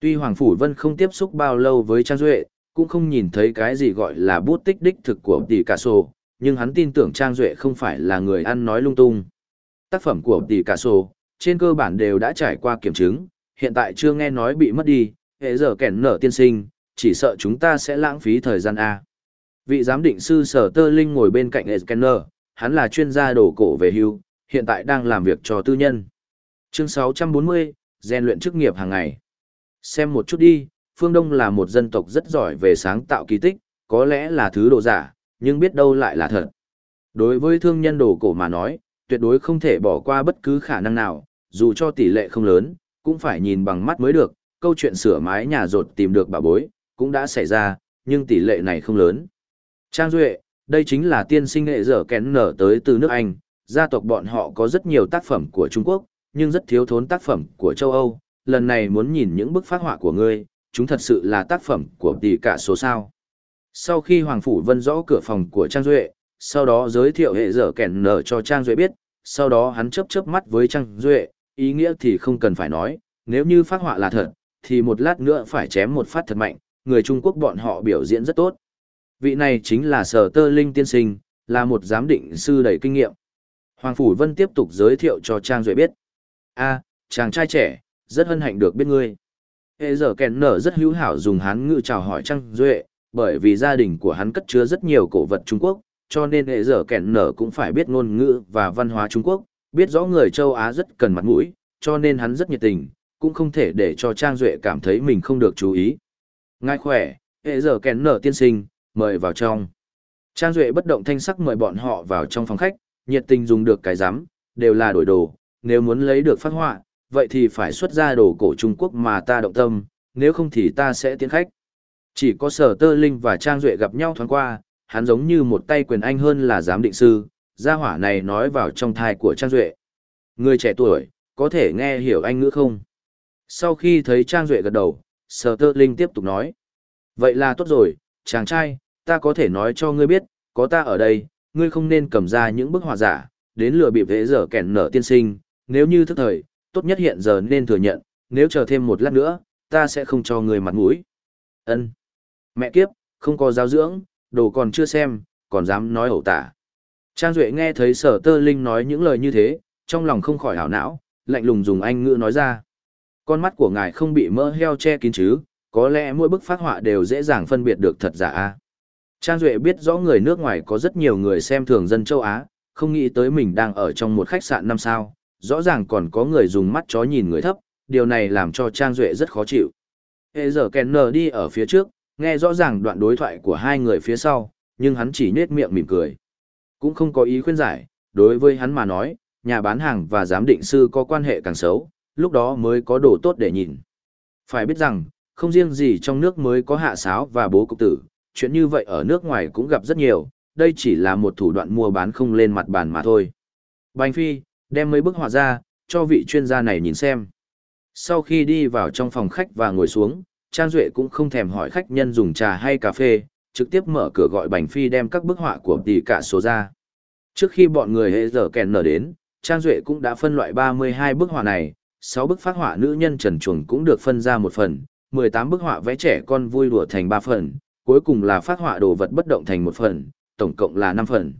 Tuy Hoàng Phủ Vân không tiếp xúc bao lâu với Trang Duệ, cũng không nhìn thấy cái gì gọi là bút tích đích thực của tỷ cả sổ, nhưng hắn tin tưởng Trang Duệ không phải là người ăn nói lung tung. Tác phẩm của tỷ cả sổ, trên cơ bản đều đã trải qua kiểm chứng, hiện tại chưa nghe nói bị mất đi, hệ giờ kẻn nở tiên sinh, chỉ sợ chúng ta sẽ lãng phí thời gian A. Vị giám định sư sở tơ linh ngồi bên cạnh Scanner, hắn là chuyên gia đổ cổ về hưu, hiện tại đang làm việc cho tư nhân. Chương 640, rèn luyện chức nghiệp hàng ngày. Xem một chút đi, phương Đông là một dân tộc rất giỏi về sáng tạo kỳ tích, có lẽ là thứ đồ giả, nhưng biết đâu lại là thật. Đối với thương nhân đồ cổ mà nói, tuyệt đối không thể bỏ qua bất cứ khả năng nào, dù cho tỷ lệ không lớn, cũng phải nhìn bằng mắt mới được, câu chuyện sửa mái nhà rột tìm được bà bối, cũng đã xảy ra, nhưng tỷ lệ này không lớn. Trang Duệ, đây chính là tiên sinh nghệ dở kén nở tới từ nước Anh, gia tộc bọn họ có rất nhiều tác phẩm của Trung Quốc, nhưng rất thiếu thốn tác phẩm của châu Âu, lần này muốn nhìn những bức phát họa của ngươi, chúng thật sự là tác phẩm của tỷ cả số sao. Sau khi Hoàng Phủ Vân rõ cửa phòng của Trang Duệ, sau đó giới thiệu hệ dở kẻn nở cho Trang Duệ biết, sau đó hắn chấp chớp mắt với Trang Duệ, ý nghĩa thì không cần phải nói, nếu như phát họa là thật, thì một lát nữa phải chém một phát thật mạnh, người Trung Quốc bọn họ biểu diễn rất tốt. Vị này chính là Sở Tơ Linh tiên sinh, là một giám định sư đầy kinh nghiệm. Hoàng Phủ Vân tiếp tục giới thiệu cho Trang Duệ biết. a chàng trai trẻ, rất hân hạnh được biết ngươi. Hệ giờ kèn nở rất hữu hảo dùng hán ngữ chào hỏi Trang Duệ, bởi vì gia đình của hắn cất chứa rất nhiều cổ vật Trung Quốc, cho nên hệ giờ kèn nở cũng phải biết ngôn ngữ và văn hóa Trung Quốc, biết rõ người châu Á rất cần mặt mũi, cho nên hắn rất nhiệt tình, cũng không thể để cho Trang Duệ cảm thấy mình không được chú ý. Ngài khỏe, hệ giờ kèn nở tiên sinh, mời vào trong. Trang Duệ bất động thanh sắc mời bọn họ vào trong phòng khách, nhiệt tình dùng được cái giám, đều là đổi đồ, nếu muốn lấy được phát họa, vậy thì phải xuất ra đồ cổ Trung Quốc mà ta động tâm, nếu không thì ta sẽ tiến khách. Chỉ có sở tơ linh và Trang Duệ gặp nhau thoáng qua, hắn giống như một tay quyền anh hơn là giám định sư, gia hỏa này nói vào trong thai của Trang Duệ. Người trẻ tuổi, có thể nghe hiểu anh ngữ không? Sau khi thấy Trang Duệ gật đầu, sở tơ linh tiếp tục nói. Vậy là tốt rồi, chàng trai, ta có thể nói cho ngươi biết, có ta ở đây, ngươi không nên cầm ra những bức họa giả, đến lừa bịp thế giờ kẻn nở tiên sinh, nếu như thức thời, tốt nhất hiện giờ nên thừa nhận, nếu chờ thêm một lát nữa, ta sẽ không cho người mặt mũi. Ân, Mẹ kiếp, không có giáo dưỡng, đồ còn chưa xem, còn dám nói ẩu tả. Trang Duệ nghe thấy sở tơ linh nói những lời như thế, trong lòng không khỏi hảo não, lạnh lùng dùng anh ngữ nói ra. Con mắt của ngài không bị mỡ heo che kín chứ, có lẽ mỗi bức phát họa đều dễ dàng phân biệt được thật giả a. Trang Duệ biết rõ người nước ngoài có rất nhiều người xem thường dân châu Á, không nghĩ tới mình đang ở trong một khách sạn năm sao, rõ ràng còn có người dùng mắt chó nhìn người thấp, điều này làm cho Trang Duệ rất khó chịu. Hệ giờ Kenner đi ở phía trước, nghe rõ ràng đoạn đối thoại của hai người phía sau, nhưng hắn chỉ nết miệng mỉm cười. Cũng không có ý khuyên giải, đối với hắn mà nói, nhà bán hàng và giám định sư có quan hệ càng xấu, lúc đó mới có đồ tốt để nhìn. Phải biết rằng, không riêng gì trong nước mới có hạ sáo và bố cục tử, chuyện như vậy ở nước ngoài cũng gặp rất nhiều, đây chỉ là một thủ đoạn mua bán không lên mặt bàn mà thôi. Bành Phi, đem mấy bức họa ra, cho vị chuyên gia này nhìn xem. Sau khi đi vào trong phòng khách và ngồi xuống, Trang Duệ cũng không thèm hỏi khách nhân dùng trà hay cà phê, trực tiếp mở cửa gọi Bành Phi đem các bức họa của tỷ cả số ra. Trước khi bọn người hệ giờ kèn nở đến, Trang Duệ cũng đã phân loại 32 bức họa này, 6 bức phát họa nữ nhân trần chuồng cũng được phân ra một phần, 18 bức họa vẽ trẻ con vui đùa thành 3 phần, cuối cùng là phát họa đồ vật bất động thành một phần, tổng cộng là 5 phần.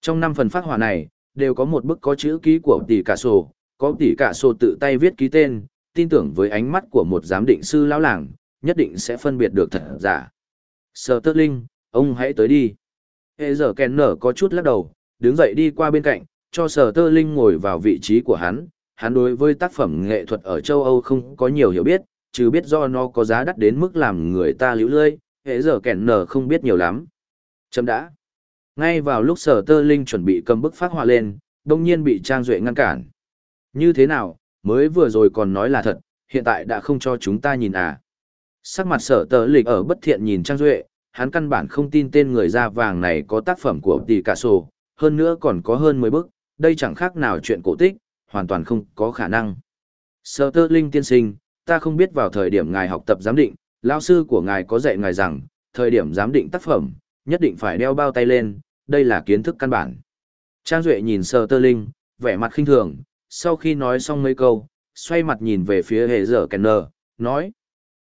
Trong 5 phần phát họa này, đều có một bức có chữ ký của tỷ cả sổ, có tỷ cả sổ tự tay viết ký tên, tin tưởng với ánh mắt của một giám định sư lão làng, nhất định sẽ phân biệt được thật giả. Sở tơ linh, ông hãy tới đi. Hệ giờ kèn nở có chút lắc đầu, đứng dậy đi qua bên cạnh, cho sở tơ linh ngồi vào vị trí của hắn. Hắn đối với tác phẩm nghệ thuật ở châu Âu không có nhiều hiểu biết, chứ biết do nó có giá đắt đến mức làm người ta liễu lơi, hệ giờ Kèn nở không biết nhiều lắm. Chấm đã. Ngay vào lúc sở tơ linh chuẩn bị cầm bức phát họa lên, đông nhiên bị Trang Duệ ngăn cản. Như thế nào, mới vừa rồi còn nói là thật, hiện tại đã không cho chúng ta nhìn à. Sắc mặt sở tơ lịch ở bất thiện nhìn Trang Duệ, hắn căn bản không tin tên người da vàng này có tác phẩm của tỷ cả sổ, hơn nữa còn có hơn 10 bức, đây chẳng khác nào chuyện cổ tích, hoàn toàn không có khả năng. Sở tơ linh tiên sinh, ta không biết vào thời điểm ngài học tập giám định, lao sư của ngài có dạy ngài rằng, thời điểm giám định tác phẩm, nhất định phải đeo bao tay lên, đây là kiến thức căn bản. Trang Duệ nhìn sờ tơ linh, vẻ mặt khinh thường, sau khi nói xong mấy câu, xoay mặt nhìn về phía hệ dở nở, nói.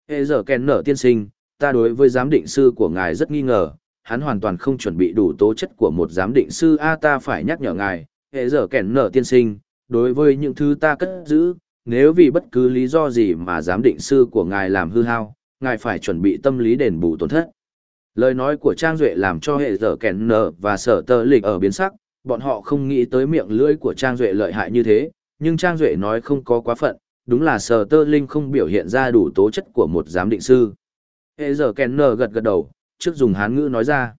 Hệ giờ kèn nở tiên sinh, ta đối với giám định sư của ngài rất nghi ngờ, hắn hoàn toàn không chuẩn bị đủ tố chất của một giám định sư A ta phải nhắc nhở ngài, hệ giờ kèn nở tiên sinh, đối với những thứ ta cất giữ, nếu vì bất cứ lý do gì mà giám định sư của ngài làm hư hao, ngài phải chuẩn bị tâm lý đền bù tổn thất. Lời nói của Trang Duệ làm cho hệ giờ kèn nở và sở tơ lịch ở biến sắc, bọn họ không nghĩ tới miệng lưỡi của Trang Duệ lợi hại như thế, nhưng Trang Duệ nói không có quá phận, đúng là sở tơ linh không biểu hiện ra đủ tố chất của một giám định sư. Hệ giờ kèn nở gật gật đầu, trước dùng hán ngữ nói ra.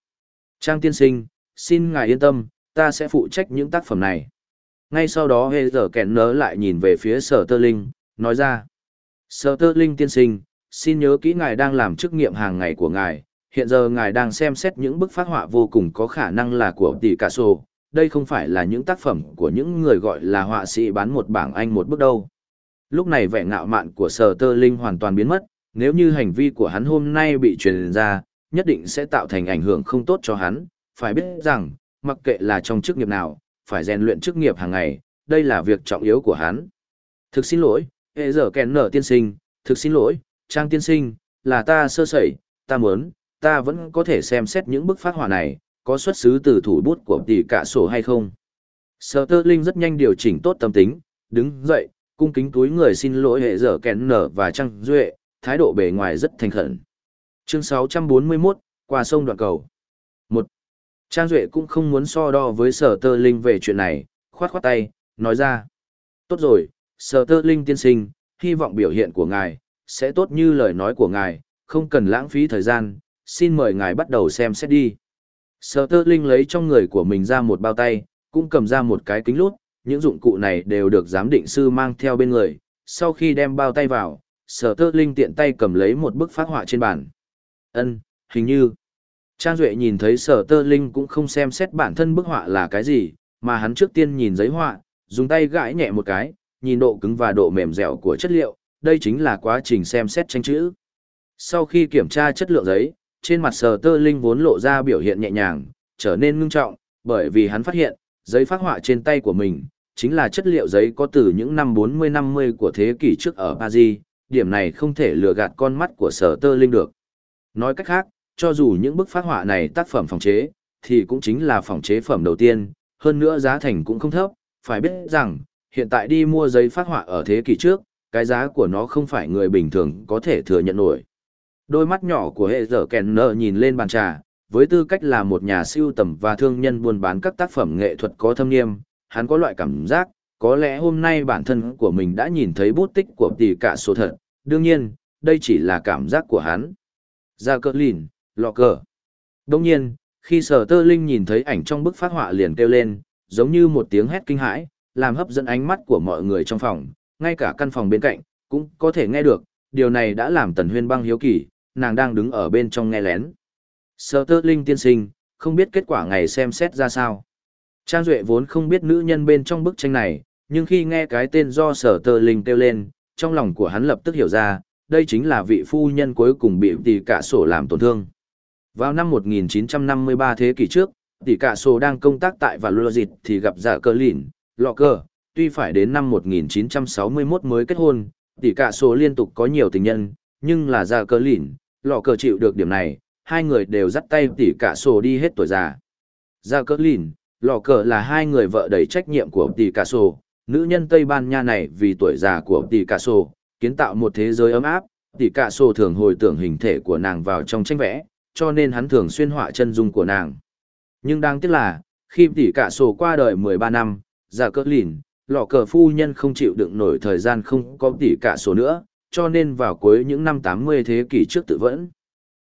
Trang tiên sinh, xin ngài yên tâm, ta sẽ phụ trách những tác phẩm này. Ngay sau đó hệ giờ kèn nở lại nhìn về phía sở tơ linh, nói ra. Sở tơ linh tiên sinh, xin nhớ kỹ ngài đang làm chức nghiệm hàng ngày của ngài, hiện giờ ngài đang xem xét những bức phát họa vô cùng có khả năng là của tỷ cả sổ, đây không phải là những tác phẩm của những người gọi là họa sĩ bán một bảng anh một bức đâu. Lúc này vẻ ngạo mạn của sở tơ linh hoàn toàn biến mất, nếu như hành vi của hắn hôm nay bị truyền ra, nhất định sẽ tạo thành ảnh hưởng không tốt cho hắn, phải biết rằng, mặc kệ là trong chức nghiệp nào, phải rèn luyện chức nghiệp hàng ngày, đây là việc trọng yếu của hắn. Thực xin lỗi, hệ giờ kèn nở tiên sinh, thực xin lỗi, trang tiên sinh, là ta sơ sẩy, ta muốn, ta vẫn có thể xem xét những bức phát họa này, có xuất xứ từ thủ bút của tỷ cả sổ hay không. Sở tơ linh rất nhanh điều chỉnh tốt tâm tính, đứng dậy, cung kính túi người xin lỗi hệ dở kẹn nở và trăng duệ, thái độ bề ngoài rất thành khẩn. Chương 641, qua sông đoạn cầu. một Trang Duệ cũng không muốn so đo với sở tơ linh về chuyện này, khoát khoát tay, nói ra. Tốt rồi, sở tơ linh tiên sinh, hy vọng biểu hiện của ngài, sẽ tốt như lời nói của ngài, không cần lãng phí thời gian, xin mời ngài bắt đầu xem xét đi. Sở tơ linh lấy trong người của mình ra một bao tay, cũng cầm ra một cái kính lút, những dụng cụ này đều được giám định sư mang theo bên người. Sau khi đem bao tay vào, sở tơ linh tiện tay cầm lấy một bức phát họa trên bàn. ân hình như. Trang Duệ nhìn thấy sở tơ linh cũng không xem xét bản thân bức họa là cái gì, mà hắn trước tiên nhìn giấy họa, dùng tay gãi nhẹ một cái, nhìn độ cứng và độ mềm dẻo của chất liệu, đây chính là quá trình xem xét tranh chữ. Sau khi kiểm tra chất lượng giấy, trên mặt sờ tơ linh vốn lộ ra biểu hiện nhẹ nhàng, trở nên ngưng trọng, bởi vì hắn phát hiện, giấy phát họa trên tay của mình, chính là chất liệu giấy có từ những năm 40-50 của thế kỷ trước ở Paris, điểm này không thể lừa gạt con mắt của sở tơ linh được. Nói cách khác, cho dù những bức phát họa này tác phẩm phòng chế, thì cũng chính là phòng chế phẩm đầu tiên, hơn nữa giá thành cũng không thấp, phải biết rằng, hiện tại đi mua giấy phát họa ở thế kỷ trước, cái giá của nó không phải người bình thường có thể thừa nhận nổi. Đôi mắt nhỏ của hệ dở kèn nợ nhìn lên bàn trà, với tư cách là một nhà siêu tầm và thương nhân buôn bán các tác phẩm nghệ thuật có thâm niêm, hắn có loại cảm giác, có lẽ hôm nay bản thân của mình đã nhìn thấy bút tích của tỷ cả số thật, đương nhiên, đây chỉ là cảm giác của hắn. Ra cỡ lìn, lọ cờ. Đông nhiên, khi sở tơ linh nhìn thấy ảnh trong bức phát họa liền kêu lên, giống như một tiếng hét kinh hãi, làm hấp dẫn ánh mắt của mọi người trong phòng, ngay cả căn phòng bên cạnh, cũng có thể nghe được, điều này đã làm tần huyên băng hiếu kỳ, nàng đang đứng ở bên trong nghe lén. Sở tơ linh tiên sinh, không biết kết quả ngày xem xét ra sao. Trang Duệ vốn không biết nữ nhân bên trong bức tranh này, nhưng khi nghe cái tên do sở tơ linh kêu lên, trong lòng của hắn lập tức hiểu ra, đây chính là vị phu nhân cuối cùng bị tỷ cả sổ làm tổn thương. Vào năm 1953 thế kỷ trước, tỷ cả sổ đang công tác tại và lùa dịch thì gặp giả cơ lìn, lọ cơ, tuy phải đến năm 1961 mới kết hôn, tỷ cả sổ liên tục có nhiều tình nhân, nhưng là giả cơ lìn, lọ cờ chịu được điểm này, hai người đều dắt tay tỷ cả sổ đi hết tuổi già. Ra cỡ lìn, lọ cờ là hai người vợ đầy trách nhiệm của tỷ cả sổ, nữ nhân Tây Ban Nha này vì tuổi già của tỷ cả sổ, kiến tạo một thế giới ấm áp, tỷ cả sổ thường hồi tưởng hình thể của nàng vào trong tranh vẽ, cho nên hắn thường xuyên họa chân dung của nàng. Nhưng đáng tiếc là, khi tỷ cả sổ qua đời 13 năm, ra cỡ lìn, lọ cờ phu nhân không chịu đựng nổi thời gian không có tỷ cả sổ nữa, cho nên vào cuối những năm 80 thế kỷ trước tự vẫn.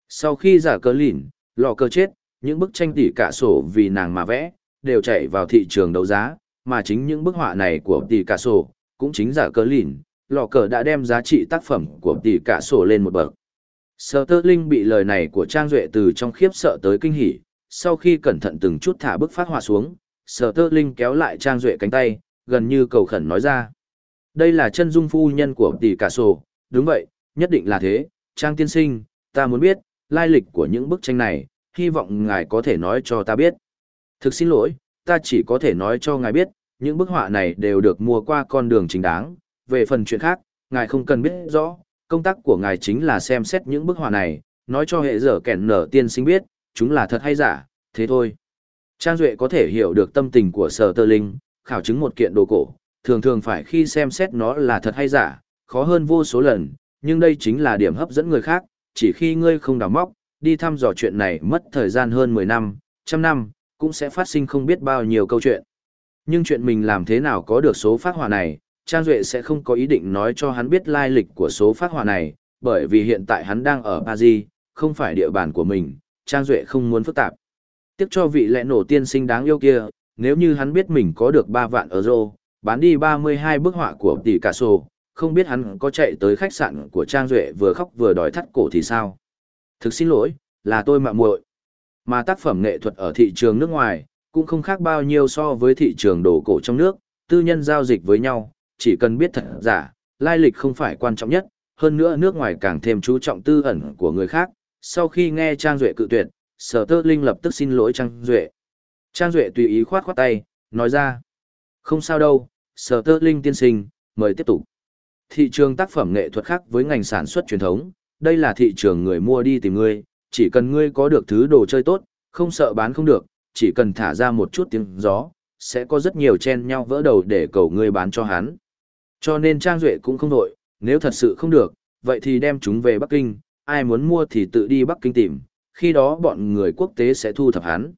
Sau khi giả cờ lỉn, lò cờ chết, những bức tranh tỷ cả sổ vì nàng mà vẽ, đều chạy vào thị trường đấu giá, mà chính những bức họa này của tỷ cả sổ, cũng chính giả cờ lỉn, lò cờ đã đem giá trị tác phẩm của tỷ cả sổ lên một bậc. Sở tơ linh bị lời này của Trang Duệ từ trong khiếp sợ tới kinh hỉ, sau khi cẩn thận từng chút thả bức phát họa xuống, sở tơ linh kéo lại Trang Duệ cánh tay, gần như cầu khẩn nói ra. Đây là chân dung phu nhân của tỷ cả sổ, đúng vậy, nhất định là thế, Trang tiên sinh, ta muốn biết, lai lịch của những bức tranh này, hy vọng ngài có thể nói cho ta biết. Thực xin lỗi, ta chỉ có thể nói cho ngài biết, những bức họa này đều được mua qua con đường chính đáng, về phần chuyện khác, ngài không cần biết rõ, công tác của ngài chính là xem xét những bức họa này, nói cho hệ dở kẻn nở tiên sinh biết, chúng là thật hay giả, thế thôi. Trang Duệ có thể hiểu được tâm tình của sở tơ linh, khảo chứng một kiện đồ cổ, thường thường phải khi xem xét nó là thật hay giả, khó hơn vô số lần, nhưng đây chính là điểm hấp dẫn người khác, chỉ khi ngươi không đào móc, đi thăm dò chuyện này mất thời gian hơn 10 năm, trăm năm, cũng sẽ phát sinh không biết bao nhiêu câu chuyện. Nhưng chuyện mình làm thế nào có được số phát hỏa này, Trang Duệ sẽ không có ý định nói cho hắn biết lai lịch của số phát hỏa này, bởi vì hiện tại hắn đang ở Paris, không phải địa bàn của mình, Trang Duệ không muốn phức tạp. Tiếc cho vị lẽ nổ tiên sinh đáng yêu kia, nếu như hắn biết mình có được 3 vạn euro, bán đi 32 bức họa của tỷ cả sổ, không biết hắn có chạy tới khách sạn của Trang Duệ vừa khóc vừa đòi thắt cổ thì sao. Thực xin lỗi, là tôi mạo muội Mà tác phẩm nghệ thuật ở thị trường nước ngoài, cũng không khác bao nhiêu so với thị trường đồ cổ trong nước, tư nhân giao dịch với nhau, chỉ cần biết thật giả, lai lịch không phải quan trọng nhất, hơn nữa nước ngoài càng thêm chú trọng tư ẩn của người khác. Sau khi nghe Trang Duệ cự tuyệt, Sở Tơ Linh lập tức xin lỗi Trang Duệ. Trang Duệ tùy ý khoát khoát tay, nói ra. Không sao đâu, Sở Tơ Linh tiên sinh, mời tiếp tục. Thị trường tác phẩm nghệ thuật khác với ngành sản xuất truyền thống, đây là thị trường người mua đi tìm ngươi, chỉ cần ngươi có được thứ đồ chơi tốt, không sợ bán không được, chỉ cần thả ra một chút tiếng gió, sẽ có rất nhiều chen nhau vỡ đầu để cầu ngươi bán cho hắn. Cho nên Trang Duệ cũng không đổi, nếu thật sự không được, vậy thì đem chúng về Bắc Kinh, ai muốn mua thì tự đi Bắc Kinh tìm, khi đó bọn người quốc tế sẽ thu thập hắn.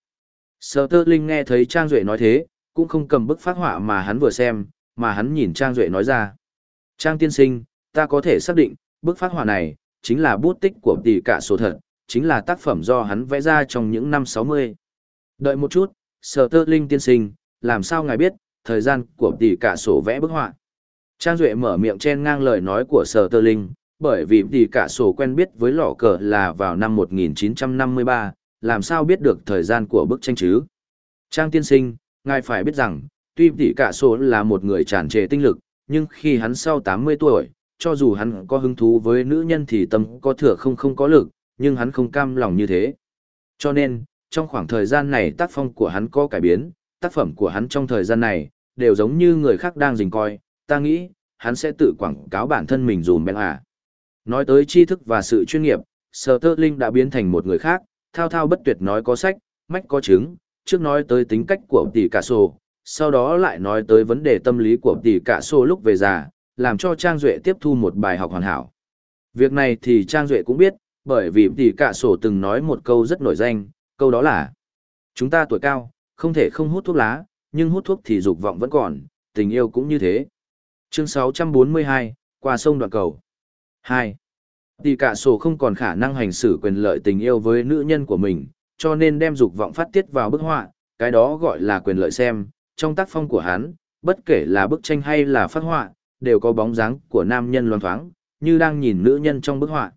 Sở Tơ Linh nghe thấy Trang Duệ nói thế, cũng không cầm bức phát họa mà hắn vừa xem, mà hắn nhìn Trang Duệ nói ra. Trang tiên sinh, ta có thể xác định, bức phát họa này, chính là bút tích của tỷ cả số thật, chính là tác phẩm do hắn vẽ ra trong những năm 60. Đợi một chút, Sở Tơ Linh tiên sinh, làm sao ngài biết, thời gian của tỷ cả sổ vẽ bức họa. Trang Duệ mở miệng chen ngang lời nói của Sở Tơ Linh, bởi vì tỷ cả sổ quen biết với lọ cờ là vào năm 1953, làm sao biết được thời gian của bức tranh chứ? Trang tiên sinh, ngài phải biết rằng, tuy tỷ cả sổ là một người tràn trề tinh lực, nhưng khi hắn sau 80 tuổi, cho dù hắn có hứng thú với nữ nhân thì tâm có thừa không không có lực, nhưng hắn không cam lòng như thế. Cho nên, trong khoảng thời gian này tác phong của hắn có cải biến, tác phẩm của hắn trong thời gian này, đều giống như người khác đang dình coi, ta nghĩ, hắn sẽ tự quảng cáo bản thân mình dùm bên à. Nói tới tri thức và sự chuyên nghiệp, Sở Tơ Linh đã biến thành một người khác, thao thao bất tuyệt nói có sách, mách có chứng, trước nói tới tính cách của tỷ cả sổ, sau đó lại nói tới vấn đề tâm lý của tỷ cả sổ lúc về già, làm cho Trang Duệ tiếp thu một bài học hoàn hảo. Việc này thì Trang Duệ cũng biết, bởi vì tỷ cả sổ từng nói một câu rất nổi danh, câu đó là Chúng ta tuổi cao, không thể không hút thuốc lá, nhưng hút thuốc thì dục vọng vẫn còn, tình yêu cũng như thế. Chương 642, qua sông đoạn cầu. 2. Tỷ cả sổ không còn khả năng hành xử quyền lợi tình yêu với nữ nhân của mình, cho nên đem dục vọng phát tiết vào bức họa, cái đó gọi là quyền lợi xem, trong tác phong của hắn, bất kể là bức tranh hay là phát họa, đều có bóng dáng của nam nhân loan thoáng, như đang nhìn nữ nhân trong bức họa.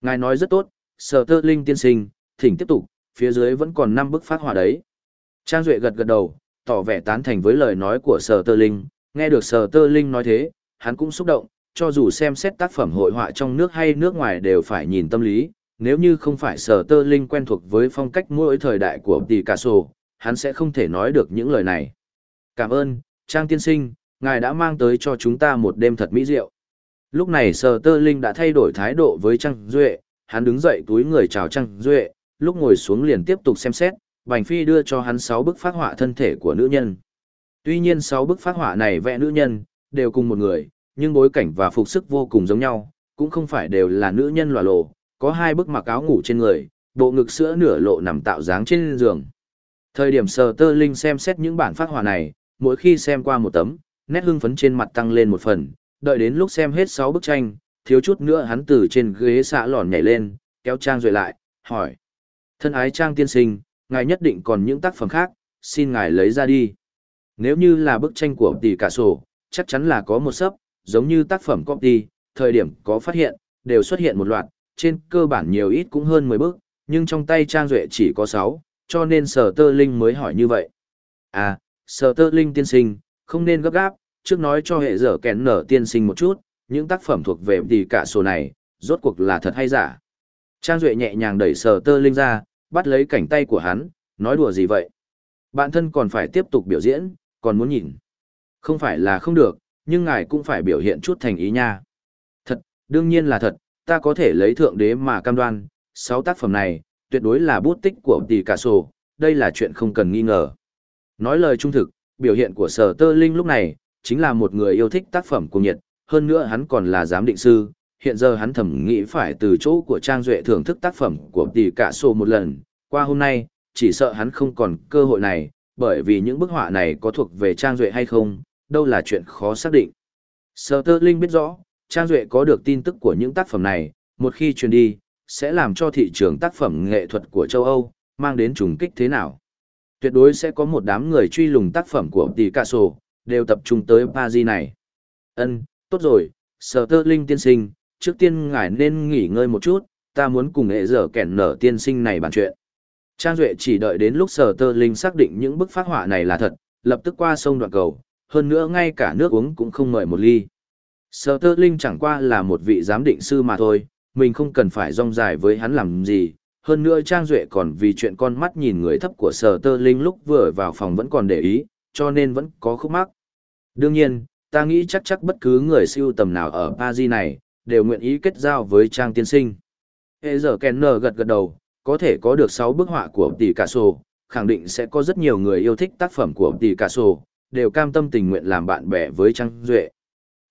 Ngài nói rất tốt, sở tơ linh tiên sinh, thỉnh tiếp tục, phía dưới vẫn còn 5 bức phát họa đấy. Trang Duệ gật gật đầu, tỏ vẻ tán thành với lời nói của sở tơ linh, nghe được sở tơ linh nói thế, hắn cũng xúc động, cho dù xem xét tác phẩm hội họa trong nước hay nước ngoài đều phải nhìn tâm lý, nếu như không phải sở tơ linh quen thuộc với phong cách mỗi thời đại của Picasso, hắn sẽ không thể nói được những lời này. Cảm ơn, Trang Tiên Sinh, ngài đã mang tới cho chúng ta một đêm thật mỹ diệu. Lúc này sở tơ linh đã thay đổi thái độ với Trang Duệ, hắn đứng dậy túi người chào Trang Duệ, lúc ngồi xuống liền tiếp tục xem xét, Bành Phi đưa cho hắn 6 bức phát họa thân thể của nữ nhân. Tuy nhiên 6 bức phát họa này vẽ nữ nhân, đều cùng một người, nhưng bối cảnh và phục sức vô cùng giống nhau, cũng không phải đều là nữ nhân lòa lộ, có hai bức mặc áo ngủ trên người, bộ ngực sữa nửa lộ nằm tạo dáng trên giường. Thời điểm sờ tơ linh xem xét những bản phát họa này, mỗi khi xem qua một tấm, nét hưng phấn trên mặt tăng lên một phần, đợi đến lúc xem hết 6 bức tranh, thiếu chút nữa hắn từ trên ghế xạ lòn nhảy lên, kéo Trang rồi lại, hỏi. Thân ái Trang tiên sinh, ngài nhất định còn những tác phẩm khác, xin ngài lấy ra đi. Nếu như là bức tranh của tỷ cả sổ, chắc chắn là có một sấp, giống như tác phẩm copy, thời điểm có phát hiện, đều xuất hiện một loạt, trên cơ bản nhiều ít cũng hơn 10 bức, nhưng trong tay Trang Duệ chỉ có 6, cho nên Sở Tơ Linh mới hỏi như vậy. À, Sở Tơ Linh tiên sinh, không nên gấp gáp, trước nói cho hệ dở kèn nở tiên sinh một chút, những tác phẩm thuộc về tỷ cả sổ này, rốt cuộc là thật hay giả. Trang Duệ nhẹ nhàng đẩy Sở Tơ Linh ra, bắt lấy cảnh tay của hắn, nói đùa gì vậy? Bạn thân còn phải tiếp tục biểu diễn, còn muốn nhìn. Không phải là không được, nhưng ngài cũng phải biểu hiện chút thành ý nha. Thật, đương nhiên là thật, ta có thể lấy thượng đế mà cam đoan, sáu tác phẩm này, tuyệt đối là bút tích của tỷ cả sổ, đây là chuyện không cần nghi ngờ. Nói lời trung thực, biểu hiện của sở tơ linh lúc này, chính là một người yêu thích tác phẩm cùng nhiệt, hơn nữa hắn còn là giám định sư, hiện giờ hắn thẩm nghĩ phải từ chỗ của Trang Duệ thưởng thức tác phẩm của tỷ cả sổ một lần, qua hôm nay, chỉ sợ hắn không còn cơ hội này, bởi vì những bức họa này có thuộc về Trang Duệ hay không, đâu là chuyện khó xác định. Sở tơ linh biết rõ, Trang Duệ có được tin tức của những tác phẩm này, một khi truyền đi, sẽ làm cho thị trường tác phẩm nghệ thuật của châu Âu, mang đến trùng kích thế nào. Tuyệt đối sẽ có một đám người truy lùng tác phẩm của tỷ cà sổ, đều tập trung tới Paris này. Ân, tốt rồi, Sở Tơ Linh tiên sinh, trước tiên ngài nên nghỉ ngơi một chút, ta muốn cùng hệ dở kẻn nở tiên sinh này bàn chuyện. Trang Duệ chỉ đợi đến lúc Sở Tơ Linh xác định những bức phát họa này là thật, lập tức qua sông đoạn cầu, hơn nữa ngay cả nước uống cũng không mời một ly. Sở Tơ Linh chẳng qua là một vị giám định sư mà thôi, mình không cần phải rong dài với hắn làm gì. Hơn nữa Trang Duệ còn vì chuyện con mắt nhìn người thấp của Sở Tơ Linh lúc vừa vào phòng vẫn còn để ý, cho nên vẫn có khúc mắc. Đương nhiên, ta nghĩ chắc chắc bất cứ người siêu tầm nào ở Paris này, đều nguyện ý kết giao với Trang tiên sinh. Hệ giờ Kenner gật gật đầu, có thể có được 6 bức họa của tỷ cà sổ, khẳng định sẽ có rất nhiều người yêu thích tác phẩm của tỷ cà sổ, đều cam tâm tình nguyện làm bạn bè với Trang Duệ.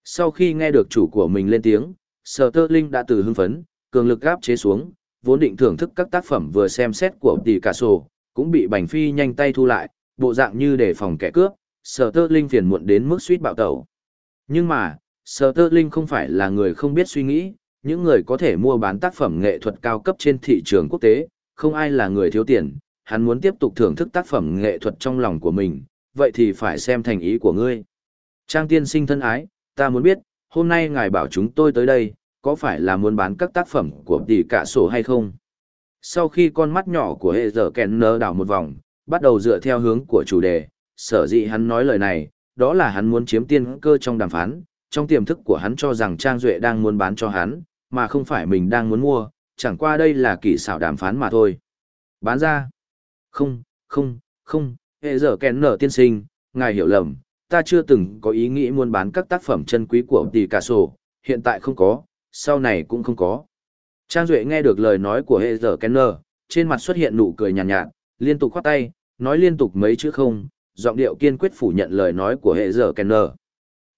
Sau khi nghe được chủ của mình lên tiếng, Sở Tơ Linh đã từ hưng phấn, cường lực gáp chế xuống, vốn định thưởng thức các tác phẩm vừa xem xét của tỷ cả sổ, cũng bị Bành Phi nhanh tay thu lại, bộ dạng như để phòng kẻ cướp, Sở Tơ Linh phiền muộn đến mức suýt bạo tẩu. Nhưng mà, Sở Tơ Linh không phải là người không biết suy nghĩ, những người có thể mua bán tác phẩm nghệ thuật cao cấp trên thị trường quốc tế, không ai là người thiếu tiền, hắn muốn tiếp tục thưởng thức tác phẩm nghệ thuật trong lòng của mình, vậy thì phải xem thành ý của ngươi. Trang tiên sinh thân ái, ta muốn biết, hôm nay ngài bảo chúng tôi tới đây, có phải là muốn bán các tác phẩm của tỷ cả sổ hay không? Sau khi con mắt nhỏ của hệ giờ kèn nơ đảo một vòng, bắt đầu dựa theo hướng của chủ đề, sở dĩ hắn nói lời này, đó là hắn muốn chiếm tiên cơ trong đàm phán, trong tiềm thức của hắn cho rằng Trang Duệ đang muốn bán cho hắn, mà không phải mình đang muốn mua, chẳng qua đây là kỳ xảo đàm phán mà thôi. Bán ra? Không, không, không, hệ giờ kèn nở tiên sinh, ngài hiểu lầm, ta chưa từng có ý nghĩ muốn bán các tác phẩm chân quý của tỷ cả sổ, hiện tại không có, sau này cũng không có. Trang Duệ nghe được lời nói của hệ giờ Kenner, trên mặt xuất hiện nụ cười nhàn nhạt, nhạt, liên tục khoát tay, nói liên tục mấy chữ không, giọng điệu kiên quyết phủ nhận lời nói của hệ giờ Kenner.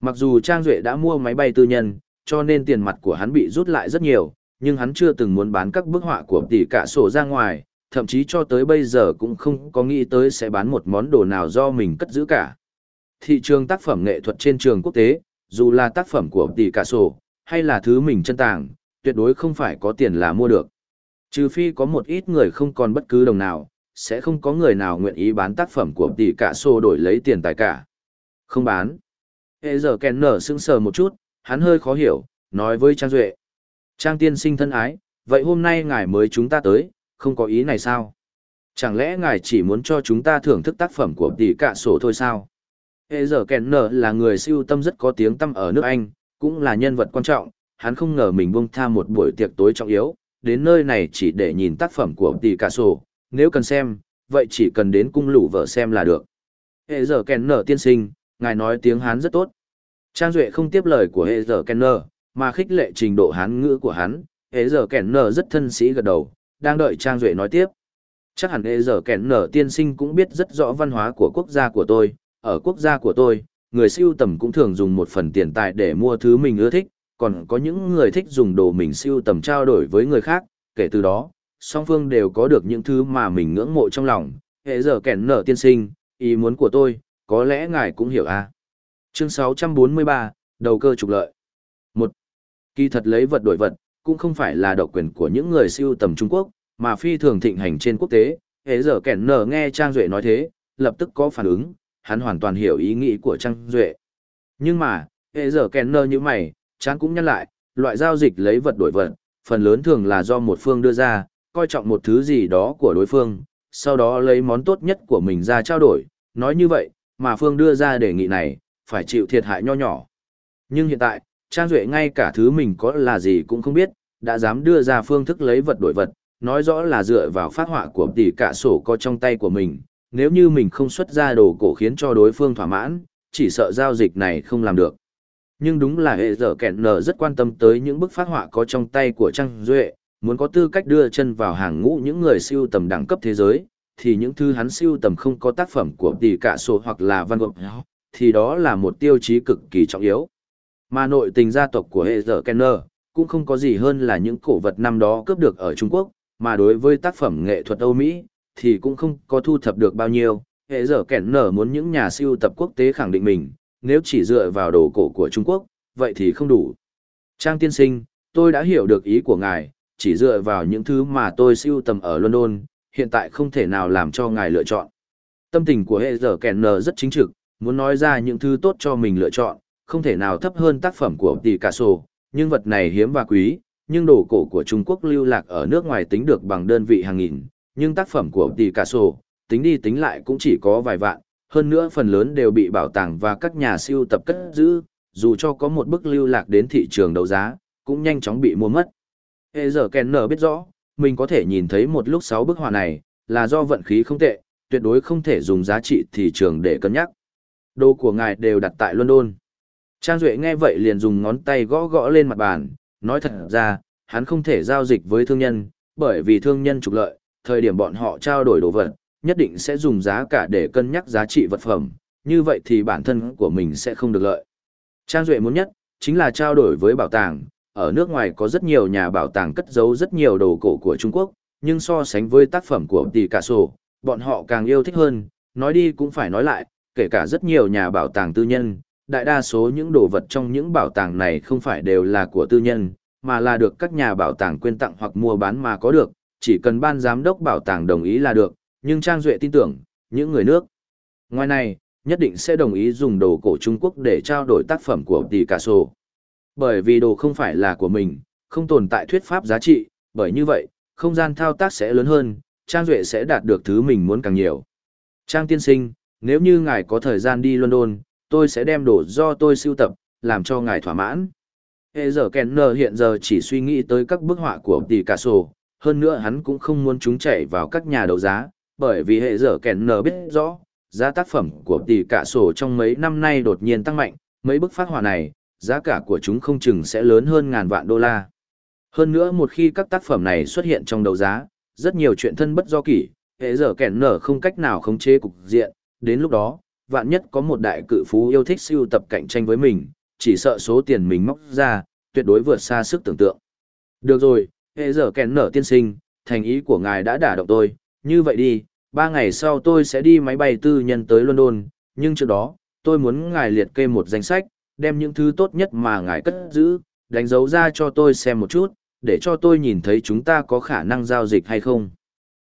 Mặc dù Trang Duệ đã mua máy bay tư nhân, cho nên tiền mặt của hắn bị rút lại rất nhiều, nhưng hắn chưa từng muốn bán các bức họa của tỷ cả sổ ra ngoài, thậm chí cho tới bây giờ cũng không có nghĩ tới sẽ bán một món đồ nào do mình cất giữ cả. Thị trường tác phẩm nghệ thuật trên trường quốc tế, dù là tác phẩm của tỷ cả sổ, hay là thứ mình chân tàng, tuyệt đối không phải có tiền là mua được. Trừ phi có một ít người không còn bất cứ đồng nào, sẽ không có người nào nguyện ý bán tác phẩm của tỷ cả xô đổi lấy tiền tài cả. Không bán. Hệ giờ kèn nở sững sờ một chút, hắn hơi khó hiểu, nói với Trang Duệ. Trang tiên sinh thân ái, vậy hôm nay ngài mới chúng ta tới, không có ý này sao? Chẳng lẽ ngài chỉ muốn cho chúng ta thưởng thức tác phẩm của tỷ cả sổ thôi sao? Hệ giờ kèn nở là người siêu tâm rất có tiếng tâm ở nước Anh, cũng là nhân vật quan trọng, hắn không ngờ mình buông tha một buổi tiệc tối trọng yếu, đến nơi này chỉ để nhìn tác phẩm của tỷ cả sổ, nếu cần xem, vậy chỉ cần đến cung lũ vợ xem là được. Hệ giờ kèn nở tiên sinh, ngài nói tiếng Hán rất tốt. Trang Duệ không tiếp lời của hệ giờ kèn nở, mà khích lệ trình độ Hán ngữ của hắn, hệ giờ kèn nở rất thân sĩ gật đầu, đang đợi Trang Duệ nói tiếp. Chắc hẳn hệ giờ kèn nở tiên sinh cũng biết rất rõ văn hóa của quốc gia của tôi, ở quốc gia của tôi, người siêu tầm cũng thường dùng một phần tiền tài để mua thứ mình ưa thích, còn có những người thích dùng đồ mình siêu tầm trao đổi với người khác, kể từ đó, song phương đều có được những thứ mà mình ngưỡng mộ trong lòng. Hệ giờ kẻn nở tiên sinh, ý muốn của tôi, có lẽ ngài cũng hiểu à. Chương 643, đầu cơ trục lợi. một Kỳ thật lấy vật đổi vật, cũng không phải là độc quyền của những người siêu tầm Trung Quốc, mà phi thường thịnh hành trên quốc tế. Hệ giờ kẻn nở nghe Trang Duệ nói thế, lập tức có phản ứng, hắn hoàn toàn hiểu ý nghĩ của Trang Duệ. Nhưng mà, hệ giờ kèn nơ như mày, chán cũng nhắc lại, loại giao dịch lấy vật đổi vật, phần lớn thường là do một phương đưa ra, coi trọng một thứ gì đó của đối phương, sau đó lấy món tốt nhất của mình ra trao đổi, nói như vậy, mà phương đưa ra đề nghị này, phải chịu thiệt hại nho nhỏ. Nhưng hiện tại, Trang Duệ ngay cả thứ mình có là gì cũng không biết, đã dám đưa ra phương thức lấy vật đổi vật, nói rõ là dựa vào phát họa của tỷ cả sổ có trong tay của mình, nếu như mình không xuất ra đồ cổ khiến cho đối phương thỏa mãn, chỉ sợ giao dịch này không làm được. Nhưng đúng là hệ dở kẹn nở rất quan tâm tới những bức phát họa có trong tay của Trang Duệ, muốn có tư cách đưa chân vào hàng ngũ những người siêu tầm đẳng cấp thế giới, thì những thứ hắn siêu tầm không có tác phẩm của tỷ cả sổ hoặc là văn gộp, thì đó là một tiêu chí cực kỳ trọng yếu. Mà nội tình gia tộc của hệ dở nở cũng không có gì hơn là những cổ vật năm đó cướp được ở Trung Quốc, mà đối với tác phẩm nghệ thuật Âu Mỹ, thì cũng không có thu thập được bao nhiêu. Hệ dở nở muốn những nhà siêu tập quốc tế khẳng định mình, nếu chỉ dựa vào đồ cổ của Trung Quốc, vậy thì không đủ. Trang tiên sinh, tôi đã hiểu được ý của ngài, chỉ dựa vào những thứ mà tôi siêu tầm ở London, hiện tại không thể nào làm cho ngài lựa chọn. Tâm tình của hệ dở nở rất chính trực, muốn nói ra những thứ tốt cho mình lựa chọn, không thể nào thấp hơn tác phẩm của Picasso, nhưng vật này hiếm và quý, nhưng đồ cổ của Trung Quốc lưu lạc ở nước ngoài tính được bằng đơn vị hàng nghìn, nhưng tác phẩm của tỷ cả sổ, tính đi tính lại cũng chỉ có vài vạn, hơn nữa phần lớn đều bị bảo tàng và các nhà siêu tập cất giữ, dù cho có một bức lưu lạc đến thị trường đấu giá, cũng nhanh chóng bị mua mất. Hệ giờ Kenner biết rõ, mình có thể nhìn thấy một lúc sáu bức họa này, là do vận khí không tệ, tuyệt đối không thể dùng giá trị thị trường để cân nhắc. Đồ của ngài đều đặt tại London. Trang Duệ nghe vậy liền dùng ngón tay gõ gõ lên mặt bàn, nói thật ra, hắn không thể giao dịch với thương nhân, bởi vì thương nhân trục lợi, thời điểm bọn họ trao đổi đồ vật, nhất định sẽ dùng giá cả để cân nhắc giá trị vật phẩm, như vậy thì bản thân của mình sẽ không được lợi. Trang Duệ muốn nhất, chính là trao đổi với bảo tàng, ở nước ngoài có rất nhiều nhà bảo tàng cất giấu rất nhiều đồ cổ của Trung Quốc, nhưng so sánh với tác phẩm của Picasso, Sổ, bọn họ càng yêu thích hơn, nói đi cũng phải nói lại, kể cả rất nhiều nhà bảo tàng tư nhân, đại đa số những đồ vật trong những bảo tàng này không phải đều là của tư nhân, mà là được các nhà bảo tàng quyên tặng hoặc mua bán mà có được, chỉ cần ban giám đốc bảo tàng đồng ý là được, nhưng Trang Duệ tin tưởng, những người nước. Ngoài này, nhất định sẽ đồng ý dùng đồ cổ Trung Quốc để trao đổi tác phẩm của Picasso. Bởi vì đồ không phải là của mình, không tồn tại thuyết pháp giá trị, bởi như vậy, không gian thao tác sẽ lớn hơn, Trang Duệ sẽ đạt được thứ mình muốn càng nhiều. Trang tiên sinh, nếu như ngài có thời gian đi London, tôi sẽ đem đồ do tôi sưu tập, làm cho ngài thỏa mãn. Hệ giờ Kenner hiện giờ chỉ suy nghĩ tới các bức họa của Picasso, hơn nữa hắn cũng không muốn chúng chạy vào các nhà đấu giá, bởi vì hệ giờ nở biết rõ, giá tác phẩm của tỷ cả sổ trong mấy năm nay đột nhiên tăng mạnh, mấy bức phát họa này, giá cả của chúng không chừng sẽ lớn hơn ngàn vạn đô la. Hơn nữa một khi các tác phẩm này xuất hiện trong đấu giá, rất nhiều chuyện thân bất do kỷ, hệ giờ nở không cách nào khống chế cục diện, đến lúc đó, vạn nhất có một đại cự phú yêu thích siêu tập cạnh tranh với mình, chỉ sợ số tiền mình móc ra, tuyệt đối vượt xa sức tưởng tượng. Được rồi, hệ giờ kèn nở tiên sinh, thành ý của ngài đã đả động tôi, như vậy đi, ba ngày sau tôi sẽ đi máy bay tư nhân tới London, nhưng trước đó, tôi muốn ngài liệt kê một danh sách, đem những thứ tốt nhất mà ngài cất giữ, đánh dấu ra cho tôi xem một chút, để cho tôi nhìn thấy chúng ta có khả năng giao dịch hay không.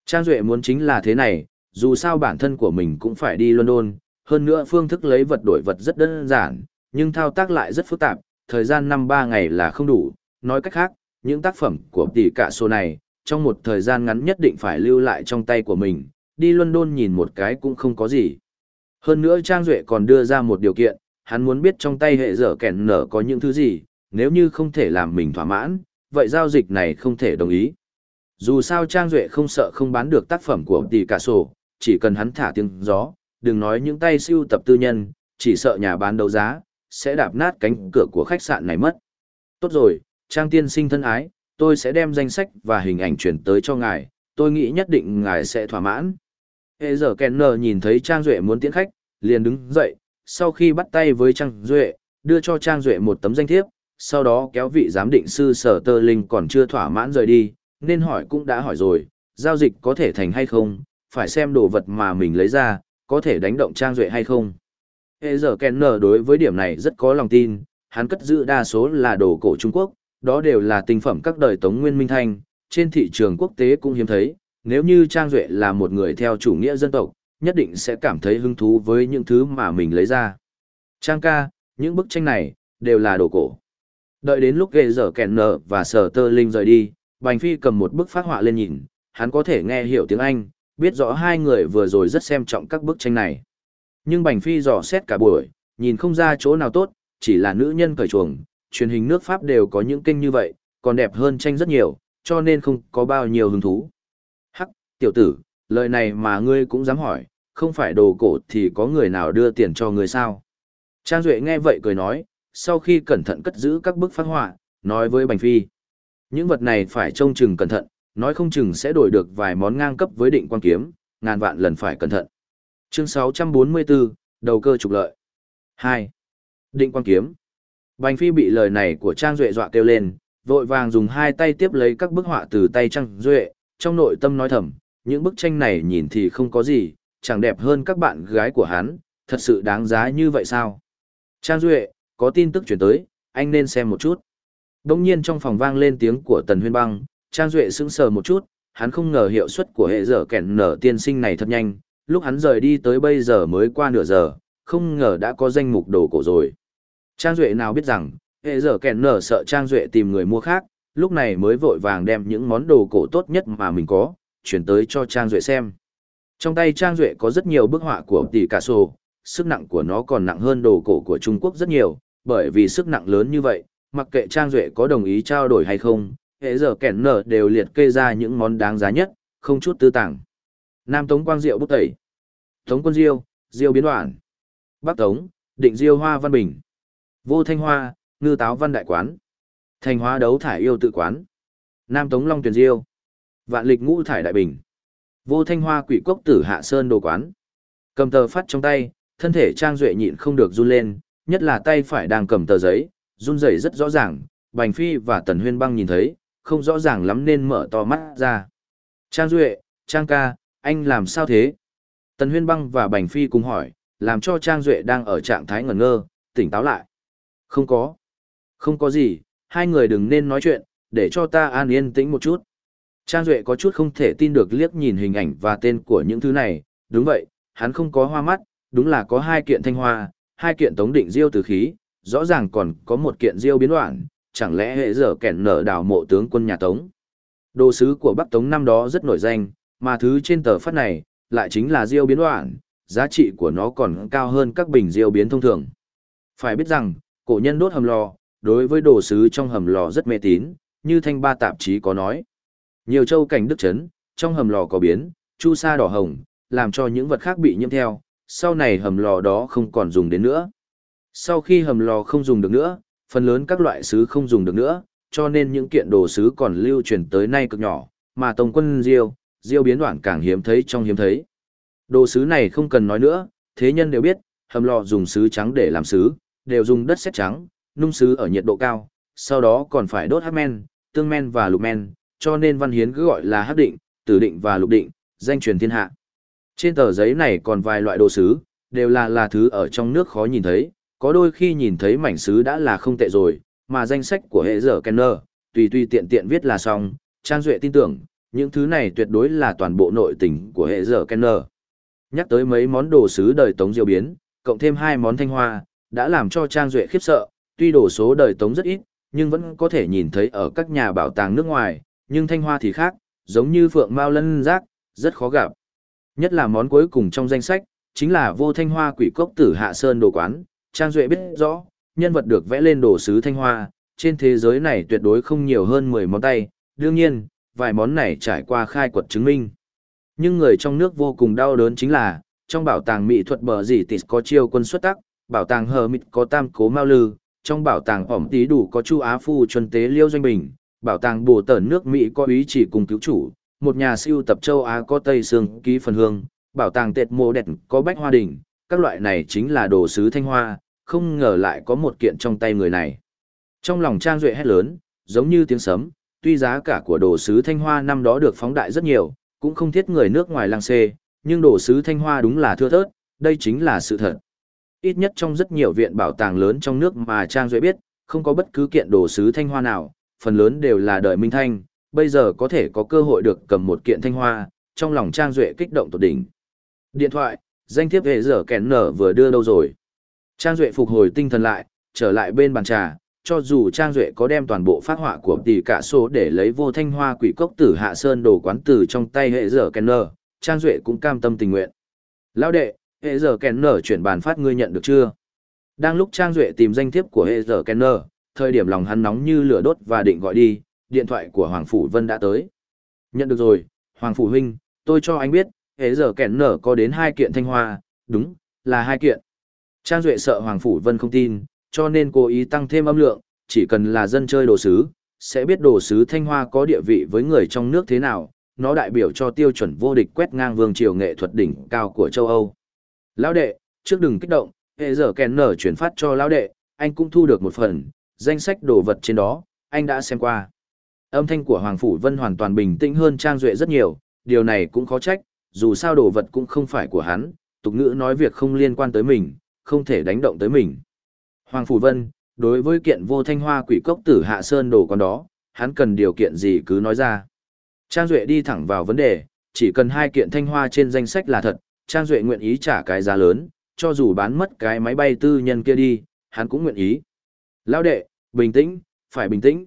Trang Duệ muốn chính là thế này, dù sao bản thân của mình cũng phải đi London, hơn nữa phương thức lấy vật đổi vật rất đơn giản, nhưng thao tác lại rất phức tạp, thời gian năm ba ngày là không đủ. Nói cách khác, những tác phẩm của tỷ cả số này, trong một thời gian ngắn nhất định phải lưu lại trong tay của mình, đi London nhìn một cái cũng không có gì. Hơn nữa Trang Duệ còn đưa ra một điều kiện, hắn muốn biết trong tay hệ dở kẻn nở có những thứ gì, nếu như không thể làm mình thỏa mãn, vậy giao dịch này không thể đồng ý. Dù sao Trang Duệ không sợ không bán được tác phẩm của tỷ cả sổ, chỉ cần hắn thả tiếng gió, đừng nói những tay siêu tập tư nhân, chỉ sợ nhà bán đấu giá, sẽ đạp nát cánh cửa của khách sạn này mất. Tốt rồi, Trang tiên sinh thân ái, tôi sẽ đem danh sách và hình ảnh chuyển tới cho ngài, tôi nghĩ nhất định ngài sẽ thỏa mãn. Hệ giờ Kenner nhìn thấy Trang Duệ muốn tiễn khách, liền đứng dậy, sau khi bắt tay với Trang Duệ, đưa cho Trang Duệ một tấm danh thiếp, sau đó kéo vị giám định sư sở tơ linh còn chưa thỏa mãn rời đi, nên hỏi cũng đã hỏi rồi, giao dịch có thể thành hay không, phải xem đồ vật mà mình lấy ra, có thể đánh động Trang Duệ hay không. Hệ giờ Kenner đối với điểm này rất có lòng tin, hắn cất giữ đa số là đồ cổ Trung Quốc, đó đều là tinh phẩm các đời Tống Nguyên Minh Thanh, trên thị trường quốc tế cũng hiếm thấy, nếu như Trang Duệ là một người theo chủ nghĩa dân tộc, nhất định sẽ cảm thấy hứng thú với những thứ mà mình lấy ra. Trang ca, những bức tranh này, đều là đồ cổ. Đợi đến lúc ghê giờ kèn nở và sở tơ linh rời đi, Bành Phi cầm một bức phát họa lên nhìn, hắn có thể nghe hiểu tiếng Anh, biết rõ hai người vừa rồi rất xem trọng các bức tranh này. Nhưng Bành Phi dò xét cả buổi, nhìn không ra chỗ nào tốt, chỉ là nữ nhân cởi chuồng, truyền hình nước Pháp đều có những kênh như vậy, còn đẹp hơn tranh rất nhiều, cho nên không có bao nhiêu hứng thú. Hắc, tiểu tử, lời này mà ngươi cũng dám hỏi, không phải đồ cổ thì có người nào đưa tiền cho ngươi sao? Trang Duệ nghe vậy cười nói, sau khi cẩn thận cất giữ các bức phát họa, nói với Bành Phi. Những vật này phải trông chừng cẩn thận, nói không chừng sẽ đổi được vài món ngang cấp với định quan kiếm, ngàn vạn lần phải cẩn thận. Chương 644, đầu cơ trục lợi. 2. Định quan kiếm. Bành Phi bị lời này của Trang Duệ dọa kêu lên, vội vàng dùng hai tay tiếp lấy các bức họa từ tay Trang Duệ, trong nội tâm nói thầm, những bức tranh này nhìn thì không có gì, chẳng đẹp hơn các bạn gái của hắn, thật sự đáng giá như vậy sao? Trang Duệ, có tin tức chuyển tới, anh nên xem một chút. Đông nhiên trong phòng vang lên tiếng của Tần Huyên Băng, Trang Duệ sững sờ một chút, hắn không ngờ hiệu suất của hệ giờ kẻn nở tiên sinh này thật nhanh, lúc hắn rời đi tới bây giờ mới qua nửa giờ, không ngờ đã có danh mục đồ cổ rồi. Trang Duệ nào biết rằng, hệ giờ kèn nở sợ Trang Duệ tìm người mua khác, lúc này mới vội vàng đem những món đồ cổ tốt nhất mà mình có, chuyển tới cho Trang Duệ xem. Trong tay Trang Duệ có rất nhiều bức họa của tỷ cả sổ, sức nặng của nó còn nặng hơn đồ cổ của Trung Quốc rất nhiều, bởi vì sức nặng lớn như vậy, mặc kệ Trang Duệ có đồng ý trao đổi hay không, hệ giờ kẻn nở đều liệt kê ra những món đáng giá nhất, không chút tư tàng. Nam Tống Quang Diệu bút tẩy. Tống Quân Diêu, Diêu biến đoạn. Bắc Tống, Định Diêu Hoa Văn Bình. Vô Thanh Hoa, Ngư Táo Văn Đại Quán. Thành Hóa Đấu Thải Yêu Tự Quán. Nam Tống Long Tuyền Diêu. Vạn Lịch Ngũ Thải Đại Bình. Vô Thanh Hoa Quỷ Cốc Tử Hạ Sơn Đồ Quán. Cầm tờ phát trong tay, thân thể Trang Duệ nhịn không được run lên, nhất là tay phải đang cầm tờ giấy, run rẩy rất rõ ràng, Bành Phi và Tần Huyên Băng nhìn thấy, không rõ ràng lắm nên mở to mắt ra. Trang Duệ, Trang ca, anh làm sao thế? Tần Huyên Băng và Bành Phi cùng hỏi, làm cho Trang Duệ đang ở trạng thái ngẩn ngơ, tỉnh táo lại. Không có. Không có gì, hai người đừng nên nói chuyện, để cho ta an yên tĩnh một chút. Trang Duệ có chút không thể tin được liếc nhìn hình ảnh và tên của những thứ này, đúng vậy, hắn không có hoa mắt, đúng là có hai kiện thanh hoa, hai kiện tống định diêu từ khí, rõ ràng còn có một kiện diêu biến đoạn, chẳng lẽ hệ giờ kẻn nở đào mộ tướng quân nhà Tống. Đồ sứ của Bắc Tống năm đó rất nổi danh, mà thứ trên tờ phát này, lại chính là diêu biến đoạn, giá trị của nó còn cao hơn các bình diêu biến thông thường. Phải biết rằng, cổ nhân đốt hầm lò, đối với đồ sứ trong hầm lò rất mê tín, như thanh ba tạp chí có nói. Nhiều châu cảnh đức chấn, trong hầm lò có biến, chu sa đỏ hồng, làm cho những vật khác bị nhiễm theo, sau này hầm lò đó không còn dùng đến nữa. Sau khi hầm lò không dùng được nữa, phần lớn các loại sứ không dùng được nữa, cho nên những kiện đồ sứ còn lưu truyền tới nay cực nhỏ, mà Tông quân Diêu, Diêu biến đoạn càng hiếm thấy trong hiếm thấy. Đồ sứ này không cần nói nữa, thế nhân đều biết, hầm lò dùng sứ trắng để làm sứ, đều dùng đất sét trắng, nung sứ ở nhiệt độ cao, sau đó còn phải đốt hắc men, tương men và lục men, cho nên văn hiến cứ gọi là hắc định, tử định và lục định, danh truyền thiên hạ. Trên tờ giấy này còn vài loại đồ sứ, đều là là thứ ở trong nước khó nhìn thấy, có đôi khi nhìn thấy mảnh sứ đã là không tệ rồi, mà danh sách của hệ giờ Kenner, tùy tùy tiện tiện viết là xong, Trang Duệ tin tưởng, những thứ này tuyệt đối là toàn bộ nội tình của hệ giờ Kenner. Nhắc tới mấy món đồ sứ đời Tống diêu biến, cộng thêm hai món thanh hoa, đã làm cho Trang Duệ khiếp sợ, tuy đồ số đời Tống rất ít, nhưng vẫn có thể nhìn thấy ở các nhà bảo tàng nước ngoài, nhưng thanh hoa thì khác, giống như phượng mao lân rác, rất khó gặp. Nhất là món cuối cùng trong danh sách, chính là vô thanh hoa quỷ cốc tử hạ sơn đồ quán, Trang Duệ biết rõ, nhân vật được vẽ lên đồ sứ thanh hoa, trên thế giới này tuyệt đối không nhiều hơn 10 món tay, đương nhiên, vài món này trải qua khai quật chứng minh. Nhưng người trong nước vô cùng đau đớn chính là, trong bảo tàng mỹ thuật bờ gì tịt có chiêu quân xuất tắc, bảo tàng hờ mịt có tam cố mao lư, trong bảo tàng ỏm tí đủ có chu Á Phu Chuân tế liêu doanh bình, bảo tàng bồ tẩn nước Mỹ có ý chỉ cùng cứu chủ, một nhà siêu tập châu Á có Tây Sương ký phần hương, bảo tàng tệt mộ đẹp có bách hoa đỉnh, các loại này chính là đồ sứ thanh hoa, không ngờ lại có một kiện trong tay người này. Trong lòng Trang Duệ hét lớn, giống như tiếng sấm, tuy giá cả của đồ sứ thanh hoa năm đó được phóng đại rất nhiều, cũng không thiết người nước ngoài lang xê, nhưng đồ sứ thanh hoa đúng là thưa thớt, đây chính là sự thật. Ít nhất trong rất nhiều viện bảo tàng lớn trong nước mà Trang Duệ biết, không có bất cứ kiện đồ sứ thanh hoa nào, phần lớn đều là đời Minh Thanh, bây giờ có thể có cơ hội được cầm một kiện thanh hoa, trong lòng Trang Duệ kích động tột đỉnh. Điện thoại, danh thiếp hệ giờ kén nở vừa đưa đâu rồi. Trang Duệ phục hồi tinh thần lại, trở lại bên bàn trà, cho dù Trang Duệ có đem toàn bộ phát họa của tỷ cả số để lấy vô thanh hoa quỷ cốc tử hạ sơn đồ quán tử trong tay hệ giờ kén nở, Trang Duệ cũng cam tâm tình nguyện. Lão đệ, hệ giờ kèn nở chuyển bàn phát ngươi nhận được chưa? Đang lúc Trang Duệ tìm danh thiếp của hệ giờ kèn nở, thời điểm lòng hắn nóng như lửa đốt và định gọi đi, điện thoại của Hoàng Phủ Vân đã tới. Nhận được rồi, Hoàng Phủ Huynh, tôi cho anh biết, hệ giờ kèn nở có đến hai kiện thanh hoa, đúng, là hai kiện. Trang Duệ sợ Hoàng Phủ Vân không tin, cho nên cố ý tăng thêm âm lượng, chỉ cần là dân chơi đồ sứ, sẽ biết đồ sứ Thanh Hoa có địa vị với người trong nước thế nào, nó đại biểu cho tiêu chuẩn vô địch quét ngang vương triều nghệ thuật đỉnh cao của châu Âu. Lão đệ, trước đừng kích động, hệ giờ kèn nở chuyển phát cho lão đệ, anh cũng thu được một phần, danh sách đồ vật trên đó, anh đã xem qua. Âm thanh của Hoàng Phủ Vân hoàn toàn bình tĩnh hơn Trang Duệ rất nhiều, điều này cũng khó trách, dù sao đồ vật cũng không phải của hắn, tục ngữ nói việc không liên quan tới mình, không thể đánh động tới mình. Hoàng Phủ Vân, đối với kiện vô thanh hoa quỷ cốc tử hạ sơn đồ con đó, hắn cần điều kiện gì cứ nói ra. Trang Duệ đi thẳng vào vấn đề, chỉ cần hai kiện thanh hoa trên danh sách là thật, Trang Duệ nguyện ý trả cái giá lớn, cho dù bán mất cái máy bay tư nhân kia đi, hắn cũng nguyện ý. Lao đệ, bình tĩnh, phải bình tĩnh.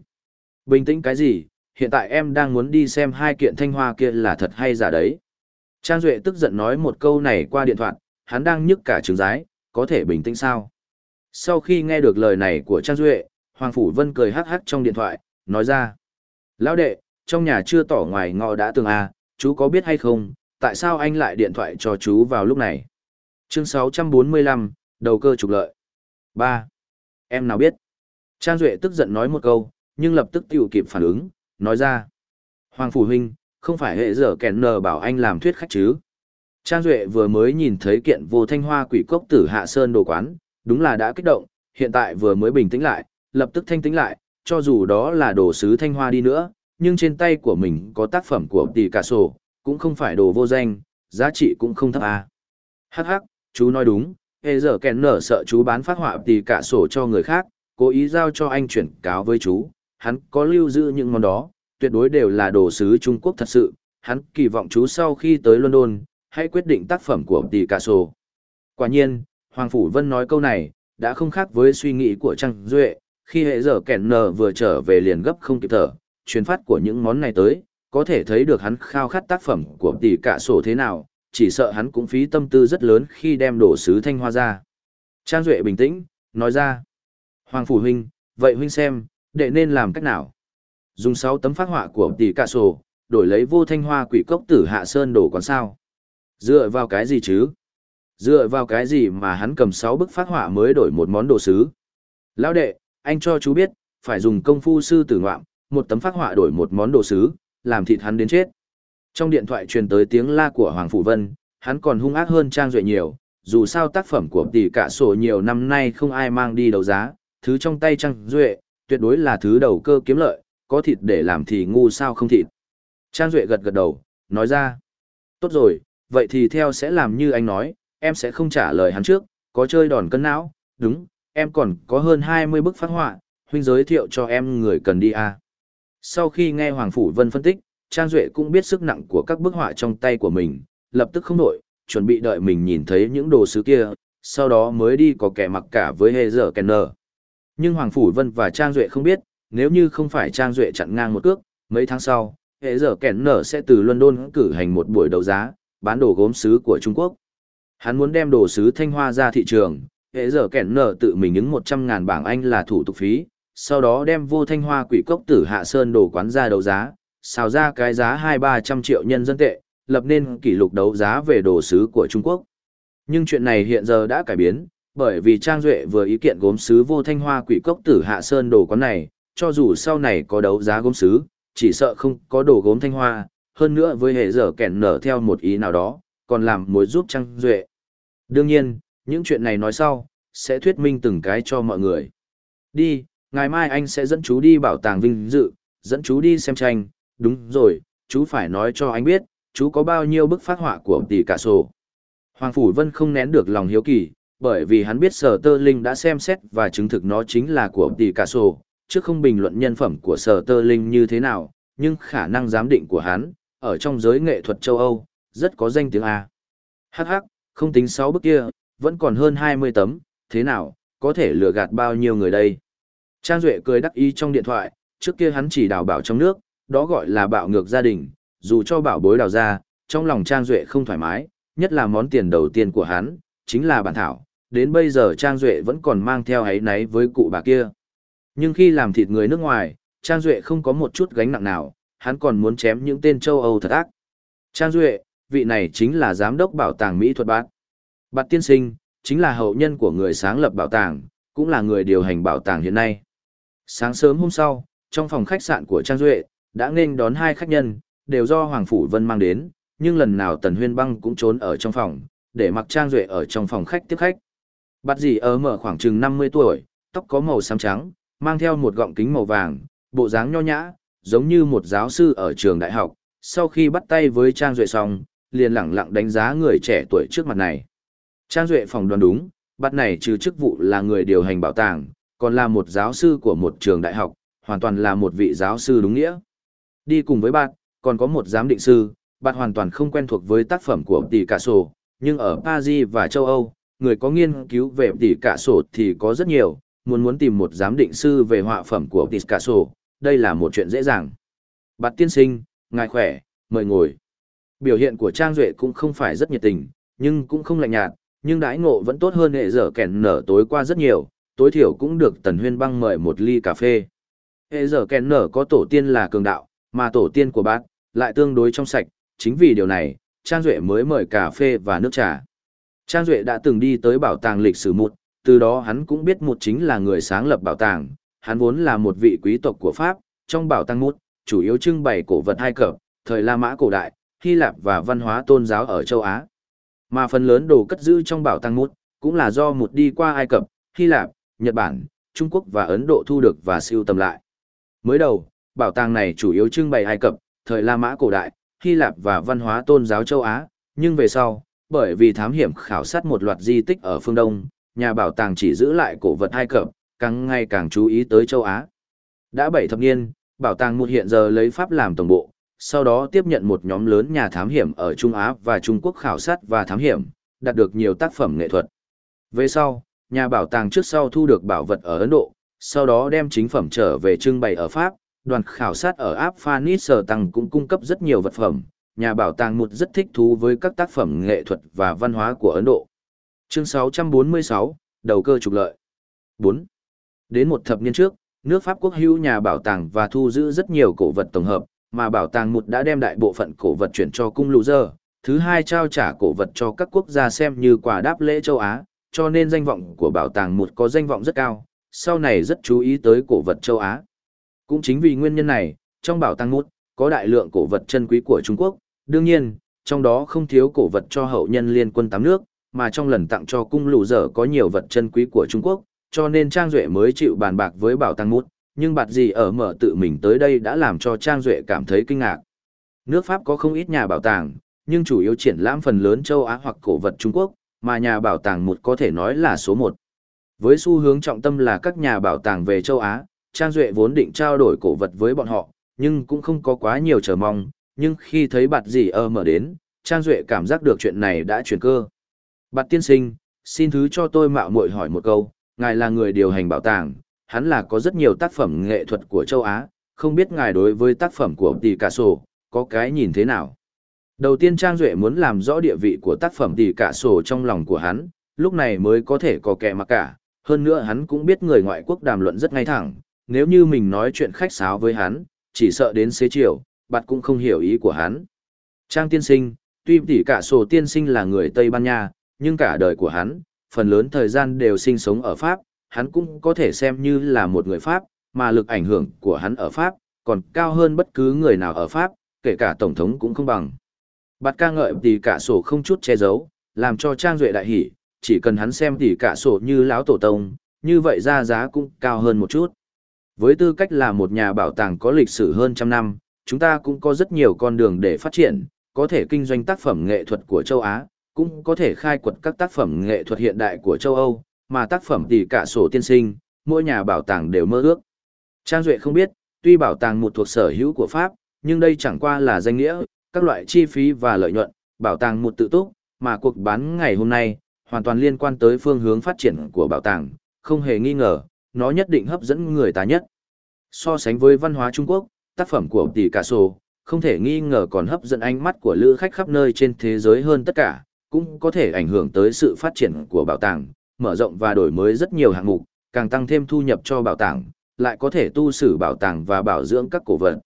Bình tĩnh cái gì, hiện tại em đang muốn đi xem hai kiện thanh hoa kia là thật hay giả đấy. Trang Duệ tức giận nói một câu này qua điện thoại, hắn đang nhức cả trứng rái, có thể bình tĩnh sao? Sau khi nghe được lời này của Trang Duệ, Hoàng Phủ Vân cười hắc hắc trong điện thoại, nói ra. Lão đệ, trong nhà chưa tỏ ngoài ngọ đã tường à, chú có biết hay không, tại sao anh lại điện thoại cho chú vào lúc này? Chương 645, đầu cơ trục lợi. 3. Em nào biết? Trang Duệ tức giận nói một câu, nhưng lập tức tiểu kịp phản ứng, nói ra. Hoàng Phủ Huynh, không phải hệ giờ kèn nờ bảo anh làm thuyết khách chứ? Trang Duệ vừa mới nhìn thấy kiện vô thanh hoa quỷ cốc tử hạ sơn đồ quán, đúng là đã kích động, hiện tại vừa mới bình tĩnh lại, lập tức thanh tĩnh lại, cho dù đó là đồ sứ thanh hoa đi nữa, nhưng trên tay của mình có tác phẩm của tỷ cả sổ, cũng không phải đồ vô danh, giá trị cũng không thấp à. Hắc hắc, chú nói đúng, hề giờ kèn nở sợ chú bán phát họa thì cả sổ cho người khác, cố ý giao cho anh chuyển cáo với chú, hắn có lưu giữ những món đó, tuyệt đối đều là đồ sứ Trung Quốc thật sự, hắn kỳ vọng chú sau khi tới London, hãy quyết định tác phẩm của tỷ cả sổ. Quả nhiên, Hoàng Phủ Vân nói câu này, đã không khác với suy nghĩ của Trang Duệ, khi hệ giờ kèn nở vừa trở về liền gấp không kịp thở, chuyến phát của những món này tới, có thể thấy được hắn khao khát tác phẩm của tỷ cả sổ thế nào, chỉ sợ hắn cũng phí tâm tư rất lớn khi đem đổ sứ thanh hoa ra. Trang Duệ bình tĩnh, nói ra. Hoàng Phủ Huynh, vậy Huynh xem, đệ nên làm cách nào? Dùng 6 tấm phát họa của tỷ cả sổ, đổi lấy vô thanh hoa quỷ cốc tử hạ sơn đổ còn sao? Dựa vào cái gì chứ? Dựa vào cái gì mà hắn cầm 6 bức phát họa mới đổi một món đồ sứ? Lão đệ, anh cho chú biết, phải dùng công phu sư tử ngoạm, một tấm phát họa đổi một món đồ sứ, làm thịt hắn đến chết. Trong điện thoại truyền tới tiếng la của Hoàng Phủ Vân, hắn còn hung ác hơn Trang Duệ nhiều, dù sao tác phẩm của tỷ cả sổ nhiều năm nay không ai mang đi đấu giá, thứ trong tay Trang Duệ, tuyệt đối là thứ đầu cơ kiếm lợi, có thịt để làm thì ngu sao không thịt. Trang Duệ gật gật đầu, nói ra, tốt rồi, vậy thì theo sẽ làm như anh nói, em sẽ không trả lời hắn trước, có chơi đòn cân não, đúng, em còn có hơn 20 bức phát họa, huynh giới thiệu cho em người cần đi à. Sau khi nghe Hoàng Phủ Vân phân tích, Trang Duệ cũng biết sức nặng của các bức họa trong tay của mình, lập tức không nổi, chuẩn bị đợi mình nhìn thấy những đồ sứ kia, sau đó mới đi có kẻ mặc cả với Hê dở Kenner. Nhưng Hoàng Phủ Vân và Trang Duệ không biết, nếu như không phải Trang Duệ chặn ngang một cước, mấy tháng sau, Hê dở Kenner sẽ từ London cử hành một buổi đấu giá, bán đồ gốm sứ của Trung Quốc. Hắn muốn đem đồ sứ thanh hoa ra thị trường, hệ giờ kẻn nở tự mình ứng 100 ngàn bảng Anh là thủ tục phí, sau đó đem vô thanh hoa quỷ cốc tử hạ sơn đồ quán ra đấu giá, xào ra cái giá 2-300 triệu nhân dân tệ, lập nên kỷ lục đấu giá về đồ sứ của Trung Quốc. Nhưng chuyện này hiện giờ đã cải biến, bởi vì Trang Duệ vừa ý kiện gốm sứ vô thanh hoa quỷ cốc tử hạ sơn đồ quán này, cho dù sau này có đấu giá gốm sứ, chỉ sợ không có đồ gốm thanh hoa, hơn nữa với hệ giờ kẻn nở theo một ý nào đó, còn làm mối giúp Trang Duệ. Đương nhiên, những chuyện này nói sau, sẽ thuyết minh từng cái cho mọi người. Đi, ngày mai anh sẽ dẫn chú đi bảo tàng vinh dự, dẫn chú đi xem tranh, đúng rồi, chú phải nói cho anh biết, chú có bao nhiêu bức phát họa của tỷ cả sổ. Hoàng Phủ Vân không nén được lòng hiếu kỳ, bởi vì hắn biết sở tơ linh đã xem xét và chứng thực nó chính là của tỷ cả sổ, chứ không bình luận nhân phẩm của sở tơ linh như thế nào, nhưng khả năng giám định của hắn, ở trong giới nghệ thuật châu Âu, rất có danh tiếng A. Hắc hắc, không tính 6 bức kia, vẫn còn hơn 20 tấm, thế nào, có thể lừa gạt bao nhiêu người đây? Trang Duệ cười đắc ý trong điện thoại, trước kia hắn chỉ đào bảo trong nước, đó gọi là bạo ngược gia đình, dù cho bảo bối đào ra, trong lòng Trang Duệ không thoải mái, nhất là món tiền đầu tiên của hắn, chính là bản thảo, đến bây giờ Trang Duệ vẫn còn mang theo ấy náy với cụ bà kia. Nhưng khi làm thịt người nước ngoài, Trang Duệ không có một chút gánh nặng nào, hắn còn muốn chém những tên châu Âu thật ác. Trang Duệ, vị này chính là giám đốc bảo tàng Mỹ thuật bát. Bạc tiên sinh, chính là hậu nhân của người sáng lập bảo tàng, cũng là người điều hành bảo tàng hiện nay. Sáng sớm hôm sau, trong phòng khách sạn của Trang Duệ, đã nên đón hai khách nhân, đều do Hoàng Phủ Vân mang đến, nhưng lần nào Tần Huyên Băng cũng trốn ở trong phòng, để mặc Trang Duệ ở trong phòng khách tiếp khách. Bắt gì ở mở khoảng chừng 50 tuổi, tóc có màu xám trắng, mang theo một gọng kính màu vàng, bộ dáng nho nhã, giống như một giáo sư ở trường đại học. Sau khi bắt tay với Trang Duệ xong, liền lẳng lặng đánh giá người trẻ tuổi trước mặt này. Trang Duệ phòng đoán đúng, bắt này trừ chức vụ là người điều hành bảo tàng, còn là một giáo sư của một trường đại học, hoàn toàn là một vị giáo sư đúng nghĩa. Đi cùng với bạn, còn có một giám định sư, bạn hoàn toàn không quen thuộc với tác phẩm của tỷ cả sổ, nhưng ở Paris và châu Âu, người có nghiên cứu về tỷ cả sổ thì có rất nhiều, muốn muốn tìm một giám định sư về họa phẩm của tỷ cả sổ, đây là một chuyện dễ dàng. bạn tiên sinh, ngài khỏe, mời ngồi. Biểu hiện của Trang Duệ cũng không phải rất nhiệt tình, nhưng cũng không lạnh nhạt, nhưng đãi ngộ vẫn tốt hơn hệ dở kẻn nở tối qua rất nhiều, tối thiểu cũng được Tần Huyên băng mời một ly cà phê. Hệ giờ kèn nở có tổ tiên là cường đạo, mà tổ tiên của bác lại tương đối trong sạch, chính vì điều này, Trang Duệ mới mời cà phê và nước trà. Trang Duệ đã từng đi tới bảo tàng lịch sử một, từ đó hắn cũng biết một chính là người sáng lập bảo tàng, hắn vốn là một vị quý tộc của Pháp, trong bảo tàng một, chủ yếu trưng bày cổ vật hai cập, thời La Mã cổ đại, Hy Lạp và văn hóa tôn giáo ở châu Á. Mà phần lớn đồ cất giữ trong bảo tàng một, cũng là do một đi qua Ai Cập, Hy Lạp, Nhật Bản, Trung Quốc và Ấn Độ thu được và siêu tầm lại. Mới đầu, bảo tàng này chủ yếu trưng bày Ai Cập, thời La Mã cổ đại, Hy Lạp và văn hóa tôn giáo châu Á, nhưng về sau, bởi vì thám hiểm khảo sát một loạt di tích ở phương Đông, nhà bảo tàng chỉ giữ lại cổ vật Ai Cập, càng ngày càng chú ý tới châu Á. Đã bảy thập niên, bảo tàng một hiện giờ lấy Pháp làm tổng bộ, sau đó tiếp nhận một nhóm lớn nhà thám hiểm ở Trung Á và Trung Quốc khảo sát và thám hiểm, đạt được nhiều tác phẩm nghệ thuật. Về sau, nhà bảo tàng trước sau thu được bảo vật ở Ấn Độ, sau đó đem chính phẩm trở về trưng bày ở Pháp, đoàn khảo sát ở áp Phanis Sở Tăng cũng cung cấp rất nhiều vật phẩm, nhà bảo tàng một rất thích thú với các tác phẩm nghệ thuật và văn hóa của Ấn Độ. Chương 646, Đầu cơ trục lợi. 4. Đến một thập niên trước, nước Pháp quốc hữu nhà bảo tàng và thu giữ rất nhiều cổ vật tổng hợp, mà bảo tàng một đã đem đại bộ phận cổ vật chuyển cho cung lũ dơ, thứ hai trao trả cổ vật cho các quốc gia xem như quà đáp lễ châu Á, cho nên danh vọng của bảo tàng một có danh vọng rất cao, sau này rất chú ý tới cổ vật châu Á. Cũng chính vì nguyên nhân này, trong bảo tàng một, có đại lượng cổ vật chân quý của Trung Quốc, đương nhiên, trong đó không thiếu cổ vật cho hậu nhân liên quân tám nước, mà trong lần tặng cho cung lũ dở có nhiều vật chân quý của Trung Quốc, cho nên Trang Duệ mới chịu bàn bạc với bảo tàng mút, nhưng bạt gì ở mở tự mình tới đây đã làm cho Trang Duệ cảm thấy kinh ngạc. Nước Pháp có không ít nhà bảo tàng, nhưng chủ yếu triển lãm phần lớn châu Á hoặc cổ vật Trung Quốc, mà nhà bảo tàng một có thể nói là số một. Với xu hướng trọng tâm là các nhà bảo tàng về châu Á, Trang Duệ vốn định trao đổi cổ vật với bọn họ, nhưng cũng không có quá nhiều chờ mong, nhưng khi thấy bạt gì ơ mở đến, Trang Duệ cảm giác được chuyện này đã chuyển cơ. Bạt tiên sinh, xin thứ cho tôi mạo muội hỏi một câu, ngài là người điều hành bảo tàng, hắn là có rất nhiều tác phẩm nghệ thuật của châu Á, không biết ngài đối với tác phẩm của Picasso, Sổ, có cái nhìn thế nào? Đầu tiên Trang Duệ muốn làm rõ địa vị của tác phẩm Tỷ cả Sổ trong lòng của hắn, lúc này mới có thể có kẻ mặc cả, hơn nữa hắn cũng biết người ngoại quốc đàm luận rất ngay thẳng, nếu như mình nói chuyện khách sáo với hắn, chỉ sợ đến xế chiều, bạn cũng không hiểu ý của hắn. Trang tiên sinh, tuy Tỷ cả Sổ tiên sinh là người Tây Ban Nha, nhưng cả đời của hắn, phần lớn thời gian đều sinh sống ở Pháp, hắn cũng có thể xem như là một người Pháp, mà lực ảnh hưởng của hắn ở Pháp, còn cao hơn bất cứ người nào ở Pháp, kể cả Tổng thống cũng không bằng. Bạt ca ngợi tỷ cả sổ không chút che giấu, làm cho Trang Duệ đại hỉ, chỉ cần hắn xem tỷ cả sổ như lão tổ tông, như vậy ra giá cũng cao hơn một chút. Với tư cách là một nhà bảo tàng có lịch sử hơn trăm năm, chúng ta cũng có rất nhiều con đường để phát triển, có thể kinh doanh tác phẩm nghệ thuật của châu Á, cũng có thể khai quật các tác phẩm nghệ thuật hiện đại của châu Âu, mà tác phẩm tỷ cả sổ tiên sinh, mỗi nhà bảo tàng đều mơ ước. Trang Duệ không biết, tuy bảo tàng một thuộc sở hữu của Pháp, nhưng đây chẳng qua là danh nghĩa, các loại chi phí và lợi nhuận, bảo tàng một tự túc, mà cuộc bán ngày hôm nay, hoàn toàn liên quan tới phương hướng phát triển của bảo tàng, không hề nghi ngờ, nó nhất định hấp dẫn người ta nhất. So sánh với văn hóa Trung Quốc, tác phẩm của tỷ cả sổ, không thể nghi ngờ còn hấp dẫn ánh mắt của lữ khách khắp nơi trên thế giới hơn tất cả, cũng có thể ảnh hưởng tới sự phát triển của bảo tàng, mở rộng và đổi mới rất nhiều hạng mục, càng tăng thêm thu nhập cho bảo tàng, lại có thể tu sử bảo tàng và bảo dưỡng các cổ vật.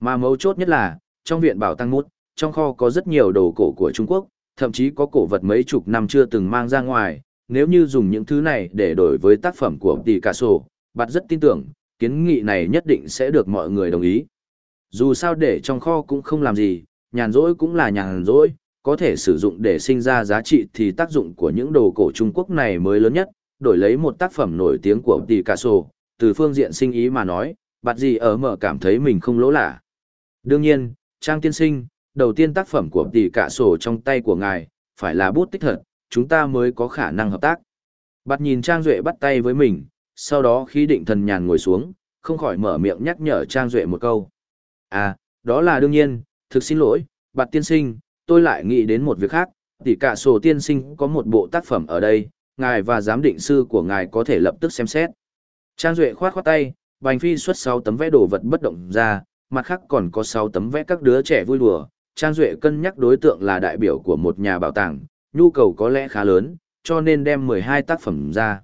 Mà mấu chốt nhất là, trong viện bảo tàng mút, trong kho có rất nhiều đồ cổ của Trung Quốc, thậm chí có cổ vật mấy chục năm chưa từng mang ra ngoài, nếu như dùng những thứ này để đổi với tác phẩm của Picasso, bạn rất tin tưởng, kiến nghị này nhất định sẽ được mọi người đồng ý. Dù sao để trong kho cũng không làm gì, nhàn rỗi cũng là nhàn rỗi, có thể sử dụng để sinh ra giá trị thì tác dụng của những đồ cổ Trung Quốc này mới lớn nhất, đổi lấy một tác phẩm nổi tiếng của Picasso, từ phương diện sinh ý mà nói, bạn gì ở mở cảm thấy mình không lỗ lạ. Đương nhiên, Trang Tiên Sinh, đầu tiên tác phẩm của tỷ Cả Sổ trong tay của ngài, phải là bút tích thật, chúng ta mới có khả năng hợp tác. Bạt nhìn Trang Duệ bắt tay với mình, sau đó khi định thần nhàn ngồi xuống, không khỏi mở miệng nhắc nhở Trang Duệ một câu. À, đó là đương nhiên, thực xin lỗi, bạt tiên sinh, tôi lại nghĩ đến một việc khác, tỷ cả sổ tiên sinh có một bộ tác phẩm ở đây, ngài và giám định sư của ngài có thể lập tức xem xét. Trang Duệ khoát khoát tay, Bành Phi xuất 6 tấm vẽ đồ vật bất động ra, mặt khác còn có 6 tấm vẽ các đứa trẻ vui đùa. Trang Duệ cân nhắc đối tượng là đại biểu của một nhà bảo tàng, nhu cầu có lẽ khá lớn, cho nên đem 12 tác phẩm ra.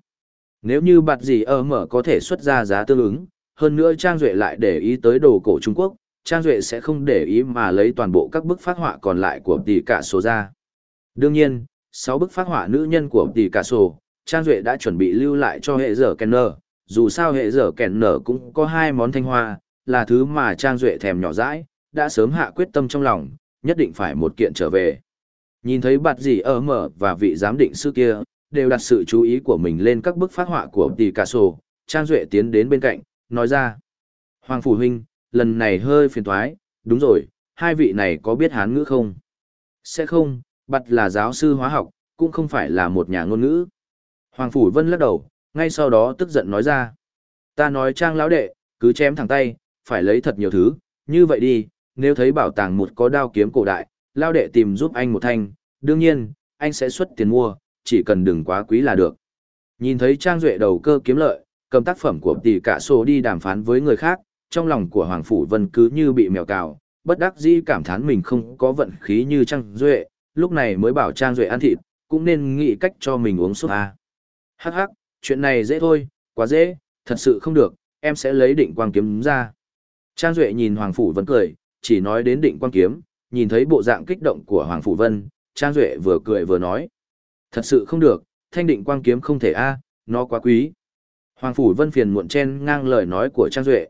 Nếu như bạt gì ở mở có thể xuất ra giá tương ứng, hơn nữa Trang Duệ lại để ý tới đồ cổ Trung Quốc, Trang Duệ sẽ không để ý mà lấy toàn bộ các bức phát họa còn lại của tỷ cả số ra. Đương nhiên, 6 bức phát họa nữ nhân của tỷ cả sổ, Trang Duệ đã chuẩn bị lưu lại cho hệ giờ Kenner, dù sao hệ giờ Kenner cũng có hai món thanh hoa, là thứ mà Trang Duệ thèm nhỏ dãi, đã sớm hạ quyết tâm trong lòng, nhất định phải một kiện trở về. Nhìn thấy bạt gì ở mở và vị giám định sư kia, đều đặt sự chú ý của mình lên các bức phát họa của tỷ cả sổ, Trang Duệ tiến đến bên cạnh, nói ra. Hoàng Phủ Huynh, lần này hơi phiền thoái, đúng rồi, hai vị này có biết hán ngữ không? Sẽ không, bặt là giáo sư hóa học, cũng không phải là một nhà ngôn ngữ. Hoàng Phủ Vân lắc đầu, ngay sau đó tức giận nói ra. Ta nói trang lão đệ, cứ chém thẳng tay, phải lấy thật nhiều thứ, như vậy đi, nếu thấy bảo tàng một có đao kiếm cổ đại, lao đệ tìm giúp anh một thanh, đương nhiên, anh sẽ xuất tiền mua, chỉ cần đừng quá quý là được. Nhìn thấy Trang Duệ đầu cơ kiếm lợi, cầm tác phẩm của tỷ cả sổ đi đàm phán với người khác, trong lòng của Hoàng Phủ Vân cứ như bị mèo cào, bất đắc dĩ cảm thán mình không có vận khí như Trang Duệ, lúc này mới bảo Trang Duệ ăn thịt, cũng nên nghĩ cách cho mình uống súp à. Hắc hắc, chuyện này dễ thôi, quá dễ, thật sự không được, em sẽ lấy định quang kiếm ra. Trang Duệ nhìn Hoàng Phủ Vân cười, chỉ nói đến định Quan kiếm, nhìn thấy bộ dạng kích động của Hoàng Phủ Vân, Trang Duệ vừa cười vừa nói. Thật sự không được, thanh định Quan kiếm không thể a nó quá quý. Hoàng Phủ Vân phiền muộn chen ngang lời nói của Trang Duệ.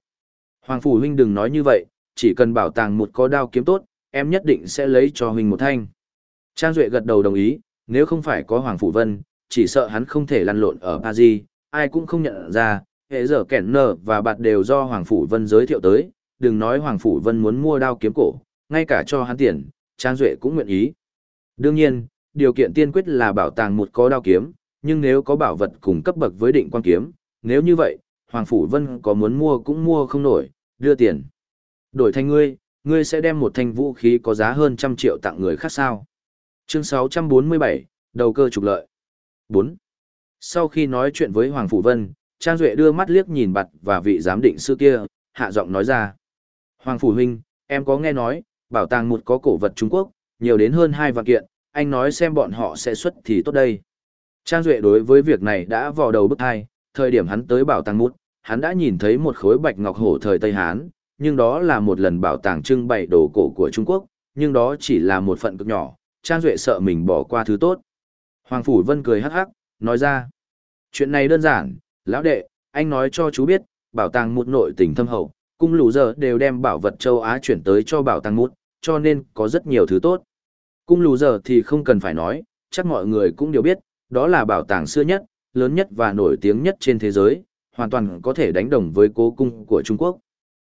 Hoàng Phủ Huynh đừng nói như vậy, chỉ cần bảo tàng một có đao kiếm tốt, em nhất định sẽ lấy cho Huynh một thanh. Trang Duệ gật đầu đồng ý, nếu không phải có Hoàng Phủ Vân, chỉ sợ hắn không thể lăn lộn ở Paris, ai cũng không nhận ra, hệ giờ kẻn nở và bạt đều do Hoàng Phủ Vân giới thiệu tới, đừng nói Hoàng Phủ Vân muốn mua đao kiếm cổ, ngay cả cho hắn tiền, Trang Duệ cũng nguyện ý. Đương nhiên, điều kiện tiên quyết là bảo tàng một có đao kiếm, nhưng nếu có bảo vật cùng cấp bậc với định quan kiếm, nếu như vậy, Hoàng Phủ Vân có muốn mua cũng mua không nổi, đưa tiền. Đổi thành ngươi, ngươi sẽ đem một thanh vũ khí có giá hơn trăm triệu tặng người khác sao. Chương 647, đầu cơ trục lợi. 4. Sau khi nói chuyện với Hoàng Phủ Vân, Trang Duệ đưa mắt liếc nhìn bặt và vị giám định sư kia, hạ giọng nói ra. Hoàng Phủ Huynh, em có nghe nói, bảo tàng một có cổ vật Trung Quốc, nhiều đến hơn hai vạn kiện, anh nói xem bọn họ sẽ xuất thì tốt đây. Trang Duệ đối với việc này đã vào đầu bức hai, thời điểm hắn tới bảo tàng mút, hắn đã nhìn thấy một khối bạch ngọc hổ thời Tây Hán, nhưng đó là một lần bảo tàng trưng bày đồ cổ của Trung Quốc, nhưng đó chỉ là một phận cực nhỏ, Trang Duệ sợ mình bỏ qua thứ tốt. Hoàng Phủ Vân cười hắc hắc, nói ra. Chuyện này đơn giản, lão đệ, anh nói cho chú biết, bảo tàng một nội tình thâm hậu, cung lũ giờ đều đem bảo vật châu Á chuyển tới cho bảo tàng mút, cho nên có rất nhiều thứ tốt. Cung lũ giờ thì không cần phải nói, chắc mọi người cũng đều biết, đó là bảo tàng xưa nhất, lớn nhất và nổi tiếng nhất trên thế giới, hoàn toàn có thể đánh đồng với cố cung của Trung Quốc.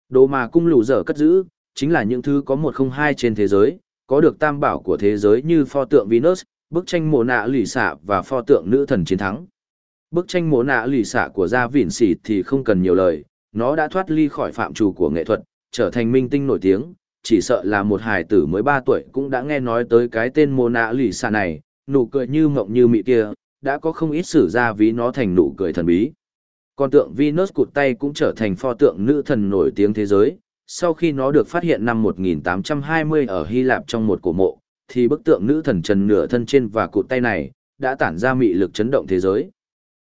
Đồ mà cung lũ giờ cất giữ, chính là những thứ có một không hai trên thế giới, có được tam bảo của thế giới như pho tượng Venus, bức tranh mộ nạ lì xạ và pho tượng nữ thần chiến thắng. Bức tranh mộ nạ lì xạ của Gia Vịn xỉ thì không cần nhiều lời, nó đã thoát ly khỏi phạm trù của nghệ thuật, trở thành minh tinh nổi tiếng, chỉ sợ là một hài tử mới 3 tuổi cũng đã nghe nói tới cái tên Mona nạ lì này, nụ cười như mộng như mị kia, đã có không ít sử ra ví nó thành nụ cười thần bí. Con tượng Venus cụt tay cũng trở thành pho tượng nữ thần nổi tiếng thế giới, sau khi nó được phát hiện năm 1820 ở Hy Lạp trong một cổ mộ, thì bức tượng nữ thần trần nửa thân trên và cụt tay này, đã tản ra mị lực chấn động thế giới.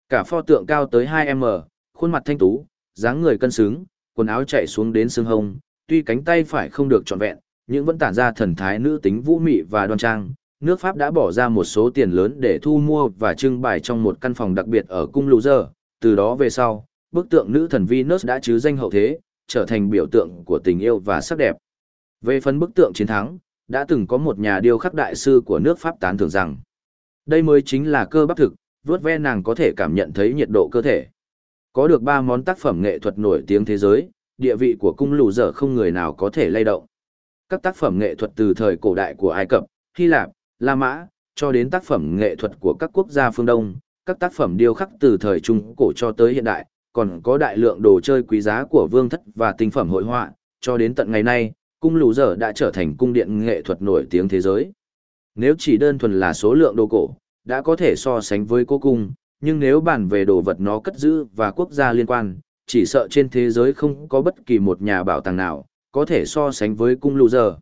Cả pho tượng cao tới 2m, khuôn mặt thanh tú, dáng người cân xứng, quần áo chạy xuống đến xương hông, tuy cánh tay phải không được trọn vẹn, nhưng vẫn tản ra thần thái nữ tính vũ mị và đoan trang, nước Pháp đã bỏ ra một số tiền lớn để thu mua và trưng bày trong một căn phòng đặc biệt ở cung Louvre. Giờ, từ đó về sau, bức tượng nữ thần Venus đã chứ danh hậu thế, trở thành biểu tượng của tình yêu và sắc đẹp. Về phần bức tượng chiến thắng, đã từng có một nhà điêu khắc đại sư của nước Pháp tán thưởng rằng, đây mới chính là cơ bắp thực, vuốt ve nàng có thể cảm nhận thấy nhiệt độ cơ thể. Có được ba món tác phẩm nghệ thuật nổi tiếng thế giới, địa vị của cung lù dở không người nào có thể lay động. Các tác phẩm nghệ thuật từ thời cổ đại của Ai Cập, Hy Lạp, La Mã, cho đến tác phẩm nghệ thuật của các quốc gia phương Đông, các tác phẩm điêu khắc từ thời Trung cổ cho tới hiện đại, còn có đại lượng đồ chơi quý giá của vương thất và tinh phẩm hội họa, cho đến tận ngày nay, cung lù dở đã trở thành cung điện nghệ thuật nổi tiếng thế giới. Nếu chỉ đơn thuần là số lượng đồ cổ, đã có thể so sánh với cố cung, nhưng nếu bàn về đồ vật nó cất giữ và quốc gia liên quan, chỉ sợ trên thế giới không có bất kỳ một nhà bảo tàng nào, có thể so sánh với cung lù dở.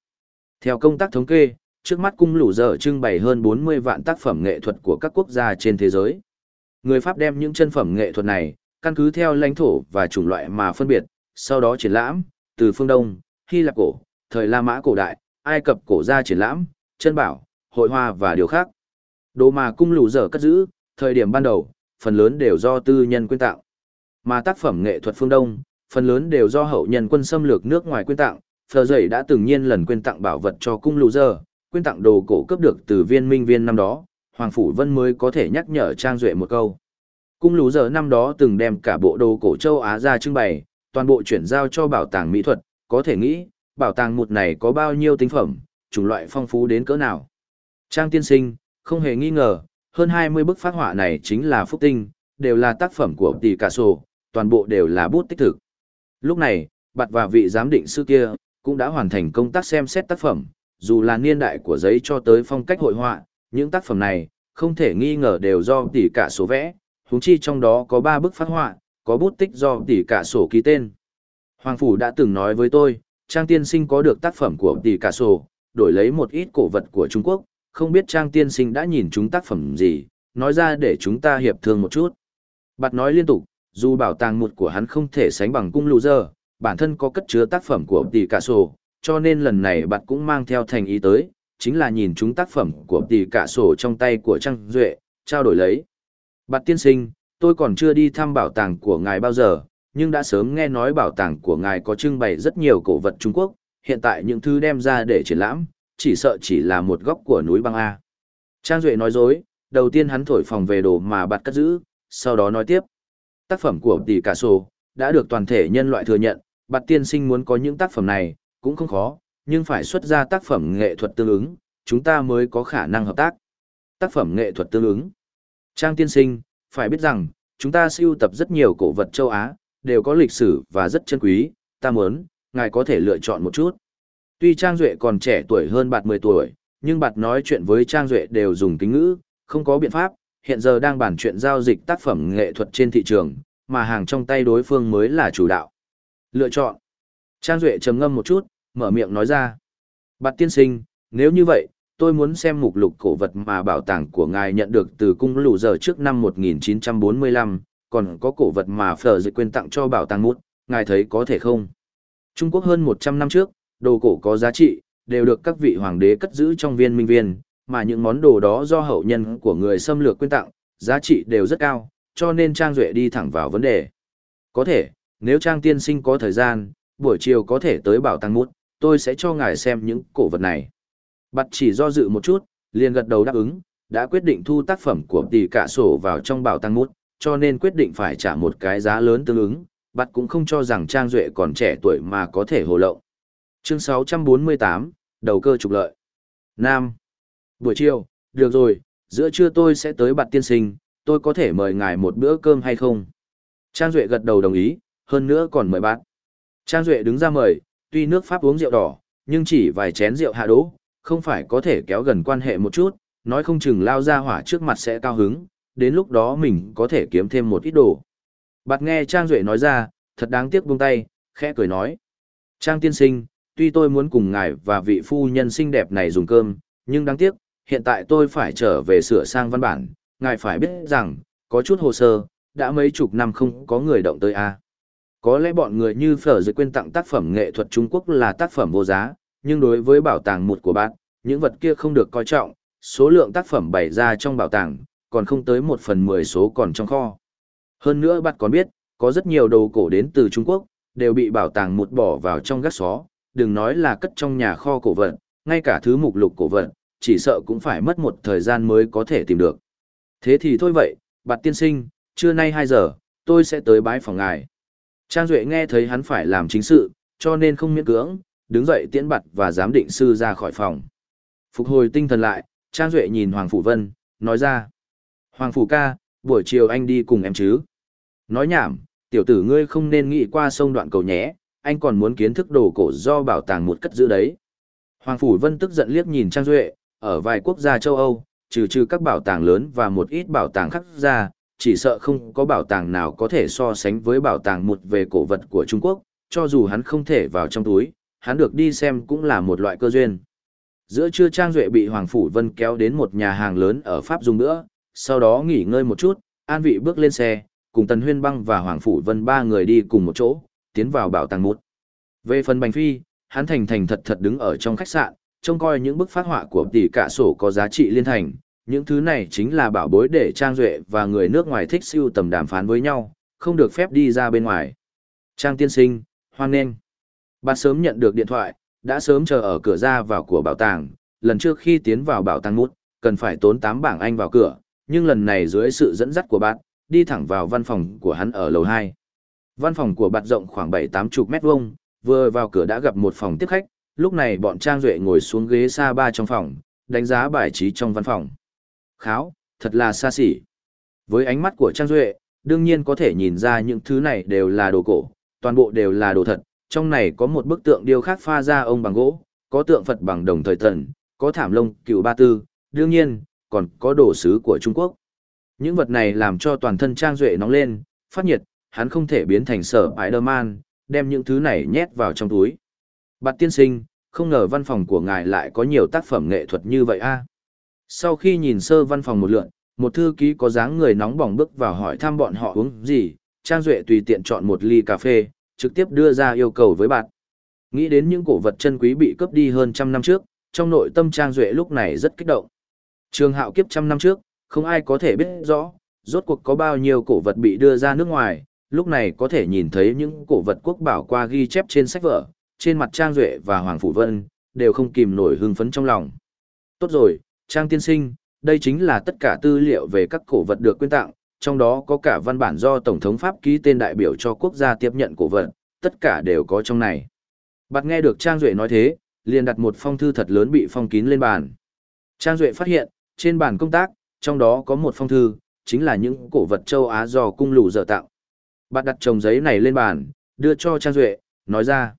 Theo công tác thống kê, trước mắt cung lù dở trưng bày hơn 40 vạn tác phẩm nghệ thuật của các quốc gia trên thế giới. Người Pháp đem những chân phẩm nghệ thuật này, căn cứ theo lãnh thổ và chủng loại mà phân biệt, sau đó triển lãm, từ phương Đông, Hy Lạp cổ, thời La Mã cổ đại, Ai Cập cổ ra triển lãm, chân bảo, hội hoa và điều khác. Đồ mà cung lù dở cất giữ, thời điểm ban đầu, phần lớn đều do tư nhân quyên tạo. Mà tác phẩm nghệ thuật phương Đông, phần lớn đều do hậu nhân quân xâm lược nước ngoài quyên tặng. Phờ dậy đã từng nhiên lần quyên tặng bảo vật cho cung lũ dở, quyên tặng đồ cổ cấp được từ viên minh viên năm đó, Hoàng Phủ Vân mới có thể nhắc nhở Trang Duệ một câu. Cung lũ dở năm đó từng đem cả bộ đồ cổ châu Á ra trưng bày, toàn bộ chuyển giao cho bảo tàng mỹ thuật, có thể nghĩ, bảo tàng một này có bao nhiêu tinh phẩm, chủng loại phong phú đến cỡ nào. Trang tiên sinh, không hề nghi ngờ, hơn 20 bức phát họa này chính là phúc tinh, đều là tác phẩm của tỷ cả sổ, toàn bộ đều là bút tích thực. Lúc này, bạt và vị giám định sư kia, cũng đã hoàn thành công tác xem xét tác phẩm, dù là niên đại của giấy cho tới phong cách hội họa, những tác phẩm này, không thể nghi ngờ đều do tỷ cả số vẽ, huống chi trong đó có 3 bức phát họa, có bút tích do tỷ cả sổ ký tên. Hoàng Phủ đã từng nói với tôi, Trang Tiên Sinh có được tác phẩm của tỷ cả sổ, đổi lấy một ít cổ vật của Trung Quốc, không biết Trang Tiên Sinh đã nhìn chúng tác phẩm gì, nói ra để chúng ta hiệp thương một chút. Bạt nói liên tục, dù bảo tàng một của hắn không thể sánh bằng cung lù dơ, bản thân có cất chứa tác phẩm của tỷ cả sổ, cho nên lần này bạt cũng mang theo thành ý tới, chính là nhìn chúng tác phẩm của tỷ cả sổ trong tay của Trang Duệ, trao đổi lấy. Bạt tiên sinh, tôi còn chưa đi thăm bảo tàng của ngài bao giờ, nhưng đã sớm nghe nói bảo tàng của ngài có trưng bày rất nhiều cổ vật Trung Quốc, hiện tại những thứ đem ra để triển lãm, chỉ sợ chỉ là một góc của núi băng A. Trang Duệ nói dối, đầu tiên hắn thổi phòng về đồ mà bạt cất giữ, sau đó nói tiếp. Tác phẩm của tỷ cả sổ, đã được toàn thể nhân loại thừa nhận, bạt tiên sinh muốn có những tác phẩm này, cũng không khó, nhưng phải xuất ra tác phẩm nghệ thuật tương ứng, chúng ta mới có khả năng hợp tác. Tác phẩm nghệ thuật tương ứng. Trang tiên sinh, phải biết rằng, chúng ta siêu tập rất nhiều cổ vật châu Á, đều có lịch sử và rất chân quý, ta muốn, ngài có thể lựa chọn một chút. Tuy Trang Duệ còn trẻ tuổi hơn bạt 10 tuổi, nhưng bạt nói chuyện với Trang Duệ đều dùng kính ngữ, không có biện pháp, hiện giờ đang bàn chuyện giao dịch tác phẩm nghệ thuật trên thị trường, mà hàng trong tay đối phương mới là chủ đạo. Lựa chọn. Trang Duệ trầm ngâm một chút, mở miệng nói ra. Bạt tiên sinh, nếu như vậy, tôi muốn xem mục lục cổ vật mà bảo tàng của ngài nhận được từ cung lù giờ trước năm 1945, còn có cổ vật mà phở dịch quên tặng cho bảo tàng mút, ngài thấy có thể không? Trung Quốc hơn 100 năm trước, đồ cổ có giá trị, đều được các vị hoàng đế cất giữ trong viên minh viên, mà những món đồ đó do hậu nhân của người xâm lược quyên tặng, giá trị đều rất cao, cho nên Trang Duệ đi thẳng vào vấn đề. Có thể, nếu Trang tiên sinh có thời gian, buổi chiều có thể tới bảo tàng mút, tôi sẽ cho ngài xem những cổ vật này. Bặt chỉ do dự một chút, liền gật đầu đáp ứng, đã quyết định thu tác phẩm của tỷ cả sổ vào trong bảo tàng mút, cho nên quyết định phải trả một cái giá lớn tương ứng, bặt cũng không cho rằng Trang Duệ còn trẻ tuổi mà có thể hồ lộng. Chương 648, đầu cơ trục lợi. Nam. Buổi chiều, được rồi, giữa trưa tôi sẽ tới bạt tiên sinh, tôi có thể mời ngài một bữa cơm hay không? Trang Duệ gật đầu đồng ý, hơn nữa còn mời bạn Trang Duệ đứng ra mời, tuy nước Pháp uống rượu đỏ, nhưng chỉ vài chén rượu hạ đỗ, không phải có thể kéo gần quan hệ một chút, nói không chừng lao ra hỏa trước mặt sẽ cao hứng, đến lúc đó mình có thể kiếm thêm một ít đồ. Bạt nghe Trang Duệ nói ra, thật đáng tiếc buông tay, khẽ cười nói. Trang tiên sinh, tuy tôi muốn cùng ngài và vị phu nhân xinh đẹp này dùng cơm, nhưng đáng tiếc, hiện tại tôi phải trở về sửa sang văn bản, ngài phải biết rằng, có chút hồ sơ, đã mấy chục năm không có người động tới a. Có lẽ bọn người như phở dưới quên tặng tác phẩm nghệ thuật Trung Quốc là tác phẩm vô giá, nhưng đối với bảo tàng một của bạn, những vật kia không được coi trọng, số lượng tác phẩm bày ra trong bảo tàng, còn không tới một phần mười số còn trong kho. Hơn nữa bạn còn biết, có rất nhiều đồ cổ đến từ Trung Quốc, đều bị bảo tàng một bỏ vào trong gác xó, đừng nói là cất trong nhà kho cổ vật, ngay cả thứ mục lục cổ vật, chỉ sợ cũng phải mất một thời gian mới có thể tìm được. Thế thì thôi vậy, bạt tiên sinh, trưa nay 2 giờ, tôi sẽ tới bái phòng ngài. Trang Duệ nghe thấy hắn phải làm chính sự, cho nên không miễn cưỡng, đứng dậy tiễn bặt và giám định sư ra khỏi phòng. Phục hồi tinh thần lại, Trang Duệ nhìn Hoàng Phủ Vân, nói ra. Hoàng Phủ ca, buổi chiều anh đi cùng em chứ? Nói nhảm, tiểu tử ngươi không nên nghĩ qua sông đoạn cầu nhé, anh còn muốn kiến thức đồ cổ do bảo tàng một cất giữ đấy. Hoàng Phủ Vân tức giận liếc nhìn Trang Duệ, ở vài quốc gia châu Âu, trừ trừ các bảo tàng lớn và một ít bảo tàng khác ra, chỉ sợ không có bảo tàng nào có thể so sánh với bảo tàng một về cổ vật của Trung Quốc, cho dù hắn không thể vào trong túi, hắn được đi xem cũng là một loại cơ duyên. Giữa trưa Trang Duệ bị Hoàng Phủ Vân kéo đến một nhà hàng lớn ở Pháp dùng nữa, sau đó nghỉ ngơi một chút, an vị bước lên xe, cùng Tần Huyên Băng và Hoàng Phủ Vân ba người đi cùng một chỗ, tiến vào bảo tàng mút. Về phần Bành Phi, hắn thành thành thật thật đứng ở trong khách sạn, trông coi những bức phát họa của tỷ cả sổ có giá trị liên thành. Những thứ này chính là bảo bối để Trang Duệ và người nước ngoài thích siêu tầm đàm phán với nhau, không được phép đi ra bên ngoài. Trang tiên sinh, hoan nghênh. Bạn sớm nhận được điện thoại, đã sớm chờ ở cửa ra vào của bảo tàng, lần trước khi tiến vào bảo tàng mút, cần phải tốn 8 bảng Anh vào cửa, nhưng lần này dưới sự dẫn dắt của bạn, đi thẳng vào văn phòng của hắn ở lầu 2. Văn phòng của bạn rộng khoảng 7-8 chục mét vuông, vừa vào cửa đã gặp một phòng tiếp khách, lúc này bọn Trang Duệ ngồi xuống ghế xa ba trong phòng, đánh giá bài trí trong văn phòng. Kháo, thật là xa xỉ. Với ánh mắt của Trang Duệ, đương nhiên có thể nhìn ra những thứ này đều là đồ cổ, toàn bộ đều là đồ thật, trong này có một bức tượng điêu khắc pha ra ông bằng gỗ, có tượng Phật bằng đồng thời thần, có thảm lông cựu ba tư, đương nhiên, còn có đồ sứ của Trung Quốc. Những vật này làm cho toàn thân Trang Duệ nóng lên, phát nhiệt, hắn không thể biến thành sở Spider-Man, đem những thứ này nhét vào trong túi. Bạt tiên sinh, không ngờ văn phòng của ngài lại có nhiều tác phẩm nghệ thuật như vậy a. Sau khi nhìn sơ văn phòng một lượn, một thư ký có dáng người nóng bỏng bước vào hỏi thăm bọn họ uống gì, Trang Duệ tùy tiện chọn một ly cà phê, trực tiếp đưa ra yêu cầu với bạn. Nghĩ đến những cổ vật chân quý bị cướp đi hơn trăm năm trước, trong nội tâm Trang Duệ lúc này rất kích động. Trường hạo kiếp trăm năm trước, không ai có thể biết rõ, rốt cuộc có bao nhiêu cổ vật bị đưa ra nước ngoài, lúc này có thể nhìn thấy những cổ vật quốc bảo qua ghi chép trên sách vở, trên mặt Trang Duệ và Hoàng Phủ Vân, đều không kìm nổi hưng phấn trong lòng. Tốt rồi, Trang Tiên Sinh, đây chính là tất cả tư liệu về các cổ vật được quyên tặng, trong đó có cả văn bản do Tổng thống Pháp ký tên đại biểu cho quốc gia tiếp nhận cổ vật, tất cả đều có trong này. Bạt nghe được Trang Duệ nói thế, liền đặt một phong thư thật lớn bị phong kín lên bàn. Trang Duệ phát hiện, trên bàn công tác, trong đó có một phong thư, chính là những cổ vật châu Á do cung lù dở tặng. Bạn đặt chồng giấy này lên bàn, đưa cho Trang Duệ, nói ra.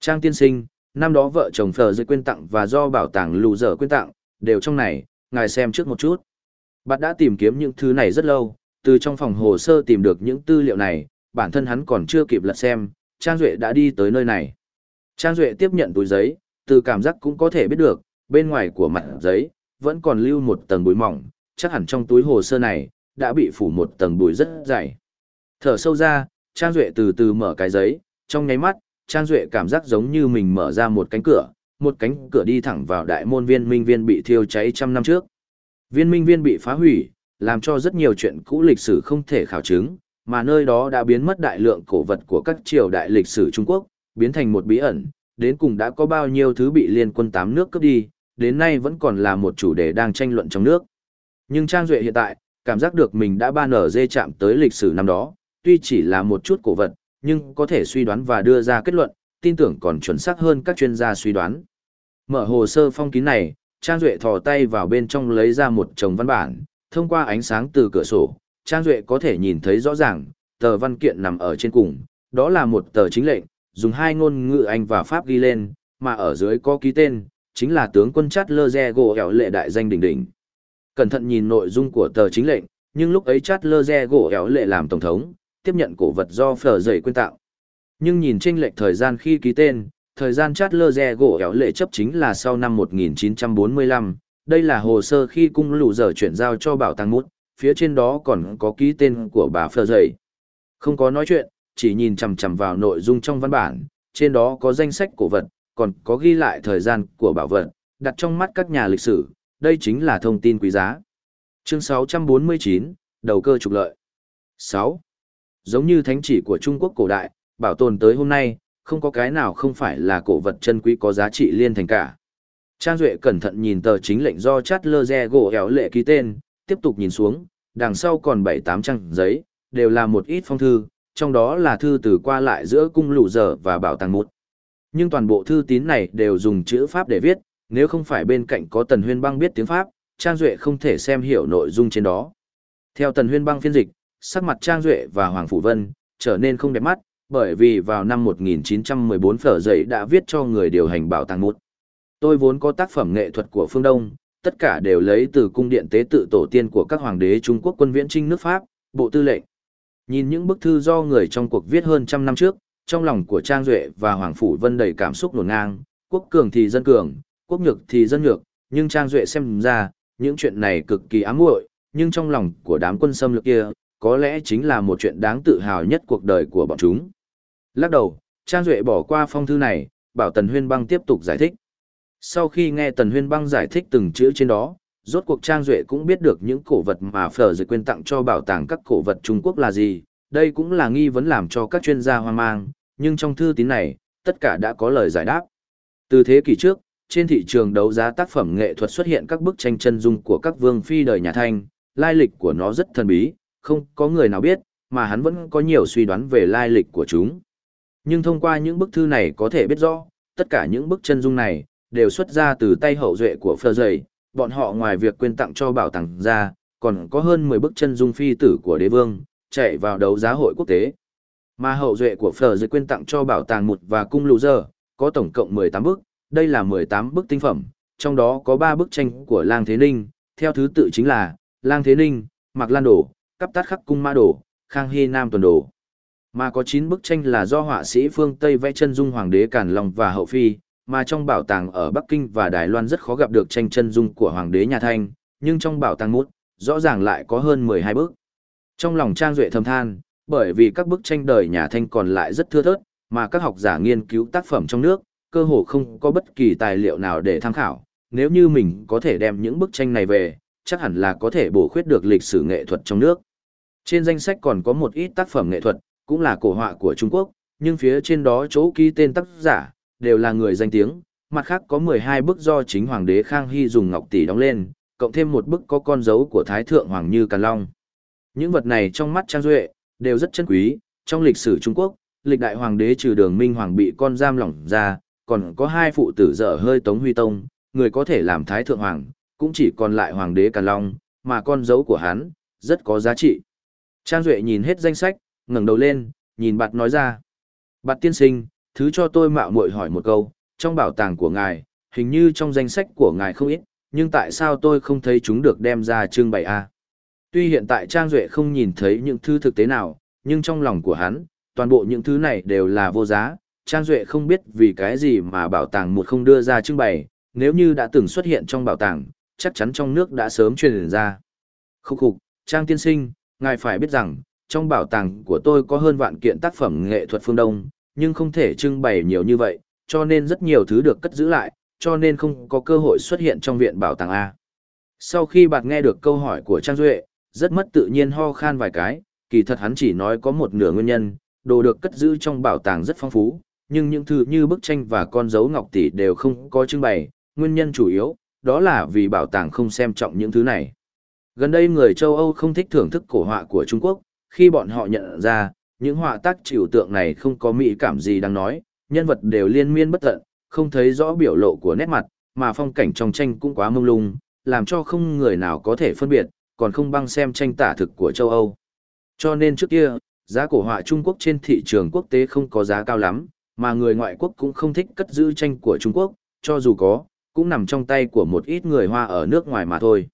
Trang tiên sinh, năm đó vợ chồng phở dưới quyên tặng và do bảo tàng lù dở quyên tặng, đều trong này, ngài xem trước một chút. Bạn đã tìm kiếm những thứ này rất lâu, từ trong phòng hồ sơ tìm được những tư liệu này, bản thân hắn còn chưa kịp lật xem, Trang Duệ đã đi tới nơi này. Trang Duệ tiếp nhận túi giấy, từ cảm giác cũng có thể biết được, bên ngoài của mặt giấy, vẫn còn lưu một tầng bụi mỏng, chắc hẳn trong túi hồ sơ này, đã bị phủ một tầng bụi rất dày. Thở sâu ra, Trang Duệ từ từ mở cái giấy, trong nháy mắt, Trang Duệ cảm giác giống như mình mở ra một cánh cửa, một cánh cửa đi thẳng vào đại môn viên minh viên bị thiêu cháy trăm năm trước. Viên minh viên bị phá hủy, làm cho rất nhiều chuyện cũ lịch sử không thể khảo chứng, mà nơi đó đã biến mất đại lượng cổ vật của các triều đại lịch sử Trung Quốc, biến thành một bí ẩn, đến cùng đã có bao nhiêu thứ bị liên quân tám nước cướp đi, đến nay vẫn còn là một chủ đề đang tranh luận trong nước. Nhưng Trang Duệ hiện tại, cảm giác được mình đã ban ở dê chạm tới lịch sử năm đó, tuy chỉ là một chút cổ vật, nhưng có thể suy đoán và đưa ra kết luận, tin tưởng còn chuẩn xác hơn các chuyên gia suy đoán. Mở hồ sơ phong kín này, Trang Duệ thò tay vào bên trong lấy ra một chồng văn bản, thông qua ánh sáng từ cửa sổ, Trang Duệ có thể nhìn thấy rõ ràng, tờ văn kiện nằm ở trên cùng, đó là một tờ chính lệnh, dùng hai ngôn ngữ Anh và Pháp ghi lên, mà ở dưới có ký tên, chính là tướng quân chát lơ re gỗ hẻo lệ đại danh đỉnh đỉnh. Cẩn thận nhìn nội dung của tờ chính lệnh, nhưng lúc ấy chát lơ re gỗ hẻo lệ làm tổng thống, tiếp nhận cổ vật do phở dày quyên tạo. Nhưng nhìn trên lệch thời gian khi ký tên, thời gian chát lơ re gỗ kéo lệ chấp chính là sau năm 1945, đây là hồ sơ khi cung lũ giờ chuyển giao cho bảo tàng mút, phía trên đó còn có ký tên của bà phở Dậy. Không có nói chuyện, chỉ nhìn chằm chằm vào nội dung trong văn bản, trên đó có danh sách cổ vật, còn có ghi lại thời gian của bảo vật, đặt trong mắt các nhà lịch sử, đây chính là thông tin quý giá. Chương 649, đầu cơ trục lợi. 6. Giống như thánh chỉ của Trung Quốc cổ đại, bảo tồn tới hôm nay, không có cái nào không phải là cổ vật chân quý có giá trị liên thành cả. Trang Duệ cẩn thận nhìn tờ chính lệnh do chát lơ re gỗ éo lệ ký tên, tiếp tục nhìn xuống, đằng sau còn 7-8 trang giấy, đều là một ít phong thư, trong đó là thư từ qua lại giữa cung lũ giờ và bảo tàng một. Nhưng toàn bộ thư tín này đều dùng chữ Pháp để viết, nếu không phải bên cạnh có Tần Huyên Bang biết tiếng Pháp, Trang Duệ không thể xem hiểu nội dung trên đó. Theo Tần Huyên Bang phiên dịch, sắc mặt Trang Duệ và Hoàng Phủ Vân trở nên không đẹp mắt, bởi vì vào năm 1914 phở dậy đã viết cho người điều hành bảo tàng mút. Tôi vốn có tác phẩm nghệ thuật của phương Đông, tất cả đều lấy từ cung điện tế tự tổ tiên của các hoàng đế Trung Quốc quân viễn trinh nước Pháp, bộ tư lệnh. Nhìn những bức thư do người trong cuộc viết hơn trăm năm trước, trong lòng của Trang Duệ và Hoàng Phủ Vân đầy cảm xúc nổn ngang, quốc cường thì dân cường, quốc nhược thì dân nhược, nhưng Trang Duệ xem ra, những chuyện này cực kỳ ám muội nhưng trong lòng của đám quân xâm lược kia, có lẽ chính là một chuyện đáng tự hào nhất cuộc đời của bọn chúng. Lắc đầu, Trang Duệ bỏ qua phong thư này, bảo Tần Huyên Băng tiếp tục giải thích. Sau khi nghe Tần Huyên Băng giải thích từng chữ trên đó, rốt cuộc Trang Duệ cũng biết được những cổ vật mà Phở Dự quên tặng cho bảo tàng các cổ vật Trung Quốc là gì, đây cũng là nghi vấn làm cho các chuyên gia hoang mang, nhưng trong thư tín này, tất cả đã có lời giải đáp. Từ thế kỷ trước, trên thị trường đấu giá tác phẩm nghệ thuật xuất hiện các bức tranh chân dung của các vương phi đời nhà Thanh, lai lịch của nó rất thần bí, không có người nào biết, mà hắn vẫn có nhiều suy đoán về lai lịch của chúng. Nhưng thông qua những bức thư này có thể biết rõ, tất cả những bức chân dung này, đều xuất ra từ tay hậu duệ của Phơ Dậy, bọn họ ngoài việc quyên tặng cho bảo tàng ra, còn có hơn 10 bức chân dung phi tử của đế vương, chạy vào đấu giá hội quốc tế. Mà hậu duệ của Phở Dậy quyên tặng cho bảo tàng một và cung lù giờ, có tổng cộng 18 bức, đây là 18 bức tinh phẩm, trong đó có 3 bức tranh của Lang Thế Ninh, theo thứ tự chính là Lang Thế Ninh, Mạc Lan đổ. Cắp Tát Khắc Cung ma Đồ, Khang Hy Nam Tuần Đồ. Mà có 9 bức tranh là do họa sĩ phương Tây vẽ chân dung Hoàng đế Càn Long và Hậu Phi, mà trong bảo tàng ở Bắc Kinh và Đài Loan rất khó gặp được tranh chân dung của Hoàng đế nhà Thanh, nhưng trong bảo tàng mút, rõ ràng lại có hơn 12 bức. Trong lòng Trang Duệ thầm than, bởi vì các bức tranh đời nhà Thanh còn lại rất thưa thớt, mà các học giả nghiên cứu tác phẩm trong nước, cơ hồ không có bất kỳ tài liệu nào để tham khảo. Nếu như mình có thể đem những bức tranh này về, chắc hẳn là có thể bổ khuyết được lịch sử nghệ thuật trong nước. Trên danh sách còn có một ít tác phẩm nghệ thuật, cũng là cổ họa của Trung Quốc, nhưng phía trên đó chỗ ký tên tác giả, đều là người danh tiếng, mặt khác có 12 bức do chính hoàng đế Khang Hy dùng ngọc tỷ đóng lên, cộng thêm một bức có con dấu của Thái Thượng Hoàng Như Càn Long. Những vật này trong mắt Trang Duệ, đều rất chân quý, trong lịch sử Trung Quốc, lịch đại hoàng đế trừ đường Minh Hoàng bị con giam lỏng ra, còn có hai phụ tử dở hơi Tống Huy Tông, người có thể làm Thái Thượng Hoàng, cũng chỉ còn lại hoàng đế Càn Long, mà con dấu của hắn, rất có giá trị. Trang Duệ nhìn hết danh sách, ngẩng đầu lên, nhìn bạt nói ra. Bạt tiên sinh, thứ cho tôi mạo muội hỏi một câu, trong bảo tàng của ngài, hình như trong danh sách của ngài không ít, nhưng tại sao tôi không thấy chúng được đem ra trưng bày a? Tuy hiện tại Trang Duệ không nhìn thấy những thứ thực tế nào, nhưng trong lòng của hắn, toàn bộ những thứ này đều là vô giá. Trang Duệ không biết vì cái gì mà bảo tàng một không đưa ra trưng bày, nếu như đã từng xuất hiện trong bảo tàng, chắc chắn trong nước đã sớm truyền ra. Khúc khục, Trang tiên sinh, ngài phải biết rằng, trong bảo tàng của tôi có hơn vạn kiện tác phẩm nghệ thuật phương Đông, nhưng không thể trưng bày nhiều như vậy, cho nên rất nhiều thứ được cất giữ lại, cho nên không có cơ hội xuất hiện trong viện bảo tàng A. Sau khi bạn nghe được câu hỏi của Trang Duệ, rất mất tự nhiên ho khan vài cái, kỳ thật hắn chỉ nói có một nửa nguyên nhân, đồ được cất giữ trong bảo tàng rất phong phú, nhưng những thứ như bức tranh và con dấu ngọc tỷ đều không có trưng bày, nguyên nhân chủ yếu, đó là vì bảo tàng không xem trọng những thứ này. Gần đây người châu Âu không thích thưởng thức cổ họa của Trung Quốc, khi bọn họ nhận ra, những họa tác trừu tượng này không có mỹ cảm gì đang nói, nhân vật đều liên miên bất tận, không thấy rõ biểu lộ của nét mặt, mà phong cảnh trong tranh cũng quá mông lung, làm cho không người nào có thể phân biệt, còn không băng xem tranh tả thực của châu Âu. Cho nên trước kia, giá cổ họa Trung Quốc trên thị trường quốc tế không có giá cao lắm, mà người ngoại quốc cũng không thích cất giữ tranh của Trung Quốc, cho dù có, cũng nằm trong tay của một ít người hoa ở nước ngoài mà thôi.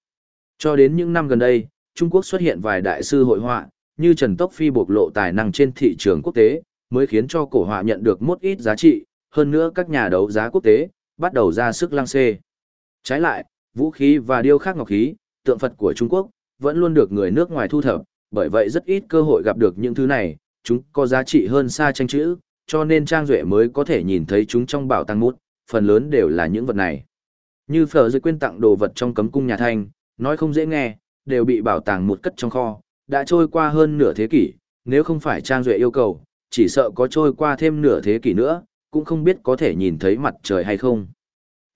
Cho đến những năm gần đây, Trung Quốc xuất hiện vài đại sư hội họa, như Trần Tốc Phi bộc lộ tài năng trên thị trường quốc tế, mới khiến cho cổ họa nhận được một ít giá trị, hơn nữa các nhà đấu giá quốc tế, bắt đầu ra sức lăng xê. Trái lại, vũ khí và điêu khắc ngọc khí, tượng Phật của Trung Quốc, vẫn luôn được người nước ngoài thu thập, bởi vậy rất ít cơ hội gặp được những thứ này, chúng có giá trị hơn xa tranh chữ, cho nên Trang Duệ mới có thể nhìn thấy chúng trong bảo tàng mút, phần lớn đều là những vật này. Như phở dưới Quyên tặng đồ vật trong cấm cung nhà thanh, nói không dễ nghe, đều bị bảo tàng một cất trong kho, đã trôi qua hơn nửa thế kỷ, nếu không phải Trang Duệ yêu cầu, chỉ sợ có trôi qua thêm nửa thế kỷ nữa, cũng không biết có thể nhìn thấy mặt trời hay không.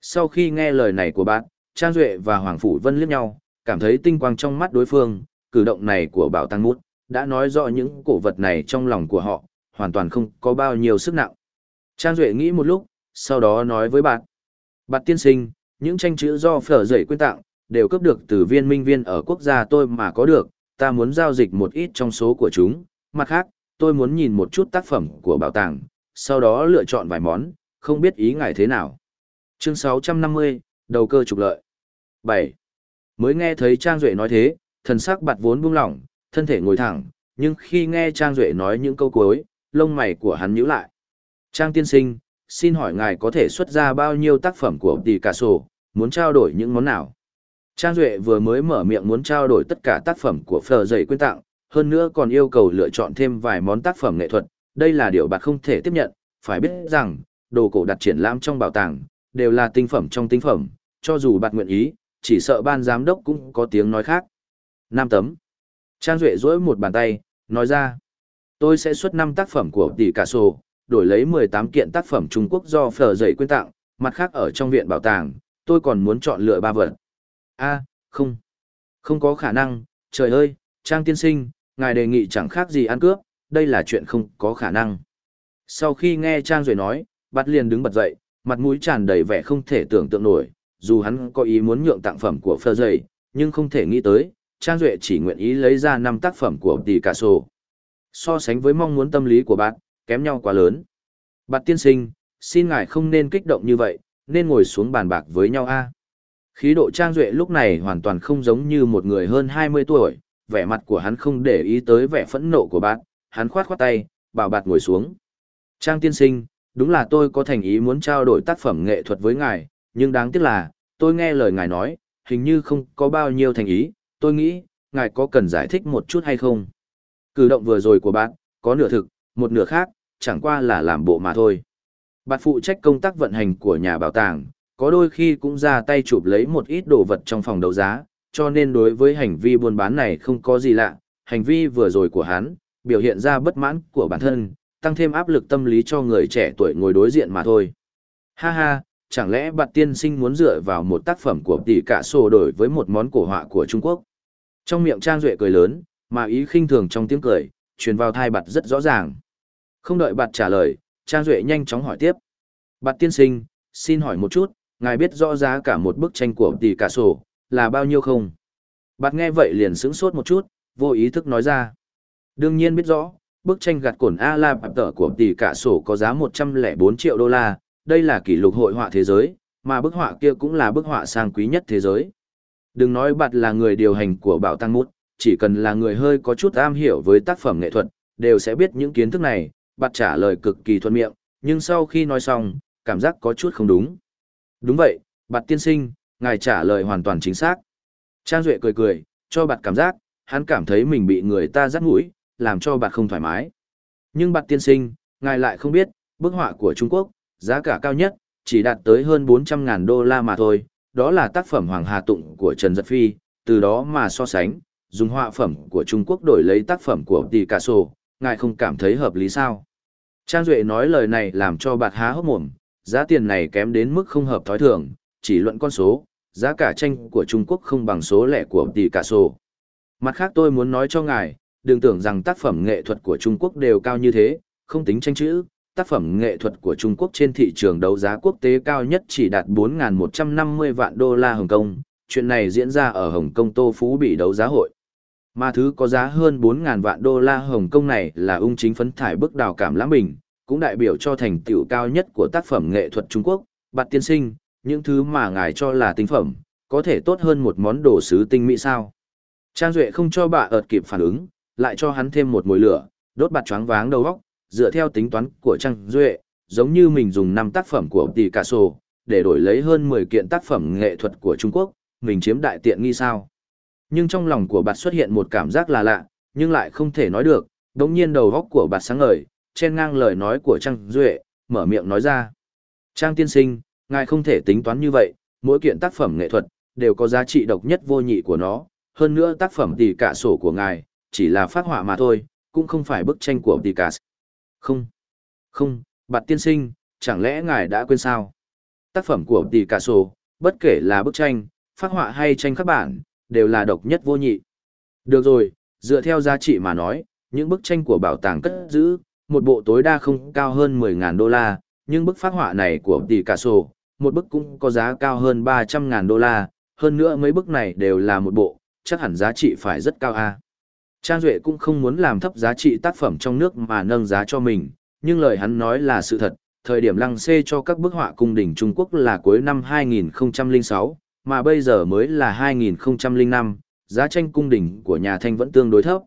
Sau khi nghe lời này của bạn, Trang Duệ và Hoàng Phủ Vân liếc nhau, cảm thấy tinh quang trong mắt đối phương, cử động này của bảo tàng mút, đã nói rõ những cổ vật này trong lòng của họ, hoàn toàn không có bao nhiêu sức nặng. Trang Duệ nghĩ một lúc, sau đó nói với bạn. Bạn tiên sinh, những tranh chữ do phở dậy quyên tặng, đều cướp được từ viên minh viên ở quốc gia tôi mà có được, ta muốn giao dịch một ít trong số của chúng. Mặt khác, tôi muốn nhìn một chút tác phẩm của bảo tàng, sau đó lựa chọn vài món, không biết ý ngài thế nào. Chương 650, đầu cơ trục lợi. 7. Mới nghe thấy Trang Duệ nói thế, thần sắc bạt vốn buông lỏng, thân thể ngồi thẳng, nhưng khi nghe Trang Duệ nói những câu cuối, lông mày của hắn nhíu lại. Trang tiên sinh, xin hỏi ngài có thể xuất ra bao nhiêu tác phẩm của tỷ cả sổ, muốn trao đổi những món nào? Trang Duệ vừa mới mở miệng muốn trao đổi tất cả tác phẩm của Phở Dậy quyên tặng, hơn nữa còn yêu cầu lựa chọn thêm vài món tác phẩm nghệ thuật, đây là điều bạn không thể tiếp nhận, phải biết rằng, đồ cổ đặt triển lãm trong bảo tàng, đều là tinh phẩm trong tinh phẩm, cho dù bạn nguyện ý, chỉ sợ ban giám đốc cũng có tiếng nói khác. Nam tấm. Trang Duệ dỗi một bàn tay, nói ra, tôi sẽ xuất 5 tác phẩm của tỷ cả sổ, đổi lấy 18 kiện tác phẩm Trung Quốc do Phở Dậy quyên tặng, mặt khác ở trong viện bảo tàng, tôi còn muốn chọn lựa ba vật a không. Không có khả năng, trời ơi, Trang tiên sinh, ngài đề nghị chẳng khác gì ăn cướp, đây là chuyện không có khả năng. Sau khi nghe Trang Duệ nói, bắt liền đứng bật dậy, mặt mũi tràn đầy vẻ không thể tưởng tượng nổi, dù hắn có ý muốn nhượng tặng phẩm của Phơ Dày, nhưng không thể nghĩ tới, Trang Duệ chỉ nguyện ý lấy ra năm tác phẩm của tỷ cả sổ. So sánh với mong muốn tâm lý của bạn, kém nhau quá lớn. bạn tiên sinh, xin ngài không nên kích động như vậy, nên ngồi xuống bàn bạc với nhau a. Khí độ Trang Duệ lúc này hoàn toàn không giống như một người hơn 20 tuổi, vẻ mặt của hắn không để ý tới vẻ phẫn nộ của bạn, hắn khoát khoát tay, bảo bạt ngồi xuống. Trang tiên sinh, đúng là tôi có thành ý muốn trao đổi tác phẩm nghệ thuật với ngài, nhưng đáng tiếc là, tôi nghe lời ngài nói, hình như không có bao nhiêu thành ý, tôi nghĩ, ngài có cần giải thích một chút hay không? Cử động vừa rồi của bạn, có nửa thực, một nửa khác, chẳng qua là làm bộ mà thôi. Bạn phụ trách công tác vận hành của nhà bảo tàng, có đôi khi cũng ra tay chụp lấy một ít đồ vật trong phòng đấu giá, cho nên đối với hành vi buôn bán này không có gì lạ, hành vi vừa rồi của hắn, biểu hiện ra bất mãn của bản thân, tăng thêm áp lực tâm lý cho người trẻ tuổi ngồi đối diện mà thôi. Ha ha, chẳng lẽ bạn tiên sinh muốn dựa vào một tác phẩm của tỷ cả sổ đổi với một món cổ họa của Trung Quốc? Trong miệng Trang Duệ cười lớn, mà ý khinh thường trong tiếng cười, truyền vào thai bạt rất rõ ràng. Không đợi bạt trả lời, Trang Duệ nhanh chóng hỏi tiếp. Bạt tiên sinh, xin hỏi một chút, ngài biết rõ giá cả một bức tranh của tỷ cả sổ, là bao nhiêu không? Bạt nghe vậy liền sững sốt một chút, vô ý thức nói ra. Đương nhiên biết rõ, bức tranh gạt cổn A La Bạp tở của tỷ cả sổ có giá 104 triệu đô la, đây là kỷ lục hội họa thế giới, mà bức họa kia cũng là bức họa sang quý nhất thế giới. Đừng nói bạt là người điều hành của bảo tàng mút, chỉ cần là người hơi có chút am hiểu với tác phẩm nghệ thuật, đều sẽ biết những kiến thức này, bạt trả lời cực kỳ thuận miệng, nhưng sau khi nói xong, cảm giác có chút không đúng. Đúng vậy, bạt tiên sinh, ngài trả lời hoàn toàn chính xác. Trang Duệ cười cười, cho bạt cảm giác, hắn cảm thấy mình bị người ta rắt mũi, làm cho bạt không thoải mái. Nhưng bạt tiên sinh, ngài lại không biết, bức họa của Trung Quốc, giá cả cao nhất, chỉ đạt tới hơn 400.000 đô la mà thôi, đó là tác phẩm Hoàng Hà Tụng của Trần Giật Phi, từ đó mà so sánh, dùng họa phẩm của Trung Quốc đổi lấy tác phẩm của Picasso, ngài không cảm thấy hợp lý sao? Trang Duệ nói lời này làm cho bạt há hốc mồm, giá tiền này kém đến mức không hợp thói thường, chỉ luận con số, giá cả tranh của Trung Quốc không bằng số lẻ của tỷ cả sổ. Mặt khác tôi muốn nói cho ngài, đừng tưởng rằng tác phẩm nghệ thuật của Trung Quốc đều cao như thế, không tính tranh chữ, tác phẩm nghệ thuật của Trung Quốc trên thị trường đấu giá quốc tế cao nhất chỉ đạt 4.150 vạn đô la Hồng Kông. Chuyện này diễn ra ở Hồng Kông Tô Phú bị đấu giá hội. Mà thứ có giá hơn 4.000 vạn đô la Hồng Kông này là ung chính phấn thải bức đào cảm lãm bình, cũng đại biểu cho thành tựu cao nhất của tác phẩm nghệ thuật Trung Quốc. Bạt tiên sinh, những thứ mà ngài cho là tinh phẩm, có thể tốt hơn một món đồ sứ tinh mỹ sao? Trang Duệ không cho bà ợt kịp phản ứng, lại cho hắn thêm một mồi lửa, đốt bạt choáng váng đầu góc. dựa theo tính toán của Trang Duệ, giống như mình dùng 5 tác phẩm của tỷ cả để đổi lấy hơn 10 kiện tác phẩm nghệ thuật của Trung Quốc, mình chiếm đại tiện nghi sao. Nhưng trong lòng của bạt xuất hiện một cảm giác là lạ, nhưng lại không thể nói được, đống nhiên đầu góc của bạt sáng ngời, chen ngang lời nói của Trang Duệ, mở miệng nói ra. Trang tiên sinh, ngài không thể tính toán như vậy, Mỗi kiện tác phẩm nghệ thuật, đều có giá trị độc nhất vô nhị của nó, hơn nữa tác phẩm tỷ cả sổ của ngài, chỉ là phát họa mà thôi, cũng không phải bức tranh của tỷ cả. Không, không, bạt tiên sinh, chẳng lẽ ngài đã quên sao? Tác phẩm của tỷ cả sổ, bất kể là bức tranh, phát họa hay tranh các bản, đều là độc nhất vô nhị. Được rồi, dựa theo giá trị mà nói, những bức tranh của bảo tàng cất giữ, một bộ tối đa không cao hơn 10.000 đô la, nhưng bức phát họa này của tỷ cả sổ, một bức cũng có giá cao hơn 300.000 đô la, hơn nữa mấy bức này đều là một bộ, chắc hẳn giá trị phải rất cao a. Trang Duệ cũng không muốn làm thấp giá trị tác phẩm trong nước mà nâng giá cho mình, nhưng lời hắn nói là sự thật, thời điểm lăng xê cho các bức họa cung đình Trung Quốc là cuối năm 2006, mà bây giờ mới là 2005, giá tranh cung đình của nhà thanh vẫn tương đối thấp.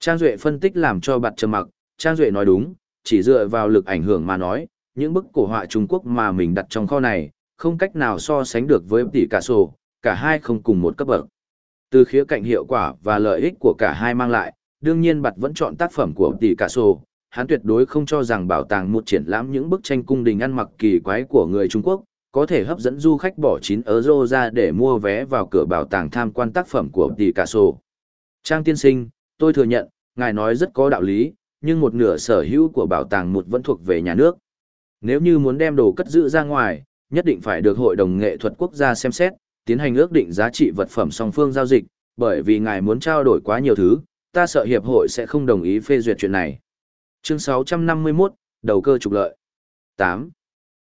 Trang Duệ phân tích làm cho bạn trầm mặc, Trang Duệ nói đúng, chỉ dựa vào lực ảnh hưởng mà nói, những bức cổ họa Trung Quốc mà mình đặt trong kho này, không cách nào so sánh được với tỷ cả sổ, cả hai không cùng một cấp bậc. Từ khía cạnh hiệu quả và lợi ích của cả hai mang lại, đương nhiên bặt vẫn chọn tác phẩm của tỷ cả sổ, hắn tuyệt đối không cho rằng bảo tàng một triển lãm những bức tranh cung đình ăn mặc kỳ quái của người Trung Quốc, có thể hấp dẫn du khách bỏ 9 euro ra để mua vé vào cửa bảo tàng tham quan tác phẩm của tỷ cả sổ. Trang tiên sinh, tôi thừa nhận, ngài nói rất có đạo lý, nhưng một nửa sở hữu của bảo tàng một vẫn thuộc về nhà nước. Nếu như muốn đem đồ cất giữ ra ngoài, nhất định phải được Hội đồng Nghệ thuật Quốc gia xem xét, tiến hành ước định giá trị vật phẩm song phương giao dịch, bởi vì ngài muốn trao đổi quá nhiều thứ, ta sợ hiệp hội sẽ không đồng ý phê duyệt chuyện này. Chương 651, đầu cơ trục lợi. 8.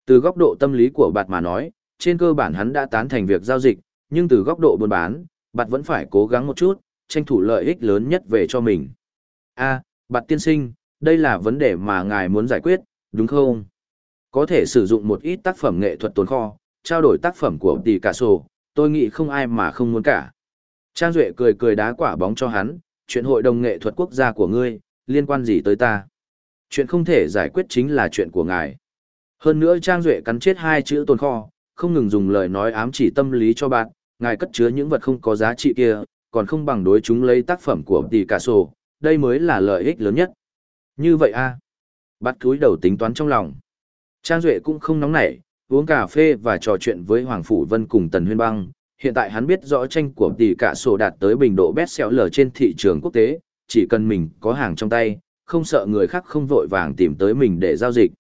Từ góc độ tâm lý của bạn mà nói, trên cơ bản hắn đã tán thành việc giao dịch, nhưng từ góc độ buôn bán, bạn vẫn phải cố gắng một chút, tranh thủ lợi ích lớn nhất về cho mình. A, à, bạn tiên sinh, đây là vấn đề mà ngài muốn giải quyết, đúng không? Có thể sử dụng một ít tác phẩm nghệ thuật tồn kho, trao đổi tác phẩm của tỷ cả sổ, tôi nghĩ không ai mà không muốn cả. Trang Duệ cười cười đá quả bóng cho hắn, chuyện hội đồng nghệ thuật quốc gia của ngươi, liên quan gì tới ta? Chuyện không thể giải quyết chính là chuyện của ngài. Hơn nữa Trang Duệ cắn chết hai chữ tồn kho, không ngừng dùng lời nói ám chỉ tâm lý cho bạn, ngài cất chứa những vật không có giá trị kia, còn không bằng đối chúng lấy tác phẩm của tỷ cả sổ, đây mới là lợi ích lớn nhất. Như vậy a à? Bắt cúi đầu tính toán trong lòng. Trang Duệ cũng không nóng nảy, uống cà phê và trò chuyện với Hoàng Phủ Vân cùng Tần Huyên Bang. Hiện tại hắn biết rõ tranh của tỷ cả sổ đạt tới bình độ best seller trên thị trường quốc tế, chỉ cần mình có hàng trong tay, không sợ người khác không vội vàng tìm tới mình để giao dịch.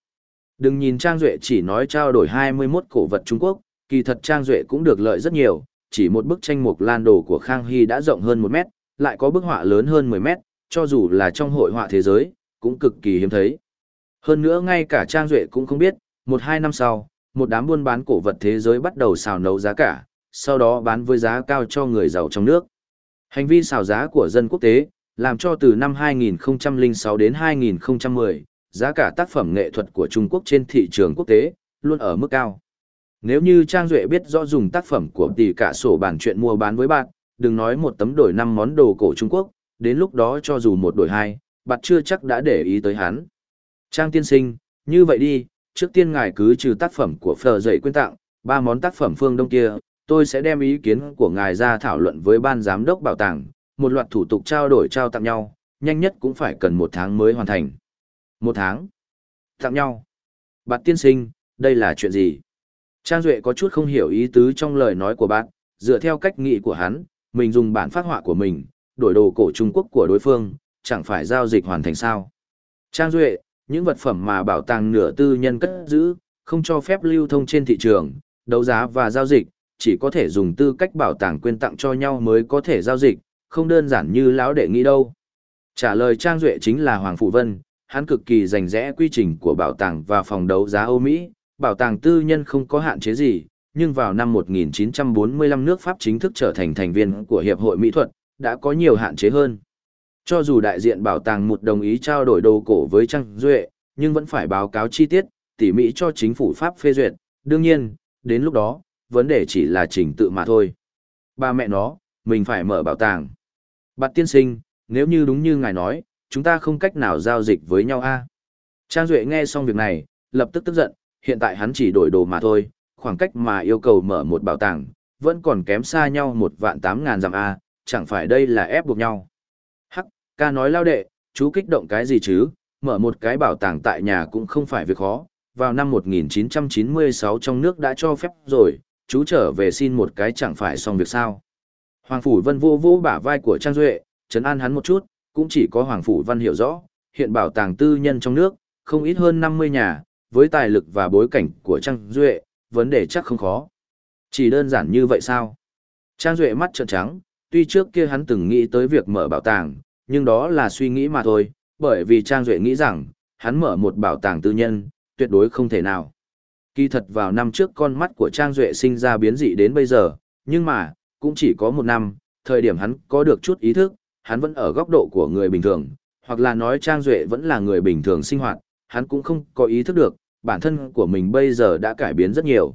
Đừng nhìn Trang Duệ chỉ nói trao đổi 21 cổ vật Trung Quốc, kỳ thật Trang Duệ cũng được lợi rất nhiều, chỉ một bức tranh mục lan đồ của Khang Hy đã rộng hơn 1 mét, lại có bức họa lớn hơn 10 mét, cho dù là trong hội họa thế giới, cũng cực kỳ hiếm thấy. Hơn nữa ngay cả Trang Duệ cũng không biết, một hai năm sau, một đám buôn bán cổ vật thế giới bắt đầu xào nấu giá cả, sau đó bán với giá cao cho người giàu trong nước. Hành vi xào giá của dân quốc tế, làm cho từ năm 2006 đến 2010, giá cả tác phẩm nghệ thuật của Trung Quốc trên thị trường quốc tế, luôn ở mức cao. Nếu như Trang Duệ biết rõ dùng tác phẩm của tỷ cả sổ bản chuyện mua bán với bạn, đừng nói một tấm đổi năm món đồ cổ Trung Quốc, đến lúc đó cho dù một đổi hai, bạn chưa chắc đã để ý tới hắn. Trang tiên sinh, như vậy đi, trước tiên ngài cứ trừ tác phẩm của phở dậy quyên tặng, ba món tác phẩm phương đông kia, tôi sẽ đem ý kiến của ngài ra thảo luận với ban giám đốc bảo tàng, một loạt thủ tục trao đổi trao tặng nhau, nhanh nhất cũng phải cần một tháng mới hoàn thành. Một tháng? Tặng nhau? Bạn tiên sinh, đây là chuyện gì? Trang Duệ có chút không hiểu ý tứ trong lời nói của bạn, dựa theo cách nghĩ của hắn, mình dùng bản phát họa của mình, đổi đồ cổ Trung Quốc của đối phương, chẳng phải giao dịch hoàn thành sao. Trang Duệ, những vật phẩm mà bảo tàng nửa tư nhân cất giữ, không cho phép lưu thông trên thị trường, đấu giá và giao dịch, chỉ có thể dùng tư cách bảo tàng quyên tặng cho nhau mới có thể giao dịch, không đơn giản như lão đệ nghĩ đâu. Trả lời Trang Duệ chính là Hoàng Phụ Vân, hắn cực kỳ rành rẽ quy trình của bảo tàng và phòng đấu giá Âu Mỹ, bảo tàng tư nhân không có hạn chế gì, nhưng vào năm 1945 nước Pháp chính thức trở thành thành viên của Hiệp hội Mỹ thuật, đã có nhiều hạn chế hơn. Cho dù đại diện bảo tàng một đồng ý trao đổi đồ cổ với Trang Duệ, nhưng vẫn phải báo cáo chi tiết, tỉ mỉ cho chính phủ Pháp phê duyệt. Đương nhiên, đến lúc đó, vấn đề chỉ là trình tự mà thôi. Ba mẹ nó, mình phải mở bảo tàng. Bạn tiên sinh, nếu như đúng như ngài nói, chúng ta không cách nào giao dịch với nhau a Trang Duệ nghe xong việc này, lập tức tức giận, hiện tại hắn chỉ đổi đồ mà thôi, khoảng cách mà yêu cầu mở một bảo tàng, vẫn còn kém xa nhau một vạn tám ngàn dặm a chẳng phải đây là ép buộc nhau Hắc, ca nói lao đệ, chú kích động cái gì chứ, mở một cái bảo tàng tại nhà cũng không phải việc khó, vào năm 1996 trong nước đã cho phép rồi, chú trở về xin một cái chẳng phải xong việc sao. Hoàng Phủ Vân vô vô bả vai của Trang Duệ, trấn an hắn một chút, cũng chỉ có Hoàng Phủ Văn hiểu rõ, hiện bảo tàng tư nhân trong nước, không ít hơn 50 nhà, với tài lực và bối cảnh của Trang Duệ, vấn đề chắc không khó. Chỉ đơn giản như vậy sao? Trang Duệ mắt trợn trắng, tuy trước kia hắn từng nghĩ tới việc mở bảo tàng, nhưng đó là suy nghĩ mà thôi, bởi vì Trang Duệ nghĩ rằng, hắn mở một bảo tàng tư nhân, tuyệt đối không thể nào. Kỳ thật vào năm trước con mắt của Trang Duệ sinh ra biến dị đến bây giờ, nhưng mà, cũng chỉ có một năm, thời điểm hắn có được chút ý thức, hắn vẫn ở góc độ của người bình thường, hoặc là nói Trang Duệ vẫn là người bình thường sinh hoạt, hắn cũng không có ý thức được, bản thân của mình bây giờ đã cải biến rất nhiều.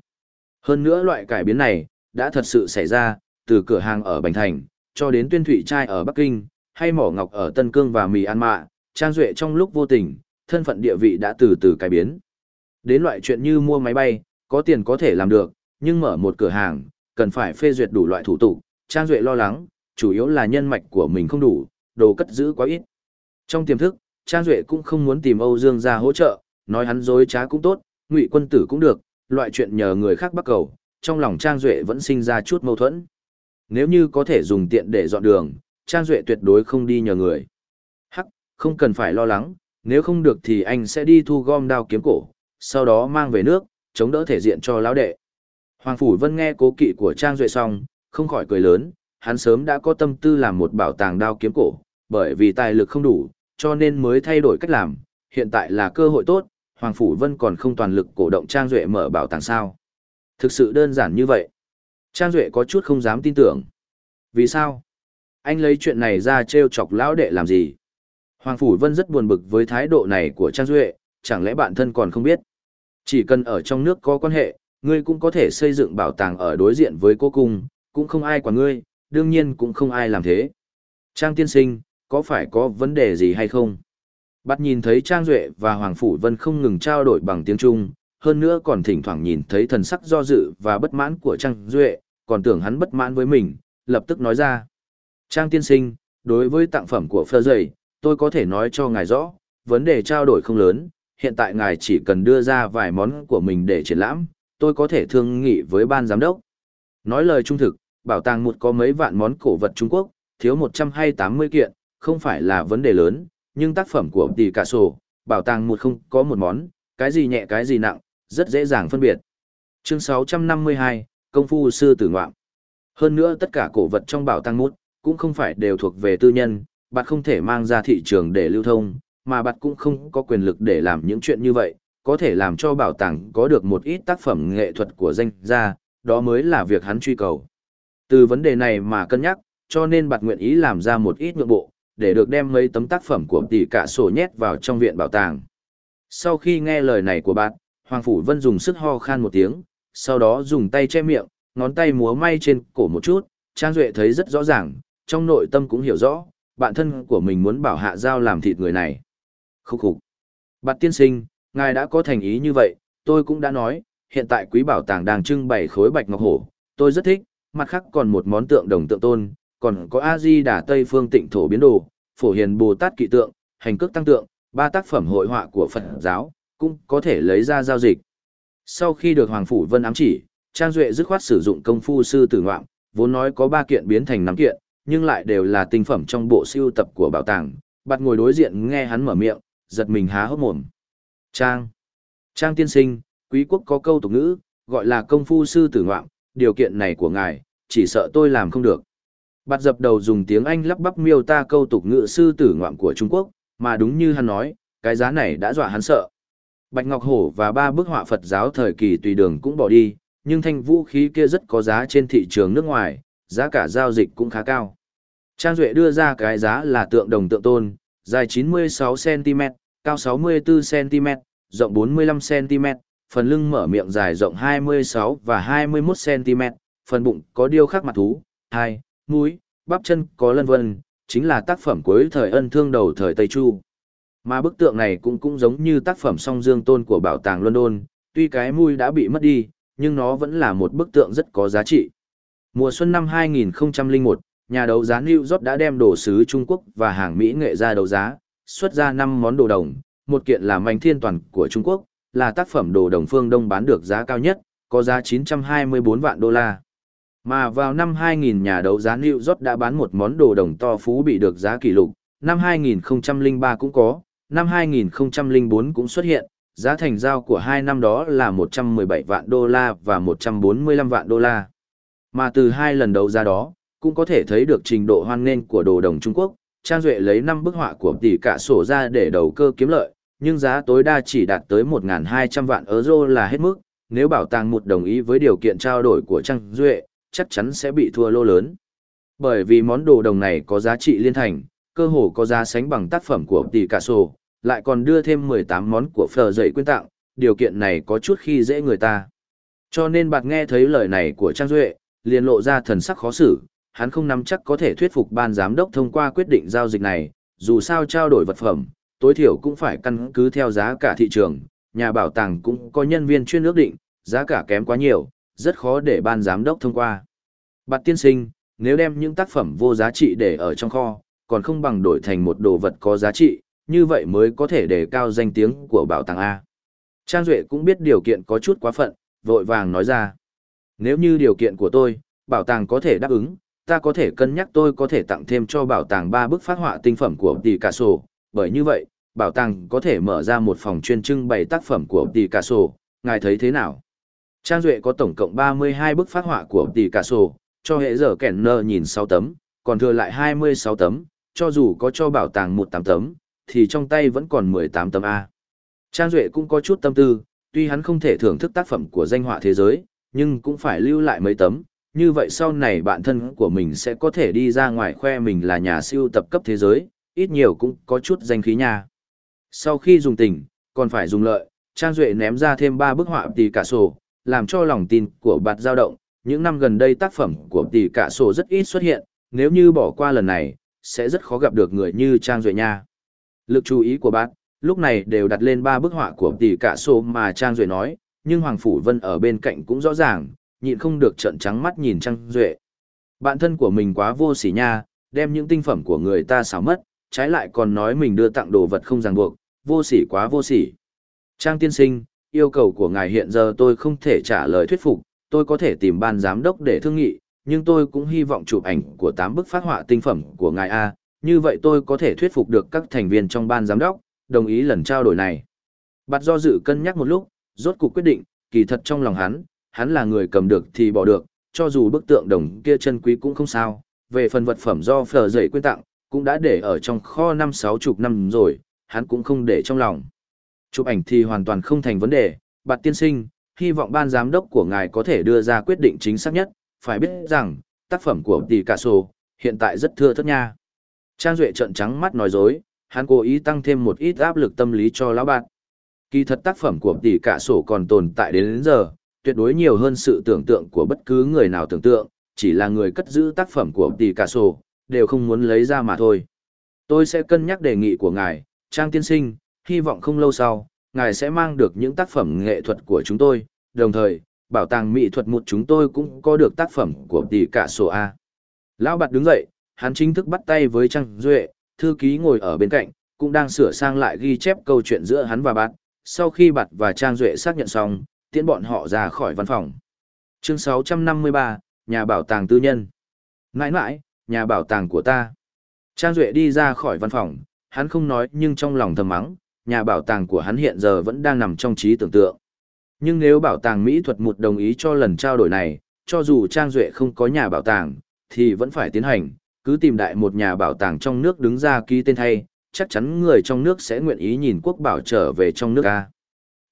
Hơn nữa loại cải biến này, đã thật sự xảy ra, từ cửa hàng ở Bành Thành, cho đến tuyên thủy trai ở Bắc Kinh, hay mỏ ngọc ở Tân Cương và Mì An Mạ, Trang Duệ trong lúc vô tình, thân phận địa vị đã từ từ cải biến. Đến loại chuyện như mua máy bay, có tiền có thể làm được, nhưng mở một cửa hàng, cần phải phê duyệt đủ loại thủ tục, Trang Duệ lo lắng, chủ yếu là nhân mạch của mình không đủ, đồ cất giữ quá ít. Trong tiềm thức, Trang Duệ cũng không muốn tìm Âu Dương ra hỗ trợ, nói hắn dối trá cũng tốt, ngụy quân tử cũng được, loại chuyện nhờ người khác bắt cầu, trong lòng Trang Duệ vẫn sinh ra chút mâu thuẫn. Nếu như có thể dùng tiện để dọn đường, Trang Duệ tuyệt đối không đi nhờ người. Hắc, không cần phải lo lắng, nếu không được thì anh sẽ đi thu gom đao kiếm cổ, sau đó mang về nước, chống đỡ thể diện cho lão đệ. Hoàng Phủ Vân nghe cố kỵ của Trang Duệ xong, không khỏi cười lớn, hắn sớm đã có tâm tư làm một bảo tàng đao kiếm cổ, bởi vì tài lực không đủ, cho nên mới thay đổi cách làm, hiện tại là cơ hội tốt, Hoàng Phủ Vân còn không toàn lực cổ động Trang Duệ mở bảo tàng sao. Thực sự đơn giản như vậy. Trang Duệ có chút không dám tin tưởng. Vì sao? Anh lấy chuyện này ra trêu chọc lão đệ làm gì? Hoàng Phủ Vân rất buồn bực với thái độ này của Trang Duệ, chẳng lẽ bạn thân còn không biết? Chỉ cần ở trong nước có quan hệ, ngươi cũng có thể xây dựng bảo tàng ở đối diện với cô cung, cũng không ai quản ngươi, đương nhiên cũng không ai làm thế. Trang tiên sinh, có phải có vấn đề gì hay không? Bắt nhìn thấy Trang Duệ và Hoàng Phủ Vân không ngừng trao đổi bằng tiếng Trung, hơn nữa còn thỉnh thoảng nhìn thấy thần sắc do dự và bất mãn của Trang Duệ, còn tưởng hắn bất mãn với mình, lập tức nói ra. Trang tiên sinh, đối với tặng phẩm của Phơ Dày, tôi có thể nói cho ngài rõ, vấn đề trao đổi không lớn, hiện tại ngài chỉ cần đưa ra vài món của mình để triển lãm, tôi có thể thương nghị với ban giám đốc. Nói lời trung thực, bảo tàng một có mấy vạn món cổ vật Trung Quốc, thiếu 180 kiện, không phải là vấn đề lớn, nhưng tác phẩm của tỷ cả sổ, bảo tàng một không có một món, cái gì nhẹ cái gì nặng, rất dễ dàng phân biệt. Chương 652, Công phu sư tử ngoạm. Hơn nữa tất cả cổ vật trong bảo tàng mút, cũng không phải đều thuộc về tư nhân, bạn không thể mang ra thị trường để lưu thông, mà bạn cũng không có quyền lực để làm những chuyện như vậy, có thể làm cho bảo tàng có được một ít tác phẩm nghệ thuật của danh gia, đó mới là việc hắn truy cầu. Từ vấn đề này mà cân nhắc, cho nên bạn nguyện ý làm ra một ít nhượng bộ, để được đem mấy tấm tác phẩm của tỷ cả sổ nhét vào trong viện bảo tàng. Sau khi nghe lời này của bạn, Hoàng Phủ Vân dùng sức ho khan một tiếng, sau đó dùng tay che miệng, ngón tay múa may trên cổ một chút, Trang Duệ thấy rất rõ ràng, trong nội tâm cũng hiểu rõ, bạn thân của mình muốn bảo hạ giao làm thịt người này. Khúc khục. Bạn tiên sinh, ngài đã có thành ý như vậy, tôi cũng đã nói, hiện tại quý bảo tàng đang trưng bày khối bạch ngọc hổ, tôi rất thích, mặt khác còn một món tượng đồng tượng tôn, còn có A-di Đà Tây Phương Tịnh Thổ Biến Đồ, Phổ Hiền Bồ Tát Kỵ Tượng, Hành Cước Tăng Tượng, ba tác phẩm hội họa của Phật giáo, cũng có thể lấy ra giao dịch. Sau khi được Hoàng Phủ Vân ám chỉ, Trang Duệ dứt khoát sử dụng công phu sư tử ngoạm, vốn nói có ba kiện biến thành năm kiện, nhưng lại đều là tinh phẩm trong bộ siêu tập của bảo tàng. Bạt ngồi đối diện nghe hắn mở miệng, giật mình há hốc mồm. Trang. Trang tiên sinh, quý quốc có câu tục ngữ, gọi là công phu sư tử ngoạm, điều kiện này của ngài, chỉ sợ tôi làm không được. Bạt dập đầu dùng tiếng Anh lắp bắp miêu ta câu tục ngữ sư tử ngoạm của Trung Quốc, mà đúng như hắn nói, cái giá này đã dọa hắn sợ. Bạch Ngọc Hổ và ba bức họa Phật giáo thời kỳ tùy đường cũng bỏ đi, nhưng thanh vũ khí kia rất có giá trên thị trường nước ngoài, giá cả giao dịch cũng khá cao. Trang Duệ đưa ra cái giá là tượng đồng tượng tôn, dài 96cm, cao 64cm, rộng 45cm, phần lưng mở miệng dài rộng 26 và 21cm, phần bụng có điêu khắc mặt thú, hai, mũi, bắp chân có lân vân, chính là tác phẩm cuối thời ân thương đầu thời Tây Chu. Mà bức tượng này cũng cũng giống như tác phẩm song dương tôn của bảo tàng London, tuy cái mũi đã bị mất đi, nhưng nó vẫn là một bức tượng rất có giá trị. Mùa xuân năm 2001, nhà đấu giá New York đã đem đồ sứ Trung Quốc và hàng Mỹ nghệ ra đấu giá, xuất ra 5 món đồ đồng, một kiện là mảnh thiên toàn của Trung Quốc, là tác phẩm đồ đồng phương Đông bán được giá cao nhất, có giá 924 vạn đô la. Mà vào năm 2000 nhà đấu giá New York đã bán một món đồ đồng to phú bị được giá kỷ lục, năm 2003 cũng có, năm 2004 cũng xuất hiện, giá thành giao của hai năm đó là 117 vạn đô la và 145 vạn đô la. Mà từ hai lần đấu giá đó, cũng có thể thấy được trình độ hoan nghênh của đồ đồng Trung Quốc, Trang Duệ lấy 5 bức họa của tỷ cả sổ ra để đầu cơ kiếm lợi, nhưng giá tối đa chỉ đạt tới 1.200 vạn euro là hết mức, nếu bảo tàng một đồng ý với điều kiện trao đổi của Trang Duệ, chắc chắn sẽ bị thua lô lớn. Bởi vì món đồ đồng này có giá trị liên thành, cơ hồ có giá sánh bằng tác phẩm của tỷ cả sổ, lại còn đưa thêm 18 món của phở dậy quyên tặng, điều kiện này có chút khi dễ người ta. Cho nên bạc nghe thấy lời này của Trang Duệ, liền lộ ra thần sắc khó xử, hắn không nắm chắc có thể thuyết phục ban giám đốc thông qua quyết định giao dịch này, dù sao trao đổi vật phẩm, tối thiểu cũng phải căn cứ theo giá cả thị trường, nhà bảo tàng cũng có nhân viên chuyên ước định, giá cả kém quá nhiều, rất khó để ban giám đốc thông qua. Bạt tiên sinh, nếu đem những tác phẩm vô giá trị để ở trong kho, còn không bằng đổi thành một đồ vật có giá trị, như vậy mới có thể đề cao danh tiếng của bảo tàng A. Trang Duệ cũng biết điều kiện có chút quá phận, vội vàng nói ra. Nếu như điều kiện của tôi, bảo tàng có thể đáp ứng, ta có thể cân nhắc tôi có thể tặng thêm cho bảo tàng ba bức phát họa tinh phẩm của Picasso, bởi như vậy, bảo tàng có thể mở ra một phòng chuyên trưng bày tác phẩm của Picasso, ngài thấy thế nào? Trang Duệ có tổng cộng 32 bức phát họa của Picasso, cho hệ giờ kẻn nơ nhìn 6 tấm, còn thừa lại 26 tấm, cho dù có cho bảo tàng 18 tấm, thì trong tay vẫn còn 18 tấm A. Trang Duệ cũng có chút tâm tư, tuy hắn không thể thưởng thức tác phẩm của danh họa thế giới, nhưng cũng phải lưu lại mấy tấm, như vậy sau này bạn thân của mình sẽ có thể đi ra ngoài khoe mình là nhà siêu tập cấp thế giới, ít nhiều cũng có chút danh khí nha. Sau khi dùng tình, còn phải dùng lợi, Trang Duệ ném ra thêm 3 bức họa tỷ cả sổ, làm cho lòng tin của bạt dao động. Những năm gần đây tác phẩm của tỷ cả sổ rất ít xuất hiện, nếu như bỏ qua lần này, sẽ rất khó gặp được người như Trang Duệ nha. Lực chú ý của bác, lúc này đều đặt lên ba bức họa của tỷ cả sổ mà Trang Duệ nói, nhưng Hoàng Phủ Vân ở bên cạnh cũng rõ ràng, nhịn không được trận trắng mắt nhìn Trang Duệ. Bạn thân của mình quá vô sỉ nha, đem những tinh phẩm của người ta xáo mất, trái lại còn nói mình đưa tặng đồ vật không ràng buộc, vô sỉ quá vô sỉ. Trang tiên sinh, yêu cầu của ngài hiện giờ tôi không thể trả lời thuyết phục, tôi có thể tìm ban giám đốc để thương nghị, nhưng tôi cũng hy vọng chụp ảnh của 8 bức phát họa tinh phẩm của ngài A, như vậy tôi có thể thuyết phục được các thành viên trong ban giám đốc, đồng ý lần trao đổi này. Bạt do dự cân nhắc một lúc, rốt cuộc quyết định, kỳ thật trong lòng hắn, hắn là người cầm được thì bỏ được, cho dù bức tượng đồng kia chân quý cũng không sao, về phần vật phẩm do phở dậy quyên tặng, cũng đã để ở trong kho năm sáu chục năm rồi, hắn cũng không để trong lòng. Chụp ảnh thì hoàn toàn không thành vấn đề, bạt tiên sinh, hy vọng ban giám đốc của ngài có thể đưa ra quyết định chính xác nhất, phải biết rằng, tác phẩm của tỷ cả sổ, hiện tại rất thưa thất nha. Trang Duệ trận trắng mắt nói dối, hắn cố ý tăng thêm một ít áp lực tâm lý cho lão bạn. Kỳ thật tác phẩm của tỷ cả sổ còn tồn tại đến, đến giờ, tuyệt đối nhiều hơn sự tưởng tượng của bất cứ người nào tưởng tượng, chỉ là người cất giữ tác phẩm của tỷ cả sổ, đều không muốn lấy ra mà thôi. Tôi sẽ cân nhắc đề nghị của ngài, Trang Tiên Sinh, hy vọng không lâu sau, ngài sẽ mang được những tác phẩm nghệ thuật của chúng tôi, đồng thời, bảo tàng mỹ thuật một chúng tôi cũng có được tác phẩm của tỷ cả sổ A. Lão bạt đứng dậy, hắn chính thức bắt tay với Trang Duệ, thư ký ngồi ở bên cạnh, cũng đang sửa sang lại ghi chép câu chuyện giữa hắn và bạn. Sau khi bạt và Trang Duệ xác nhận xong, tiễn bọn họ ra khỏi văn phòng. Chương 653, Nhà bảo tàng tư nhân. Nãi nãi, nhà bảo tàng của ta. Trang Duệ đi ra khỏi văn phòng, hắn không nói nhưng trong lòng thầm mắng, nhà bảo tàng của hắn hiện giờ vẫn đang nằm trong trí tưởng tượng. Nhưng nếu bảo tàng mỹ thuật một đồng ý cho lần trao đổi này, cho dù Trang Duệ không có nhà bảo tàng, thì vẫn phải tiến hành, cứ tìm đại một nhà bảo tàng trong nước đứng ra ký tên thay, chắc chắn người trong nước sẽ nguyện ý nhìn quốc bảo trở về trong nước ca.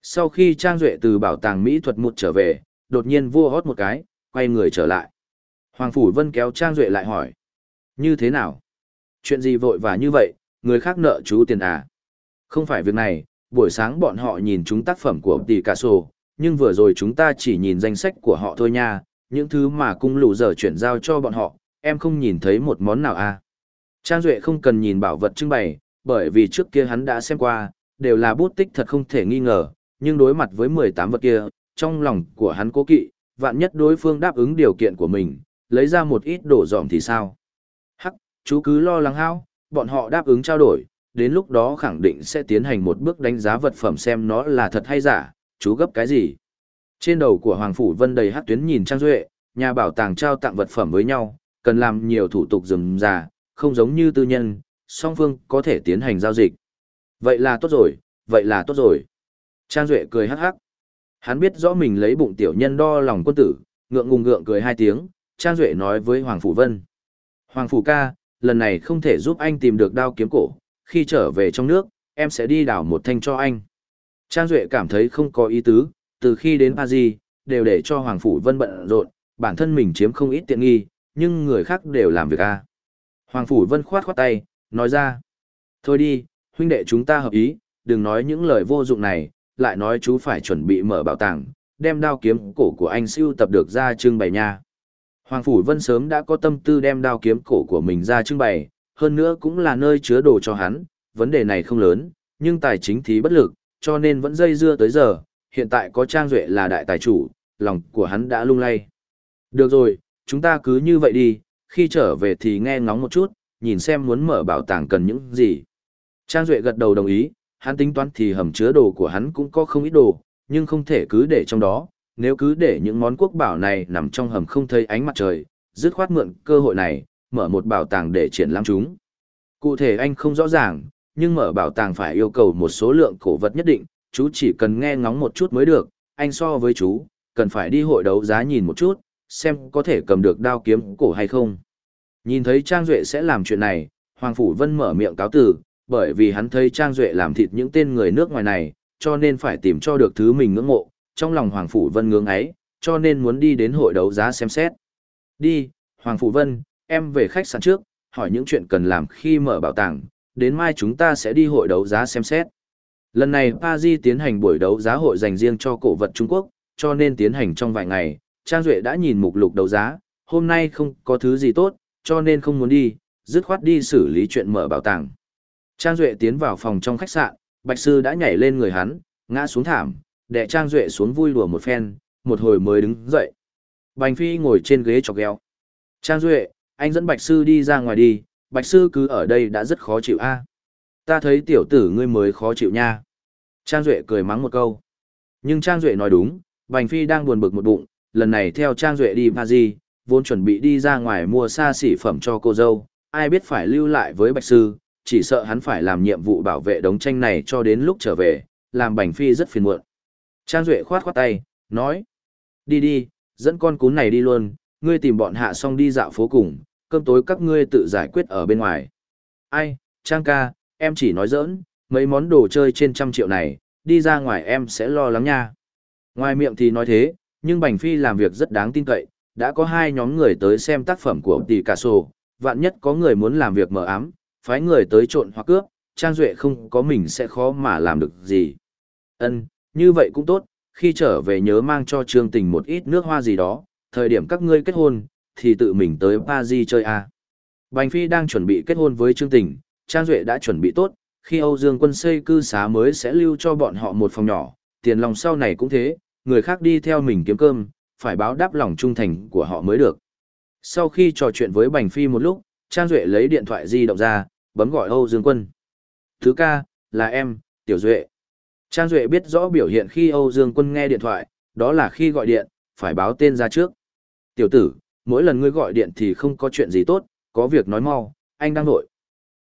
Sau khi Trang Duệ từ bảo tàng mỹ thuật một trở về, đột nhiên vua hót một cái, quay người trở lại. Hoàng Phủ Vân kéo Trang Duệ lại hỏi. Như thế nào? Chuyện gì vội và như vậy, người khác nợ chú tiền à? Không phải việc này, buổi sáng bọn họ nhìn chúng tác phẩm của Picasso, cả nhưng vừa rồi chúng ta chỉ nhìn danh sách của họ thôi nha, những thứ mà cung lù giờ chuyển giao cho bọn họ, em không nhìn thấy một món nào à. Trang Duệ không cần nhìn bảo vật trưng bày, bởi vì trước kia hắn đã xem qua, đều là bút tích thật không thể nghi ngờ, nhưng đối mặt với 18 vật kia, trong lòng của hắn cố kỵ, vạn nhất đối phương đáp ứng điều kiện của mình, lấy ra một ít đổ dòm thì sao? Hắc, chú cứ lo lắng hao, bọn họ đáp ứng trao đổi, đến lúc đó khẳng định sẽ tiến hành một bước đánh giá vật phẩm xem nó là thật hay giả, chú gấp cái gì? Trên đầu của Hoàng Phủ Vân đầy hát tuyến nhìn Trang Duệ, nhà bảo tàng trao tặng vật phẩm với nhau, cần làm nhiều thủ tục rườm rà, không giống như tư nhân, song phương có thể tiến hành giao dịch. Vậy là tốt rồi, vậy là tốt rồi. Trang Duệ cười hắc hắc. Hắn biết rõ mình lấy bụng tiểu nhân đo lòng quân tử, ngượng ngùng ngượng cười hai tiếng, Trang Duệ nói với Hoàng Phủ Vân. Hoàng Phủ ca, lần này không thể giúp anh tìm được đao kiếm cổ, khi trở về trong nước, em sẽ đi đảo một thanh cho anh. Trang Duệ cảm thấy không có ý tứ, từ khi đến Paris, đều để cho Hoàng Phủ Vân bận rộn, bản thân mình chiếm không ít tiện nghi, nhưng người khác đều làm việc a. Hoàng Phủ Vân khoát khoát tay, nói ra. Thôi đi, huynh đệ chúng ta hợp ý, đừng nói những lời vô dụng này, lại nói chú phải chuẩn bị mở bảo tàng, đem đao kiếm cổ của anh siêu tập được ra trưng bày nha. Hoàng Phủ Vân sớm đã có tâm tư đem đao kiếm cổ của mình ra trưng bày, hơn nữa cũng là nơi chứa đồ cho hắn, vấn đề này không lớn, nhưng tài chính thì bất lực, cho nên vẫn dây dưa tới giờ, hiện tại có Trang Duệ là đại tài chủ, lòng của hắn đã lung lay. Được rồi, chúng ta cứ như vậy đi, khi trở về thì nghe ngóng một chút, nhìn xem muốn mở bảo tàng cần những gì. Trang Duệ gật đầu đồng ý, hắn tính toán thì hầm chứa đồ của hắn cũng có không ít đồ, nhưng không thể cứ để trong đó, nếu cứ để những món quốc bảo này nằm trong hầm không thấy ánh mặt trời, dứt khoát mượn cơ hội này, mở một bảo tàng để triển lãm chúng. Cụ thể anh không rõ ràng, nhưng mở bảo tàng phải yêu cầu một số lượng cổ vật nhất định, chú chỉ cần nghe ngóng một chút mới được, anh so với chú, cần phải đi hội đấu giá nhìn một chút, xem có thể cầm được đao kiếm cổ hay không. Nhìn thấy Trang Duệ sẽ làm chuyện này, Hoàng Phủ Vân mở miệng cáo tử, bởi vì hắn thấy Trang Duệ làm thịt những tên người nước ngoài này, cho nên phải tìm cho được thứ mình ngưỡng mộ, trong lòng Hoàng Phủ Vân ngưỡng ấy, cho nên muốn đi đến hội đấu giá xem xét. Đi, Hoàng Phủ Vân, em về khách sạn trước, hỏi những chuyện cần làm khi mở bảo tàng, đến mai chúng ta sẽ đi hội đấu giá xem xét. Lần này Paris tiến hành buổi đấu giá hội dành riêng cho cổ vật Trung Quốc, cho nên tiến hành trong vài ngày, Trang Duệ đã nhìn mục lục đấu giá, hôm nay không có thứ gì tốt, cho nên không muốn đi, dứt khoát đi xử lý chuyện mở bảo tàng. Trang Duệ tiến vào phòng trong khách sạn, Bạch Sư đã nhảy lên người hắn, ngã xuống thảm, để Trang Duệ xuống vui đùa một phen, một hồi mới đứng dậy. Bành Phi ngồi trên ghế chọc gheo. Trang Duệ, anh dẫn Bạch Sư đi ra ngoài đi, Bạch Sư cứ ở đây đã rất khó chịu a à? Ta thấy tiểu tử ngươi mới khó chịu nha. Trang Duệ cười mắng một câu. Nhưng Trang Duệ nói đúng, Bành Phi đang buồn bực một bụng, lần này theo Trang Duệ đi Paris, vốn chuẩn bị đi ra ngoài mua xa xỉ phẩm cho cô dâu, ai biết phải lưu lại với Bạch Sư, chỉ sợ hắn phải làm nhiệm vụ bảo vệ đống tranh này cho đến lúc trở về, làm Bành Phi rất phiền muộn. Trang Duệ khoát khoát tay, nói, đi đi, dẫn con cún này đi luôn, ngươi tìm bọn hạ xong đi dạo phố cùng, cơm tối các ngươi tự giải quyết ở bên ngoài. Ai, Trang ca, em chỉ nói giỡn, mấy món đồ chơi trên trăm triệu này, đi ra ngoài em sẽ lo lắng nha. Ngoài miệng thì nói thế, nhưng Bành Phi làm việc rất đáng tin cậy, đã có hai nhóm người tới xem tác phẩm của tỷ cả sổ, vạn nhất có người muốn làm việc mờ ám, phái người tới trộn hoặc cướp, Trang Duệ không có mình sẽ khó mà làm được gì. Ân, như vậy cũng tốt, khi trở về nhớ mang cho Trương Tình một ít nước hoa gì đó, thời điểm các ngươi kết hôn, thì tự mình tới Paris chơi à. Bành Phi đang chuẩn bị kết hôn với Trương Tình, Trang Duệ đã chuẩn bị tốt, khi Âu Dương quân xây cư xá mới sẽ lưu cho bọn họ một phòng nhỏ, tiền lòng sau này cũng thế, người khác đi theo mình kiếm cơm, phải báo đáp lòng trung thành của họ mới được. Sau khi trò chuyện với Bành Phi một lúc, Trang Duệ lấy điện thoại di động ra, bấm gọi Âu Dương Quân. Thứ ca, là em, Tiểu Duệ. Trang Duệ biết rõ biểu hiện khi Âu Dương Quân nghe điện thoại, đó là khi gọi điện, phải báo tên ra trước. Tiểu tử, mỗi lần ngươi gọi điện thì không có chuyện gì tốt, có việc nói mau, anh đang nội.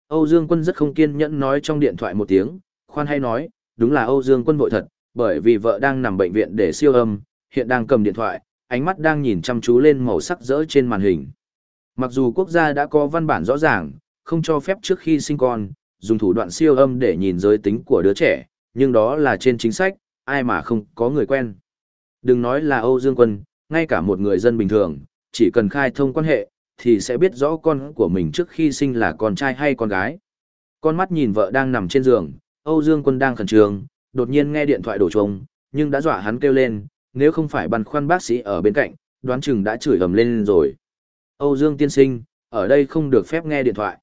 Âu Dương Quân rất không kiên nhẫn nói trong điện thoại một tiếng, khoan hay nói, đúng là Âu Dương Quân vội thật, bởi vì vợ đang nằm bệnh viện để siêu âm, hiện đang cầm điện thoại, ánh mắt đang nhìn chăm chú lên màu sắc rỡ trên màn hình. Mặc dù quốc gia đã có văn bản rõ ràng, không cho phép trước khi sinh con, dùng thủ đoạn siêu âm để nhìn giới tính của đứa trẻ, nhưng đó là trên chính sách, ai mà không có người quen. Đừng nói là Âu Dương Quân, ngay cả một người dân bình thường, chỉ cần khai thông quan hệ, thì sẽ biết rõ con của mình trước khi sinh là con trai hay con gái. Con mắt nhìn vợ đang nằm trên giường, Âu Dương Quân đang khẩn trương, đột nhiên nghe điện thoại đổ trống, nhưng đã dọa hắn kêu lên, nếu không phải băn khoăn bác sĩ ở bên cạnh, đoán chừng đã chửi ầm lên rồi. Âu Dương tiên sinh, ở đây không được phép nghe điện thoại.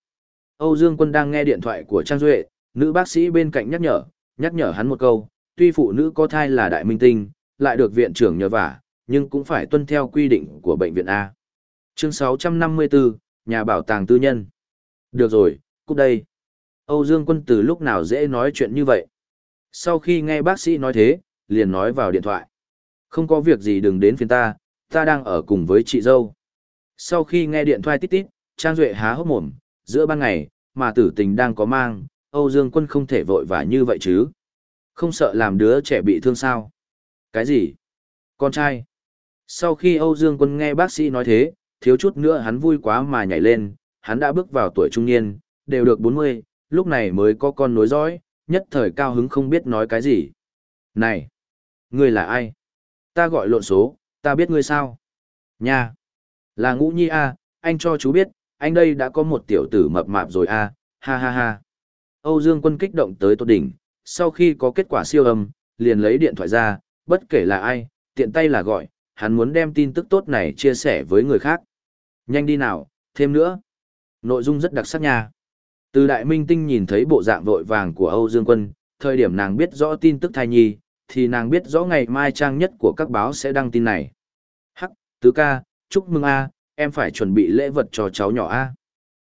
Âu Dương Quân đang nghe điện thoại của Trang Duệ, nữ bác sĩ bên cạnh nhắc nhở, nhắc nhở hắn một câu, tuy phụ nữ có thai là đại minh tinh, lại được viện trưởng nhờ vả, nhưng cũng phải tuân theo quy định của bệnh viện A. Chương 654, Nhà bảo tàng tư nhân. Được rồi, cút đây. Âu Dương Quân từ lúc nào dễ nói chuyện như vậy? Sau khi nghe bác sĩ nói thế, liền nói vào điện thoại. Không có việc gì đừng đến phiền ta, ta đang ở cùng với chị dâu. Sau khi nghe điện thoại tít tít, Trang Duệ há hốc mồm, giữa ban ngày, mà tử tình đang có mang, Âu Dương Quân không thể vội vã như vậy chứ. Không sợ làm đứa trẻ bị thương sao? Cái gì? Con trai? Sau khi Âu Dương Quân nghe bác sĩ nói thế, thiếu chút nữa hắn vui quá mà nhảy lên, hắn đã bước vào tuổi trung niên, đều được 40, lúc này mới có con nối dõi, nhất thời cao hứng không biết nói cái gì. Này! Ngươi là ai? Ta gọi lộn số, ta biết ngươi sao? Nha! Là ngũ nhi a, anh cho chú biết, anh đây đã có một tiểu tử mập mạp rồi a, ha ha ha. Âu Dương Quân kích động tới tột đỉnh, sau khi có kết quả siêu âm, liền lấy điện thoại ra, bất kể là ai, tiện tay là gọi, hắn muốn đem tin tức tốt này chia sẻ với người khác. Nhanh đi nào, thêm nữa. Nội dung rất đặc sắc nha. Từ đại minh tinh nhìn thấy bộ dạng vội vàng của Âu Dương Quân, thời điểm nàng biết rõ tin tức thai nhi, thì nàng biết rõ ngày mai trang nhất của các báo sẽ đăng tin này. Hắc, tứ ca, chúc mừng a, em phải chuẩn bị lễ vật cho cháu nhỏ a.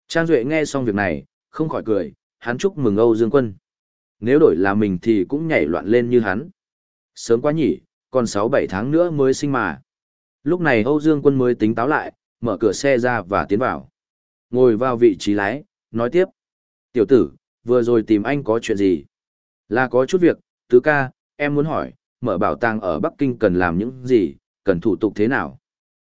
Trang Duệ nghe xong việc này, không khỏi cười, hắn chúc mừng Âu Dương Quân. Nếu đổi là mình thì cũng nhảy loạn lên như hắn. Sớm quá nhỉ, còn 6-7 tháng nữa mới sinh mà. Lúc này Âu Dương Quân mới tính táo lại, mở cửa xe ra và tiến vào. Ngồi vào vị trí lái, nói tiếp. Tiểu tử, vừa rồi tìm anh có chuyện gì? Là có chút việc, tứ ca, em muốn hỏi, mở bảo tàng ở Bắc Kinh cần làm những gì, cần thủ tục thế nào?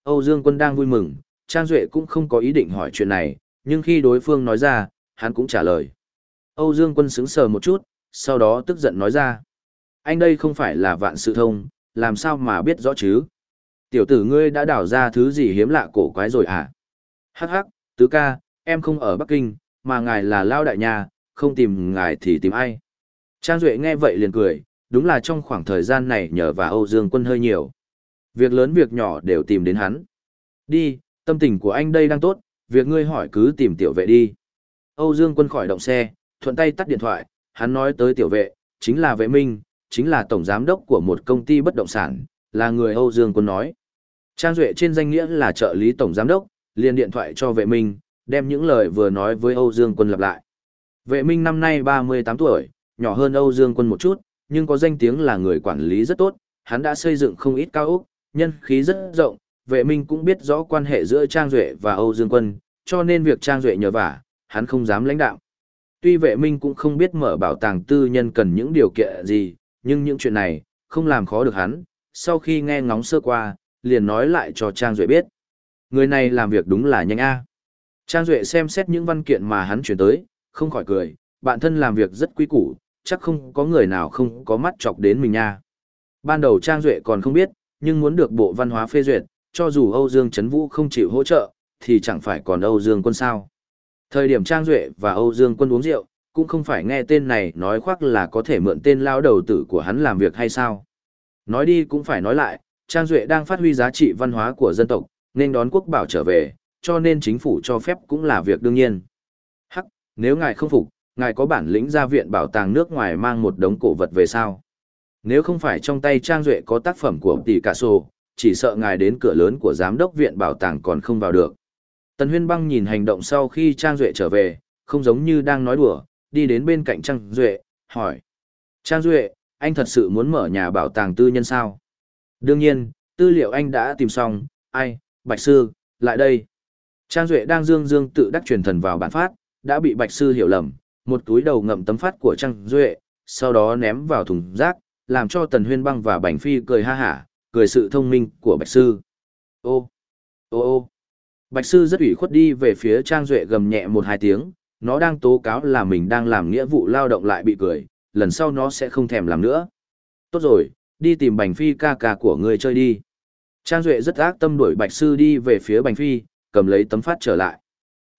Âu Dương Quân đang vui mừng, Trang Duệ cũng không có ý định hỏi chuyện này, nhưng khi đối phương nói ra, hắn cũng trả lời. Âu Dương Quân sững sờ một chút, sau đó tức giận nói ra. Anh đây không phải là vạn sự thông, làm sao mà biết rõ chứ? Tiểu tử ngươi đã đảo ra thứ gì hiếm lạ cổ quái rồi à? Hắc hắc, tứ ca, em không ở Bắc Kinh, mà ngài là Lao Đại Nhà, không tìm ngài thì tìm ai? Trang Duệ nghe vậy liền cười, đúng là trong khoảng thời gian này nhờ và Âu Dương Quân hơi nhiều. Việc lớn việc nhỏ đều tìm đến hắn. Đi, tâm tình của anh đây đang tốt, việc ngươi hỏi cứ tìm tiểu vệ đi. Âu Dương Quân khỏi động xe, thuận tay tắt điện thoại, hắn nói tới tiểu vệ, chính là vệ minh, chính là tổng giám đốc của một công ty bất động sản, là người Âu Dương Quân nói. Trang Duệ trên danh nghĩa là trợ lý tổng giám đốc, liền điện thoại cho vệ minh, đem những lời vừa nói với Âu Dương Quân lặp lại. Vệ minh năm nay 38 tuổi, nhỏ hơn Âu Dương Quân một chút, nhưng có danh tiếng là người quản lý rất tốt, hắn đã xây dựng không ít cao ốc, nhân khí rất rộng, vệ minh cũng biết rõ quan hệ giữa Trang Duệ và Âu Dương Quân, cho nên việc Trang Duệ nhờ vả, hắn không dám lãnh đạo. Tuy vệ minh cũng không biết mở bảo tàng tư nhân cần những điều kiện gì, nhưng những chuyện này, không làm khó được hắn, sau khi nghe ngóng sơ qua, liền nói lại cho Trang Duệ biết. Người này làm việc đúng là nhanh A. Trang Duệ xem xét những văn kiện mà hắn chuyển tới, không khỏi cười, bạn thân làm việc rất quý củ, chắc không có người nào không có mắt chọc đến mình nha. Ban đầu Trang Duệ còn không biết, nhưng muốn được bộ văn hóa phê duyệt, cho dù Âu Dương Trấn Vũ không chịu hỗ trợ, thì chẳng phải còn Âu Dương quân sao. Thời điểm Trang Duệ và Âu Dương quân uống rượu, cũng không phải nghe tên này nói khoác là có thể mượn tên lao đầu tử của hắn làm việc hay sao. Nói đi cũng phải nói lại, Trang Duệ đang phát huy giá trị văn hóa của dân tộc, nên đón quốc bảo trở về, cho nên chính phủ cho phép cũng là việc đương nhiên. Hắc, nếu ngài không phục, ngài có bản lĩnh ra viện bảo tàng nước ngoài mang một đống cổ vật về sao? Nếu không phải trong tay Trang Duệ có tác phẩm của tỷ cả sổ, chỉ sợ ngài đến cửa lớn của giám đốc viện bảo tàng còn không vào được. Tần Huyên Băng nhìn hành động sau khi Trang Duệ trở về, không giống như đang nói đùa, đi đến bên cạnh Trang Duệ, hỏi. Trang Duệ, anh thật sự muốn mở nhà bảo tàng tư nhân sao? Đương nhiên, tư liệu anh đã tìm xong, ai, Bạch Sư, lại đây. Trang Duệ đang dương dương tự đắc truyền thần vào bản phát, đã bị Bạch Sư hiểu lầm, một túi đầu ngậm tấm phát của Trang Duệ, sau đó ném vào thùng rác, làm cho Tần Huyên Băng và Bành Phi cười ha hả, cười sự thông minh của Bạch Sư. Ô, ô ô, Bạch Sư rất ủy khuất đi về phía Trang Duệ gầm nhẹ một hai tiếng, nó đang tố cáo là mình đang làm nghĩa vụ lao động lại bị cười, lần sau nó sẽ không thèm làm nữa. Tốt rồi, đi tìm Bành Phi ca ca của người chơi đi. Trang Duệ rất ác tâm đuổi Bạch Sư đi về phía Bành Phi, cầm lấy tấm phát trở lại.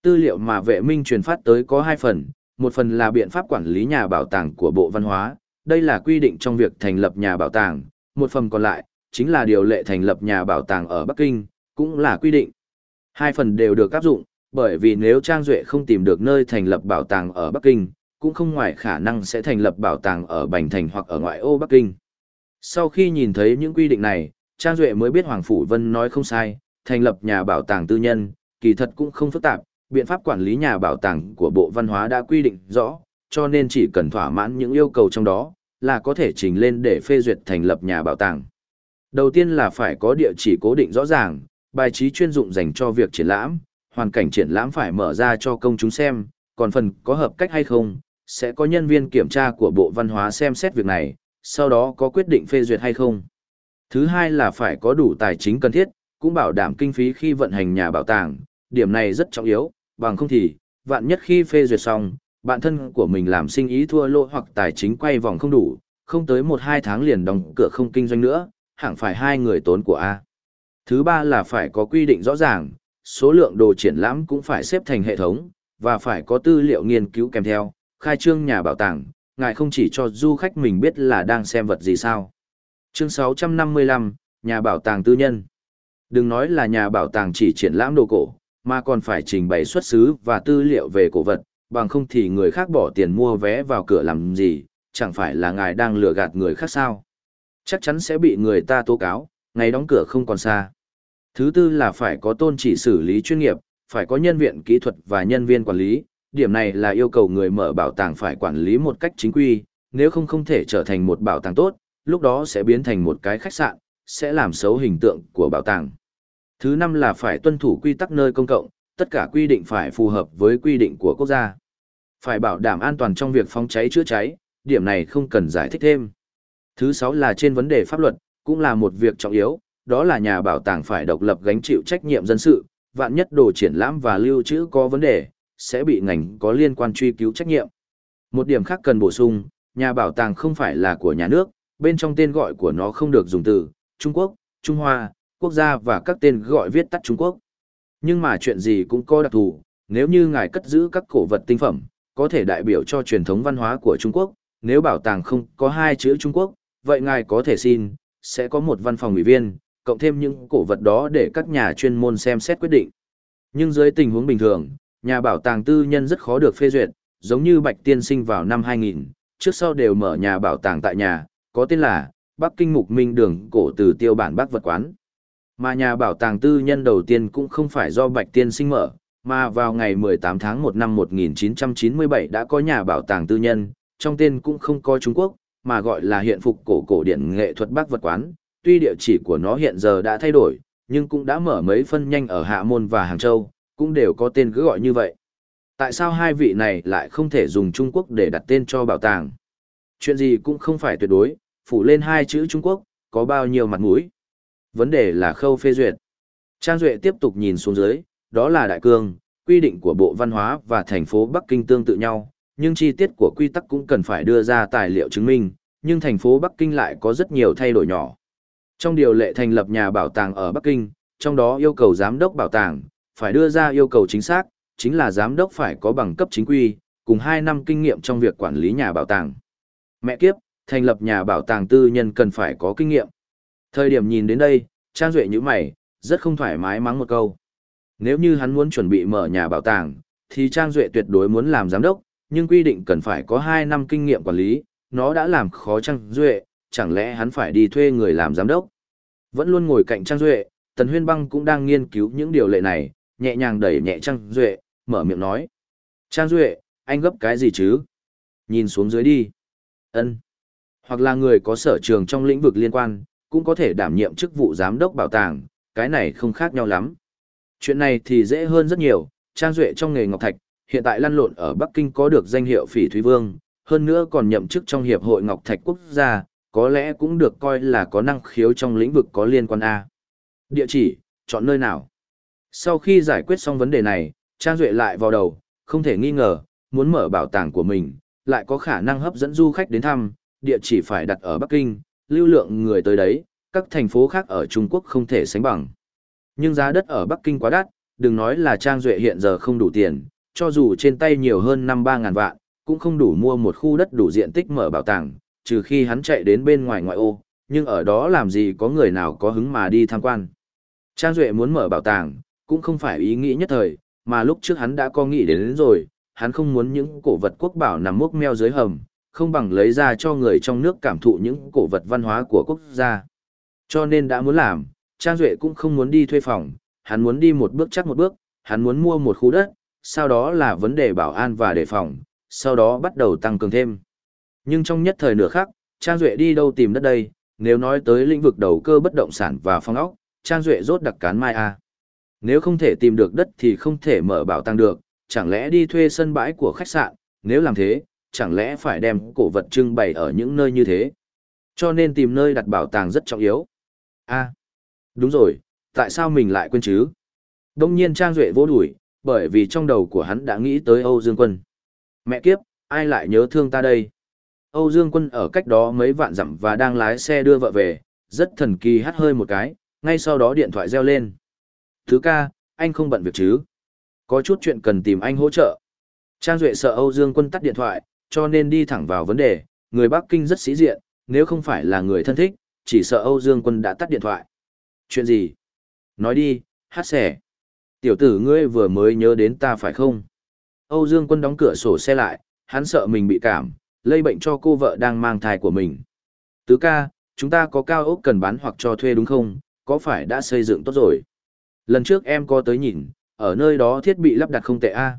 Tư liệu mà vệ minh truyền phát tới có hai phần, một phần là biện pháp quản lý nhà bảo tàng của Bộ Văn hóa, đây là quy định trong việc thành lập nhà bảo tàng, một phần còn lại, chính là điều lệ thành lập nhà bảo tàng ở Bắc Kinh, cũng là quy định. Hai phần đều được áp dụng, bởi vì nếu Trang Duệ không tìm được nơi thành lập bảo tàng ở Bắc Kinh, cũng không ngoài khả năng sẽ thành lập bảo tàng ở Bành Thành hoặc ở ngoại ô Bắc Kinh. Sau khi nhìn thấy những quy định này, Trang Duệ mới biết Hoàng Phủ Vân nói không sai, thành lập nhà bảo tàng tư nhân, kỳ thật cũng không phức tạp, biện pháp quản lý nhà bảo tàng của Bộ Văn hóa đã quy định rõ, cho nên chỉ cần thỏa mãn những yêu cầu trong đó, là có thể trình lên để phê duyệt thành lập nhà bảo tàng. Đầu tiên là phải có địa chỉ cố định rõ ràng, bài trí chuyên dụng dành cho việc triển lãm, hoàn cảnh triển lãm phải mở ra cho công chúng xem, còn phần có hợp cách hay không, sẽ có nhân viên kiểm tra của Bộ Văn hóa xem xét việc này, sau đó có quyết định phê duyệt hay không. Thứ hai là phải có đủ tài chính cần thiết, cũng bảo đảm kinh phí khi vận hành nhà bảo tàng, điểm này rất trọng yếu, bằng không thì, vạn nhất khi phê duyệt xong, bạn thân của mình làm sinh ý thua lỗ hoặc tài chính quay vòng không đủ, không tới 1-2 tháng liền đóng cửa không kinh doanh nữa, hẳn phải hai người tốn của A. Thứ ba là phải có quy định rõ ràng, số lượng đồ triển lãm cũng phải xếp thành hệ thống, và phải có tư liệu nghiên cứu kèm theo, khai trương nhà bảo tàng, ngài không chỉ cho du khách mình biết là đang xem vật gì sao. Chương 655, Nhà bảo tàng tư nhân. Đừng nói là nhà bảo tàng chỉ triển lãm đồ cổ, mà còn phải trình bày xuất xứ và tư liệu về cổ vật, bằng không thì người khác bỏ tiền mua vé vào cửa làm gì, chẳng phải là ngài đang lừa gạt người khác sao. Chắc chắn sẽ bị người ta tố cáo, ngày đóng cửa không còn xa. Thứ tư là phải có tôn chỉ xử lý chuyên nghiệp, phải có nhân viên kỹ thuật và nhân viên quản lý, điểm này là yêu cầu người mở bảo tàng phải quản lý một cách chính quy, nếu không không thể trở thành một bảo tàng tốt, lúc đó sẽ biến thành một cái khách sạn, sẽ làm xấu hình tượng của bảo tàng. Thứ năm là phải tuân thủ quy tắc nơi công cộng, tất cả quy định phải phù hợp với quy định của quốc gia. Phải bảo đảm an toàn trong việc phòng cháy chữa cháy, điểm này không cần giải thích thêm. Thứ sáu là trên vấn đề pháp luật, cũng là một việc trọng yếu, đó là nhà bảo tàng phải độc lập gánh chịu trách nhiệm dân sự, vạn nhất đồ triển lãm và lưu trữ có vấn đề, sẽ bị ngành có liên quan truy cứu trách nhiệm. Một điểm khác cần bổ sung, nhà bảo tàng không phải là của nhà nước, bên trong tên gọi của nó không được dùng từ Trung Quốc, Trung Hoa, quốc gia và các tên gọi viết tắt Trung Quốc. Nhưng mà chuyện gì cũng có đặc thù, nếu như ngài cất giữ các cổ vật tinh phẩm, có thể đại biểu cho truyền thống văn hóa của Trung Quốc, nếu bảo tàng không có hai chữ Trung Quốc, vậy ngài có thể xin, sẽ có một văn phòng ủy viên, cộng thêm những cổ vật đó để các nhà chuyên môn xem xét quyết định. Nhưng dưới tình huống bình thường, nhà bảo tàng tư nhân rất khó được phê duyệt, giống như Bạch Tiên Sinh vào năm 2000, trước sau đều mở nhà bảo tàng tại nhà, có tên là Bắc Kinh Mục Minh Đường cổ từ tiêu bản Bắc vật quán. Mà nhà bảo tàng tư nhân đầu tiên cũng không phải do Bạch Tiên Sinh mở, mà vào ngày 18 tháng 1 năm 1997 đã có nhà bảo tàng tư nhân, trong tên cũng không có Trung Quốc, mà gọi là hiện phục cổ cổ điển nghệ thuật Bắc vật quán. Tuy địa chỉ của nó hiện giờ đã thay đổi, nhưng cũng đã mở mấy phân nhanh ở Hạ Môn và Hàng Châu, cũng đều có tên cứ gọi như vậy. Tại sao hai vị này lại không thể dùng Trung Quốc để đặt tên cho bảo tàng? Chuyện gì cũng không phải tuyệt đối, phủ lên hai chữ Trung Quốc, có bao nhiêu mặt mũi. Vấn đề là khâu phê duyệt. Trang Duệ tiếp tục nhìn xuống dưới, đó là đại cương, quy định của Bộ Văn hóa và thành phố Bắc Kinh tương tự nhau, nhưng chi tiết của quy tắc cũng cần phải đưa ra tài liệu chứng minh, nhưng thành phố Bắc Kinh lại có rất nhiều thay đổi nhỏ. Trong điều lệ thành lập nhà bảo tàng ở Bắc Kinh, trong đó yêu cầu giám đốc bảo tàng, phải đưa ra yêu cầu chính xác, chính là giám đốc phải có bằng cấp chính quy, cùng 2 năm kinh nghiệm trong việc quản lý nhà bảo tàng. Mẹ kiếp, thành lập nhà bảo tàng tư nhân cần phải có kinh nghiệm. Thời điểm nhìn đến đây, Trang Duệ như mày, rất không thoải mái mắng một câu. Nếu như hắn muốn chuẩn bị mở nhà bảo tàng, thì Trang Duệ tuyệt đối muốn làm giám đốc, nhưng quy định cần phải có 2 năm kinh nghiệm quản lý, nó đã làm khó Trang Duệ, chẳng lẽ hắn phải đi thuê người làm giám đốc. Vẫn luôn ngồi cạnh Trang Duệ, Tần Huyên Băng cũng đang nghiên cứu những điều lệ này, nhẹ nhàng đẩy nhẹ Trang Duệ, mở miệng nói. Trang Duệ, anh gấp cái gì chứ? Nhìn xuống dưới đi. ân Hoặc là người có sở trường trong lĩnh vực liên quan, cũng có thể đảm nhiệm chức vụ giám đốc bảo tàng, cái này không khác nhau lắm. Chuyện này thì dễ hơn rất nhiều, Trang Duệ trong nghề Ngọc Thạch, hiện tại lăn lộn ở Bắc Kinh có được danh hiệu Phỉ Thúy Vương, hơn nữa còn nhậm chức trong Hiệp hội Ngọc Thạch Quốc gia, có lẽ cũng được coi là có năng khiếu trong lĩnh vực có liên quan A. Địa chỉ, chọn nơi nào? Sau khi giải quyết xong vấn đề này, Trang Duệ lại vào đầu, không thể nghi ngờ, muốn mở bảo tàng của mình, lại có khả năng hấp dẫn du khách đến thăm, địa chỉ phải đặt ở Bắc Kinh, lưu lượng người tới đấy, các thành phố khác ở Trung Quốc không thể sánh bằng. Nhưng giá đất ở Bắc Kinh quá đắt, đừng nói là Trang Duệ hiện giờ không đủ tiền, cho dù trên tay nhiều hơn năm ba ngàn vạn, cũng không đủ mua một khu đất đủ diện tích mở bảo tàng, trừ khi hắn chạy đến bên ngoài ngoại ô, nhưng ở đó làm gì có người nào có hứng mà đi tham quan. Trang Duệ muốn mở bảo tàng, cũng không phải ý nghĩ nhất thời, mà lúc trước hắn đã có nghĩ đến, đến rồi, hắn không muốn những cổ vật quốc bảo nằm mốc meo dưới hầm, không bằng lấy ra cho người trong nước cảm thụ những cổ vật văn hóa của quốc gia. Cho nên đã muốn làm, Trang Duệ cũng không muốn đi thuê phòng, hắn muốn đi một bước chắc một bước, hắn muốn mua một khu đất, sau đó là vấn đề bảo an và đề phòng, sau đó bắt đầu tăng cường thêm. Nhưng trong nhất thời nửa khác, Trang Duệ đi đâu tìm đất đây, nếu nói tới lĩnh vực đầu cơ bất động sản và phong ốc, Trang Duệ rốt đặc cán mai A. Nếu không thể tìm được đất thì không thể mở bảo tàng được, chẳng lẽ đi thuê sân bãi của khách sạn, nếu làm thế, chẳng lẽ phải đem cổ vật trưng bày ở những nơi như thế. Cho nên tìm nơi đặt bảo tàng rất trọng yếu. A. đúng rồi, tại sao mình lại quên chứ? Đông nhiên Trang Duệ vô đuổi, bởi vì trong đầu của hắn đã nghĩ tới Âu Dương Quân. Mẹ kiếp, ai lại nhớ thương ta đây? Âu Dương Quân ở cách đó mấy vạn dặm và đang lái xe đưa vợ về, rất thần kỳ hắt hơi một cái, ngay sau đó điện thoại reo lên. Thứ ca, anh không bận việc chứ? Có chút chuyện cần tìm anh hỗ trợ. Trang Duệ sợ Âu Dương Quân tắt điện thoại, cho nên đi thẳng vào vấn đề, người Bắc Kinh rất sĩ diện, nếu không phải là người thân thích, chỉ sợ Âu Dương Quân đã tắt điện thoại. Chuyện gì? Nói đi, hát xẻ. Tiểu tử ngươi vừa mới nhớ đến ta phải không? Âu Dương Quân đóng cửa sổ xe lại, hắn sợ mình bị cảm, lây bệnh cho cô vợ đang mang thai của mình. Tứ ca, chúng ta có cao ốc cần bán hoặc cho thuê đúng không? Có phải đã xây dựng tốt rồi? Lần trước em có tới nhìn, ở nơi đó thiết bị lắp đặt không tệ a.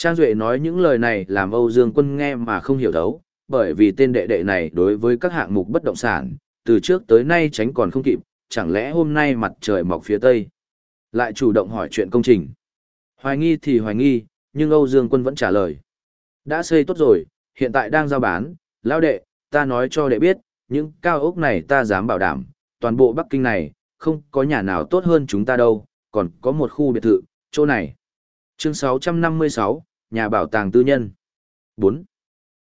Trang Duệ nói những lời này làm Âu Dương Quân nghe mà không hiểu thấu, bởi vì tên đệ đệ này đối với các hạng mục bất động sản, từ trước tới nay tránh còn không kịp, chẳng lẽ hôm nay mặt trời mọc phía tây. Lại chủ động hỏi chuyện công trình. Hoài nghi thì hoài nghi, nhưng Âu Dương Quân vẫn trả lời. Đã xây tốt rồi, hiện tại đang giao bán, lão đệ, ta nói cho đệ biết, những cao ốc này ta dám bảo đảm, toàn bộ Bắc Kinh này, không có nhà nào tốt hơn chúng ta đâu, còn có một khu biệt thự, chỗ này. Chương 656, nhà bảo tàng tư nhân. 4.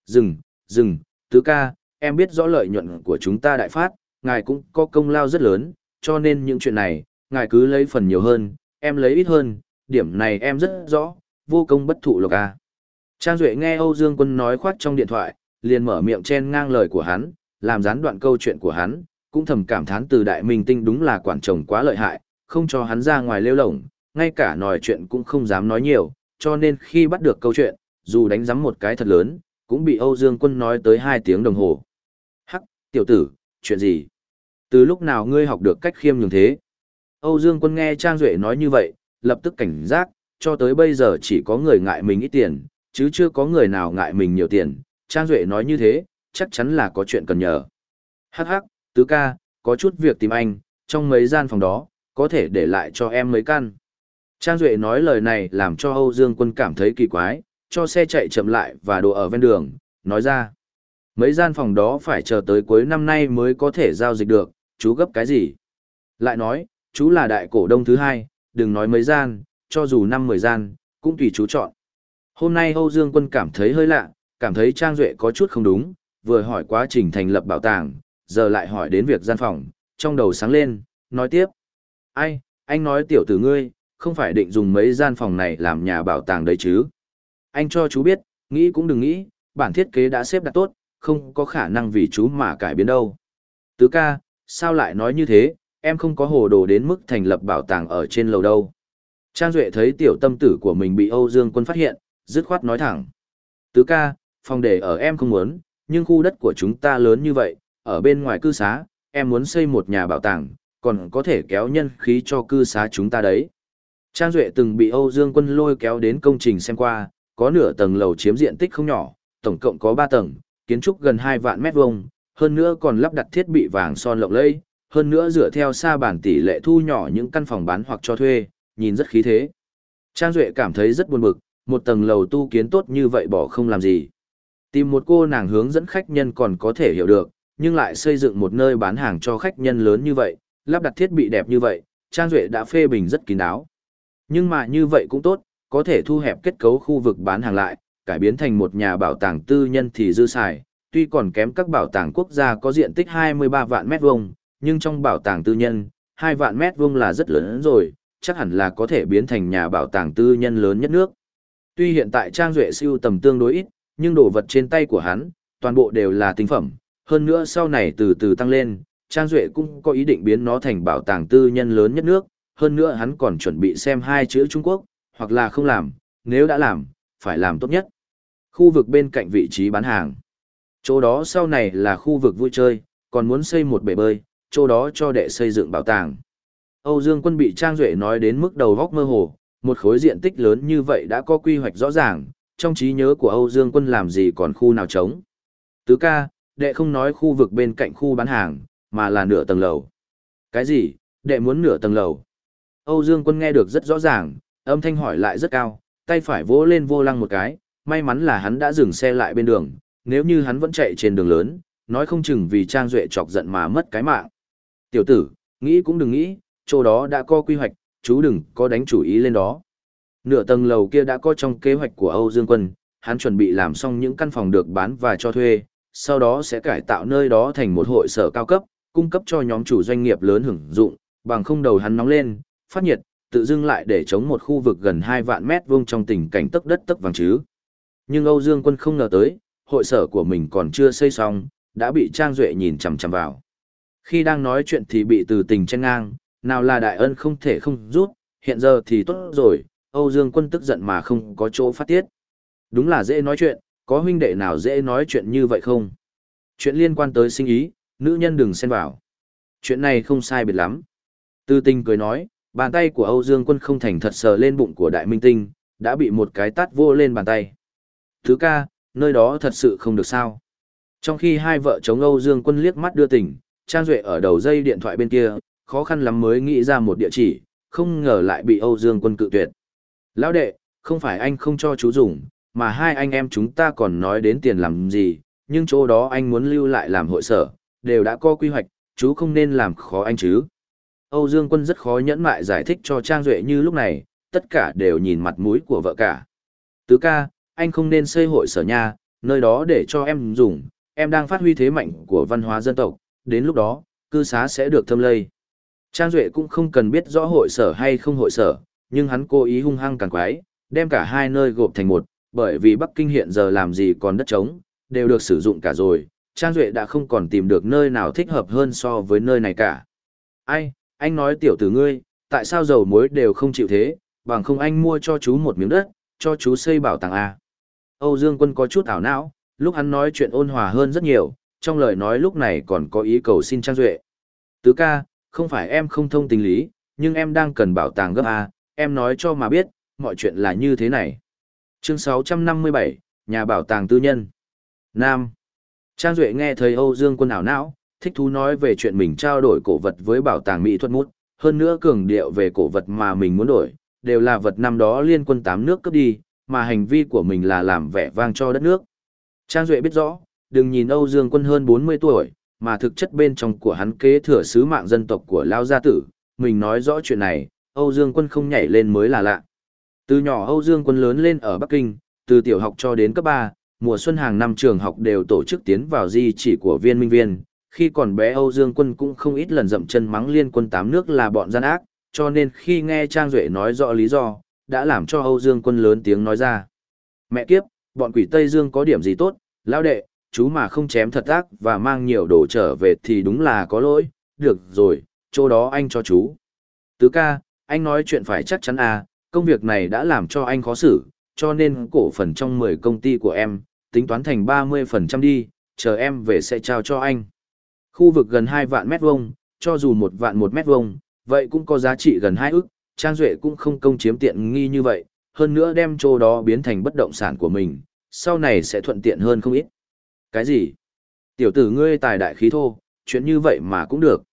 Dừng, dừng, tứ ca, em biết rõ lợi nhuận của chúng ta đại phát, ngài cũng có công lao rất lớn, cho nên những chuyện này, ngài cứ lấy phần nhiều hơn, em lấy ít hơn, điểm này em rất rõ, vô công bất thụ lộc a. Trang Duệ nghe Âu Dương Quân nói khoát trong điện thoại, liền mở miệng chen ngang lời của hắn, làm gián đoạn câu chuyện của hắn, cũng thầm cảm thán từ đại minh tinh đúng là quản chồng quá lợi hại, không cho hắn ra ngoài lêu lổng, ngay cả nói chuyện cũng không dám nói nhiều, cho nên khi bắt được câu chuyện, dù đánh giấm một cái thật lớn, cũng bị Âu Dương Quân nói tới 2 tiếng đồng hồ. Hắc, tiểu tử, chuyện gì? Từ lúc nào ngươi học được cách khiêm nhường thế? Âu Dương Quân nghe Trang Duệ nói như vậy, lập tức cảnh giác, cho tới bây giờ chỉ có người ngại mình ít tiền, chứ chưa có người nào ngại mình nhiều tiền. Trang Duệ nói như thế, chắc chắn là có chuyện cần nhờ. Hắc hắc, tứ ca, có chút việc tìm anh, trong mấy gian phòng đó, có thể để lại cho em mấy căn. Trang Duệ nói lời này làm cho Âu Dương Quân cảm thấy kỳ quái, cho xe chạy chậm lại và đổ ở ven đường, nói ra. Mấy gian phòng đó phải chờ tới cuối năm nay mới có thể giao dịch được, chú gấp cái gì? Lại nói, chú là đại cổ đông thứ hai, đừng nói mấy gian, cho dù năm mười gian, cũng tùy chú chọn. Hôm nay Âu Dương Quân cảm thấy hơi lạ, cảm thấy Trang Duệ có chút không đúng, vừa hỏi quá trình thành lập bảo tàng, giờ lại hỏi đến việc gian phòng, trong đầu sáng lên, nói tiếp. Ai, anh nói tiểu tử ngươi, không phải định dùng mấy gian phòng này làm nhà bảo tàng đấy chứ. Anh cho chú biết, nghĩ cũng đừng nghĩ, bản thiết kế đã xếp đặt tốt, không có khả năng vì chú mà cải biến đâu. Tứ ca, sao lại nói như thế, em không có hồ đồ đến mức thành lập bảo tàng ở trên lầu đâu. Trang Duệ thấy tiểu tâm tử của mình bị Âu Dương Quân phát hiện, dứt khoát nói thẳng. Tứ ca, phòng để ở em không muốn, nhưng khu đất của chúng ta lớn như vậy, ở bên ngoài cư xá, em muốn xây một nhà bảo tàng, còn có thể kéo nhân khí cho cư xá chúng ta đấy. Trang Duệ từng bị Âu Dương Quân lôi kéo đến công trình xem qua, có nửa tầng lầu chiếm diện tích không nhỏ, tổng cộng có 3 tầng, kiến trúc gần 2 vạn mét vuông, hơn nữa còn lắp đặt thiết bị vàng son lộng lẫy, hơn nữa dựa theo xa bản tỷ lệ thu nhỏ những căn phòng bán hoặc cho thuê, nhìn rất khí thế. Trang Duệ cảm thấy rất buồn bực, một tầng lầu tu kiến tốt như vậy bỏ không làm gì. Tìm một cô nàng hướng dẫn khách nhân còn có thể hiểu được, nhưng lại xây dựng một nơi bán hàng cho khách nhân lớn như vậy, lắp đặt thiết bị đẹp như vậy, Trang Duệ đã phê bình rất kín đáo. Nhưng mà như vậy cũng tốt, có thể thu hẹp kết cấu khu vực bán hàng lại, cải biến thành một nhà bảo tàng tư nhân thì dư xài, tuy còn kém các bảo tàng quốc gia có diện tích 23 vạn mét vuông, nhưng trong bảo tàng tư nhân, 2 vạn mét vuông là rất lớn rồi, chắc hẳn là có thể biến thành nhà bảo tàng tư nhân lớn nhất nước. Tuy hiện tại Trang Duệ siêu tầm tương đối ít, nhưng đồ vật trên tay của hắn, toàn bộ đều là tinh phẩm, hơn nữa sau này từ từ tăng lên, Trang Duệ cũng có ý định biến nó thành bảo tàng tư nhân lớn nhất nước, hơn nữa hắn còn chuẩn bị xem hai chữ Trung Quốc, hoặc là không làm, nếu đã làm, phải làm tốt nhất. Khu vực bên cạnh vị trí bán hàng. Chỗ đó sau này là khu vực vui chơi, còn muốn xây một bể bơi, chỗ đó cho đệ xây dựng bảo tàng. Âu Dương Quân bị Trang Duệ nói đến mức đầu góc mơ hồ, một khối diện tích lớn như vậy đã có quy hoạch rõ ràng, trong trí nhớ của Âu Dương Quân làm gì còn khu nào trống. Tứ ca, đệ không nói khu vực bên cạnh khu bán hàng, mà là nửa tầng lầu. Cái gì, đệ muốn nửa tầng lầu? Âu Dương Quân nghe được rất rõ ràng, âm thanh hỏi lại rất cao, tay phải vỗ lên vô lăng một cái, may mắn là hắn đã dừng xe lại bên đường, nếu như hắn vẫn chạy trên đường lớn, nói không chừng vì Trang Duệ chọc giận mà mất cái mạng. Tiểu tử, nghĩ cũng đừng nghĩ, chỗ đó đã có quy hoạch, chú đừng có đánh chủ ý lên đó. Nửa tầng lầu kia đã có trong kế hoạch của Âu Dương Quân, hắn chuẩn bị làm xong những căn phòng được bán và cho thuê, sau đó sẽ cải tạo nơi đó thành một hội sở cao cấp, cung cấp cho nhóm chủ doanh nghiệp lớn hưởng dụng, bằng không đầu hắn nóng lên, phát nhiệt, tự dưng lại để chống một khu vực gần 2 vạn mét vuông trong tình cảnh tấc đất tấc vàng chứ. Nhưng Âu Dương Quân không ngờ tới, hội sở của mình còn chưa xây xong, đã bị Trang Duệ nhìn chằm chằm vào. Khi đang nói chuyện thì bị từ tình chen ngang, nào là đại ân không thể không rút, hiện giờ thì tốt rồi, Âu Dương Quân tức giận mà không có chỗ phát tiết. Đúng là dễ nói chuyện, có huynh đệ nào dễ nói chuyện như vậy không? Chuyện liên quan tới sinh ý, nữ nhân đừng xen vào. Chuyện này không sai biệt lắm. Tư tình cười nói, bàn tay của Âu Dương Quân không thành thật sờ lên bụng của đại minh tinh, đã bị một cái tát vô lên bàn tay. Thứ ca, nơi đó thật sự không được sao. Trong khi hai vợ chồng Âu Dương Quân liếc mắt đưa tình, Trang Duệ ở đầu dây điện thoại bên kia, khó khăn lắm mới nghĩ ra một địa chỉ, không ngờ lại bị Âu Dương Quân cự tuyệt. Lão đệ, không phải anh không cho chú dùng, mà hai anh em chúng ta còn nói đến tiền làm gì, nhưng chỗ đó anh muốn lưu lại làm hội sở, đều đã có quy hoạch, chú không nên làm khó anh chứ. Âu Dương Quân rất khó nhẫn mại giải thích cho Trang Duệ như lúc này, tất cả đều nhìn mặt mũi của vợ cả. Tứ ca, anh không nên xây hội sở nha, nơi đó để cho em dùng, em đang phát huy thế mạnh của văn hóa dân tộc, đến lúc đó, cư xá sẽ được thâm lây. Trang Duệ cũng không cần biết rõ hội sở hay không hội sở, nhưng hắn cố ý hung hăng càng quái, đem cả hai nơi gộp thành một, bởi vì Bắc Kinh hiện giờ làm gì còn đất trống, đều được sử dụng cả rồi, Trang Duệ đã không còn tìm được nơi nào thích hợp hơn so với nơi này cả. Ai, anh nói tiểu tử ngươi, tại sao dầu muối đều không chịu thế, bằng không anh mua cho chú một miếng đất, cho chú xây bảo tàng A. Âu Dương Quân có chút ảo não, lúc hắn nói chuyện ôn hòa hơn rất nhiều, trong lời nói lúc này còn có ý cầu xin Trang Duệ. Tứ ca, không phải em không thông tình lý, nhưng em đang cần bảo tàng gấp A, em nói cho mà biết, mọi chuyện là như thế này. Chương 657, Nhà bảo tàng tư nhân. Nam. Trang Duệ nghe thấy Âu Dương quân ảo não, thích thú nói về chuyện mình trao đổi cổ vật với bảo tàng mỹ thuật mút, hơn nữa cường điệu về cổ vật mà mình muốn đổi, đều là vật năm đó liên quân tám nước cấp đi, mà hành vi của mình là làm vẻ vang cho đất nước. Trang Duệ biết rõ, đừng nhìn Âu Dương quân hơn 40 tuổi, mà thực chất bên trong của hắn kế thừa sứ mạng dân tộc của Lao Gia Tử, mình nói rõ chuyện này, Âu Dương quân không nhảy lên mới là lạ. Từ nhỏ Âu Dương quân lớn lên ở Bắc Kinh, từ tiểu học cho đến cấp 3, mùa xuân hàng năm trường học đều tổ chức tiến vào di chỉ của viên minh viên. Khi còn bé Âu Dương quân cũng không ít lần dậm chân mắng liên quân tám nước là bọn gian ác, cho nên khi nghe Trang Duệ nói rõ lý do, đã làm cho Âu Dương quân lớn tiếng nói ra. Mẹ kiếp, bọn quỷ Tây Dương có điểm gì tốt, lão đệ, chú mà không chém thật ác và mang nhiều đồ trở về thì đúng là có lỗi, được rồi, chỗ đó anh cho chú. Tứ ca, anh nói chuyện phải chắc chắn à, công việc này đã làm cho anh khó xử, cho nên cổ phần trong 10 công ty của em, tính toán thành 30% đi, chờ em về sẽ trao cho anh. Khu vực gần 2 vạn mét vuông, cho dù một vạn một mét vuông, vậy cũng có giá trị gần 2 ức, Trang Duệ cũng không công chiếm tiện nghi như vậy, hơn nữa đem chỗ đó biến thành bất động sản của mình, sau này sẽ thuận tiện hơn không ít. Cái gì? Tiểu tử ngươi tài đại khí thô, chuyện như vậy mà cũng được.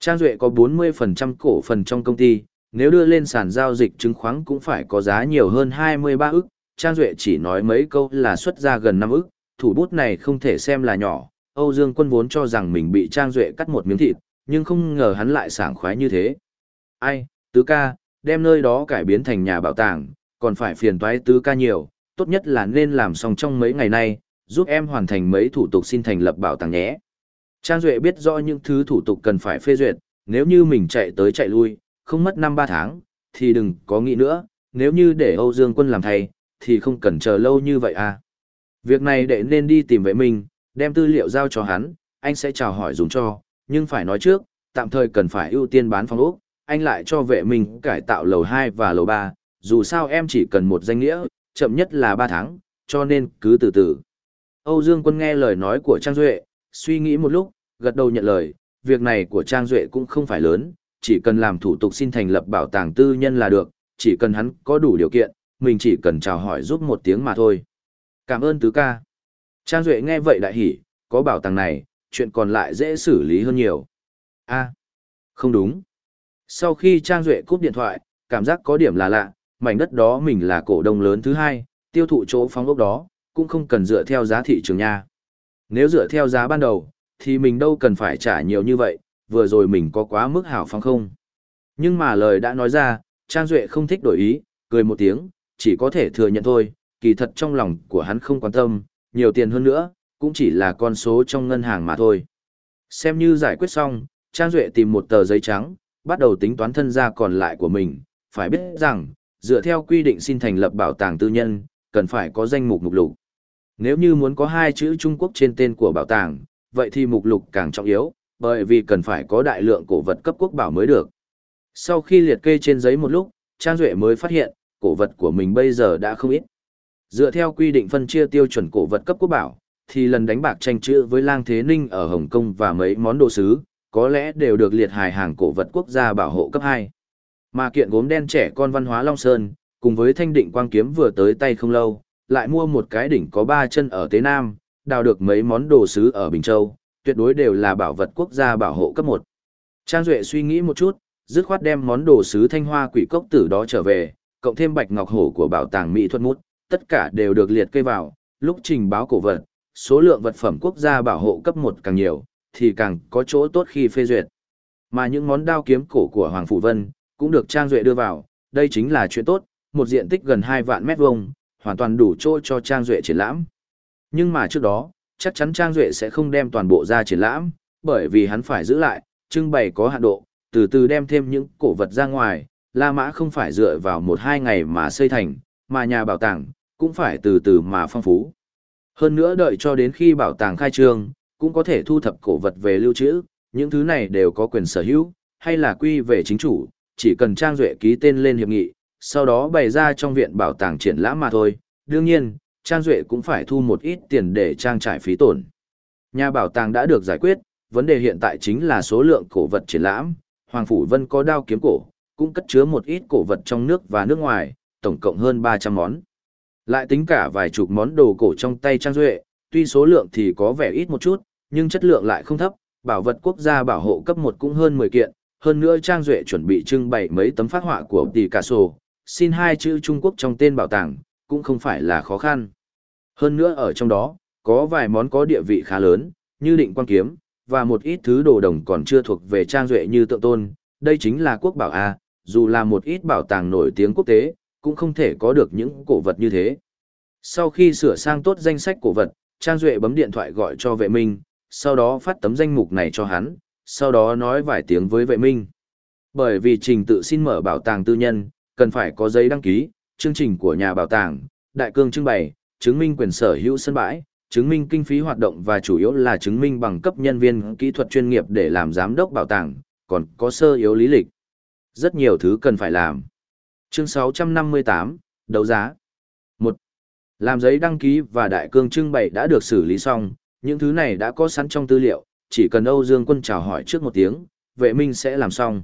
Trang Duệ có 40% cổ phần trong công ty, nếu đưa lên sàn giao dịch chứng khoán cũng phải có giá nhiều hơn 23 ức, Trang Duệ chỉ nói mấy câu là xuất ra gần 5 ức, thủ bút này không thể xem là nhỏ, Âu Dương quân vốn cho rằng mình bị Trang Duệ cắt một miếng thịt, nhưng không ngờ hắn lại sảng khoái như thế. Ai, tứ ca, đem nơi đó cải biến thành nhà bảo tàng, còn phải phiền toái tứ ca nhiều, tốt nhất là nên làm xong trong mấy ngày nay, giúp em hoàn thành mấy thủ tục xin thành lập bảo tàng nhé. Trang Duệ biết rõ những thứ thủ tục cần phải phê duyệt, nếu như mình chạy tới chạy lui, không mất năm ba tháng, thì đừng có nghĩ nữa, nếu như để Âu Dương quân làm thay, thì không cần chờ lâu như vậy à. Việc này để nên đi tìm vệ minh, đem tư liệu giao cho hắn, anh sẽ chào hỏi dùng cho, nhưng phải nói trước, tạm thời cần phải ưu tiên bán phòng ốc, anh lại cho vệ mình cải tạo lầu 2 và lầu 3, dù sao em chỉ cần một danh nghĩa, chậm nhất là 3 tháng, cho nên cứ từ từ. Âu Dương quân nghe lời nói của Trang Duệ, suy nghĩ một lúc, gật đầu nhận lời, việc này của Trang Duệ cũng không phải lớn, chỉ cần làm thủ tục xin thành lập bảo tàng tư nhân là được, chỉ cần hắn có đủ điều kiện, mình chỉ cần chào hỏi giúp một tiếng mà thôi. Cảm ơn tứ ca. Trang Duệ nghe vậy đại hỉ, có bảo tàng này, chuyện còn lại dễ xử lý hơn nhiều. a không đúng. Sau khi Trang Duệ cúp điện thoại, cảm giác có điểm là lạ, mảnh đất đó mình là cổ đông lớn thứ hai, tiêu thụ chỗ phóng ốc đó, cũng không cần dựa theo giá thị trường nha. Nếu dựa theo giá ban đầu, thì mình đâu cần phải trả nhiều như vậy, vừa rồi mình có quá mức hảo phóng không. Nhưng mà lời đã nói ra, Trang Duệ không thích đổi ý, cười một tiếng, chỉ có thể thừa nhận thôi, kỳ thật trong lòng của hắn không quan tâm, nhiều tiền hơn nữa, cũng chỉ là con số trong ngân hàng mà thôi. Xem như giải quyết xong, Trang Duệ tìm một tờ giấy trắng, bắt đầu tính toán thân gia còn lại của mình, phải biết rằng, dựa theo quy định xin thành lập bảo tàng tư nhân, cần phải có danh mục mục lục. Nếu như muốn có hai chữ Trung Quốc trên tên của bảo tàng, vậy thì mục lục càng trọng yếu, bởi vì cần phải có đại lượng cổ vật cấp quốc bảo mới được. Sau khi liệt kê trên giấy một lúc, Trang Duệ mới phát hiện, cổ vật của mình bây giờ đã không ít. Dựa theo quy định phân chia tiêu chuẩn cổ vật cấp quốc bảo, thì lần đánh bạc tranh chữ với Lang Thế Ninh ở Hồng Kông và mấy món đồ sứ, có lẽ đều được liệt hài hàng cổ vật quốc gia bảo hộ cấp 2. Mà kiện gốm đen trẻ con văn hóa Long Sơn, cùng với thanh định quang kiếm vừa tới tay không lâu, lại mua một cái đỉnh có 3 chân ở Tế Nam, đào được mấy món đồ sứ ở Bình Châu, tuyệt đối đều là bảo vật quốc gia bảo hộ cấp 1. Trang Duệ suy nghĩ một chút, dứt khoát đem món đồ sứ thanh hoa quỷ cốc tử đó trở về, cộng thêm bạch ngọc hổ của bảo tàng mỹ thuật mút, tất cả đều được liệt kê vào, lúc trình báo cổ vật, số lượng vật phẩm quốc gia bảo hộ cấp 1 càng nhiều, thì càng có chỗ tốt khi phê duyệt. Mà những món đao kiếm cổ của Hoàng Phủ Vân, cũng được Trang Duệ đưa vào, đây chính là chuyện tốt, một diện tích gần 2 vạn mét vuông, hoàn toàn đủ chỗ cho Trang Duệ triển lãm. Nhưng mà trước đó, chắc chắn Trang Duệ sẽ không đem toàn bộ ra triển lãm, bởi vì hắn phải giữ lại, trưng bày có hạn độ, từ từ đem thêm những cổ vật ra ngoài, La Mã không phải dựa vào một hai ngày mà xây thành, mà nhà bảo tàng, cũng phải từ từ mà phong phú. Hơn nữa đợi cho đến khi bảo tàng khai trương, cũng có thể thu thập cổ vật về lưu trữ, những thứ này đều có quyền sở hữu, hay là quy về chính chủ, chỉ cần Trang Duệ ký tên lên hiệp nghị, sau đó bày ra trong viện bảo tàng triển lãm mà thôi. Đương nhiên, Trang Duệ cũng phải thu một ít tiền để trang trải phí tổn. Nhà bảo tàng đã được giải quyết, vấn đề hiện tại chính là số lượng cổ vật triển lãm. Hoàng Phủ Vân có đao kiếm cổ, cũng cất chứa một ít cổ vật trong nước và nước ngoài, tổng cộng hơn 300 món. Lại tính cả vài chục món đồ cổ trong tay Trang Duệ, tuy số lượng thì có vẻ ít một chút, nhưng chất lượng lại không thấp, bảo vật quốc gia bảo hộ cấp 1 cũng hơn 10 kiện, hơn nữa Trang Duệ chuẩn bị trưng bày mấy tấm phát họa của tỷ cả xin hai chữ Trung Quốc trong tên bảo tàng, cũng không phải là khó khăn. Hơn nữa ở trong đó, có vài món có địa vị khá lớn, như định quan kiếm, và một ít thứ đồ đồng còn chưa thuộc về Trang Duệ như tượng tôn, đây chính là quốc bảo A, dù là một ít bảo tàng nổi tiếng quốc tế, cũng không thể có được những cổ vật như thế. Sau khi sửa sang tốt danh sách cổ vật, Trang Duệ bấm điện thoại gọi cho vệ minh, sau đó phát tấm danh mục này cho hắn, sau đó nói vài tiếng với vệ minh. Bởi vì trình tự xin mở bảo tàng tư nhân, cần phải có giấy đăng ký, chương trình của nhà bảo tàng, đại cương trưng bày, chứng minh quyền sở hữu sân bãi, chứng minh kinh phí hoạt động và chủ yếu là chứng minh bằng cấp nhân viên kỹ thuật chuyên nghiệp để làm giám đốc bảo tàng, còn có sơ yếu lý lịch. Rất nhiều thứ cần phải làm. Chương 658, đấu giá. 1. Làm giấy đăng ký và đại cương trưng bày đã được xử lý xong, những thứ này đã có sẵn trong tư liệu, chỉ cần Âu Dương Quân chào hỏi trước một tiếng, vệ minh sẽ làm xong.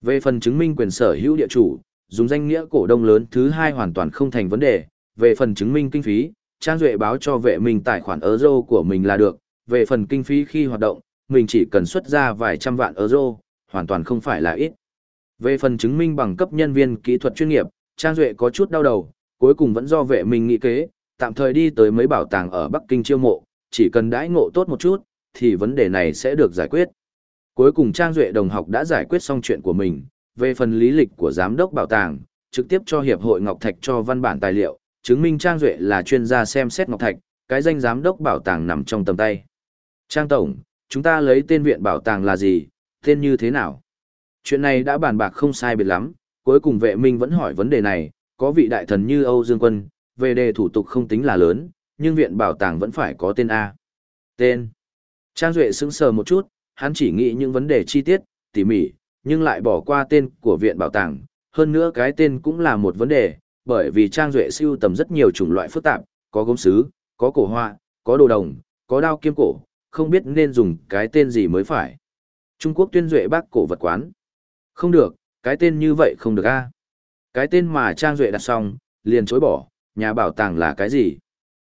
Về phần chứng minh quyền sở hữu địa chủ, dùng danh nghĩa cổ đông lớn thứ hai hoàn toàn không thành vấn đề, về phần chứng minh kinh phí, Trang Duệ báo cho vệ minh tài khoản euro của mình là được, về phần kinh phí khi hoạt động, mình chỉ cần xuất ra vài trăm vạn euro, hoàn toàn không phải là ít. Về phần chứng minh bằng cấp nhân viên kỹ thuật chuyên nghiệp, Trang Duệ có chút đau đầu, cuối cùng vẫn do vệ mình nghĩ kế, tạm thời đi tới mấy bảo tàng ở Bắc Kinh chiêu mộ, chỉ cần đãi ngộ tốt một chút, thì vấn đề này sẽ được giải quyết. Cuối cùng Trang Duệ đồng học đã giải quyết xong chuyện của mình, về phần lý lịch của giám đốc bảo tàng, trực tiếp cho Hiệp hội Ngọc Thạch cho văn bản tài liệu, chứng minh Trang Duệ là chuyên gia xem xét Ngọc Thạch, cái danh giám đốc bảo tàng nằm trong tầm tay. Trang Tổng, chúng ta lấy tên viện bảo tàng là gì, tên như thế nào? Chuyện này đã bàn bạc không sai biệt lắm, cuối cùng vệ minh vẫn hỏi vấn đề này, có vị đại thần như Âu Dương Quân, về đề thủ tục không tính là lớn, nhưng viện bảo tàng vẫn phải có tên A. Tên. Trang Duệ sững sờ một chút, hắn chỉ nghĩ những vấn đề chi tiết, tỉ mỉ, nhưng lại bỏ qua tên của viện bảo tàng. Hơn nữa cái tên cũng là một vấn đề, bởi vì Trang Duệ siêu tầm rất nhiều chủng loại phức tạp, có gốm sứ, có cổ hoa, có đồ đồng, có đao kiếm cổ, không biết nên dùng cái tên gì mới phải. Trung Quốc tuyên duệ bác cổ vật quán. Không được, cái tên như vậy không được a Cái tên mà Trang Duệ đặt xong, liền chối bỏ, nhà bảo tàng là cái gì?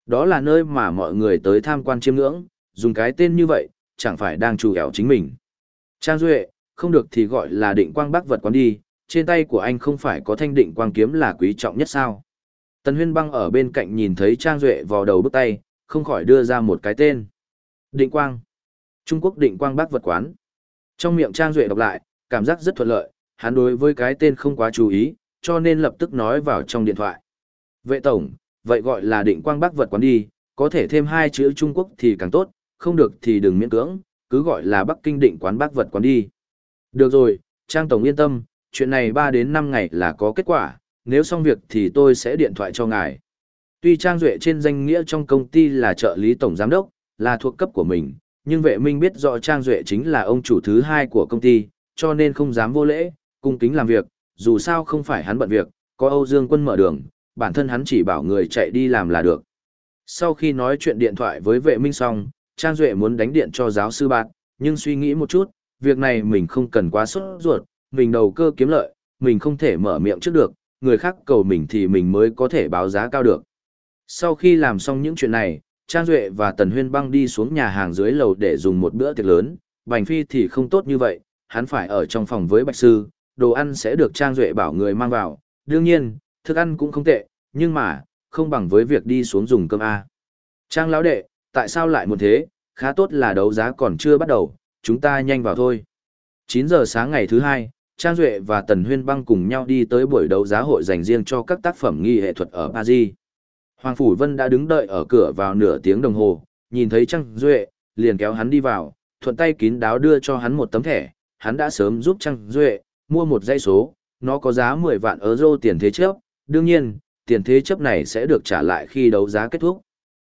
Đó là nơi mà mọi người tới tham quan chiêm ngưỡng, dùng cái tên như vậy, chẳng phải đang trù ẻo chính mình. Trang Duệ, không được thì gọi là định quang bác vật quán đi, trên tay của anh không phải có thanh định quang kiếm là quý trọng nhất sao. Tần Huyên Băng ở bên cạnh nhìn thấy Trang Duệ vào đầu bước tay, không khỏi đưa ra một cái tên. Định quang. Trung Quốc định quang bác vật quán. Trong miệng Trang Duệ đọc lại, cảm giác rất thuận lợi, hắn đối với cái tên không quá chú ý, cho nên lập tức nói vào trong điện thoại. Vệ tổng, vậy gọi là định quang bác vật quán đi, có thể thêm hai chữ Trung Quốc thì càng tốt, không được thì đừng miễn cưỡng, cứ gọi là Bắc Kinh định quán bác vật quán đi. Được rồi, Trang Tổng yên tâm, chuyện này 3 đến 5 ngày là có kết quả, nếu xong việc thì tôi sẽ điện thoại cho ngài. Tuy Trang Duệ trên danh nghĩa trong công ty là trợ lý tổng giám đốc, là thuộc cấp của mình, nhưng vệ minh biết rõ Trang Duệ chính là ông chủ thứ hai của công ty, cho nên không dám vô lễ, cung kính làm việc, dù sao không phải hắn bận việc, có Âu Dương Quân mở đường, bản thân hắn chỉ bảo người chạy đi làm là được. Sau khi nói chuyện điện thoại với vệ minh xong, Trang Duệ muốn đánh điện cho giáo sư bạn, nhưng suy nghĩ một chút, việc này mình không cần quá sốt ruột, mình đầu cơ kiếm lợi, mình không thể mở miệng trước được, người khác cầu mình thì mình mới có thể báo giá cao được. Sau khi làm xong những chuyện này, Trang Duệ và Tần Huyên băng đi xuống nhà hàng dưới lầu để dùng một bữa tiệc lớn, Bành Phi thì không tốt như vậy, hắn phải ở trong phòng với Bạch Sư, đồ ăn sẽ được Trang Duệ bảo người mang vào, đương nhiên, thức ăn cũng không tệ, nhưng mà, không bằng với việc đi xuống dùng cơm A. Trang lão đệ, tại sao lại một thế, khá tốt là đấu giá còn chưa bắt đầu, chúng ta nhanh vào thôi. 9 giờ sáng ngày thứ hai, Trang Duệ và Tần Huyên băng cùng nhau đi tới buổi đấu giá hội dành riêng cho các tác phẩm nghi nghệ thuật ở Paris. Hoàng Phủ Vân đã đứng đợi ở cửa vào nửa tiếng đồng hồ, nhìn thấy Trang Duệ, liền kéo hắn đi vào, thuận tay kín đáo đưa cho hắn một tấm thẻ, hắn đã sớm giúp Trang Duệ, mua một dây số, nó có giá 10 vạn euro tiền thế chấp, đương nhiên, tiền thế chấp này sẽ được trả lại khi đấu giá kết thúc.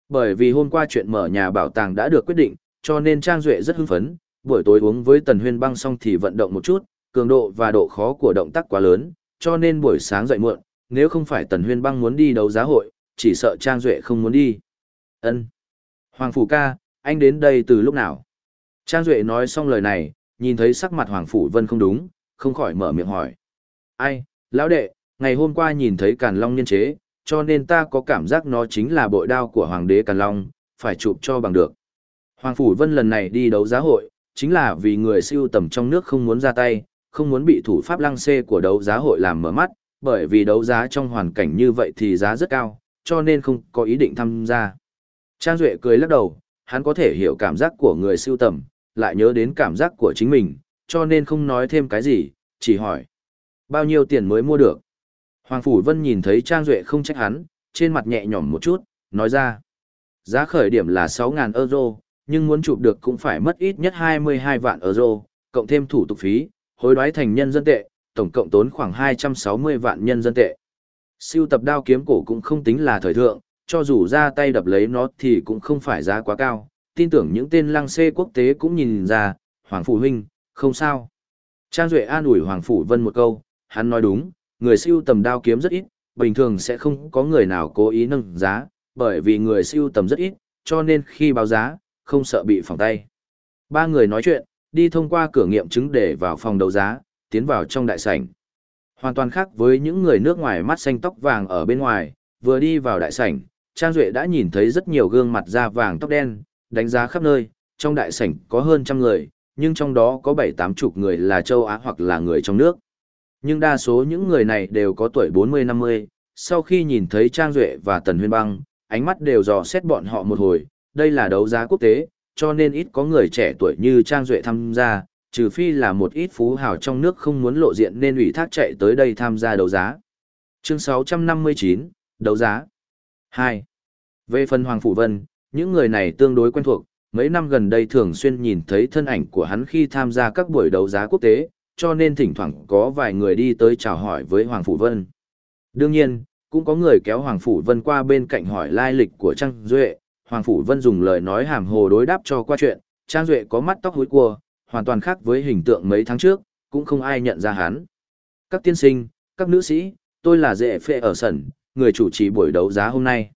Bởi vì hôm qua chuyện mở nhà bảo tàng đã được quyết định, cho nên Trang Duệ rất hưng phấn, buổi tối uống với Tần Huyên băng xong thì vận động một chút, cường độ và độ khó của động tác quá lớn, cho nên buổi sáng dậy muộn, nếu không phải Tần Huyên băng muốn đi đấu giá hội, chỉ sợ Trang Duệ không muốn đi. ân Hoàng Phủ ca, anh đến đây từ lúc nào? Trang Duệ nói xong lời này, nhìn thấy sắc mặt Hoàng Phủ Vân không đúng, không khỏi mở miệng hỏi. Ai, lão đệ, ngày hôm qua nhìn thấy Càn Long niên chế, cho nên ta có cảm giác nó chính là bội đao của Hoàng đế Càn Long, phải chụp cho bằng được. Hoàng Phủ Vân lần này đi đấu giá hội, chính là vì người siêu tầm trong nước không muốn ra tay, không muốn bị thủ pháp lăng xê của đấu giá hội làm mở mắt, bởi vì đấu giá trong hoàn cảnh như vậy thì giá rất cao, cho nên không có ý định tham gia. Trang Duệ cười lắc đầu, hắn có thể hiểu cảm giác của người siêu tầm, lại nhớ đến cảm giác của chính mình, cho nên không nói thêm cái gì, chỉ hỏi. Bao nhiêu tiền mới mua được? Hoàng Phủ Vân nhìn thấy Trang Duệ không trách hắn, trên mặt nhẹ nhõm một chút, nói ra. Giá khởi điểm là 6.000 euro, nhưng muốn chụp được cũng phải mất ít nhất 22 vạn euro, cộng thêm thủ tục phí, hối đoái thành nhân dân tệ, tổng cộng tốn khoảng 260 vạn nhân dân tệ. Siêu tập đao kiếm cổ cũng không tính là thời thượng, cho dù ra tay đập lấy nó thì cũng không phải giá quá cao, tin tưởng những tên lăng xê quốc tế cũng nhìn ra, Hoàng Phủ Huynh, không sao. Trang Duệ an ủi Hoàng Phủ Vân một câu, hắn nói đúng, người siêu tầm đao kiếm rất ít, bình thường sẽ không có người nào cố ý nâng giá, bởi vì người siêu tầm rất ít, cho nên khi báo giá, không sợ bị phòng tay. Ba người nói chuyện, đi thông qua cửa nghiệm chứng để vào phòng đấu giá, tiến vào trong đại sảnh. Hoàn toàn khác với những người nước ngoài mắt xanh tóc vàng ở bên ngoài, vừa đi vào đại sảnh, Trang Duệ đã nhìn thấy rất nhiều gương mặt da vàng tóc đen, đánh giá khắp nơi, trong đại sảnh có hơn trăm người, nhưng trong đó có bảy tám chục người là châu Á hoặc là người trong nước. Nhưng đa số những người này đều có tuổi 40-50, sau khi nhìn thấy Trang Duệ và Tần Huyên Băng, ánh mắt đều dò xét bọn họ một hồi, đây là đấu giá quốc tế, cho nên ít có người trẻ tuổi như Trang Duệ tham gia, trừ phi là một ít phú hào trong nước không muốn lộ diện nên ủy thác chạy tới đây tham gia đấu giá. Chương 659, đấu giá. 2. Về phần Hoàng Phủ Vân, những người này tương đối quen thuộc, mấy năm gần đây thường xuyên nhìn thấy thân ảnh của hắn khi tham gia các buổi đấu giá quốc tế, cho nên thỉnh thoảng có vài người đi tới chào hỏi với Hoàng Phủ Vân. Đương nhiên, cũng có người kéo Hoàng Phủ Vân qua bên cạnh hỏi lai lịch của Trang Duệ, Hoàng Phủ Vân dùng lời nói hàm hồ đối đáp cho qua chuyện, Trang Duệ có mắt tóc hối cua, hoàn toàn khác với hình tượng mấy tháng trước, cũng không ai nhận ra hắn. Các tiên sinh, các nữ sĩ, tôi là Dệ Phệ ở Sẩn, người chủ trì buổi đấu giá hôm nay.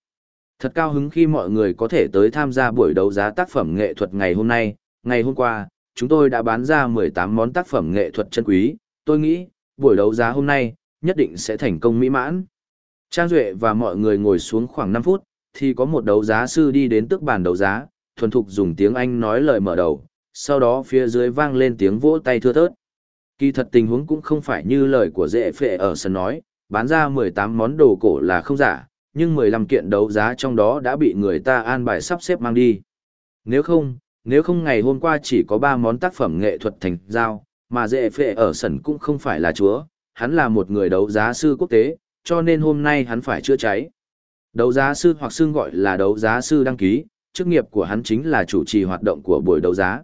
Thật cao hứng khi mọi người có thể tới tham gia buổi đấu giá tác phẩm nghệ thuật ngày hôm nay. Ngày hôm qua, chúng tôi đã bán ra 18 món tác phẩm nghệ thuật chân quý. Tôi nghĩ, buổi đấu giá hôm nay, nhất định sẽ thành công mỹ mãn. Trang Duệ và mọi người ngồi xuống khoảng 5 phút, thì có một đấu giá sư đi đến tức bàn đấu giá, thuần thục dùng tiếng Anh nói lời mở đầu, sau đó phía dưới vang lên tiếng vỗ tay thưa thớt. Kỳ thật tình huống cũng không phải như lời của dễ phệ ở sân nói, bán ra 18 món đồ cổ là không giả, nhưng 15 kiện đấu giá trong đó đã bị người ta an bài sắp xếp mang đi. Nếu không, nếu không ngày hôm qua chỉ có 3 món tác phẩm nghệ thuật thành giao, mà dễ phệ ở sẩn cũng không phải là chúa, hắn là một người đấu giá sư quốc tế, cho nên hôm nay hắn phải chữa cháy. Đấu giá sư hoặc xương gọi là đấu giá sư đăng ký, chức nghiệp của hắn chính là chủ trì hoạt động của buổi đấu giá.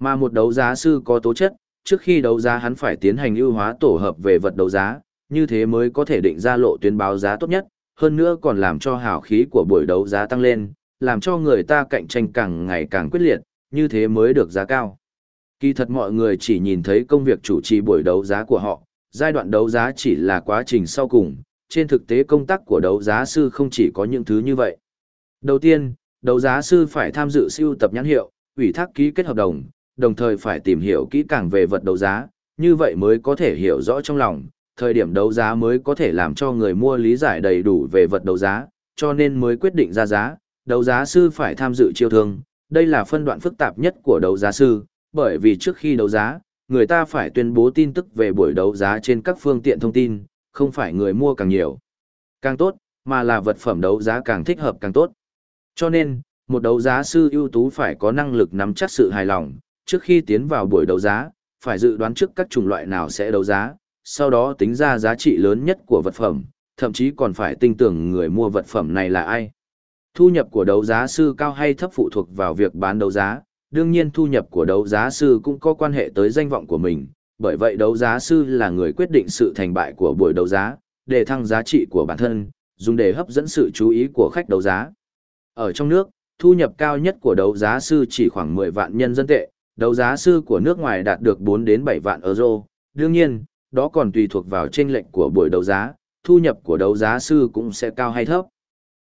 Mà một đấu giá sư có tố chất, trước khi đấu giá hắn phải tiến hành ưu hóa tổ hợp về vật đấu giá, như thế mới có thể định ra lộ tuyến báo giá tốt nhất, hơn nữa còn làm cho hào khí của buổi đấu giá tăng lên, làm cho người ta cạnh tranh càng ngày càng quyết liệt, như thế mới được giá cao. Kỳ thật mọi người chỉ nhìn thấy công việc chủ trì buổi đấu giá của họ, giai đoạn đấu giá chỉ là quá trình sau cùng, trên thực tế công tác của đấu giá sư không chỉ có những thứ như vậy. Đầu tiên, đấu giá sư phải tham dự siêu tập nhãn hiệu, ủy thác ký kết hợp đồng, đồng thời phải tìm hiểu kỹ càng về vật đấu giá, như vậy mới có thể hiểu rõ trong lòng, thời điểm đấu giá mới có thể làm cho người mua lý giải đầy đủ về vật đấu giá, cho nên mới quyết định ra giá, đấu giá sư phải tham dự chiêu thương, đây là phân đoạn phức tạp nhất của đấu giá sư, bởi vì trước khi đấu giá, người ta phải tuyên bố tin tức về buổi đấu giá trên các phương tiện thông tin, không phải người mua càng nhiều, càng tốt, mà là vật phẩm đấu giá càng thích hợp càng tốt. Cho nên, một đấu giá sư ưu tú phải có năng lực nắm chắc sự hài lòng, trước khi tiến vào buổi đấu giá, phải dự đoán trước các chủng loại nào sẽ đấu giá, sau đó tính ra giá trị lớn nhất của vật phẩm, thậm chí còn phải tin tưởng người mua vật phẩm này là ai. Thu nhập của đấu giá sư cao hay thấp phụ thuộc vào việc bán đấu giá, đương nhiên thu nhập của đấu giá sư cũng có quan hệ tới danh vọng của mình, bởi vậy đấu giá sư là người quyết định sự thành bại của buổi đấu giá, để thăng giá trị của bản thân, dùng để hấp dẫn sự chú ý của khách đấu giá. Ở trong nước, thu nhập cao nhất của đấu giá sư chỉ khoảng 10 vạn nhân dân tệ, đấu giá sư của nước ngoài đạt được 4 đến 7 vạn euro. Đương nhiên, đó còn tùy thuộc vào chênh lệnh của buổi đấu giá, thu nhập của đấu giá sư cũng sẽ cao hay thấp.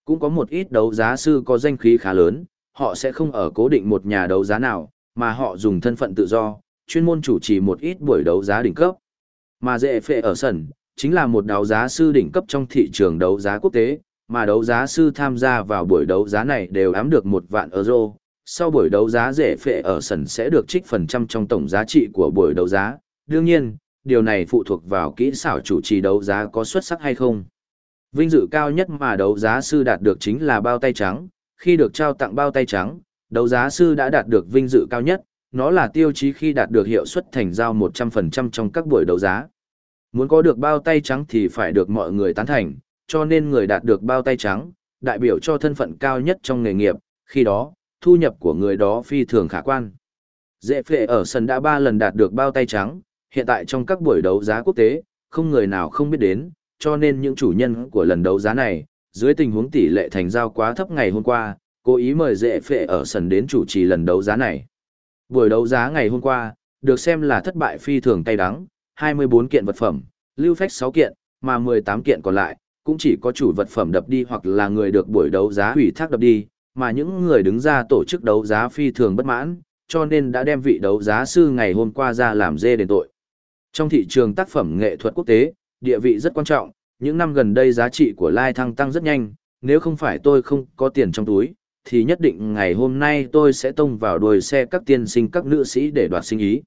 Cũng có một ít đấu giá sư có danh khí khá lớn, họ sẽ không ở cố định một nhà đấu giá nào, mà họ dùng thân phận tự do, chuyên môn chủ trì một ít buổi đấu giá đỉnh cấp. Mà dễ phệ ở sân, chính là một đấu giá sư đỉnh cấp trong thị trường đấu giá quốc tế, mà đấu giá sư tham gia vào buổi đấu giá này đều ám được một vạn euro. Sau buổi đấu giá rẻ phệ ở sân sẽ được trích phần trăm trong tổng giá trị của buổi đấu giá. Đương nhiên, điều này phụ thuộc vào kỹ xảo chủ trì đấu giá có xuất sắc hay không. Vinh dự cao nhất mà đấu giá sư đạt được chính là bao tay trắng. Khi được trao tặng bao tay trắng, đấu giá sư đã đạt được vinh dự cao nhất, nó là tiêu chí khi đạt được hiệu suất thành giao 100% trong các buổi đấu giá. Muốn có được bao tay trắng thì phải được mọi người tán thành, cho nên người đạt được bao tay trắng, đại biểu cho thân phận cao nhất trong nghề nghiệp, khi đó, thu nhập của người đó phi thường khả quan. Dễ phệ ở sân đã 3 lần đạt được bao tay trắng, hiện tại trong các buổi đấu giá quốc tế, không người nào không biết đến, cho nên những chủ nhân của lần đấu giá này, dưới tình huống tỷ lệ thành giao quá thấp ngày hôm qua, cố ý mời dễ phệ ở sân đến chủ trì lần đấu giá này. Buổi đấu giá ngày hôm qua, được xem là thất bại phi thường cay đắng, 24 kiện vật phẩm, lưu phách 6 kiện, mà 18 kiện còn lại, cũng chỉ có chủ vật phẩm đập đi hoặc là người được buổi đấu giá hủy thác đập đi, mà những người đứng ra tổ chức đấu giá phi thường bất mãn, cho nên đã đem vị đấu giá sư ngày hôm qua ra làm dê đền tội. Trong thị trường tác phẩm nghệ thuật quốc tế, địa vị rất quan trọng, những năm gần đây giá trị của Lai Thăng tăng rất nhanh, nếu không phải tôi không có tiền trong túi, thì nhất định ngày hôm nay tôi sẽ tông vào đuôi xe các tiên sinh các nữ sĩ để đoạt sinh ý.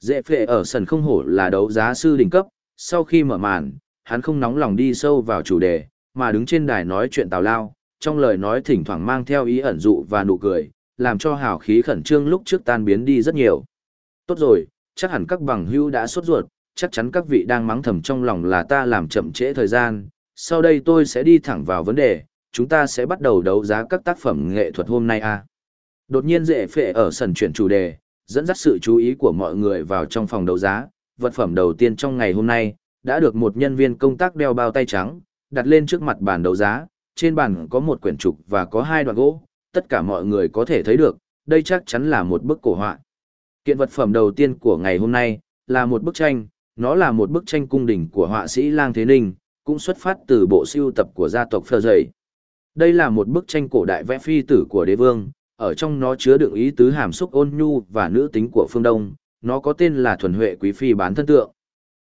Dễ phệ ở sân không hổ là đấu giá sư đỉnh cấp, sau khi mở màn, hắn không nóng lòng đi sâu vào chủ đề, mà đứng trên đài nói chuyện tào lao, trong lời nói thỉnh thoảng mang theo ý ẩn dụ và nụ cười, làm cho hào khí khẩn trương lúc trước tan biến đi rất nhiều. Tốt rồi, chắc hẳn các bằng hữu đã sốt ruột, chắc chắn các vị đang mắng thầm trong lòng là ta làm chậm trễ thời gian, sau đây tôi sẽ đi thẳng vào vấn đề, chúng ta sẽ bắt đầu đấu giá các tác phẩm nghệ thuật hôm nay a. À. Đột nhiên dễ phệ ở sân chuyển chủ đề, dẫn dắt sự chú ý của mọi người vào trong phòng đấu giá, vật phẩm đầu tiên trong ngày hôm nay, đã được một nhân viên công tác đeo bao tay trắng, đặt lên trước mặt bàn đấu giá, trên bàn có một quyển trục và có hai đoạn gỗ, tất cả mọi người có thể thấy được, đây chắc chắn là một bức cổ họa. Kiện vật phẩm đầu tiên của ngày hôm nay, là một bức tranh, nó là một bức tranh cung đình của họa sĩ Lang Thế Ninh, cũng xuất phát từ bộ siêu tập của gia tộc Phờ Dậy. Đây là một bức tranh cổ đại vẽ phi tử của đế vương, ở trong nó chứa đựng ý tứ hàm xúc ôn nhu và nữ tính của phương Đông, nó có tên là thuần huệ quý phi bán thân tượng.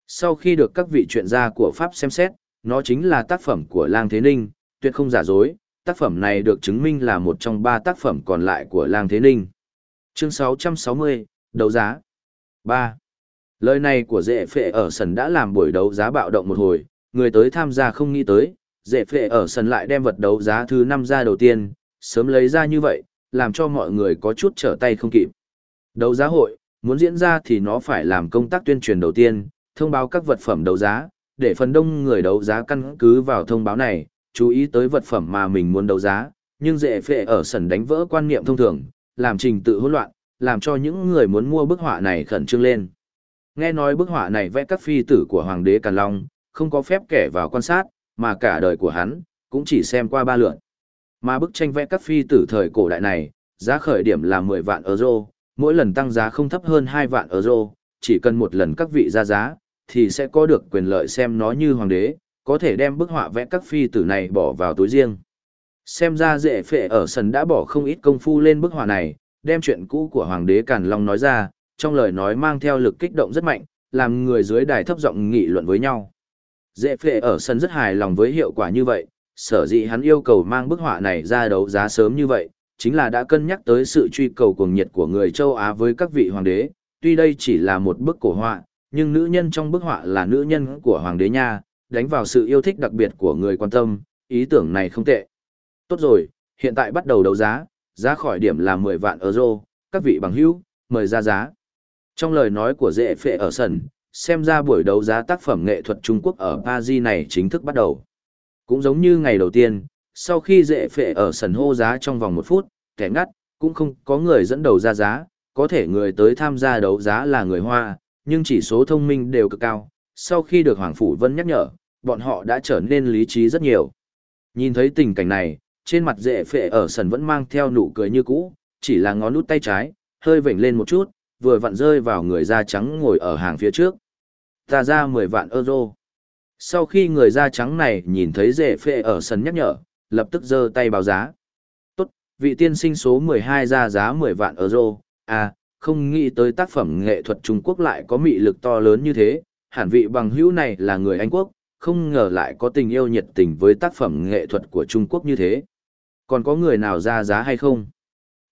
Sau khi được các vị chuyên gia của Pháp xem xét, nó chính là tác phẩm của Lang Thế Ninh, tuyệt không giả dối, tác phẩm này được chứng minh là một trong ba tác phẩm còn lại của Lang Thế Ninh. Chương 660, đấu giá. 3. Lời này của dễ phệ ở sân đã làm buổi đấu giá bạo động một hồi, người tới tham gia không nghĩ tới, dễ phệ ở sân lại đem vật đấu giá thứ năm ra đầu tiên, sớm lấy ra như vậy, làm cho mọi người có chút trở tay không kịp. Đấu giá hội, muốn diễn ra thì nó phải làm công tác tuyên truyền đầu tiên, thông báo các vật phẩm đấu giá, để phần đông người đấu giá căn cứ vào thông báo này, chú ý tới vật phẩm mà mình muốn đấu giá, nhưng dễ phệ ở sân đánh vỡ quan niệm thông thường, làm trình tự hỗn loạn, làm cho những người muốn mua bức họa này khẩn trương lên. Nghe nói bức họa này vẽ các phi tử của Hoàng đế Càn Long, không có phép kẻ vào quan sát, mà cả đời của hắn, cũng chỉ xem qua ba lượt. Mà bức tranh vẽ các phi tử thời cổ đại này, giá khởi điểm là 10 vạn euro, mỗi lần tăng giá không thấp hơn 2 vạn euro, chỉ cần một lần các vị ra giá, thì sẽ có được quyền lợi xem nó như hoàng đế, có thể đem bức họa vẽ các phi tử này bỏ vào túi riêng. Xem ra dễ phệ ở sân đã bỏ không ít công phu lên bức họa này, đem chuyện cũ của hoàng đế Càn Long nói ra, trong lời nói mang theo lực kích động rất mạnh, làm người dưới đài thấp giọng nghị luận với nhau. Dễ phệ ở sân rất hài lòng với hiệu quả như vậy, sở dĩ hắn yêu cầu mang bức họa này ra đấu giá sớm như vậy, chính là đã cân nhắc tới sự truy cầu cuồng nhiệt của người châu Á với các vị hoàng đế, tuy đây chỉ là một bức cổ họa, nhưng nữ nhân trong bức họa là nữ nhân của hoàng đế nha, đánh vào sự yêu thích đặc biệt của người quan tâm, ý tưởng này không tệ. Tốt rồi, hiện tại bắt đầu đấu giá, giá khỏi điểm là 10 vạn euro, các vị bằng hữu, mời ra giá. Trong lời nói của dễ phệ ở sân, xem ra buổi đấu giá tác phẩm nghệ thuật Trung Quốc ở Paris này chính thức bắt đầu. Cũng giống như ngày đầu tiên, sau khi dễ phệ ở sân hô giá trong vòng một phút, kẻ ngắt, cũng không có người dẫn đầu ra giá, có thể người tới tham gia đấu giá là người Hoa, nhưng chỉ số thông minh đều cực cao. Sau khi được Hoàng Phủ Vân nhắc nhở, bọn họ đã trở nên lý trí rất nhiều. Nhìn thấy tình cảnh này, trên mặt dễ phệ ở sân vẫn mang theo nụ cười như cũ, chỉ là ngón nút tay trái, hơi vểnh lên một chút, vừa vặn rơi vào người da trắng ngồi ở hàng phía trước. Ta ra 10 vạn euro. Sau khi người da trắng này nhìn thấy dễ phệ ở sân nhắc nhở, lập tức giơ tay báo giá. Tốt, vị tiên sinh số 12 ra giá 10 vạn euro, à, không nghĩ tới tác phẩm nghệ thuật Trung Quốc lại có mị lực to lớn như thế, hẳn vị bằng hữu này là người Anh Quốc, không ngờ lại có tình yêu nhiệt tình với tác phẩm nghệ thuật của Trung Quốc như thế. Còn có người nào ra giá hay không?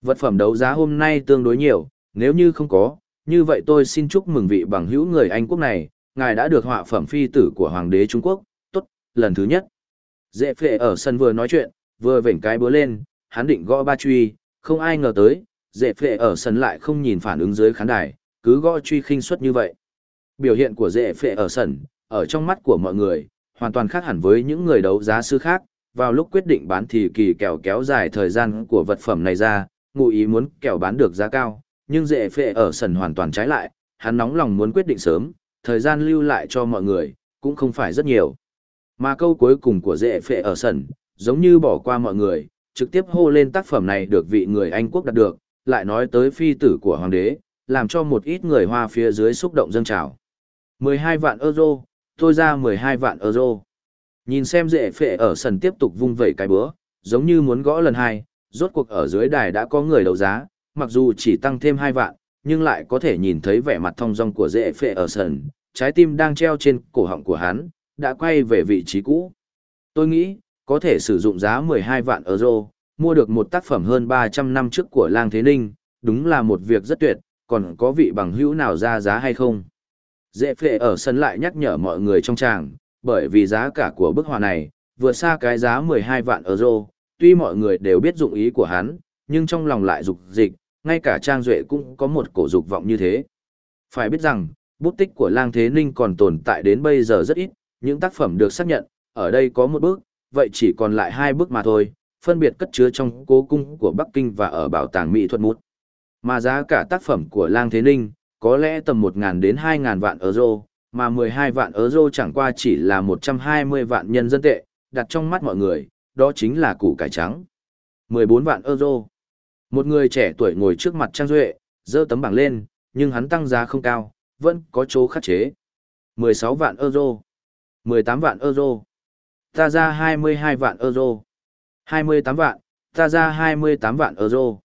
Vật phẩm đấu giá hôm nay tương đối nhiều, nếu như không có, như vậy tôi xin chúc mừng vị bằng hữu người Anh quốc này, ngài đã được họa phẩm phi tử của Hoàng đế Trung Quốc, tốt, lần thứ nhất. Dễ phệ ở sân vừa nói chuyện, vừa vểnh cái búa lên, hắn định gõ ba truy, không ai ngờ tới, dễ phệ ở sân lại không nhìn phản ứng dưới khán đài, cứ gõ truy khinh suất như vậy. Biểu hiện của dễ phệ ở sân, ở trong mắt của mọi người, hoàn toàn khác hẳn với những người đấu giá sư khác, vào lúc quyết định bán thì kỳ kèo kéo dài thời gian của vật phẩm này ra, ngụ ý muốn kèo bán được giá cao, nhưng dễ phệ ở sần hoàn toàn trái lại, hắn nóng lòng muốn quyết định sớm, thời gian lưu lại cho mọi người, cũng không phải rất nhiều. Mà câu cuối cùng của dễ phệ ở sần, giống như bỏ qua mọi người, trực tiếp hô lên tác phẩm này được vị người Anh quốc đạt được, lại nói tới phi tử của hoàng đế, làm cho một ít người hoa phía dưới xúc động dâng trào. 12 vạn euro, tôi ra 12 vạn euro. Nhìn xem dễ phệ ở sân tiếp tục vung vẩy cái bữa, giống như muốn gõ lần hai, rốt cuộc ở dưới đài đã có người đấu giá, mặc dù chỉ tăng thêm hai vạn, nhưng lại có thể nhìn thấy vẻ mặt thong dong của dễ phệ ở sân, trái tim đang treo trên cổ họng của hắn, đã quay về vị trí cũ. Tôi nghĩ, có thể sử dụng giá 12 vạn euro, mua được một tác phẩm hơn 300 năm trước của Lang Thế Ninh, đúng là một việc rất tuyệt, còn có vị bằng hữu nào ra giá hay không? Dễ phệ ở sân lại nhắc nhở mọi người trong tràng, bởi vì giá cả của bức họa này, vượt xa cái giá 12 vạn euro, tuy mọi người đều biết dụng ý của hắn, nhưng trong lòng lại dục dịch, ngay cả Trang Duệ cũng có một cổ dục vọng như thế. Phải biết rằng, bút tích của Lang Thế Ninh còn tồn tại đến bây giờ rất ít, những tác phẩm được xác nhận, ở đây có một bước, vậy chỉ còn lại hai bước mà thôi, phân biệt cất chứa trong cố cung của Bắc Kinh và ở bảo tàng mỹ thuật mút. Mà giá cả tác phẩm của Lang Thế Ninh, có lẽ tầm 1.000 đến 2.000 vạn euro, mà 12 vạn euro chẳng qua chỉ là 120 vạn nhân dân tệ, đặt trong mắt mọi người, đó chính là củ cải trắng. 14 vạn euro. Một người trẻ tuổi ngồi trước mặt Trang Duệ, dơ tấm bảng lên, nhưng hắn tăng giá không cao, vẫn có chỗ khắc chế. 16 vạn euro. 18 vạn euro. Ta ra 22 vạn euro. 28 vạn, ta ra 28 vạn euro.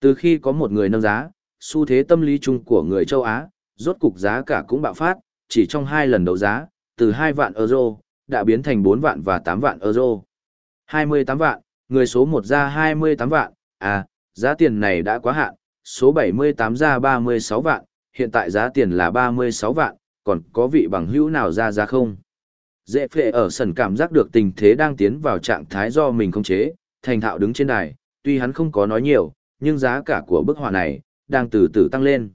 Từ khi có một người nâng giá, xu thế tâm lý chung của người châu Á, rốt cục giá cả cũng bạo phát, chỉ trong hai lần đấu giá, từ 2 vạn euro, đã biến thành 4 vạn và 8 vạn euro. 28 vạn, người số 1 ra 28 vạn, à, giá tiền này đã quá hạn, số 78 ra 36 vạn, hiện tại giá tiền là 36 vạn, còn có vị bằng hữu nào ra giá không? Dễ phệ ở sân cảm giác được tình thế đang tiến vào trạng thái do mình không chế, thành thạo đứng trên đài, tuy hắn không có nói nhiều, nhưng giá cả của bức họa này, đang từ từ tăng lên.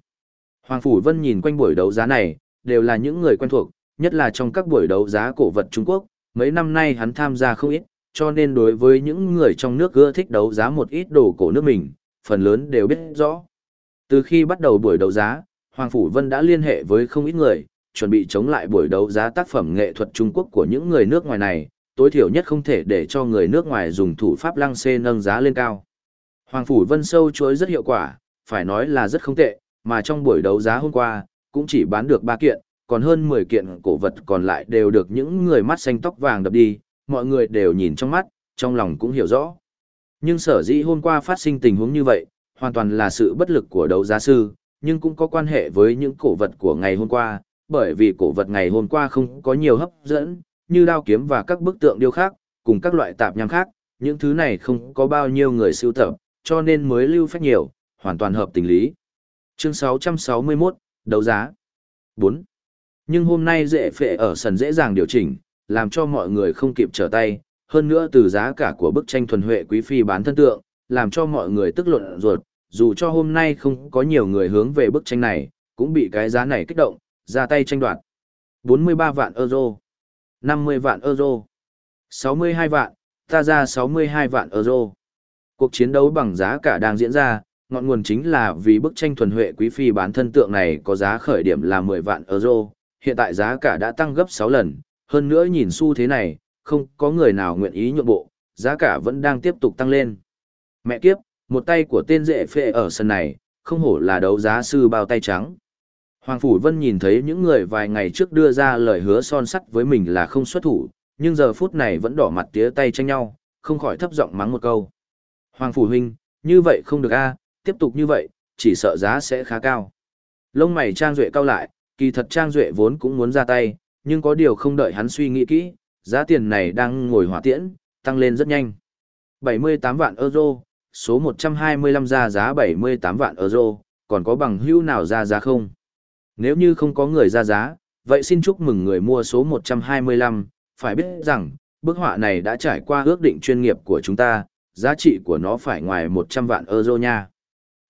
Hoàng Phủ Vân nhìn quanh buổi đấu giá này, đều là những người quen thuộc, nhất là trong các buổi đấu giá cổ vật Trung Quốc, mấy năm nay hắn tham gia không ít, cho nên đối với những người trong nước ưa thích đấu giá một ít đồ cổ nước mình, phần lớn đều biết rõ. Từ khi bắt đầu buổi đấu giá, Hoàng Phủ Vân đã liên hệ với không ít người, chuẩn bị chống lại buổi đấu giá tác phẩm nghệ thuật Trung Quốc của những người nước ngoài này, tối thiểu nhất không thể để cho người nước ngoài dùng thủ pháp lăng xê nâng giá lên cao. Hoàng Phủ Vân sâu chuối rất hiệu quả, phải nói là rất không tệ, mà trong buổi đấu giá hôm qua, cũng chỉ bán được 3 kiện, còn hơn 10 kiện cổ vật còn lại đều được những người mắt xanh tóc vàng đập đi, mọi người đều nhìn trong mắt, trong lòng cũng hiểu rõ. Nhưng sở dĩ hôm qua phát sinh tình huống như vậy, hoàn toàn là sự bất lực của đấu giá sư, nhưng cũng có quan hệ với những cổ vật của ngày hôm qua, bởi vì cổ vật ngày hôm qua không có nhiều hấp dẫn, như đao kiếm và các bức tượng điêu khác, cùng các loại tạp nham khác, những thứ này không có bao nhiêu người sưu tập, cho nên mới lưu phách nhiều, hoàn toàn hợp tình lý. Chương 661, đấu giá. 4. Nhưng hôm nay dễ phệ ở sân dễ dàng điều chỉnh, làm cho mọi người không kịp trở tay, hơn nữa từ giá cả của bức tranh thuần huệ quý phi bán thân tượng, làm cho mọi người tức luận ruột, dù cho hôm nay không có nhiều người hướng về bức tranh này, cũng bị cái giá này kích động, ra tay tranh đoạt. 43 vạn euro, 50 vạn euro, 62 vạn, ta ra 62 vạn euro. Cuộc chiến đấu bằng giá cả đang diễn ra, ngọn nguồn chính là vì bức tranh thuần huệ quý phi bán thân tượng này có giá khởi điểm là 10 vạn euro, hiện tại giá cả đã tăng gấp 6 lần, hơn nữa nhìn xu thế này, không có người nào nguyện ý nhượng bộ, giá cả vẫn đang tiếp tục tăng lên. Mẹ kiếp, một tay của tên dễ phệ ở sân này, không hổ là đấu giá sư bao tay trắng. Hoàng Phủ Vân nhìn thấy những người vài ngày trước đưa ra lời hứa son sắt với mình là không xuất thủ, nhưng giờ phút này vẫn đỏ mặt tía tay tranh nhau, không khỏi thấp giọng mắng một câu. Hoàng Phủ Huynh, như vậy không được a, tiếp tục như vậy, chỉ sợ giá sẽ khá cao. Lông mày Trang Duệ cao lại, kỳ thật Trang Duệ vốn cũng muốn ra tay, nhưng có điều không đợi hắn suy nghĩ kỹ, giá tiền này đang ngồi hỏa tiễn, tăng lên rất nhanh. 78 vạn euro, số 125 ra giá 78 vạn euro, còn có bằng hữu nào ra giá không? Nếu như không có người ra giá, vậy xin chúc mừng người mua số 125, phải biết rằng, bức họa này đã trải qua ước định chuyên nghiệp của chúng ta, giá trị của nó phải ngoài 100 vạn euro nha.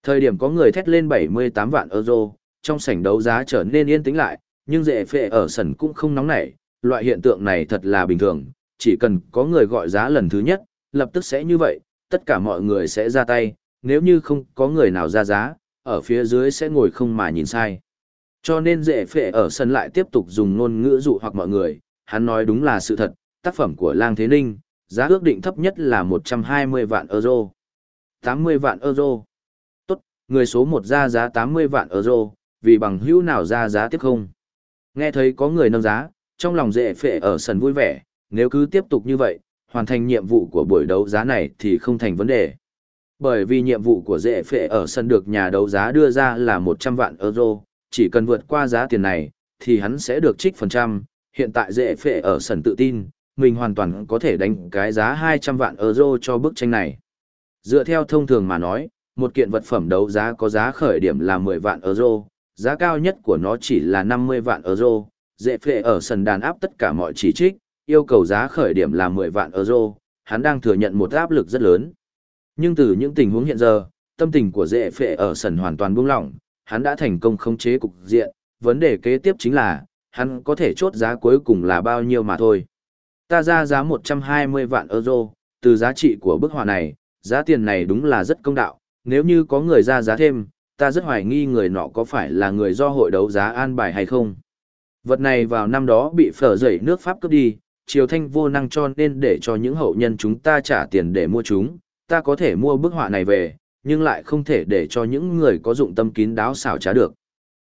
Thời điểm có người thét lên 78 vạn euro, trong sảnh đấu giá trở nên yên tĩnh lại, nhưng dễ phệ ở sần cũng không nóng nảy, loại hiện tượng này thật là bình thường, chỉ cần có người gọi giá lần thứ nhất, lập tức sẽ như vậy, tất cả mọi người sẽ ra tay, nếu như không có người nào ra giá, ở phía dưới sẽ ngồi không mà nhìn sai. Cho nên dễ phệ ở sân lại tiếp tục dùng ngôn ngữ dụ hoặc mọi người, hắn nói đúng là sự thật, tác phẩm của Lang Thế Ninh, giá ước định thấp nhất là 120 vạn euro. 80 vạn euro. Người số 1 ra giá 80 vạn euro, vì bằng hữu nào ra giá tiếp không? Nghe thấy có người nâng giá, trong lòng dễ phệ ở sân vui vẻ, nếu cứ tiếp tục như vậy, hoàn thành nhiệm vụ của buổi đấu giá này thì không thành vấn đề. Bởi vì nhiệm vụ của dễ phệ ở sân được nhà đấu giá đưa ra là 100 vạn euro, chỉ cần vượt qua giá tiền này, thì hắn sẽ được trích phần trăm. Hiện tại dễ phệ ở sân tự tin, mình hoàn toàn có thể đánh cái giá 200 vạn euro cho bức tranh này. Dựa theo thông thường mà nói, một kiện vật phẩm đấu giá có giá khởi điểm là 10 vạn euro, giá cao nhất của nó chỉ là 50 vạn euro. Dễ phệ ở sân đàn áp tất cả mọi chỉ trích, yêu cầu giá khởi điểm là 10 vạn euro, hắn đang thừa nhận một áp lực rất lớn. Nhưng từ những tình huống hiện giờ, tâm tình của dễ phệ ở sân hoàn toàn buông lỏng, hắn đã thành công khống chế cục diện, vấn đề kế tiếp chính là, hắn có thể chốt giá cuối cùng là bao nhiêu mà thôi. Ta ra giá 120 vạn euro, từ giá trị của bức họa này, giá tiền này đúng là rất công đạo, nếu như có người ra giá thêm, ta rất hoài nghi người nọ có phải là người do hội đấu giá an bài hay không. Vật này vào năm đó bị phở dậy nước Pháp cướp đi, triều thanh vô năng cho nên để cho những hậu nhân chúng ta trả tiền để mua chúng, ta có thể mua bức họa này về, nhưng lại không thể để cho những người có dụng tâm kín đáo xảo trá được.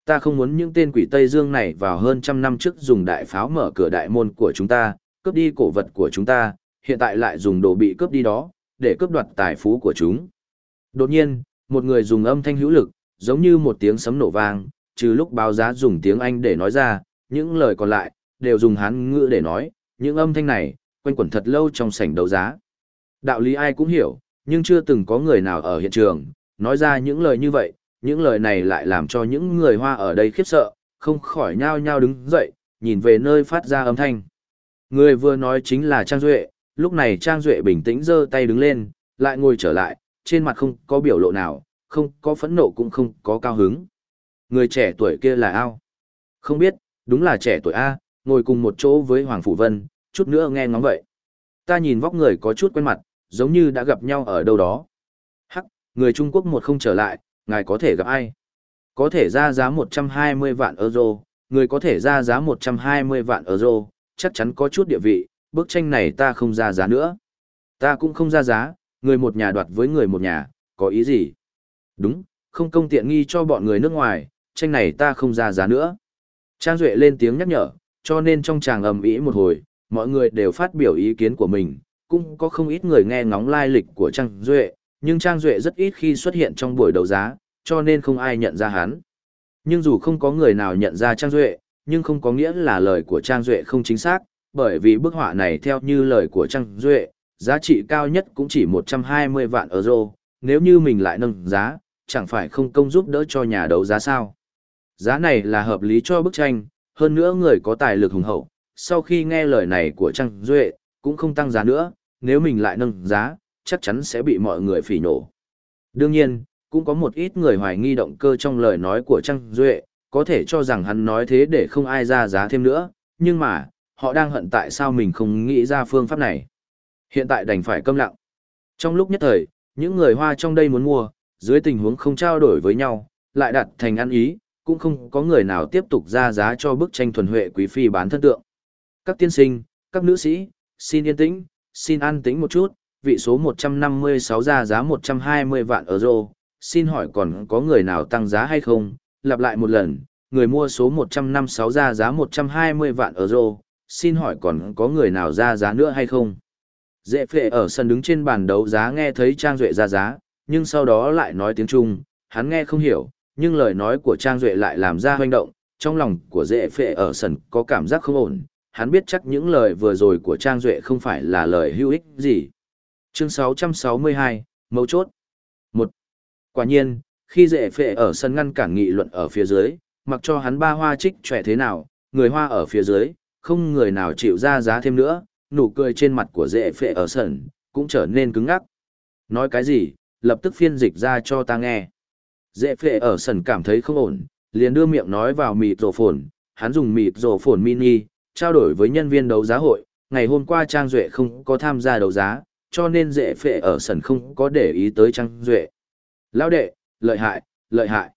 Ta không muốn những tên quỷ Tây Dương này vào hơn trăm năm trước dùng đại pháo mở cửa đại môn của chúng ta, cướp đi cổ vật của chúng ta, hiện tại lại dùng đồ bị cướp đi đó, để cướp đoạt tài phú của chúng. Đột nhiên, một người dùng âm thanh hữu lực, giống như một tiếng sấm nổ vang, trừ lúc báo giá dùng tiếng Anh để nói ra, những lời còn lại, đều dùng hán ngữ để nói, những âm thanh này, quanh quẩn thật lâu trong sảnh đấu giá. Đạo lý ai cũng hiểu, nhưng chưa từng có người nào ở hiện trường, nói ra những lời như vậy, những lời này lại làm cho những người Hoa ở đây khiếp sợ, không khỏi nhao nhao đứng dậy, nhìn về nơi phát ra âm thanh. Người vừa nói chính là Trang Duệ, lúc này Trang Duệ bình tĩnh giơ tay đứng lên, lại ngồi trở lại, trên mặt không có biểu lộ nào, không có phẫn nộ cũng không có cao hứng. Người trẻ tuổi kia là ao? Không biết, đúng là trẻ tuổi A, ngồi cùng một chỗ với Hoàng Phủ Vân, chút nữa nghe ngóng vậy. Ta nhìn vóc người có chút quen mặt, giống như đã gặp nhau ở đâu đó. Hắc, người Trung Quốc một không trở lại, ngài có thể gặp ai? Có thể ra giá 120 vạn euro, người có thể ra giá 120 vạn euro, chắc chắn có chút địa vị, bức tranh này ta không ra giá nữa. Ta cũng không ra giá, người một nhà đoạt với người một nhà, có ý gì? Đúng, không công tiện nghi cho bọn người nước ngoài, tranh này ta không ra giá nữa. Trang Duệ lên tiếng nhắc nhở, cho nên trong tràng ầm ĩ một hồi, mọi người đều phát biểu ý kiến của mình, cũng có không ít người nghe ngóng lai lịch của Trang Duệ, nhưng Trang Duệ rất ít khi xuất hiện trong buổi đấu giá, cho nên không ai nhận ra hắn. Nhưng dù không có người nào nhận ra Trang Duệ, nhưng không có nghĩa là lời của Trang Duệ không chính xác, bởi vì bức họa này theo như lời của Trang Duệ, giá trị cao nhất cũng chỉ 120 vạn euro, nếu như mình lại nâng giá, chẳng phải không công giúp đỡ cho nhà đấu giá sao. Giá này là hợp lý cho bức tranh, hơn nữa người có tài lực hùng hậu, sau khi nghe lời này của Trang Duệ, cũng không tăng giá nữa, nếu mình lại nâng giá, chắc chắn sẽ bị mọi người phỉ nổ. Đương nhiên, cũng có một ít người hoài nghi động cơ trong lời nói của Trang Duệ, có thể cho rằng hắn nói thế để không ai ra giá thêm nữa, nhưng mà, họ đang hận tại sao mình không nghĩ ra phương pháp này. Hiện tại đành phải câm lặng. Trong lúc nhất thời, những người Hoa trong đây muốn mua, dưới tình huống không trao đổi với nhau, lại đặt thành ăn ý, cũng không có người nào tiếp tục ra giá cho bức tranh thuần huệ quý phi bán thân tượng. Các tiên sinh, các nữ sĩ, xin yên tĩnh, xin an tĩnh một chút, vị số 156 ra giá 120 vạn euro, xin hỏi còn có người nào tăng giá hay không? Lặp lại một lần, người mua số 156 ra giá 120 vạn euro, xin hỏi còn có người nào ra giá nữa hay không? Dễ phệ ở sân đứng trên bàn đấu giá nghe thấy Trang Duệ ra giá, nhưng sau đó lại nói tiếng Trung, hắn nghe không hiểu, nhưng lời nói của Trang Duệ lại làm ra hoành động, trong lòng của dễ phệ ở sân có cảm giác không ổn, hắn biết chắc những lời vừa rồi của Trang Duệ không phải là lời hữu ích gì. Chương 662, Mấu chốt. 1. Quả nhiên, khi dễ phệ ở sân ngăn cản nghị luận ở phía dưới, mặc cho hắn ba hoa trích trẻ thế nào, người hoa ở phía dưới, không người nào chịu ra giá thêm nữa, nụ cười trên mặt của dễ phệ ở sẩn cũng trở nên cứng ngắc. Nói cái gì, lập tức phiên dịch ra cho ta nghe. Dễ phệ ở sẩn cảm thấy không ổn, liền đưa miệng nói vào mịt rổ phồn, hắn dùng mịt rổ phồn mini, trao đổi với nhân viên đấu giá hội, ngày hôm qua Trang Duệ không có tham gia đấu giá, cho nên dễ phệ ở sẩn không có để ý tới Trang Duệ. Lão đệ, lợi hại, lợi hại.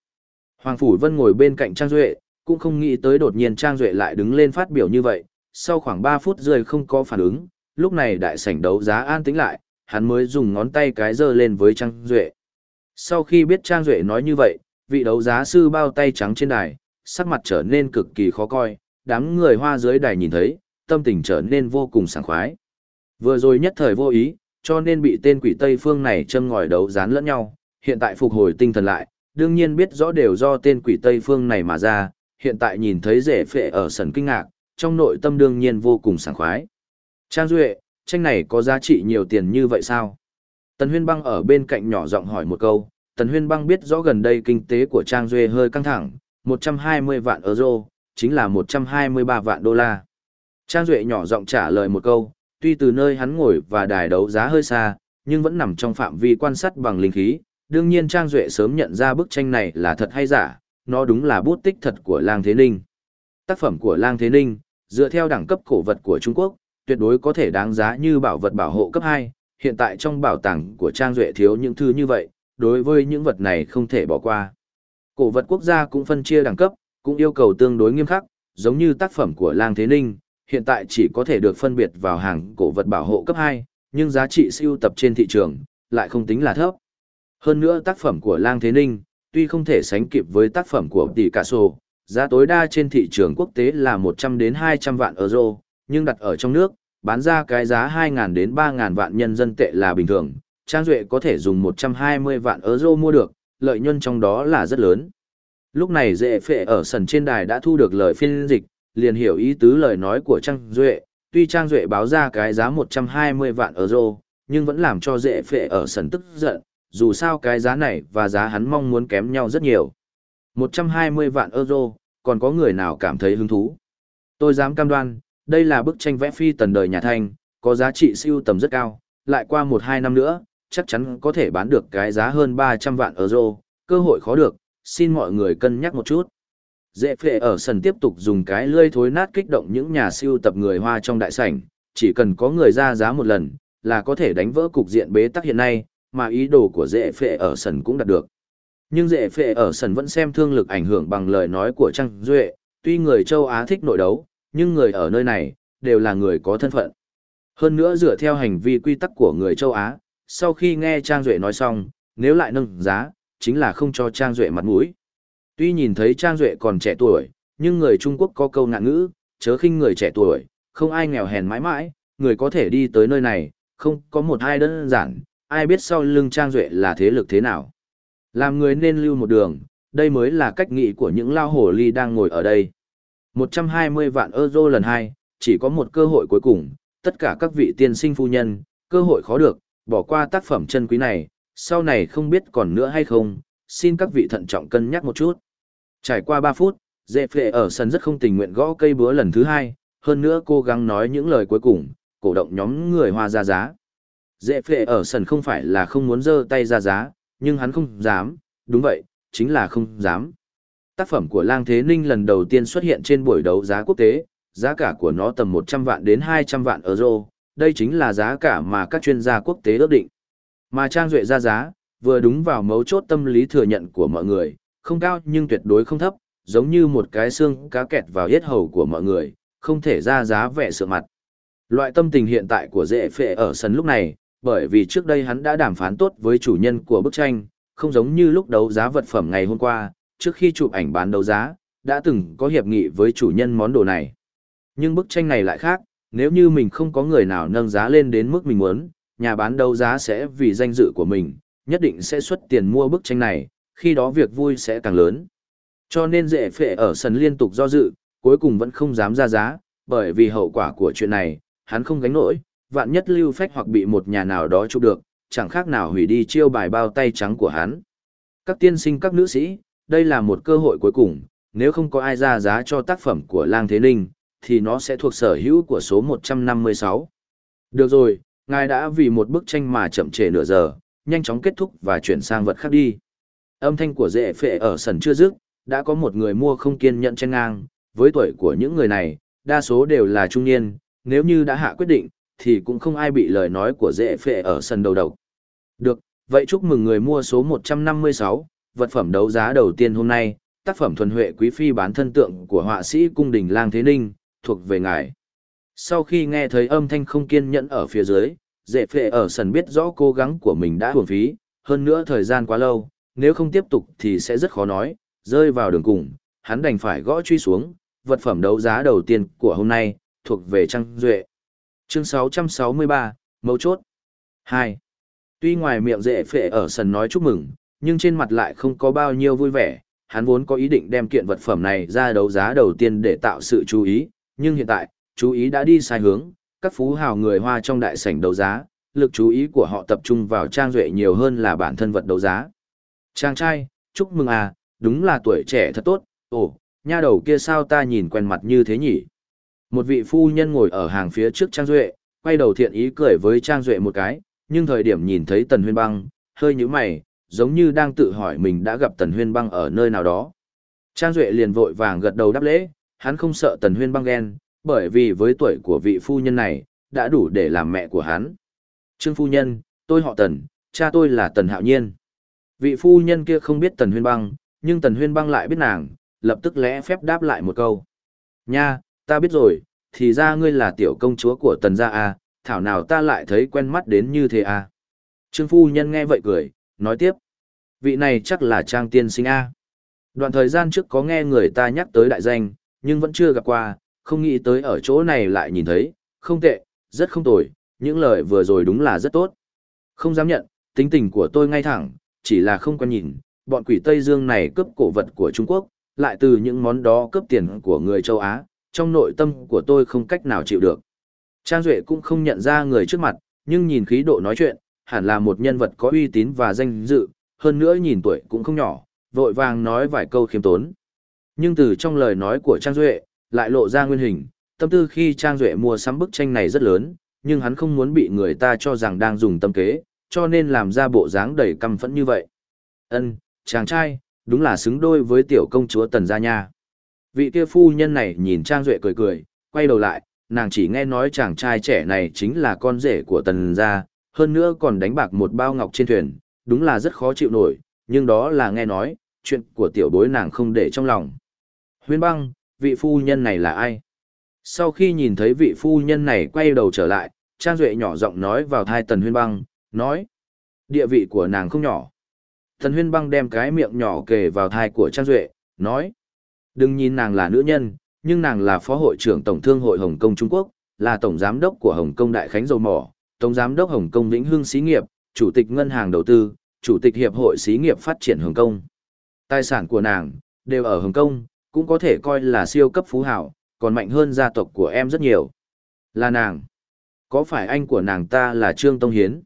Hoàng Phủ Vân ngồi bên cạnh Trang Duệ, cũng không nghĩ tới đột nhiên Trang Duệ lại đứng lên phát biểu như vậy, sau khoảng 3 phút rơi không có phản ứng, lúc này đại sảnh đấu giá an tĩnh lại, hắn mới dùng ngón tay cái giơ lên với Trang Duệ. Sau khi biết Trang Duệ nói như vậy, vị đấu giá sư bao tay trắng trên đài, sắc mặt trở nên cực kỳ khó coi, đám người hoa dưới đài nhìn thấy, tâm tình trở nên vô cùng sảng khoái. Vừa rồi nhất thời vô ý, cho nên bị tên quỷ Tây Phương này châm ngòi đấu dán lẫn nhau, hiện tại phục hồi tinh thần lại, đương nhiên biết rõ đều do tên quỷ Tây Phương này mà ra, hiện tại nhìn thấy rể phệ ở sần kinh ngạc, trong nội tâm đương nhiên vô cùng sảng khoái. Trang Duệ, tranh này có giá trị nhiều tiền như vậy sao? Tần Huyên Băng ở bên cạnh nhỏ giọng hỏi một câu, Tần Huyên Băng biết rõ gần đây kinh tế của Trang Duệ hơi căng thẳng, 120 vạn euro, chính là 123 vạn đô la. Trang Duệ nhỏ giọng trả lời một câu, tuy từ nơi hắn ngồi và đài đấu giá hơi xa, nhưng vẫn nằm trong phạm vi quan sát bằng linh khí. Đương nhiên Trang Duệ sớm nhận ra bức tranh này là thật hay giả, nó đúng là bút tích thật của Lang Thế Ninh. Tác phẩm của Lang Thế Ninh, dựa theo đẳng cấp cổ vật của Trung Quốc, tuyệt đối có thể đáng giá như bảo vật bảo hộ cấp 2. Hiện tại trong bảo tàng của Trang Duệ thiếu những thứ như vậy, đối với những vật này không thể bỏ qua. Cổ vật quốc gia cũng phân chia đẳng cấp, cũng yêu cầu tương đối nghiêm khắc, giống như tác phẩm của Lang Thế Ninh, hiện tại chỉ có thể được phân biệt vào hàng cổ vật bảo hộ cấp 2, nhưng giá trị siêu tập trên thị trường lại không tính là thấp. Hơn nữa tác phẩm của Lang Thế Ninh, tuy không thể sánh kịp với tác phẩm của Tỷ Sô, giá tối đa trên thị trường quốc tế là 100 đến 200 vạn euro, nhưng đặt ở trong nước, bán ra cái giá 2.000 đến 3.000 vạn nhân dân tệ là bình thường. Trang Duệ có thể dùng 120 vạn euro mua được, lợi nhuận trong đó là rất lớn. Lúc này dễ phệ ở sần trên đài đã thu được lời phiên dịch, liền hiểu ý tứ lời nói của Trang Duệ, tuy Trang Duệ báo ra cái giá 120 vạn euro, nhưng vẫn làm cho dễ phệ ở sần tức giận, dù sao cái giá này và giá hắn mong muốn kém nhau rất nhiều. 120 vạn euro, còn có người nào cảm thấy hứng thú? Tôi dám cam đoan, đây là bức tranh vẽ phi tần đời nhà thanh, có giá trị siêu tầm rất cao, lại qua 1-2 năm nữa, chắc chắn có thể bán được cái giá hơn 300 vạn euro, cơ hội khó được, xin mọi người cân nhắc một chút. Dễ phệ ở sân tiếp tục dùng cái lươi thối nát kích động những nhà siêu tập người Hoa trong đại sảnh, chỉ cần có người ra giá một lần, là có thể đánh vỡ cục diện bế tắc hiện nay, mà ý đồ của dễ phệ ở sân cũng đạt được. Nhưng dễ phệ ở sân vẫn xem thương lực ảnh hưởng bằng lời nói của Trang Duệ, tuy người châu Á thích nội đấu, nhưng người ở nơi này, đều là người có thân phận. Hơn nữa dựa theo hành vi quy tắc của người châu Á, sau khi nghe Trang Duệ nói xong, nếu lại nâng giá, chính là không cho Trang Duệ mặt mũi. Tuy nhìn thấy Trang Duệ còn trẻ tuổi, nhưng người Trung Quốc có câu ngạn ngữ, chớ khinh người trẻ tuổi, không ai nghèo hèn mãi mãi, người có thể đi tới nơi này, không có một hai đơn giản, ai biết sau lưng Trang Duệ là thế lực thế nào. Làm người nên lưu một đường, đây mới là cách nghĩ của những lao hổ ly đang ngồi ở đây. 120 vạn euro lần hai, chỉ có một cơ hội cuối cùng, tất cả các vị tiên sinh phu nhân, cơ hội khó được, bỏ qua tác phẩm chân quý này, sau này không biết còn nữa hay không, xin các vị thận trọng cân nhắc một chút. Trải qua 3 phút, dễ phệ ở sân rất không tình nguyện gõ cây búa lần thứ hai, hơn nữa cố gắng nói những lời cuối cùng, cổ động nhóm người hoa ra giá. Dễ phệ ở sân không phải là không muốn giơ tay ra giá, nhưng hắn không dám, đúng vậy, chính là không dám. Tác phẩm của Lang Thế Ninh lần đầu tiên xuất hiện trên buổi đấu giá quốc tế, giá cả của nó tầm 100 vạn đến 200 vạn euro, đây chính là giá cả mà các chuyên gia quốc tế ước định. Mà Trang Duệ ra giá, vừa đúng vào mấu chốt tâm lý thừa nhận của mọi người, không cao nhưng tuyệt đối không thấp, giống như một cái xương cá kẹt vào hết hầu của mọi người, không thể ra giá vẻ sợ mặt. Loại tâm tình hiện tại của dễ phệ ở sân lúc này, bởi vì trước đây hắn đã đàm phán tốt với chủ nhân của bức tranh, không giống như lúc đấu giá vật phẩm ngày hôm qua, trước khi chụp ảnh bán đấu giá, đã từng có hiệp nghị với chủ nhân món đồ này. Nhưng bức tranh này lại khác, nếu như mình không có người nào nâng giá lên đến mức mình muốn, nhà bán đấu giá sẽ vì danh dự của mình, nhất định sẽ xuất tiền mua bức tranh này, khi đó việc vui sẽ càng lớn. Cho nên dễ phệ ở sân liên tục do dự, cuối cùng vẫn không dám ra giá, bởi vì hậu quả của chuyện này, hắn không gánh nổi, vạn nhất lưu phách hoặc bị một nhà nào đó chụp được, chẳng khác nào hủy đi chiêu bài bao tay trắng của hắn. Các tiên sinh các nữ sĩ, đây là một cơ hội cuối cùng, nếu không có ai ra giá cho tác phẩm của Lang Thế Ninh, thì nó sẽ thuộc sở hữu của số 156. Được rồi, ngài đã vì một bức tranh mà chậm trễ nửa giờ, nhanh chóng kết thúc và chuyển sang vật khác đi. Âm thanh của dễ phệ ở sần chưa dứt, đã có một người mua không kiên nhẫn chen ngang, với tuổi của những người này, đa số đều là trung niên, nếu như đã hạ quyết định, thì cũng không ai bị lời nói của dễ phệ ở sân đầu đầu. Được, vậy chúc mừng người mua số 156, vật phẩm đấu giá đầu tiên hôm nay, tác phẩm thuần huệ quý phi bán thân tượng của họa sĩ cung đình lang thế ninh, thuộc về ngài. Sau khi nghe thấy âm thanh không kiên nhẫn ở phía dưới, dễ phệ ở sân biết rõ cố gắng của mình đã hưởng phí, hơn nữa thời gian quá lâu, nếu không tiếp tục thì sẽ rất khó nói, rơi vào đường cùng, hắn đành phải gõ truy xuống, vật phẩm đấu giá đầu tiên của hôm nay, thuộc về Trang Duệ. Chương 663, Mấu chốt 2. Tuy ngoài miệng dễ phệ ở sân nói chúc mừng, nhưng trên mặt lại không có bao nhiêu vui vẻ, hắn vốn có ý định đem kiện vật phẩm này ra đấu giá đầu tiên để tạo sự chú ý, nhưng hiện tại, chú ý đã đi sai hướng, các phú hào người Hoa trong đại sảnh đấu giá, lực chú ý của họ tập trung vào Trang Duệ nhiều hơn là bản thân vật đấu giá. Trang trai, chúc mừng à, đúng là tuổi trẻ thật tốt, ồ, nha đầu kia sao ta nhìn quen mặt như thế nhỉ? Một vị phu nhân ngồi ở hàng phía trước Trang Duệ, quay đầu thiện ý cười với Trang Duệ một cái, nhưng thời điểm nhìn thấy Tần Huyên Băng, hơi như mày, giống như đang tự hỏi mình đã gặp Tần Huyên Băng ở nơi nào đó. Trang Duệ liền vội vàng gật đầu đáp lễ, hắn không sợ Tần Huyên Băng ghen, bởi vì với tuổi của vị phu nhân này, đã đủ để làm mẹ của hắn. Trương phu nhân, tôi họ Tần, cha tôi là Tần Hạo Nhiên. Vị phu nhân kia không biết Tần Huyên Băng, nhưng Tần Huyên Băng lại biết nàng, lập tức lẽ phép đáp lại một câu. Nha, ta biết rồi, thì ra ngươi là tiểu công chúa của Tần gia à, thảo nào ta lại thấy quen mắt đến như thế à. Trương phu nhân nghe vậy cười, nói tiếp. Vị này chắc là Trang tiên sinh A. Đoạn thời gian trước có nghe người ta nhắc tới đại danh, nhưng vẫn chưa gặp qua, không nghĩ tới ở chỗ này lại nhìn thấy, không tệ, rất không tồi, những lời vừa rồi đúng là rất tốt. Không dám nhận, tính tình của tôi ngay thẳng, chỉ là không quan nhìn, bọn quỷ Tây Dương này cướp cổ vật của Trung Quốc, lại từ những món đó cướp tiền của người châu Á, trong nội tâm của tôi không cách nào chịu được. Trang Duệ cũng không nhận ra người trước mặt, nhưng nhìn khí độ nói chuyện, hẳn là một nhân vật có uy tín và danh dự, hơn nữa nhìn tuổi cũng không nhỏ, vội vàng nói vài câu khiêm tốn. Nhưng từ trong lời nói của Trang Duệ, lại lộ ra nguyên hình, tâm tư khi Trang Duệ mua sắm bức tranh này rất lớn, nhưng hắn không muốn bị người ta cho rằng đang dùng tâm kế, cho nên làm ra bộ dáng đầy căm phẫn như vậy. Ân, chàng trai, đúng là xứng đôi với tiểu công chúa Tần Gia Nha. Vị kia phu nhân này nhìn Trang Duệ cười cười, quay đầu lại, nàng chỉ nghe nói chàng trai trẻ này chính là con rể của Tần Gia, hơn nữa còn đánh bạc một bao ngọc trên thuyền, đúng là rất khó chịu nổi, nhưng đó là nghe nói, chuyện của tiểu bối nàng không để trong lòng. Huyên băng, vị phu nhân này là ai? Sau khi nhìn thấy vị phu nhân này quay đầu trở lại, Trang Duệ nhỏ giọng nói vào thai Tần Huyên băng, nói, địa vị của nàng không nhỏ. Tần Huyên băng đem cái miệng nhỏ kề vào thai của Trang Duệ, nói, đừng nhìn nàng là nữ nhân, nhưng nàng là phó hội trưởng Tổng thương hội Hồng Kông Trung Quốc, là Tổng Giám đốc của Hồng Kông Đại Khánh Dầu Mỏ, Tổng Giám đốc Hồng Kông Vĩnh Hưng Xí nghiệp, Chủ tịch Ngân hàng Đầu tư, Chủ tịch Hiệp hội Xí nghiệp Phát triển Hồng Kông. Tài sản của nàng, đều ở Hồng Kông, cũng có thể coi là siêu cấp phú hảo, còn mạnh hơn gia tộc của em rất nhiều. Là nàng. Có phải anh của nàng ta là Trương Tông Hiến?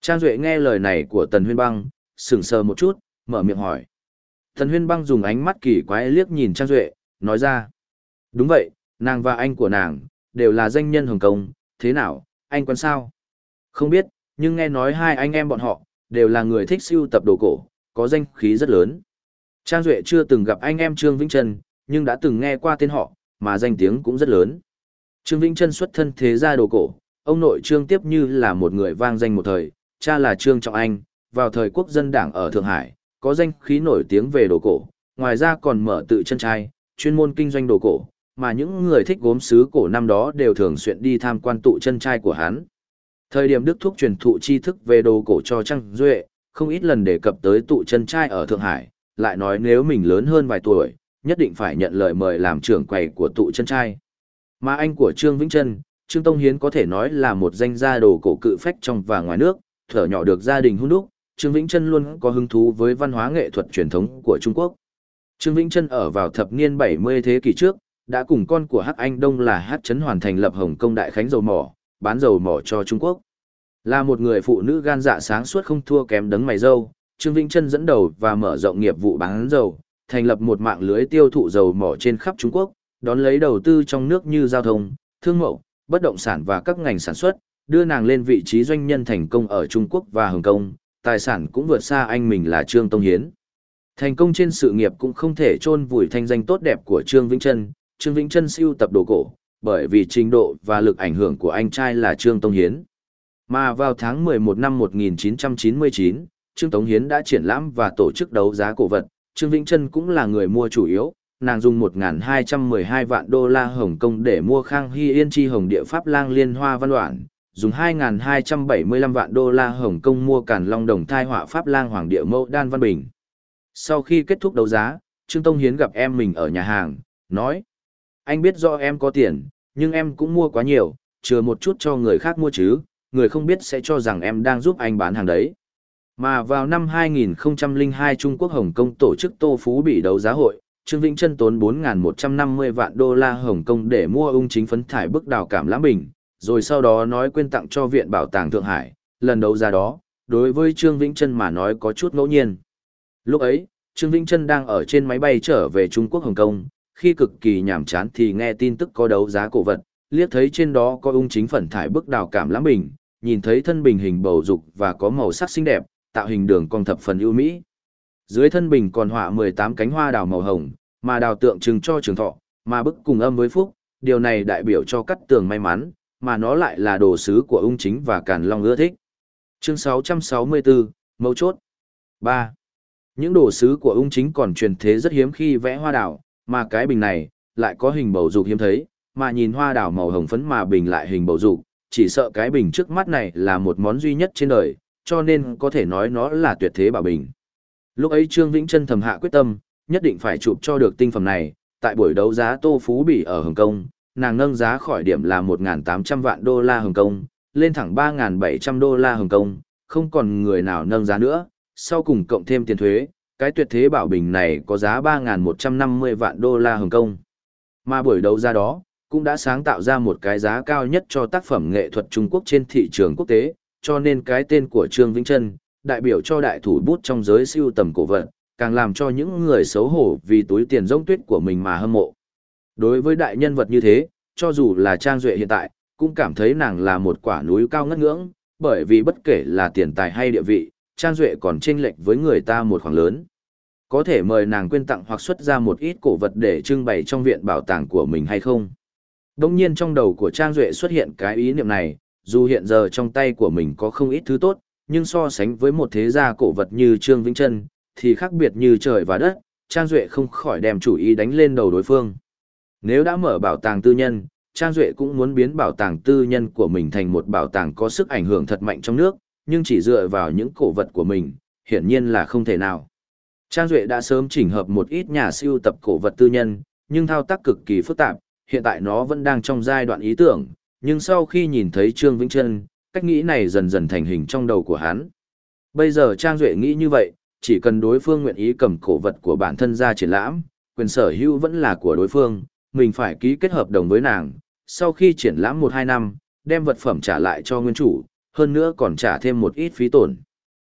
Trang Duệ nghe lời này của Tần Huyên Băng, sừng sờ một chút, mở miệng hỏi. Thần Huyên Băng dùng ánh mắt kỳ quái liếc nhìn Trang Duệ, nói ra. Đúng vậy, nàng và anh của nàng, đều là danh nhân Hồng Kông, thế nào, anh quan sao? Không biết, nhưng nghe nói hai anh em bọn họ, đều là người thích siêu tập đồ cổ, có danh khí rất lớn. Trang Duệ chưa từng gặp anh em Trương Vĩnh Trân, nhưng đã từng nghe qua tên họ, mà danh tiếng cũng rất lớn. Trương Vĩnh Trân xuất thân thế gia đồ cổ, ông nội Trương tiếp như là một người vang danh một thời, cha là Trương Trọng Anh, vào thời quốc dân đảng ở Thượng Hải, có danh khí nổi tiếng về đồ cổ, ngoài ra còn mở tự chân trai, chuyên môn kinh doanh đồ cổ, mà những người thích gốm sứ cổ năm đó đều thường xuyên đi tham quan tụ chân trai của hắn. Thời điểm Đức Thúc truyền thụ tri thức về đồ cổ cho Trang Duệ, không ít lần đề cập tới tụ chân trai ở Thượng Hải, lại nói nếu mình lớn hơn vài tuổi, nhất định phải nhận lời mời làm trưởng quầy của tụ chân trai. Mà anh của Trương Vĩnh Trân, Trương Tông Hiến có thể nói là một danh gia đồ cổ cự phách trong và ngoài nước, thở nhỏ được gia đình hôn đúc, Trương Vĩnh Trân luôn có hứng thú với văn hóa nghệ thuật truyền thống của Trung Quốc. Trương Vĩnh Trân ở vào thập niên 70 thế kỷ trước, đã cùng con của Hắc Anh Đông là Hắc Trấn hoàn thành lập Hồng Công Đại Khánh dầu mỏ, bán dầu mỏ cho Trung Quốc. Là một người phụ nữ gan dạ sáng suốt không thua kém đấng mày dâu, Trương Vĩnh Trân dẫn đầu và mở rộng nghiệp vụ bán dầu, thành lập một mạng lưới tiêu thụ dầu mỏ trên khắp Trung Quốc, đón lấy đầu tư trong nước như giao thông, thương mậu, bất động sản và các ngành sản xuất, đưa nàng lên vị trí doanh nhân thành công ở Trung Quốc và Hồng Kông, tài sản cũng vượt xa anh mình là Trương Tông Hiến. Thành công trên sự nghiệp cũng không thể chôn vùi thanh danh tốt đẹp của Trương Vĩnh Trân, Trương Vĩnh Trân siêu tập đồ cổ, bởi vì trình độ và lực ảnh hưởng của anh trai là Trương Tông Hiến. Mà vào tháng 11 năm 1999, Trương Tống Hiến đã triển lãm và tổ chức đấu giá cổ vật, Trương Vĩnh Trân cũng là người mua chủ yếu, nàng dùng 1.212 vạn đô la Hồng Kông để mua Khang Hy Yên Chi Hồng Địa Pháp Lang Liên Hoa Văn Đoạn, dùng 2.275 vạn đô la Hồng Kông mua Càn Long Đồng Thai Họa Pháp Lang Hoàng Địa Mẫu Đan Văn Bình. Sau khi kết thúc đấu giá, Trương Tông Hiến gặp em mình ở nhà hàng, nói, anh biết do em có tiền, nhưng em cũng mua quá nhiều, chừa một chút cho người khác mua chứ, người không biết sẽ cho rằng em đang giúp anh bán hàng đấy. Mà vào năm 2002 Trung Quốc Hồng Kông tổ chức Tô Phú bị đấu giá hội, Trương Vĩnh Trân tốn 4.150 vạn đô la Hồng Kông để mua ung chính phấn thải bức đào cảm lãm bình, rồi sau đó nói quên tặng cho Viện Bảo tàng Thượng Hải, lần đấu giá đó, đối với Trương Vĩnh Trân mà nói có chút ngẫu nhiên. Lúc ấy, Trương Vĩnh Trân đang ở trên máy bay trở về Trung Quốc Hồng Kông, khi cực kỳ nhàm chán thì nghe tin tức có đấu giá cổ vật, liếc thấy trên đó có ung chính phần thải bức đào cảm lãm bình, nhìn thấy thân bình hình bầu dục và có màu sắc xinh đẹp, tạo hình đường cong thập phần ưu mỹ. Dưới thân bình còn họa 18 cánh hoa đào màu hồng, mà đào tượng trưng cho trường thọ, mà bức cùng âm với phúc, điều này đại biểu cho cắt tường may mắn, mà nó lại là đồ sứ của ung chính và càn long ưa thích. Chương 664, mấu chốt. 3. Những đồ sứ của ung chính còn truyền thế rất hiếm khi vẽ hoa đào, mà cái bình này, lại có hình bầu dục hiếm thấy, mà nhìn hoa đào màu hồng phấn mà bình lại hình bầu dục, chỉ sợ cái bình trước mắt này là một món duy nhất trên đời, cho nên có thể nói nó là tuyệt thế bảo bình. Lúc ấy Trương Vĩnh Trân thầm hạ quyết tâm, nhất định phải chụp cho được tinh phẩm này, tại buổi đấu giá Tô Phú Bỉ ở Hồng Kông, nàng nâng giá khỏi điểm là 1.800 vạn đô la Hồng Kông, lên thẳng 3.700 đô la Hồng Kông, không còn người nào nâng giá nữa, sau cùng cộng thêm tiền thuế, cái tuyệt thế bảo bình này có giá 3.150 vạn đô la Hồng Kông. Mà buổi đấu giá đó, cũng đã sáng tạo ra một cái giá cao nhất cho tác phẩm nghệ thuật Trung Quốc trên thị trường quốc tế, cho nên cái tên của Trương Vĩnh Trân, đại biểu cho đại thủ bút trong giới siêu tầm cổ vật, càng làm cho những người xấu hổ vì túi tiền rỗng tuyết của mình mà hâm mộ. Đối với đại nhân vật như thế, cho dù là Trang Duệ hiện tại, cũng cảm thấy nàng là một quả núi cao ngất ngưỡng, bởi vì bất kể là tiền tài hay địa vị, Trang Duệ còn chênh lệch với người ta một khoảng lớn. Có thể mời nàng quên tặng hoặc xuất ra một ít cổ vật để trưng bày trong viện bảo tàng của mình hay không? Đông nhiên trong đầu của Trang Duệ xuất hiện cái ý niệm này, dù hiện giờ trong tay của mình có không ít thứ tốt, nhưng so sánh với một thế gia cổ vật như Trương Vĩnh Trân, thì khác biệt như trời và đất, Trang Duệ không khỏi đem chủ ý đánh lên đầu đối phương. Nếu đã mở bảo tàng tư nhân, Trang Duệ cũng muốn biến bảo tàng tư nhân của mình thành một bảo tàng có sức ảnh hưởng thật mạnh trong nước, nhưng chỉ dựa vào những cổ vật của mình, hiển nhiên là không thể nào. Trang Duệ đã sớm chỉnh hợp một ít nhà siêu tập cổ vật tư nhân, nhưng thao tác cực kỳ phức tạp, hiện tại nó vẫn đang trong giai đoạn ý tưởng, nhưng sau khi nhìn thấy Trương Vĩnh Trân, cách nghĩ này dần dần thành hình trong đầu của hắn. Bây giờ Trang Duệ nghĩ như vậy, chỉ cần đối phương nguyện ý cầm cổ vật của bản thân ra triển lãm, quyền sở hữu vẫn là của đối phương, mình phải ký kết hợp đồng với nàng, sau khi triển lãm 1-2 năm, đem vật phẩm trả lại cho nguyên chủ, hơn nữa còn trả thêm một ít phí tổn.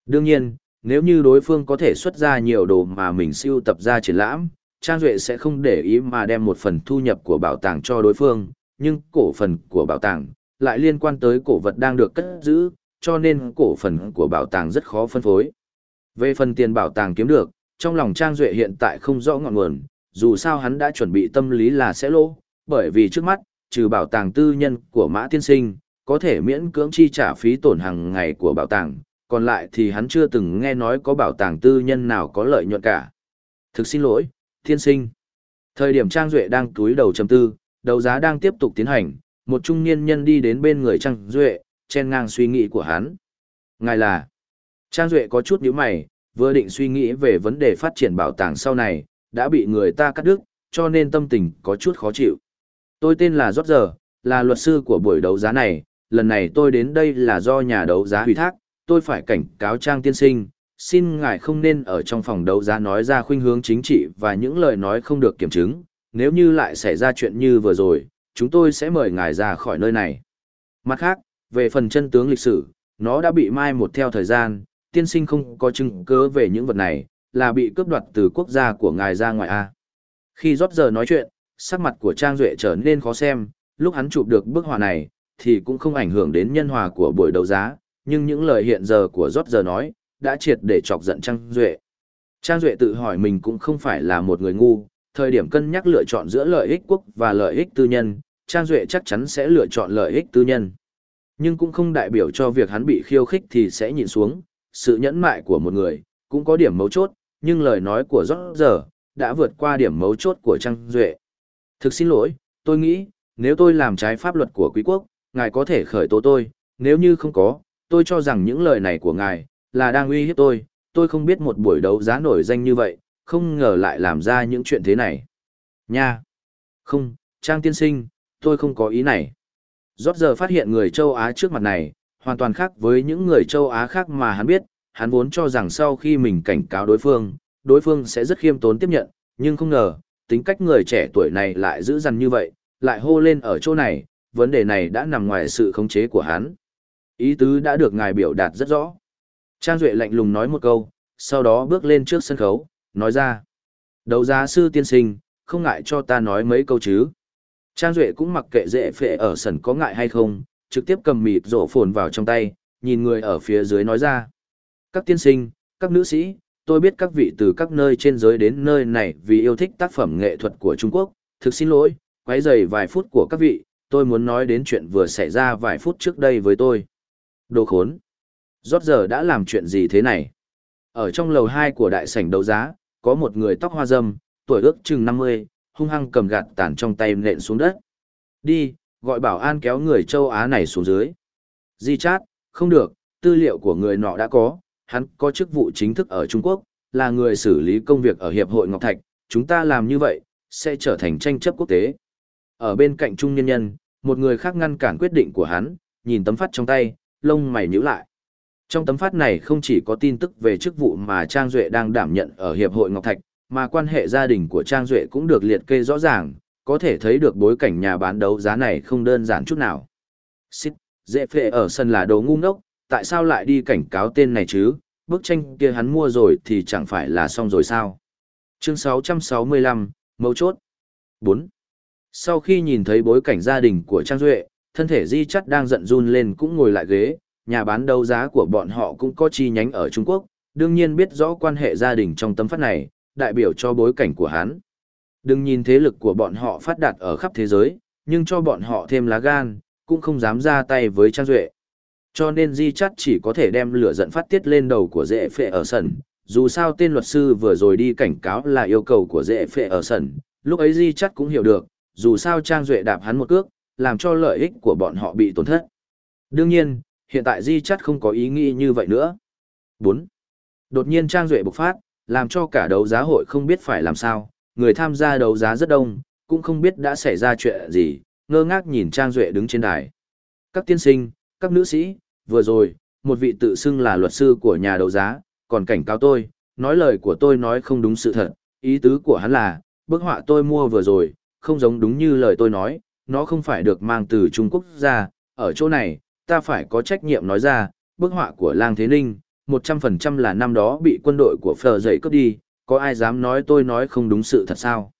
Đương nhiên, nếu như đối phương có thể xuất ra nhiều đồ mà mình siêu tập ra triển lãm, Trang Duệ sẽ không để ý mà đem một phần thu nhập của bảo tàng cho đối phương, nhưng cổ phần của bảo tàng lại liên quan tới cổ vật đang được cất giữ, cho nên cổ phần của bảo tàng rất khó phân phối. Về phần tiền bảo tàng kiếm được, trong lòng Trang Duệ hiện tại không rõ ngọn nguồn, dù sao hắn đã chuẩn bị tâm lý là sẽ lỗ, bởi vì trước mắt, trừ bảo tàng tư nhân của Mã Tiên Sinh, có thể miễn cưỡng chi trả phí tổn hàng ngày của bảo tàng, còn lại thì hắn chưa từng nghe nói có bảo tàng tư nhân nào có lợi nhuận cả. Thực xin lỗi, Tiên Sinh. Thời điểm Trang Duệ đang túi đầu chầm tư, đấu giá đang tiếp tục tiến hành, một trung niên nhân đi đến bên người Trang Duệ, chen ngang suy nghĩ của hắn. Ngài là, Trang Duệ có chút nhíu mày, vừa định suy nghĩ về vấn đề phát triển bảo tàng sau này, đã bị người ta cắt đứt, cho nên tâm tình có chút khó chịu. Tôi tên là Rót Giờ, là luật sư của buổi đấu giá này, lần này tôi đến đây là do nhà đấu giá hủy thác, tôi phải cảnh cáo Trang tiên sinh, xin ngài không nên ở trong phòng đấu giá nói ra khuynh hướng chính trị và những lời nói không được kiểm chứng, nếu như lại xảy ra chuyện như vừa rồi, chúng tôi sẽ mời ngài ra khỏi nơi này. Mặt khác, về phần chân tướng lịch sử, nó đã bị mai một theo thời gian, tiên sinh không có chứng cứ về những vật này, là bị cướp đoạt từ quốc gia của ngài ra ngoài A. Khi rót giờ nói chuyện, sắc mặt của Trang Duệ trở nên khó xem, lúc hắn chụp được bức họa này, thì cũng không ảnh hưởng đến nhân hòa của buổi đấu giá, nhưng những lời hiện giờ của rót giờ nói, đã triệt để chọc giận Trang Duệ. Trang Duệ tự hỏi mình cũng không phải là một người ngu, thời điểm cân nhắc lựa chọn giữa lợi ích quốc và lợi ích tư nhân, Trang Duệ chắc chắn sẽ lựa chọn lợi ích tư nhân. Nhưng cũng không đại biểu cho việc hắn bị khiêu khích thì sẽ nhìn xuống, sự nhẫn mại của một người, cũng có điểm mấu chốt, nhưng lời nói của rót giờ, đã vượt qua điểm mấu chốt của Trang Duệ. Thực xin lỗi, tôi nghĩ, nếu tôi làm trái pháp luật của quý quốc, ngài có thể khởi tố tôi, nếu như không có, tôi cho rằng những lời này của ngài, là đang uy hiếp tôi, tôi không biết một buổi đấu giá nổi danh như vậy, không ngờ lại làm ra những chuyện thế này. Nha! Không, Trang tiên sinh, tôi không có ý này. Rót giờ phát hiện người châu Á trước mặt này, hoàn toàn khác với những người châu Á khác mà hắn biết, hắn vốn cho rằng sau khi mình cảnh cáo đối phương, đối phương sẽ rất khiêm tốn tiếp nhận, nhưng không ngờ, tính cách người trẻ tuổi này lại giữ dằn như vậy, lại hô lên ở chỗ này, vấn đề này đã nằm ngoài sự khống chế của hắn. Ý tứ đã được ngài biểu đạt rất rõ. Trang Duệ lạnh lùng nói một câu, sau đó bước lên trước sân khấu, nói ra. Đầu giá sư tiên sinh, không ngại cho ta nói mấy câu chứ. Trang Duệ cũng mặc kệ dễ phệ ở sân có ngại hay không, trực tiếp cầm mịt rổ phồn vào trong tay, nhìn người ở phía dưới nói ra. Các tiên sinh, các nữ sĩ, tôi biết các vị từ các nơi trên giới đến nơi này vì yêu thích tác phẩm nghệ thuật của Trung Quốc, thực xin lỗi, quấy rầy vài phút của các vị, tôi muốn nói đến chuyện vừa xảy ra vài phút trước đây với tôi. Đồ khốn! rốt giờ đã làm chuyện gì thế này? Ở trong lầu 2 của đại sảnh đấu giá, có một người tóc hoa râm, tuổi ước chừng 50, hung hăng cầm gạt tàn trong tay nện xuống đất. Đi, gọi bảo an kéo người châu Á này xuống dưới. Di chát, không được, tư liệu của người nọ đã có, hắn có chức vụ chính thức ở Trung Quốc, là người xử lý công việc ở Hiệp hội Ngọc Thạch, chúng ta làm như vậy, sẽ trở thành tranh chấp quốc tế. Ở bên cạnh trung nhân nhân, một người khác ngăn cản quyết định của hắn, nhìn tấm phát trong tay, lông mày nhíu lại. Trong tấm phát này không chỉ có tin tức về chức vụ mà Trang Duệ đang đảm nhận ở Hiệp hội Ngọc Thạch, mà quan hệ gia đình của Trang Duệ cũng được liệt kê rõ ràng, có thể thấy được bối cảnh nhà bán đấu giá này không đơn giản chút nào. Xích, dễ phệ ở sân là đồ ngu ngốc, tại sao lại đi cảnh cáo tên này chứ, bức tranh kia hắn mua rồi thì chẳng phải là xong rồi sao. Chương 665, mấu chốt. 4. Sau khi nhìn thấy bối cảnh gia đình của Trang Duệ, thân thể di chắt đang giận run lên cũng ngồi lại ghế, nhà bán đấu giá của bọn họ cũng có chi nhánh ở Trung Quốc, đương nhiên biết rõ quan hệ gia đình trong tấm phát này, đại biểu cho bối cảnh của hắn. Đừng nhìn thế lực của bọn họ phát đạt ở khắp thế giới, nhưng cho bọn họ thêm lá gan, cũng không dám ra tay với Trang Duệ. Cho nên Di Chắt chỉ có thể đem lửa giận phát tiết lên đầu của dễ phệ ở sân. Dù sao tên luật sư vừa rồi đi cảnh cáo là yêu cầu của dễ phệ ở sân, lúc ấy Di Chắt cũng hiểu được, dù sao Trang Duệ đạp hắn một cước, làm cho lợi ích của bọn họ bị tổn thất. Đương nhiên, hiện tại Di Chắt không có ý nghĩ như vậy nữa. 4. Đột nhiên Trang Duệ bộc phát, làm cho cả đấu giá hội không biết phải làm sao, người tham gia đấu giá rất đông, cũng không biết đã xảy ra chuyện gì, ngơ ngác nhìn Trang Duệ đứng trên đài. Các tiên sinh, các nữ sĩ, vừa rồi, một vị tự xưng là luật sư của nhà đấu giá, còn cảnh cáo tôi, nói lời của tôi nói không đúng sự thật, ý tứ của hắn là, bức họa tôi mua vừa rồi, không giống đúng như lời tôi nói, nó không phải được mang từ Trung Quốc ra, ở chỗ này, ta phải có trách nhiệm nói ra, bức họa của Lang Thế Ninh, 100% là năm đó bị quân đội của Phờ dậy cướp đi, có ai dám nói tôi nói không đúng sự thật sao?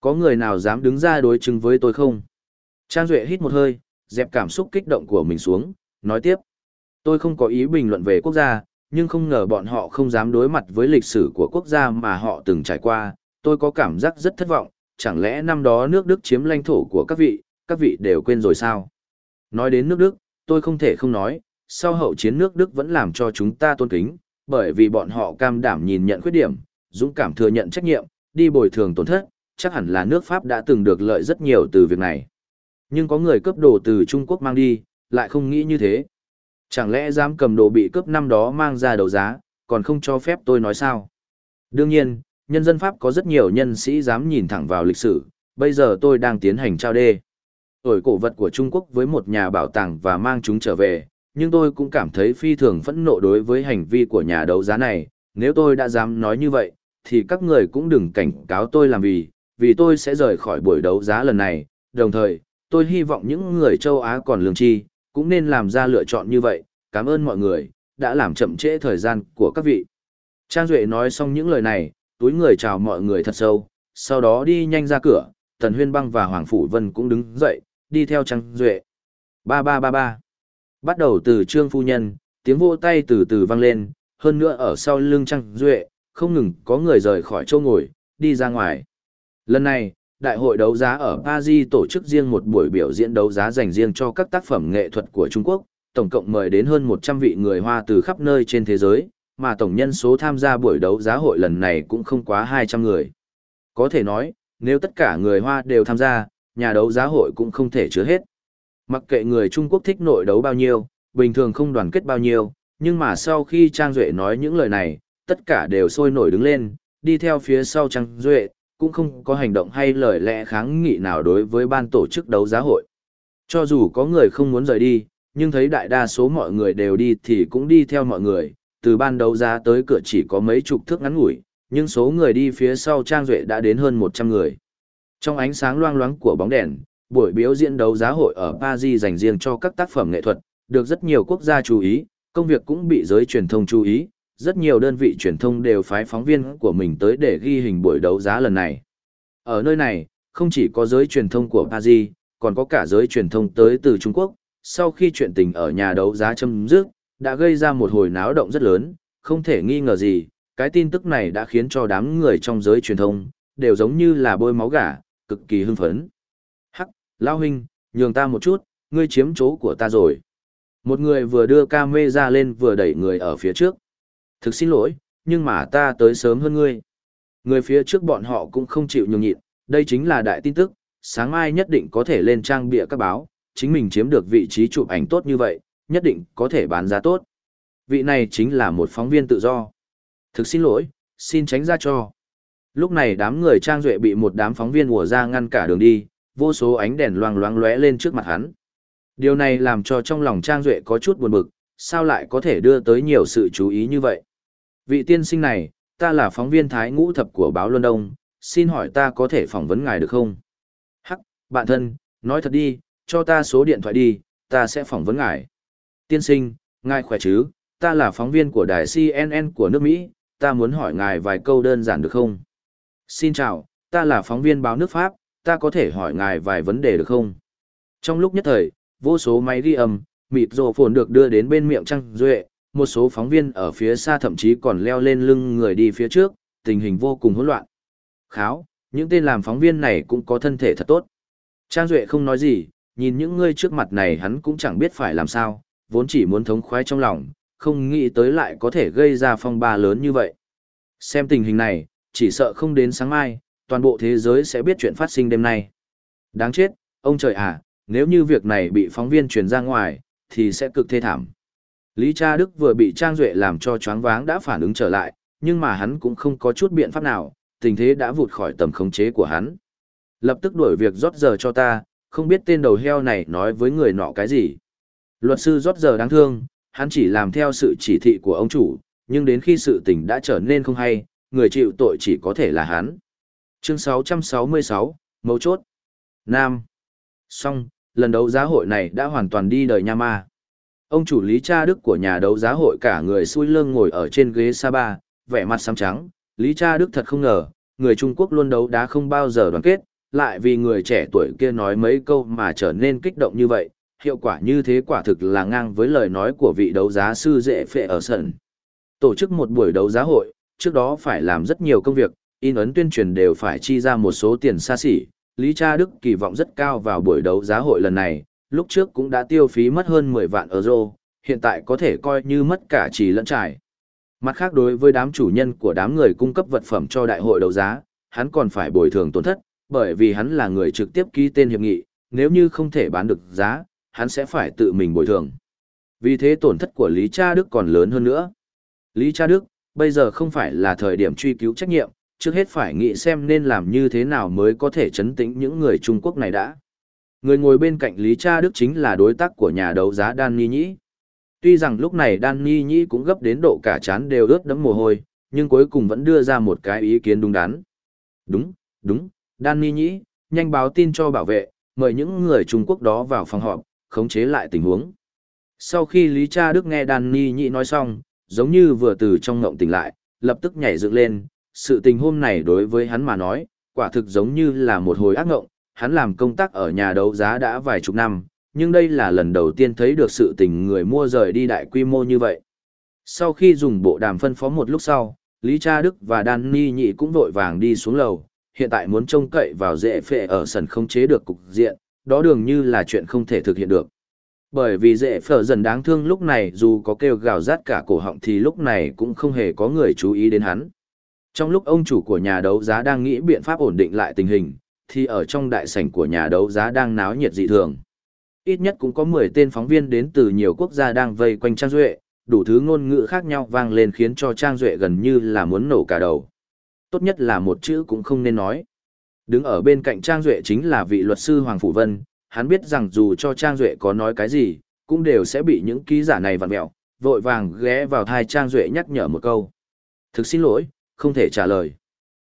Có người nào dám đứng ra đối chứng với tôi không? Trang Duệ hít một hơi, dẹp cảm xúc kích động của mình xuống, nói tiếp. Tôi không có ý bình luận về quốc gia, nhưng không ngờ bọn họ không dám đối mặt với lịch sử của quốc gia mà họ từng trải qua. Tôi có cảm giác rất thất vọng, chẳng lẽ năm đó nước Đức chiếm lãnh thổ của các vị, các vị đều quên rồi sao? Nói đến nước Đức, tôi không thể không nói, sau hậu chiến nước Đức vẫn làm cho chúng ta tôn kính, bởi vì bọn họ cam đảm nhìn nhận khuyết điểm, dũng cảm thừa nhận trách nhiệm, đi bồi thường tổn thất, chắc hẳn là nước Pháp đã từng được lợi rất nhiều từ việc này. Nhưng có người cướp đồ từ Trung Quốc mang đi, lại không nghĩ như thế. Chẳng lẽ dám cầm đồ bị cướp năm đó mang ra đấu giá, còn không cho phép tôi nói sao? Đương nhiên, nhân dân Pháp có rất nhiều nhân sĩ dám nhìn thẳng vào lịch sử, bây giờ tôi đang tiến hành trao đê. Ổi cổ vật của Trung Quốc với một nhà bảo tàng và mang chúng trở về, nhưng tôi cũng cảm thấy phi thường phẫn nộ đối với hành vi của nhà đấu giá này, nếu tôi đã dám nói như vậy, thì các người cũng đừng cảnh cáo tôi làm vì, vì tôi sẽ rời khỏi buổi đấu giá lần này, đồng thời, tôi hy vọng những người châu Á còn lương tri, cũng nên làm ra lựa chọn như vậy, cảm ơn mọi người, đã làm chậm trễ thời gian của các vị. Trang Duệ nói xong những lời này, túi người chào mọi người thật sâu, sau đó đi nhanh ra cửa, Tần Huyên Băng và Hoàng Phủ Vân cũng đứng dậy, đi theo Trang Duệ. Ba ba ba ba. Bắt đầu từ Trương Phu Nhân, tiếng vỗ tay từ từ vang lên, hơn nữa ở sau lưng Trang Duệ, không ngừng có người rời khỏi Châu ngồi, đi ra ngoài. Lần này, đại hội đấu giá ở Paris tổ chức riêng một buổi biểu diễn đấu giá dành riêng cho các tác phẩm nghệ thuật của Trung Quốc, tổng cộng mời đến hơn 100 vị người Hoa từ khắp nơi trên thế giới, mà tổng nhân số tham gia buổi đấu giá hội lần này cũng không quá 200 người. Có thể nói, nếu tất cả người Hoa đều tham gia, nhà đấu giá hội cũng không thể chứa hết. Mặc kệ người Trung Quốc thích nội đấu bao nhiêu, bình thường không đoàn kết bao nhiêu, nhưng mà sau khi Trang Duệ nói những lời này, tất cả đều sôi nổi đứng lên, đi theo phía sau Trang Duệ, cũng không có hành động hay lời lẽ kháng nghị nào đối với ban tổ chức đấu giá hội. Cho dù có người không muốn rời đi, nhưng thấy đại đa số mọi người đều đi thì cũng đi theo mọi người, từ ban đấu giá tới cửa chỉ có mấy chục thước ngắn ngủi, nhưng số người đi phía sau Trang Duệ đã đến hơn 100 người. Trong ánh sáng loang loáng của bóng đèn, buổi biểu diễn đấu giá hội ở Paris dành riêng cho các tác phẩm nghệ thuật, được rất nhiều quốc gia chú ý, công việc cũng bị giới truyền thông chú ý, rất nhiều đơn vị truyền thông đều phái phóng viên của mình tới để ghi hình buổi đấu giá lần này. Ở nơi này, không chỉ có giới truyền thông của Paris, còn có cả giới truyền thông tới từ Trung Quốc, sau khi chuyện tình ở nhà đấu giá chấm dứt, đã gây ra một hồi náo động rất lớn, không thể nghi ngờ gì, cái tin tức này đã khiến cho đám người trong giới truyền thông, đều giống như là bôi máu gà, cực kỳ hưng phấn. Hắc, Lao Huynh, nhường ta một chút, ngươi chiếm chỗ của ta rồi. Một người vừa đưa camera lên vừa đẩy người ở phía trước. Thực xin lỗi, nhưng mà ta tới sớm hơn ngươi. Người phía trước bọn họ cũng không chịu nhường nhịn, đây chính là đại tin tức, sáng mai nhất định có thể lên trang bịa các báo, chính mình chiếm được vị trí chụp ảnh tốt như vậy, nhất định có thể bán giá tốt. Vị này chính là một phóng viên tự do. Thực xin lỗi, xin tránh ra cho. Lúc này đám người trang duệ bị một đám phóng viên ùa ra ngăn cả đường đi, vô số ánh đèn loang loáng lóe lên trước mặt hắn. Điều này làm cho trong lòng trang duệ có chút buồn bực, sao lại có thể đưa tới nhiều sự chú ý như vậy. Vị tiên sinh này, ta là phóng viên Thái Ngũ Thập của báo Luân Đông, xin hỏi ta có thể phỏng vấn ngài được không? Hắc, bạn thân, nói thật đi, cho ta số điện thoại đi, ta sẽ phỏng vấn ngài. Tiên sinh, Ngài khỏe chứ, ta là phóng viên của đài CNN của nước Mỹ, ta muốn hỏi ngài vài câu đơn giản được không? Xin chào, ta là phóng viên báo nước Pháp, ta có thể hỏi ngài vài vấn đề được không? Trong lúc nhất thời, vô số máy ghi âm, mịt rộ phồn được đưa đến bên miệng trăng, Duệ, một số phóng viên ở phía xa thậm chí còn leo lên lưng người đi phía trước, tình hình vô cùng hỗn loạn. Kháo, những tên làm phóng viên này cũng có thân thể thật tốt. Trang Duệ không nói gì, nhìn những người trước mặt này hắn cũng chẳng biết phải làm sao, vốn chỉ muốn thống khoái trong lòng, không nghĩ tới lại có thể gây ra phong ba lớn như vậy. Xem tình hình này, chỉ sợ không đến sáng mai, toàn bộ thế giới sẽ biết chuyện phát sinh đêm nay. Đáng chết, ông trời à, nếu như việc này bị phóng viên truyền ra ngoài, thì sẽ cực thê thảm. Lý Cha Đức vừa bị Trang Duệ làm cho choáng váng đã phản ứng trở lại, nhưng mà hắn cũng không có chút biện pháp nào, tình thế đã vụt khỏi tầm khống chế của hắn. Lập tức đuổi việc rót giờ cho ta, không biết tên đầu heo này nói với người nọ cái gì. Luật sư rót giờ đáng thương, hắn chỉ làm theo sự chỉ thị của ông chủ, nhưng đến khi sự tình đã trở nên không hay, người chịu tội chỉ có thể là hắn. Chương 666, Mấu chốt. Nam. Xong, lần đấu giá hội này đã hoàn toàn đi đời nha ma. Ông chủ lý cha đức của nhà đấu giá hội cả người xui lưng ngồi ở trên ghế sa ba, vẻ mặt xám trắng. Lý cha đức thật không ngờ, người Trung Quốc luôn đấu đá không bao giờ đoàn kết, lại vì người trẻ tuổi kia nói mấy câu mà trở nên kích động như vậy. Hiệu quả như thế quả thực là ngang với lời nói của vị đấu giá sư dễ phệ ở sân. Tổ chức một buổi đấu giá hội, trước đó phải làm rất nhiều công việc, in ấn tuyên truyền đều phải chi ra một số tiền xa xỉ. Lý Cha Đức kỳ vọng rất cao vào buổi đấu giá hội lần này, lúc trước cũng đã tiêu phí mất hơn 10 vạn euro, hiện tại có thể coi như mất cả chỉ lẫn trải. Mặt khác đối với đám chủ nhân của đám người cung cấp vật phẩm cho đại hội đấu giá, hắn còn phải bồi thường tổn thất, bởi vì hắn là người trực tiếp ký tên hiệp nghị, nếu như không thể bán được giá, hắn sẽ phải tự mình bồi thường. Vì thế tổn thất của Lý Cha Đức còn lớn hơn nữa. Lý Cha Đức, bây giờ không phải là thời điểm truy cứu trách nhiệm, trước hết phải nghĩ xem nên làm như thế nào mới có thể chấn tĩnh những người Trung Quốc này đã. Người ngồi bên cạnh Lý Cha Đức chính là đối tác của nhà đấu giá Đan Ni Nhĩ. Tuy rằng lúc này Đan Ni Nhĩ cũng gấp đến độ cả chán đều ướt đẫm mồ hôi, nhưng cuối cùng vẫn đưa ra một cái ý kiến đúng đắn. Đúng, đúng, Đan Ni Nhĩ, nhanh báo tin cho bảo vệ, mời những người Trung Quốc đó vào phòng họp, khống chế lại tình huống. Sau khi Lý Cha Đức nghe Đan Ni Nhĩ nói xong, giống như vừa từ trong ngộng tỉnh lại, lập tức nhảy dựng lên, sự tình hôm này đối với hắn mà nói, quả thực giống như là một hồi ác ngộng, hắn làm công tác ở nhà đấu giá đã vài chục năm, nhưng đây là lần đầu tiên thấy được sự tình người mua rời đi đại quy mô như vậy. Sau khi dùng bộ đàm phân phó một lúc sau, Lý Cha Đức và Đan Ni Nhị cũng vội vàng đi xuống lầu, hiện tại muốn trông cậy vào dễ phệ ở sân không chế được cục diện, đó đường như là chuyện không thể thực hiện được. Bởi vì dễ phở dần đáng thương lúc này dù có kêu gào rát cả cổ họng thì lúc này cũng không hề có người chú ý đến hắn. Trong lúc ông chủ của nhà đấu giá đang nghĩ biện pháp ổn định lại tình hình, thì ở trong đại sảnh của nhà đấu giá đang náo nhiệt dị thường. Ít nhất cũng có 10 tên phóng viên đến từ nhiều quốc gia đang vây quanh Trang Duệ, đủ thứ ngôn ngữ khác nhau vang lên khiến cho Trang Duệ gần như là muốn nổ cả đầu. Tốt nhất là một chữ cũng không nên nói. Đứng ở bên cạnh Trang Duệ chính là vị luật sư Hoàng Phủ Vân, hắn biết rằng dù cho Trang Duệ có nói cái gì, cũng đều sẽ bị những ký giả này vặn mẹo, vội vàng ghé vào thai Trang Duệ nhắc nhở một câu. Thực xin lỗi, không thể trả lời.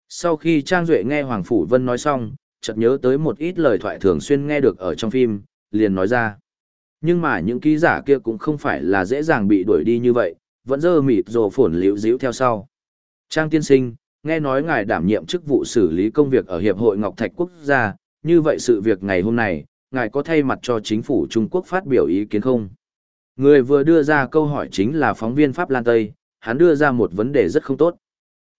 Sau khi Trang Duệ nghe Hoàng Phủ Vân nói xong, chợt nhớ tới một ít lời thoại thường xuyên nghe được ở trong phim, liền nói ra. Nhưng mà những ký giả kia cũng không phải là dễ dàng bị đuổi đi như vậy, vẫn dơ mịt rồ phổn liễu díu theo sau. Trang tiên sinh, nghe nói ngài đảm nhiệm chức vụ xử lý công việc ở Hiệp hội Ngọc Thạch Quốc gia, như vậy sự việc ngày hôm này, ngài có thay mặt cho chính phủ Trung Quốc phát biểu ý kiến không? Người vừa đưa ra câu hỏi chính là phóng viên Pháp Lan Tây, hắn đưa ra một vấn đề rất không tốt.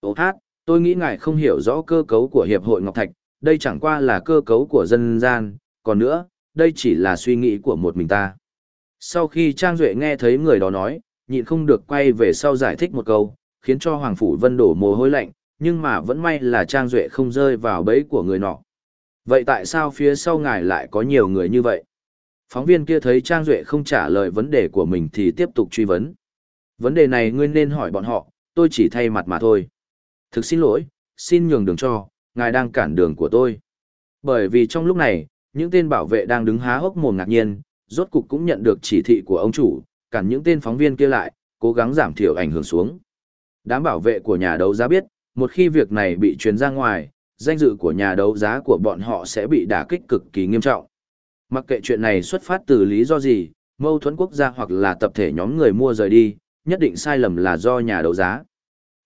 Ô hát, tôi nghĩ ngài không hiểu rõ cơ cấu của Hiệp hội Ngọc Thạch, đây chẳng qua là cơ cấu của dân gian, còn nữa, đây chỉ là suy nghĩ của một mình ta. Sau khi Trang Duệ nghe thấy người đó nói, nhịn không được quay về sau giải thích một câu, khiến cho Hoàng Phủ Vân đổ mồ hôi lạnh, nhưng mà vẫn may là Trang Duệ không rơi vào bẫy của người nọ. Vậy tại sao phía sau ngài lại có nhiều người như vậy? Phóng viên kia thấy Trang Duệ không trả lời vấn đề của mình thì tiếp tục truy vấn. Vấn đề này ngươi nên hỏi bọn họ, tôi chỉ thay mặt mà thôi. Thực xin lỗi, xin nhường đường cho, ngài đang cản đường của tôi. Bởi vì trong lúc này, những tên bảo vệ đang đứng há hốc mồm ngạc nhiên, rốt cục cũng nhận được chỉ thị của ông chủ, cản những tên phóng viên kia lại, cố gắng giảm thiểu ảnh hưởng xuống. Đám bảo vệ của nhà đấu giá biết, một khi việc này bị truyền ra ngoài, danh dự của nhà đấu giá của bọn họ sẽ bị đả kích cực kỳ nghiêm trọng. Mặc kệ chuyện này xuất phát từ lý do gì, mâu thuẫn quốc gia hoặc là tập thể nhóm người mua rời đi, nhất định sai lầm là do nhà đấu giá.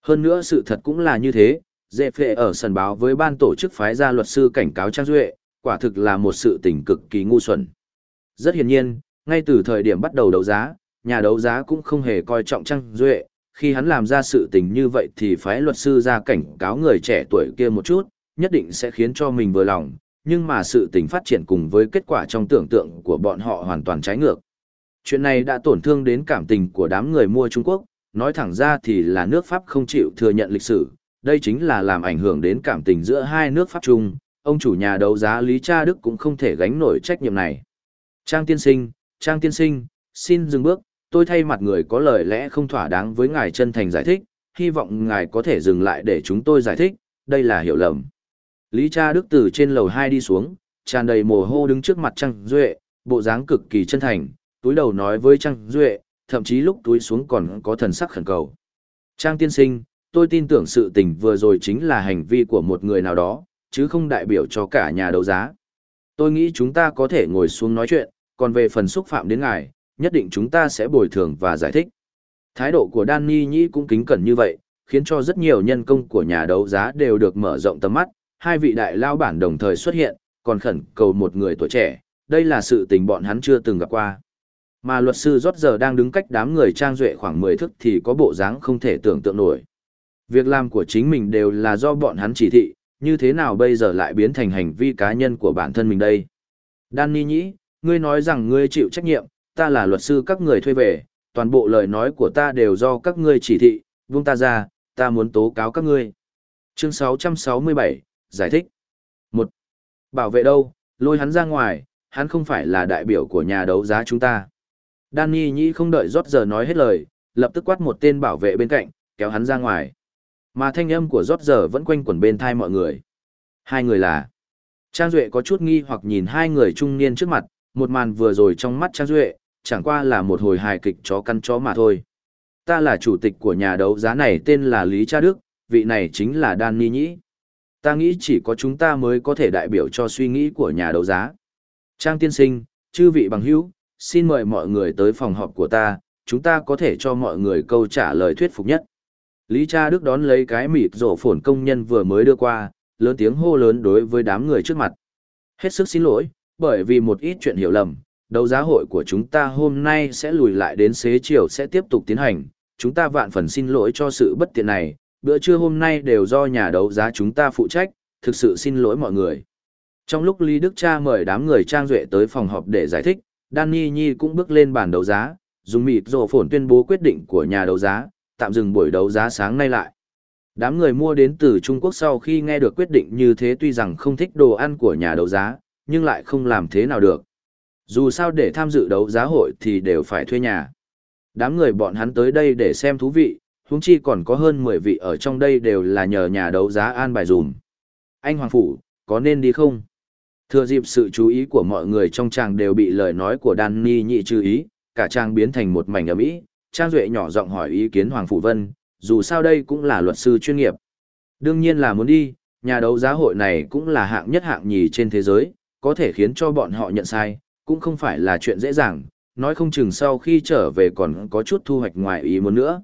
Hơn nữa sự thật cũng là như thế, dễ phệ ở sân báo với ban tổ chức phái ra luật sư cảnh cáo Trang Duệ, quả thực là một sự tình cực kỳ ngu xuẩn. Rất hiển nhiên, ngay từ thời điểm bắt đầu đấu giá, nhà đấu giá cũng không hề coi trọng Trang Duệ, khi hắn làm ra sự tình như vậy thì phái luật sư ra cảnh cáo người trẻ tuổi kia một chút, nhất định sẽ khiến cho mình vừa lòng, nhưng mà sự tình phát triển cùng với kết quả trong tưởng tượng của bọn họ hoàn toàn trái ngược. Chuyện này đã tổn thương đến cảm tình của đám người mua Trung Quốc, nói thẳng ra thì là nước Pháp không chịu thừa nhận lịch sử, đây chính là làm ảnh hưởng đến cảm tình giữa hai nước Pháp Trung, ông chủ nhà đấu giá Lý Cha Đức cũng không thể gánh nổi trách nhiệm này. Trang tiên sinh, Trang tiên sinh, xin dừng bước, tôi thay mặt người có lời lẽ không thỏa đáng với ngài chân thành giải thích, hy vọng ngài có thể dừng lại để chúng tôi giải thích, đây là hiểu lầm. Lý Cha Đức từ trên lầu 2 đi xuống, tràn đầy mồ hô đứng trước mặt Trang Duệ, bộ dáng cực kỳ chân thành, túi đầu nói với Trang Duệ, thậm chí lúc túi xuống còn có thần sắc khẩn cầu. Trang tiên sinh, tôi tin tưởng sự tình vừa rồi chính là hành vi của một người nào đó, chứ không đại biểu cho cả nhà đấu giá. Tôi nghĩ chúng ta có thể ngồi xuống nói chuyện, còn về phần xúc phạm đến ngài, nhất định chúng ta sẽ bồi thường và giải thích. Thái độ của Danny Nhĩ cũng kính cẩn như vậy, khiến cho rất nhiều nhân công của nhà đấu giá đều được mở rộng tầm mắt, hai vị đại lao bản đồng thời xuất hiện, còn khẩn cầu một người tuổi trẻ, đây là sự tình bọn hắn chưa từng gặp qua. Mà luật sư rót giờ đang đứng cách đám người trang duệ khoảng 10 thước thì có bộ dáng không thể tưởng tượng nổi. Việc làm của chính mình đều là do bọn hắn chỉ thị, như thế nào bây giờ lại biến thành hành vi cá nhân của bản thân mình đây? Danny nhĩ, ngươi nói rằng ngươi chịu trách nhiệm, ta là luật sư các người thuê về, toàn bộ lời nói của ta đều do các ngươi chỉ thị, buông ta ra, ta muốn tố cáo các ngươi. Chương 667, Giải thích. 1. Bảo vệ đâu, lôi hắn ra ngoài, hắn không phải là đại biểu của nhà đấu giá chúng ta. Danny nhĩ không đợi rót giờ nói hết lời, lập tức quát một tên bảo vệ bên cạnh, kéo hắn ra ngoài. Mà thanh âm của rót giờ vẫn quanh quẩn bên thai mọi người. Hai người là. Trang Duệ có chút nghi hoặc nhìn hai người trung niên trước mặt, một màn vừa rồi trong mắt Trang Duệ, chẳng qua là một hồi hài kịch chó căn chó mà thôi. Ta là chủ tịch của nhà đấu giá này tên là Lý Cha Đức, vị này chính là Đan Ni Nhĩ. Ta nghĩ chỉ có chúng ta mới có thể đại biểu cho suy nghĩ của nhà đấu giá. Trang tiên sinh, chư vị bằng hữu, xin mời mọi người tới phòng họp của ta, chúng ta có thể cho mọi người câu trả lời thuyết phục nhất. Lý Cha Đức đón lấy cái mịt rổ phổn công nhân vừa mới đưa qua, lớn tiếng hô lớn đối với đám người trước mặt. Hết sức xin lỗi, bởi vì một ít chuyện hiểu lầm, đấu giá hội của chúng ta hôm nay sẽ lùi lại đến xế chiều sẽ tiếp tục tiến hành, chúng ta vạn phần xin lỗi cho sự bất tiện này, bữa trưa hôm nay đều do nhà đấu giá chúng ta phụ trách, thực sự xin lỗi mọi người. Trong lúc Lý Đức Cha mời đám người trang duệ tới phòng họp để giải thích, Danny Nhi cũng bước lên bàn đấu giá, dùng mịt rổ phổn tuyên bố quyết định của nhà đấu giá, tạm dừng buổi đấu giá sáng nay lại. Đám người mua đến từ Trung Quốc sau khi nghe được quyết định như thế tuy rằng không thích đồ ăn của nhà đấu giá, nhưng lại không làm thế nào được. Dù sao để tham dự đấu giá hội thì đều phải thuê nhà. Đám người bọn hắn tới đây để xem thú vị, huống chi còn có hơn 10 vị ở trong đây đều là nhờ nhà đấu giá an bài dùm. Anh Hoàng Phủ, có nên đi không? Thừa dịp sự chú ý của mọi người trong chàng đều bị lời nói của Danny nhị trừ ý, cả trang biến thành một mảnh ấm ý, Trang Duệ nhỏ giọng hỏi ý kiến Hoàng Phủ Vân, dù sao đây cũng là luật sư chuyên nghiệp. Đương nhiên là muốn đi, nhà đấu giá hội này cũng là hạng nhất hạng nhì trên thế giới, có thể khiến cho bọn họ nhận sai, cũng không phải là chuyện dễ dàng, nói không chừng sau khi trở về còn có chút thu hoạch ngoài ý muốn nữa.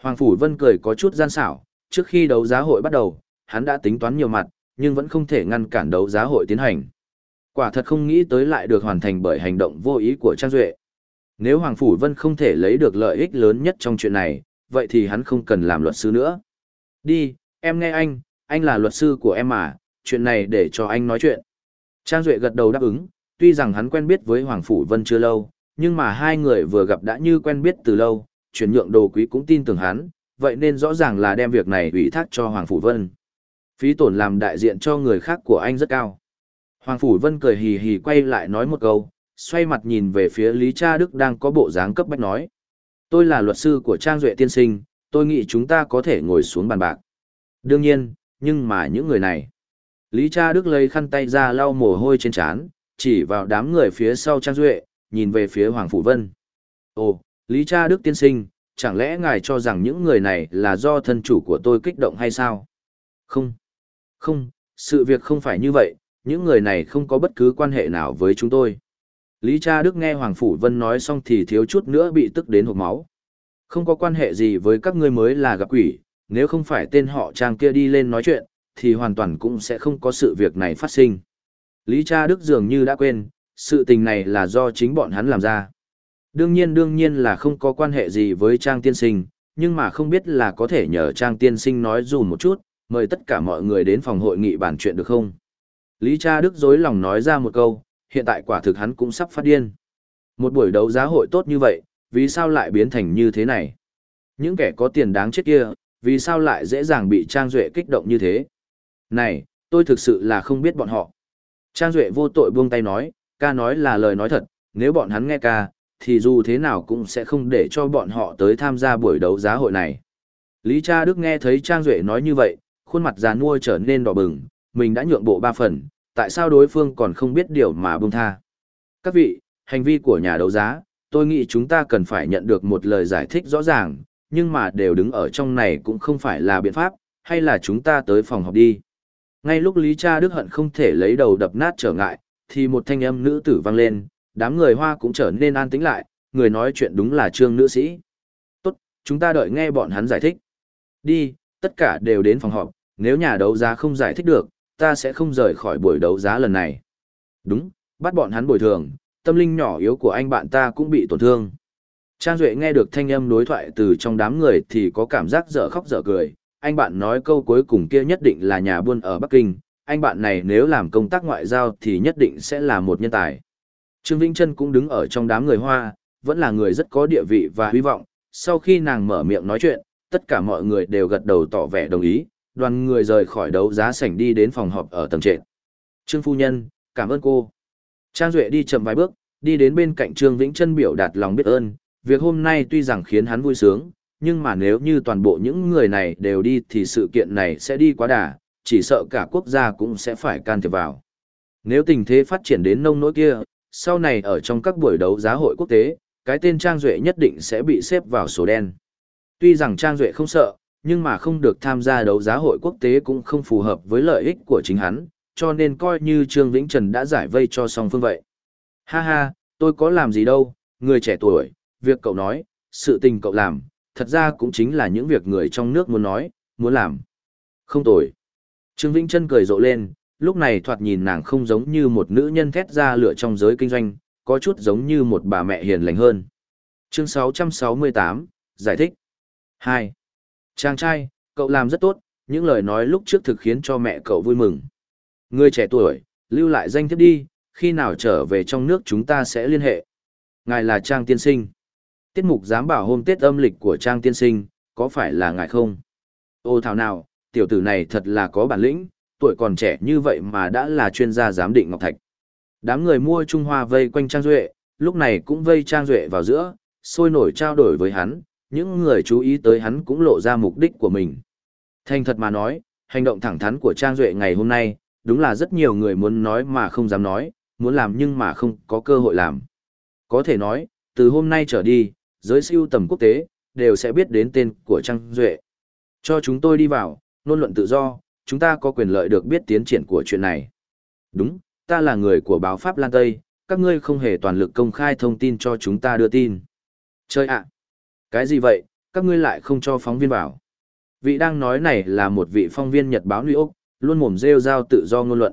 Hoàng Phủ Vân cười có chút gian xảo, trước khi đấu giá hội bắt đầu, hắn đã tính toán nhiều mặt, nhưng vẫn không thể ngăn cản đấu giá hội tiến hành. Quả thật không nghĩ tới lại được hoàn thành bởi hành động vô ý của Trang Duệ. Nếu Hoàng Phủ Vân không thể lấy được lợi ích lớn nhất trong chuyện này, vậy thì hắn không cần làm luật sư nữa. Đi, em nghe anh, anh là luật sư của em mà, chuyện này để cho anh nói chuyện. Trang Duệ gật đầu đáp ứng, tuy rằng hắn quen biết với Hoàng Phủ Vân chưa lâu, nhưng mà hai người vừa gặp đã như quen biết từ lâu, chuyển nhượng đồ quý cũng tin tưởng hắn, vậy nên rõ ràng là đem việc này ủy thác cho Hoàng Phủ Vân. Phí tổn làm đại diện cho người khác của anh rất cao. Hoàng Phủ Vân cười hì hì quay lại nói một câu, xoay mặt nhìn về phía Lý Cha Đức đang có bộ dáng cấp bách nói. Tôi là luật sư của Trang Duệ Tiên Sinh, tôi nghĩ chúng ta có thể ngồi xuống bàn bạc. Đương nhiên, nhưng mà những người này. Lý Cha Đức lấy khăn tay ra lau mồ hôi trên trán, chỉ vào đám người phía sau Trang Duệ, nhìn về phía Hoàng Phủ Vân. Ồ, Lý Cha Đức Tiên Sinh, chẳng lẽ ngài cho rằng những người này là do thân chủ của tôi kích động hay sao? Không. Không, sự việc không phải như vậy, những người này không có bất cứ quan hệ nào với chúng tôi. Lý Cha Đức nghe Hoàng Phủ Vân nói xong thì thiếu chút nữa bị tức đến hộp máu. Không có quan hệ gì với các ngươi mới là gặp quỷ, nếu không phải tên họ trang kia đi lên nói chuyện, thì hoàn toàn cũng sẽ không có sự việc này phát sinh. Lý Cha Đức dường như đã quên, sự tình này là do chính bọn hắn làm ra. Đương nhiên đương nhiên là không có quan hệ gì với Trang Tiên Sinh, nhưng mà không biết là có thể nhờ Trang Tiên Sinh nói dùm một chút, mời tất cả mọi người đến phòng hội nghị bàn chuyện được không? Lý Cha Đức dối lòng nói ra một câu, hiện tại quả thực hắn cũng sắp phát điên. Một buổi đấu giá hội tốt như vậy, vì sao lại biến thành như thế này? Những kẻ có tiền đáng chết kia, vì sao lại dễ dàng bị Trang Duệ kích động như thế? Này, tôi thực sự là không biết bọn họ. Trang Duệ vô tội buông tay nói, ca nói là lời nói thật, nếu bọn hắn nghe ca, thì dù thế nào cũng sẽ không để cho bọn họ tới tham gia buổi đấu giá hội này. Lý Cha Đức nghe thấy Trang Duệ nói như vậy, khuôn mặt già nua trở nên đỏ bừng, mình đã nhượng bộ ba phần, tại sao đối phương còn không biết điều mà buông tha. Các vị, hành vi của nhà đấu giá, tôi nghĩ chúng ta cần phải nhận được một lời giải thích rõ ràng, nhưng mà đều đứng ở trong này cũng không phải là biện pháp, hay là chúng ta tới phòng họp đi. Ngay lúc Lý Cha Đức hận không thể lấy đầu đập nát trở ngại, thì một thanh âm nữ tử vang lên, đám người hoa cũng trở nên an tĩnh lại, người nói chuyện đúng là trương nữ sĩ. Tốt, chúng ta đợi nghe bọn hắn giải thích. Đi, tất cả đều đến phòng họp, nếu nhà đấu giá không giải thích được, ta sẽ không rời khỏi buổi đấu giá lần này. Đúng, bắt bọn hắn bồi thường, tâm linh nhỏ yếu của anh bạn ta cũng bị tổn thương. Trang Duệ nghe được thanh âm đối thoại từ trong đám người thì có cảm giác dở khóc dở cười. Anh bạn nói câu cuối cùng kia nhất định là nhà buôn ở Bắc Kinh. Anh bạn này nếu làm công tác ngoại giao thì nhất định sẽ là một nhân tài. Trương Vĩnh Trân cũng đứng ở trong đám người Hoa, vẫn là người rất có địa vị và hy vọng. Sau khi nàng mở miệng nói chuyện, tất cả mọi người đều gật đầu tỏ vẻ đồng ý, đoàn người rời khỏi đấu giá sảnh đi đến phòng họp ở tầng trệt. Trương Phu Nhân, cảm ơn cô. Trang Duệ đi chậm vài bước, đi đến bên cạnh Trương Vĩnh Trân biểu đạt lòng biết ơn, việc hôm nay tuy rằng khiến hắn vui sướng, nhưng mà nếu như toàn bộ những người này đều đi thì sự kiện này sẽ đi quá đà, chỉ sợ cả quốc gia cũng sẽ phải can thiệp vào. Nếu tình thế phát triển đến nông nỗi kia, sau này ở trong các buổi đấu giá hội quốc tế, cái tên Trang Duệ nhất định sẽ bị xếp vào số đen. Tuy rằng Trang Duệ không sợ, nhưng mà không được tham gia đấu giá hội quốc tế cũng không phù hợp với lợi ích của chính hắn, cho nên coi như Trương Vĩnh Trần đã giải vây cho song phương vậy. Ha ha, tôi có làm gì đâu, người trẻ tuổi, việc cậu nói, sự tình cậu làm, thật ra cũng chính là những việc người trong nước muốn nói, muốn làm. Không tồi. Trương Vĩnh Trân cười rộ lên, lúc này thoạt nhìn nàng không giống như một nữ nhân thét ra lửa trong giới kinh doanh, có chút giống như một bà mẹ hiền lành hơn. Chương 668, Giải thích 2. Chàng trai, cậu làm rất tốt, những lời nói lúc trước thực khiến cho mẹ cậu vui mừng. Người trẻ tuổi, lưu lại danh thiếp đi, khi nào trở về trong nước chúng ta sẽ liên hệ. Ngài là Trang Tiên Sinh. Tiết mục giám bảo hôm Tết âm lịch của Trang Tiên Sinh, có phải là ngài không? Ô thảo nào, tiểu tử này thật là có bản lĩnh, tuổi còn trẻ như vậy mà đã là chuyên gia giám định Ngọc Thạch. Đám người mua Trung Hoa vây quanh Trang Duệ, lúc này cũng vây Trang Duệ vào giữa, sôi nổi trao đổi với hắn, những người chú ý tới hắn cũng lộ ra mục đích của mình. Thành thật mà nói, hành động thẳng thắn của Trang Duệ ngày hôm nay, đúng là rất nhiều người muốn nói mà không dám nói, muốn làm nhưng mà không có cơ hội làm. Có thể nói, từ hôm nay trở đi, giới siêu tầm quốc tế, đều sẽ biết đến tên của Trang Duệ. Cho chúng tôi đi vào, nôn luận tự do, chúng ta có quyền lợi được biết tiến triển của chuyện này. Đúng, ta là người của báo Pháp Lan Tây, các ngươi không hề toàn lực công khai thông tin cho chúng ta đưa tin. Chơi ạ! Cái gì vậy, các ngươi lại không cho phóng viên vào? Vị đang nói này là một vị phóng viên Nhật báo New York, luôn mồm rêu rao tự do ngôn luận.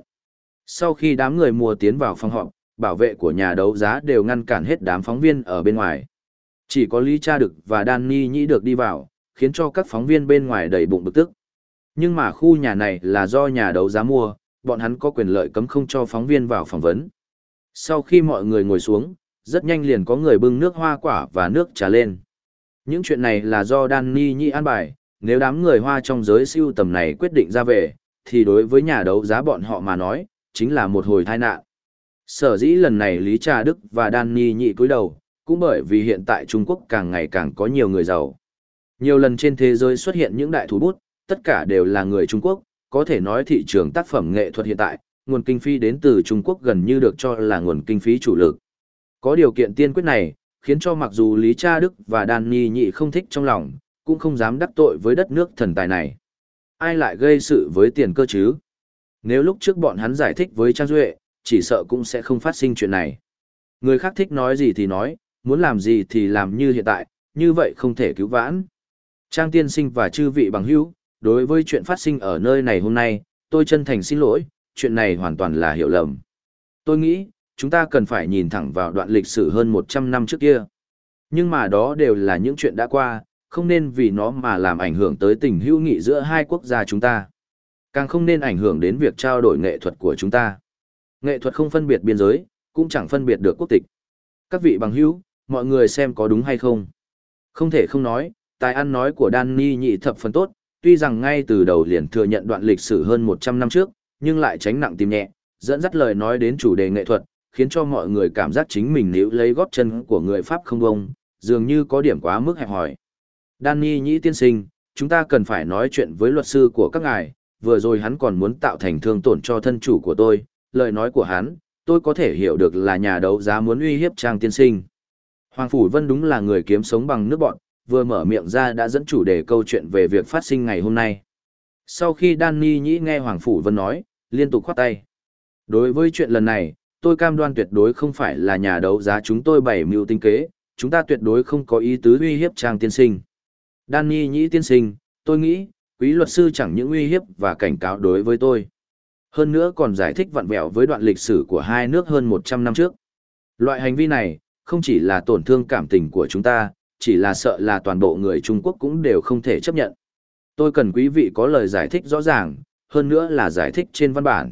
Sau khi đám người mua tiến vào phòng họp, bảo vệ của nhà đấu giá đều ngăn cản hết đám phóng viên ở bên ngoài. Chỉ có Lý Cha Đực và Danny Nhĩ được đi vào, khiến cho các phóng viên bên ngoài đầy bụng bực tức. Nhưng mà khu nhà này là do nhà đấu giá mua, bọn hắn có quyền lợi cấm không cho phóng viên vào phỏng vấn. Sau khi mọi người ngồi xuống, rất nhanh liền có người bưng nước hoa quả và nước trà lên. Những chuyện này là do Danny Nhi an bài, nếu đám người hoa trong giới siêu tầm này quyết định ra về, thì đối với nhà đấu giá bọn họ mà nói, chính là một hồi tai nạn. Sở dĩ lần này Lý Trà Đức và Danny Nhi cúi đầu, cũng bởi vì hiện tại Trung Quốc càng ngày càng có nhiều người giàu. Nhiều lần trên thế giới xuất hiện những đại thủ bút, tất cả đều là người Trung Quốc, có thể nói thị trường tác phẩm nghệ thuật hiện tại, nguồn kinh phí đến từ Trung Quốc gần như được cho là nguồn kinh phí chủ lực. Có điều kiện tiên quyết này, khiến cho mặc dù Lý Cha Đức và Đan Nhi nhị không thích trong lòng, cũng không dám đắc tội với đất nước thần tài này. Ai lại gây sự với tiền cơ chứ? Nếu lúc trước bọn hắn giải thích với Trang Duệ, chỉ sợ cũng sẽ không phát sinh chuyện này. Người khác thích nói gì thì nói, muốn làm gì thì làm như hiện tại, như vậy không thể cứu vãn. Trang tiên sinh và chư vị bằng hữu, đối với chuyện phát sinh ở nơi này hôm nay, tôi chân thành xin lỗi, chuyện này hoàn toàn là hiểu lầm. Tôi nghĩ, chúng ta cần phải nhìn thẳng vào đoạn lịch sử hơn 100 năm trước kia. Nhưng mà đó đều là những chuyện đã qua, không nên vì nó mà làm ảnh hưởng tới tình hữu nghị giữa hai quốc gia chúng ta. Càng không nên ảnh hưởng đến việc trao đổi nghệ thuật của chúng ta. Nghệ thuật không phân biệt biên giới, cũng chẳng phân biệt được quốc tịch. Các vị bằng hữu, mọi người xem có đúng hay không. Không thể không nói, tài ăn nói của Danny nhị thập phần tốt, tuy rằng ngay từ đầu liền thừa nhận đoạn lịch sử hơn 100 năm trước, nhưng lại tránh nặng tìm nhẹ, dẫn dắt lời nói đến chủ đề nghệ thuật, khiến cho mọi người cảm giác chính mình níu lấy gót chân của người Pháp không bông, dường như có điểm quá mức hẹp hỏi. Danny nhĩ tiên sinh, chúng ta cần phải nói chuyện với luật sư của các ngài, vừa rồi hắn còn muốn tạo thành thương tổn cho thân chủ của tôi, lời nói của hắn, tôi có thể hiểu được là nhà đấu giá muốn uy hiếp Trang tiên sinh. Hoàng Phủ Vân đúng là người kiếm sống bằng nước bọn, vừa mở miệng ra đã dẫn chủ đề câu chuyện về việc phát sinh ngày hôm nay. Sau khi Danny nhĩ nghe Hoàng Phủ Vân nói, liên tục khoát tay. Đối với chuyện lần này, tôi cam đoan tuyệt đối không phải là nhà đấu giá chúng tôi bày mưu tinh kế, chúng ta tuyệt đối không có ý tứ uy hiếp Trang tiên sinh. Danny nhĩ tiên sinh, tôi nghĩ, quý luật sư chẳng những uy hiếp và cảnh cáo đối với tôi. Hơn nữa còn giải thích vặn vẹo với đoạn lịch sử của hai nước hơn 100 năm trước. Loại hành vi này, không chỉ là tổn thương cảm tình của chúng ta, chỉ là sợ là toàn bộ người Trung Quốc cũng đều không thể chấp nhận. Tôi cần quý vị có lời giải thích rõ ràng, hơn nữa là giải thích trên văn bản.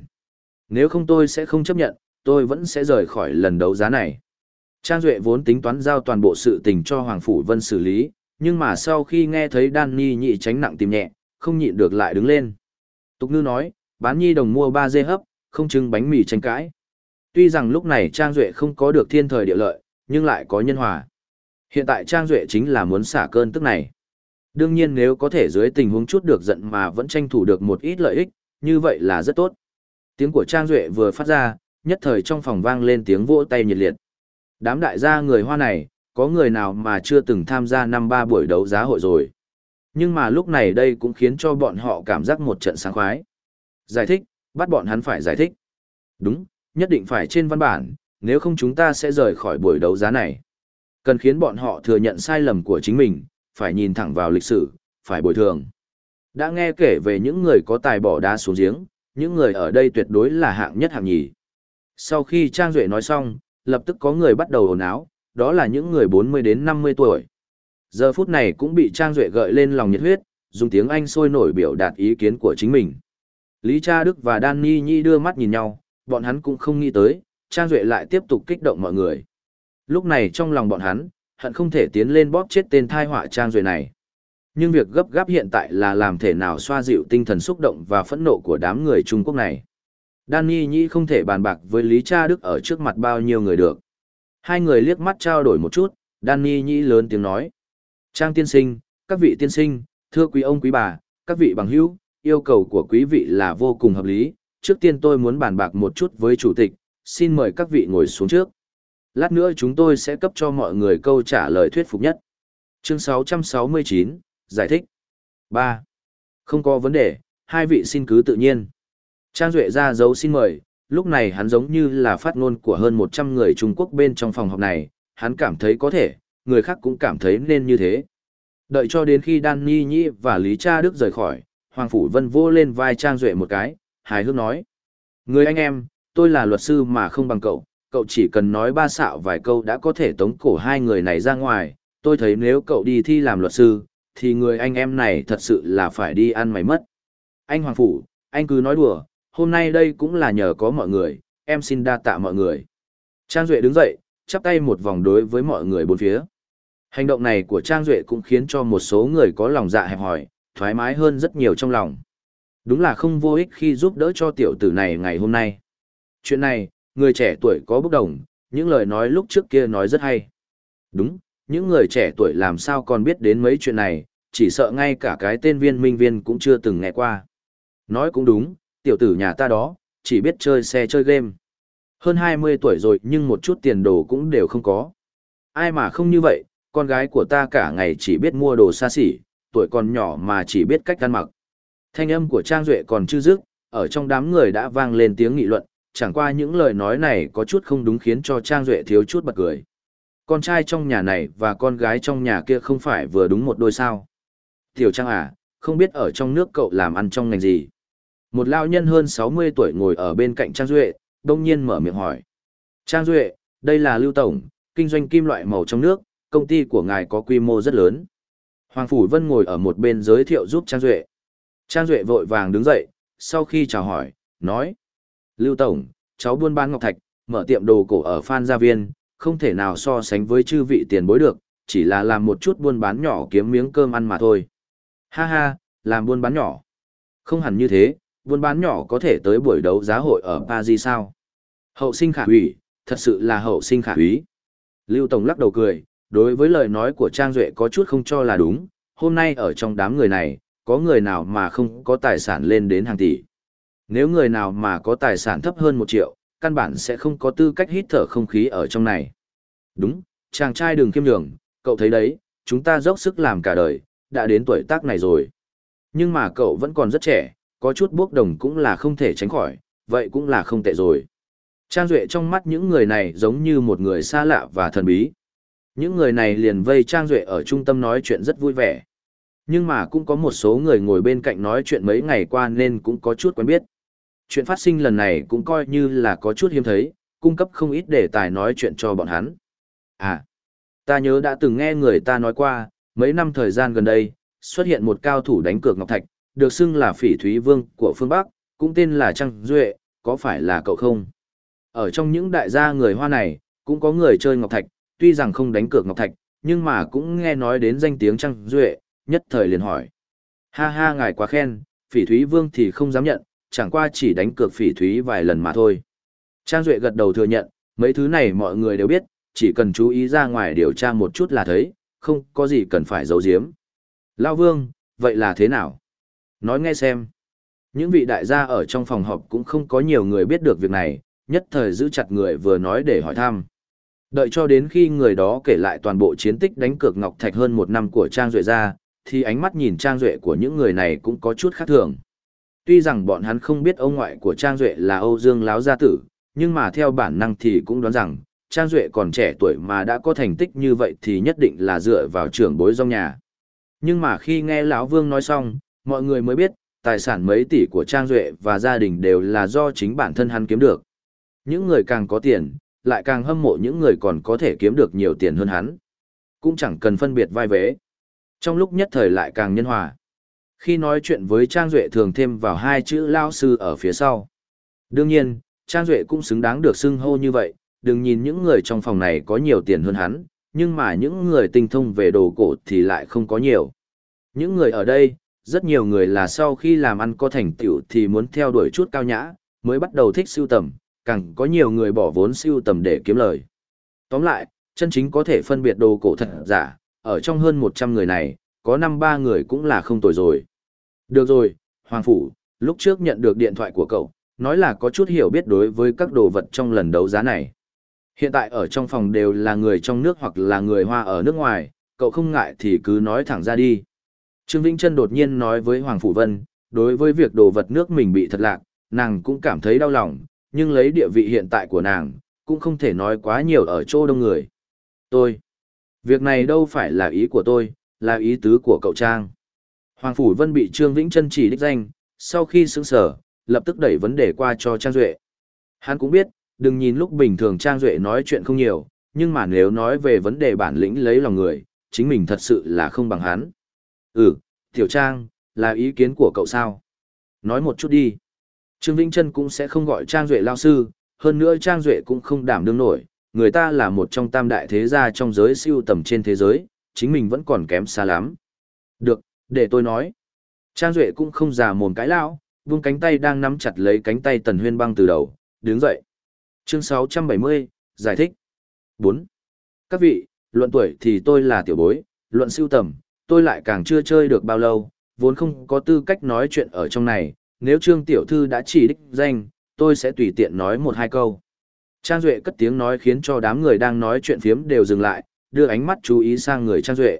Nếu không tôi sẽ không chấp nhận, tôi vẫn sẽ rời khỏi lần đấu giá này. Trang Duệ vốn tính toán giao toàn bộ sự tình cho Hoàng Phủ Vân xử lý, nhưng mà sau khi nghe thấy Đan Nhi nhị tránh nặng tìm nhẹ, không nhịn được lại đứng lên. Tục ngư nói, bán nhi đồng mua ba dê hấp, không trưng bánh mì tranh cãi. Tuy rằng lúc này Trang Duệ không có được thiên thời địa lợi, nhưng lại có nhân hòa. Hiện tại Trang Duệ chính là muốn xả cơn tức này. Đương nhiên nếu có thể dưới tình huống chút được giận mà vẫn tranh thủ được một ít lợi ích, như vậy là rất tốt. Tiếng của Trang Duệ vừa phát ra, nhất thời trong phòng vang lên tiếng vỗ tay nhiệt liệt. Đám đại gia người Hoa này, có người nào mà chưa từng tham gia năm ba buổi đấu giá hội rồi. Nhưng mà lúc này đây cũng khiến cho bọn họ cảm giác một trận sáng khoái. Giải thích, bắt bọn hắn phải giải thích. Đúng, nhất định phải trên văn bản, nếu không chúng ta sẽ rời khỏi buổi đấu giá này. Cần khiến bọn họ thừa nhận sai lầm của chính mình, phải nhìn thẳng vào lịch sử, phải bồi thường. Đã nghe kể về những người có tài bỏ đá xuống giếng, những người ở đây tuyệt đối là hạng nhất hạng nhì. Sau khi Trang Duệ nói xong, lập tức có người bắt đầu ồn áo, đó là những người 40 đến 50 tuổi. Giờ phút này cũng bị Trang Duệ gợi lên lòng nhiệt huyết, dùng tiếng Anh sôi nổi biểu đạt ý kiến của chính mình. Lý Cha Đức và Danny Nhi đưa mắt nhìn nhau, bọn hắn cũng không nghĩ tới, Trang Duệ lại tiếp tục kích động mọi người. Lúc này trong lòng bọn hắn, hận không thể tiến lên bóp chết tên thai họa Trang Duệ này. Nhưng việc gấp gáp hiện tại là làm thể nào xoa dịu tinh thần xúc động và phẫn nộ của đám người Trung Quốc này. Danny Nhi không thể bàn bạc với Lý Cha Đức ở trước mặt bao nhiêu người được. Hai người liếc mắt trao đổi một chút, Danny Nhi lớn tiếng nói. Trang tiên sinh, các vị tiên sinh, thưa quý ông quý bà, các vị bằng hữu, yêu cầu của quý vị là vô cùng hợp lý. Trước tiên tôi muốn bàn bạc một chút với chủ tịch, xin mời các vị ngồi xuống trước. Lát nữa chúng tôi sẽ cấp cho mọi người câu trả lời thuyết phục nhất. Chương 669, Giải thích. 3. Không có vấn đề, hai vị xin cứ tự nhiên. Trang Duệ ra dấu xin mời, lúc này hắn giống như là phát ngôn của hơn 100 người Trung Quốc bên trong phòng họp này, hắn cảm thấy có thể, người khác cũng cảm thấy nên như thế. Đợi cho đến khi Đan Nhi Nhi và Lý Cha Đức rời khỏi, Hoàng Phủ Vân vô lên vai Trang Duệ một cái, hài hước nói. Người anh em, tôi là luật sư mà không bằng cậu, cậu chỉ cần nói ba xạo vài câu đã có thể tống cổ hai người này ra ngoài, tôi thấy nếu cậu đi thi làm luật sư, thì người anh em này thật sự là phải đi ăn mày mất. Anh Hoàng Phủ, anh cứ nói đùa, hôm nay đây cũng là nhờ có mọi người, em xin đa tạ mọi người. Trang Duệ đứng dậy, chắp tay một vòng đối với mọi người bốn phía. Hành động này của Trang Duệ cũng khiến cho một số người có lòng dạ hẹp hỏi, thoải mái hơn rất nhiều trong lòng. Đúng là không vô ích khi giúp đỡ cho tiểu tử này ngày hôm nay. Chuyện này, người trẻ tuổi có bốc đồng, những lời nói lúc trước kia nói rất hay. Đúng, những người trẻ tuổi làm sao còn biết đến mấy chuyện này, chỉ sợ ngay cả cái tên viên minh viên cũng chưa từng nghe qua. Nói cũng đúng, tiểu tử nhà ta đó, chỉ biết chơi xe chơi game. Hơn 20 tuổi rồi nhưng một chút tiền đồ cũng đều không có. Ai mà không như vậy, con gái của ta cả ngày chỉ biết mua đồ xa xỉ, tuổi còn nhỏ mà chỉ biết cách ăn mặc. Thanh âm của Trang Duệ còn chưa dứt, ở trong đám người đã vang lên tiếng nghị luận, chẳng qua những lời nói này có chút không đúng khiến cho Trang Duệ thiếu chút bật cười. Con trai trong nhà này và con gái trong nhà kia không phải vừa đúng một đôi sao. Tiểu Trang à, không biết ở trong nước cậu làm ăn trong ngành gì. Một lao nhân hơn 60 tuổi ngồi ở bên cạnh Trang Duệ, đông nhiên mở miệng hỏi. Trang Duệ, đây là Lưu Tổng, kinh doanh kim loại màu trong nước, công ty của ngài có quy mô rất lớn. Hoàng Phủ Vân ngồi ở một bên giới thiệu giúp Trang Duệ. Trang Duệ vội vàng đứng dậy, sau khi chào hỏi, nói. Lưu Tổng, cháu buôn bán ngọc thạch, mở tiệm đồ cổ ở Phan Gia Viên, không thể nào so sánh với chư vị tiền bối được, chỉ là làm một chút buôn bán nhỏ kiếm miếng cơm ăn mà thôi. Ha ha, làm buôn bán nhỏ. Không hẳn như thế, buôn bán nhỏ có thể tới buổi đấu giá hội ở Paris sao? Hậu sinh khả hủy, thật sự là hậu sinh khả hủy. Lưu Tổng lắc đầu cười, đối với lời nói của Trang Duệ có chút không cho là đúng, hôm nay ở trong đám người này, có người nào mà không có tài sản lên đến hàng tỷ. Nếu người nào mà có tài sản thấp hơn một triệu, căn bản sẽ không có tư cách hít thở không khí ở trong này. Đúng, chàng trai đừng kiêm nhường, cậu thấy đấy, chúng ta dốc sức làm cả đời, đã đến tuổi tác này rồi. Nhưng mà cậu vẫn còn rất trẻ, có chút bốc đồng cũng là không thể tránh khỏi, vậy cũng là không tệ rồi. Trang Duệ trong mắt những người này giống như một người xa lạ và thần bí. Những người này liền vây Trang Duệ ở trung tâm nói chuyện rất vui vẻ. Nhưng mà cũng có một số người ngồi bên cạnh nói chuyện mấy ngày qua nên cũng có chút quen biết. Chuyện phát sinh lần này cũng coi như là có chút hiếm thấy, cung cấp không ít đề tài nói chuyện cho bọn hắn. À, ta nhớ đã từng nghe người ta nói qua, mấy năm thời gian gần đây, xuất hiện một cao thủ đánh cược Ngọc Thạch, được xưng là phỉ thúy vương của phương Bắc, cũng tên là Trang Duệ, có phải là cậu không? Ở trong những đại gia người Hoa này, cũng có người chơi Ngọc Thạch, tuy rằng không đánh cược Ngọc Thạch, nhưng mà cũng nghe nói đến danh tiếng Trang Duệ, nhất thời liền hỏi. Ha ha ngài quá khen, phỉ thúy vương thì không dám nhận, chẳng qua chỉ đánh cược phỉ thúy vài lần mà thôi. Trang Duệ gật đầu thừa nhận, mấy thứ này mọi người đều biết, chỉ cần chú ý ra ngoài điều tra một chút là thấy, không có gì cần phải giấu giếm. Lao Vương, vậy là thế nào? Nói nghe xem. Những vị đại gia ở trong phòng họp cũng không có nhiều người biết được việc này, nhất thời giữ chặt người vừa nói để hỏi thăm. Đợi cho đến khi người đó kể lại toàn bộ chiến tích đánh cược Ngọc Thạch hơn một năm của Trang Duệ ra, thì ánh mắt nhìn Trang Duệ của những người này cũng có chút khác thường. Tuy rằng bọn hắn không biết ông ngoại của Trang Duệ là Âu Dương Láo Gia Tử, nhưng mà theo bản năng thì cũng đoán rằng, Trang Duệ còn trẻ tuổi mà đã có thành tích như vậy thì nhất định là dựa vào trưởng bối dòng nhà. Nhưng mà khi nghe lão Vương nói xong, mọi người mới biết, tài sản mấy tỷ của Trang Duệ và gia đình đều là do chính bản thân hắn kiếm được. Những người càng có tiền, lại càng hâm mộ những người còn có thể kiếm được nhiều tiền hơn hắn. Cũng chẳng cần phân biệt vai vế. Trong lúc nhất thời lại càng nhân hòa. Khi nói chuyện với Trang Duệ thường thêm vào hai chữ lao sư ở phía sau. Đương nhiên, Trang Duệ cũng xứng đáng được xưng hô như vậy, đừng nhìn những người trong phòng này có nhiều tiền hơn hắn, nhưng mà những người tinh thông về đồ cổ thì lại không có nhiều. Những người ở đây, rất nhiều người là sau khi làm ăn có thành tựu thì muốn theo đuổi chút cao nhã, mới bắt đầu thích sưu tầm, càng có nhiều người bỏ vốn sưu tầm để kiếm lời. Tóm lại, chân chính có thể phân biệt đồ cổ thật giả, ở trong hơn 100 người này, có năm ba người cũng là không tồi rồi. Được rồi, Hoàng Phủ, lúc trước nhận được điện thoại của cậu, nói là có chút hiểu biết đối với các đồ vật trong lần đấu giá này. Hiện tại ở trong phòng đều là người trong nước hoặc là người Hoa ở nước ngoài, cậu không ngại thì cứ nói thẳng ra đi. Trương Vĩnh Trân đột nhiên nói với Hoàng Phủ Vân, đối với việc đồ vật nước mình bị thật lạc, nàng cũng cảm thấy đau lòng, nhưng lấy địa vị hiện tại của nàng, cũng không thể nói quá nhiều ở chỗ đông người. Tôi, việc này đâu phải là ý của tôi, là ý tứ của cậu Trang. Hoàng Phủ Vân bị Trương Vĩnh Trân chỉ đích danh, sau khi sững sở, lập tức đẩy vấn đề qua cho Trang Duệ. Hắn cũng biết, đừng nhìn lúc bình thường Trang Duệ nói chuyện không nhiều, nhưng mà nếu nói về vấn đề bản lĩnh lấy lòng người, chính mình thật sự là không bằng hắn. Ừ, Tiểu Trang, là ý kiến của cậu sao? Nói một chút đi. Trương Vĩnh Trân cũng sẽ không gọi Trang Duệ lao sư, hơn nữa Trang Duệ cũng không đảm đương nổi, người ta là một trong tam đại thế gia trong giới siêu tầm trên thế giới, chính mình vẫn còn kém xa lắm. Được, để tôi nói. Trang Duệ cũng không già mồm cái lão, vung cánh tay đang nắm chặt lấy cánh tay Tần Huyên băng từ đầu, đứng dậy. Chương 670, giải thích. 4. Các vị, luận tuổi thì tôi là tiểu bối, luận siêu tầm, tôi lại càng chưa chơi được bao lâu, vốn không có tư cách nói chuyện ở trong này, nếu Trương Tiểu Thư đã chỉ đích danh, tôi sẽ tùy tiện nói một hai câu. Trang Duệ cất tiếng nói khiến cho đám người đang nói chuyện phiếm đều dừng lại, đưa ánh mắt chú ý sang người Trang Duệ.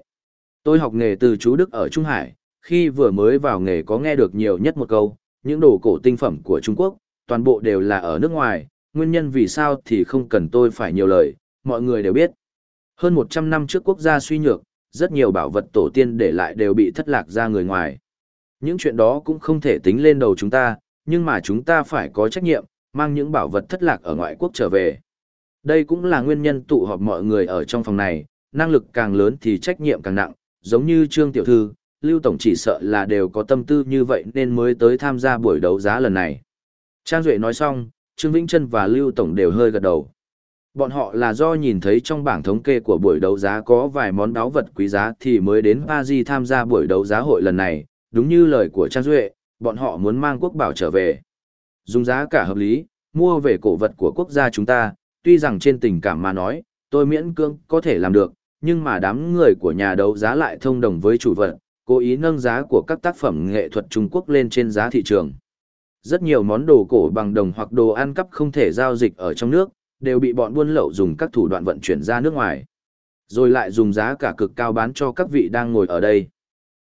Tôi học nghề từ chú Đức ở Trung Hải, khi vừa mới vào nghề có nghe được nhiều nhất một câu, những đồ cổ tinh phẩm của Trung Quốc, toàn bộ đều là ở nước ngoài, nguyên nhân vì sao thì không cần tôi phải nhiều lời, mọi người đều biết. Hơn 100 năm trước quốc gia suy nhược, rất nhiều bảo vật tổ tiên để lại đều bị thất lạc ra người ngoài. Những chuyện đó cũng không thể tính lên đầu chúng ta, nhưng mà chúng ta phải có trách nhiệm, mang những bảo vật thất lạc ở ngoại quốc trở về. Đây cũng là nguyên nhân tụ họp mọi người ở trong phòng này, năng lực càng lớn thì trách nhiệm càng nặng, giống như Trương Tiểu Thư, Lưu Tổng chỉ sợ là đều có tâm tư như vậy nên mới tới tham gia buổi đấu giá lần này. Trang Duệ nói xong, Trương Vĩnh Trân và Lưu Tổng đều hơi gật đầu. Bọn họ là do nhìn thấy trong bảng thống kê của buổi đấu giá có vài món đáo vật quý giá thì mới đến Paris tham gia buổi đấu giá hội lần này, đúng như lời của Trang Duệ, bọn họ muốn mang quốc bảo trở về. Dùng giá cả hợp lý, mua về cổ vật của quốc gia chúng ta, tuy rằng trên tình cảm mà nói, tôi miễn cưỡng có thể làm được, nhưng mà đám người của nhà đấu giá lại thông đồng với chủ vật, cố ý nâng giá của các tác phẩm nghệ thuật Trung Quốc lên trên giá thị trường. Rất nhiều món đồ cổ bằng đồng hoặc đồ ăn cắp không thể giao dịch ở trong nước, đều bị bọn buôn lậu dùng các thủ đoạn vận chuyển ra nước ngoài. Rồi lại dùng giá cả cực cao bán cho các vị đang ngồi ở đây.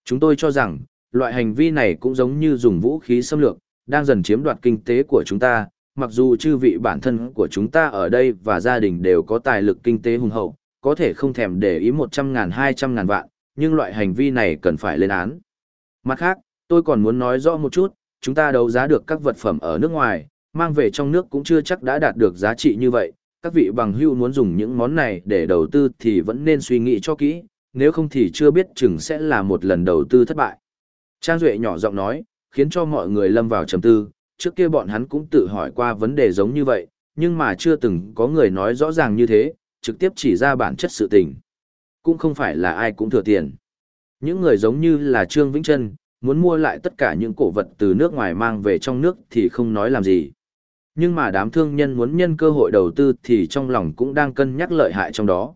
Chúng tôi cho rằng, loại hành vi này cũng giống như dùng vũ khí xâm lược, đang dần chiếm đoạt kinh tế của chúng ta, mặc dù chư vị bản thân của chúng ta ở đây và gia đình đều có tài lực kinh tế hùng hậu, có thể không thèm để ý 100 ngàn 200 ngàn vạn, nhưng loại hành vi này cần phải lên án. Mặt khác, tôi còn muốn nói rõ một chút, chúng ta đấu giá được các vật phẩm ở nước ngoài, mang về trong nước cũng chưa chắc đã đạt được giá trị như vậy. Các vị bằng hưu muốn dùng những món này để đầu tư thì vẫn nên suy nghĩ cho kỹ, nếu không thì chưa biết chừng sẽ là một lần đầu tư thất bại. Trang Duệ nhỏ giọng nói, khiến cho mọi người lâm vào trầm tư, trước kia bọn hắn cũng tự hỏi qua vấn đề giống như vậy, nhưng mà chưa từng có người nói rõ ràng như thế, trực tiếp chỉ ra bản chất sự tình. Cũng không phải là ai cũng thừa tiền. Những người giống như là Trương Vĩnh Trân, muốn mua lại tất cả những cổ vật từ nước ngoài mang về trong nước thì không nói làm gì. Nhưng mà đám thương nhân muốn nhân cơ hội đầu tư thì trong lòng cũng đang cân nhắc lợi hại trong đó.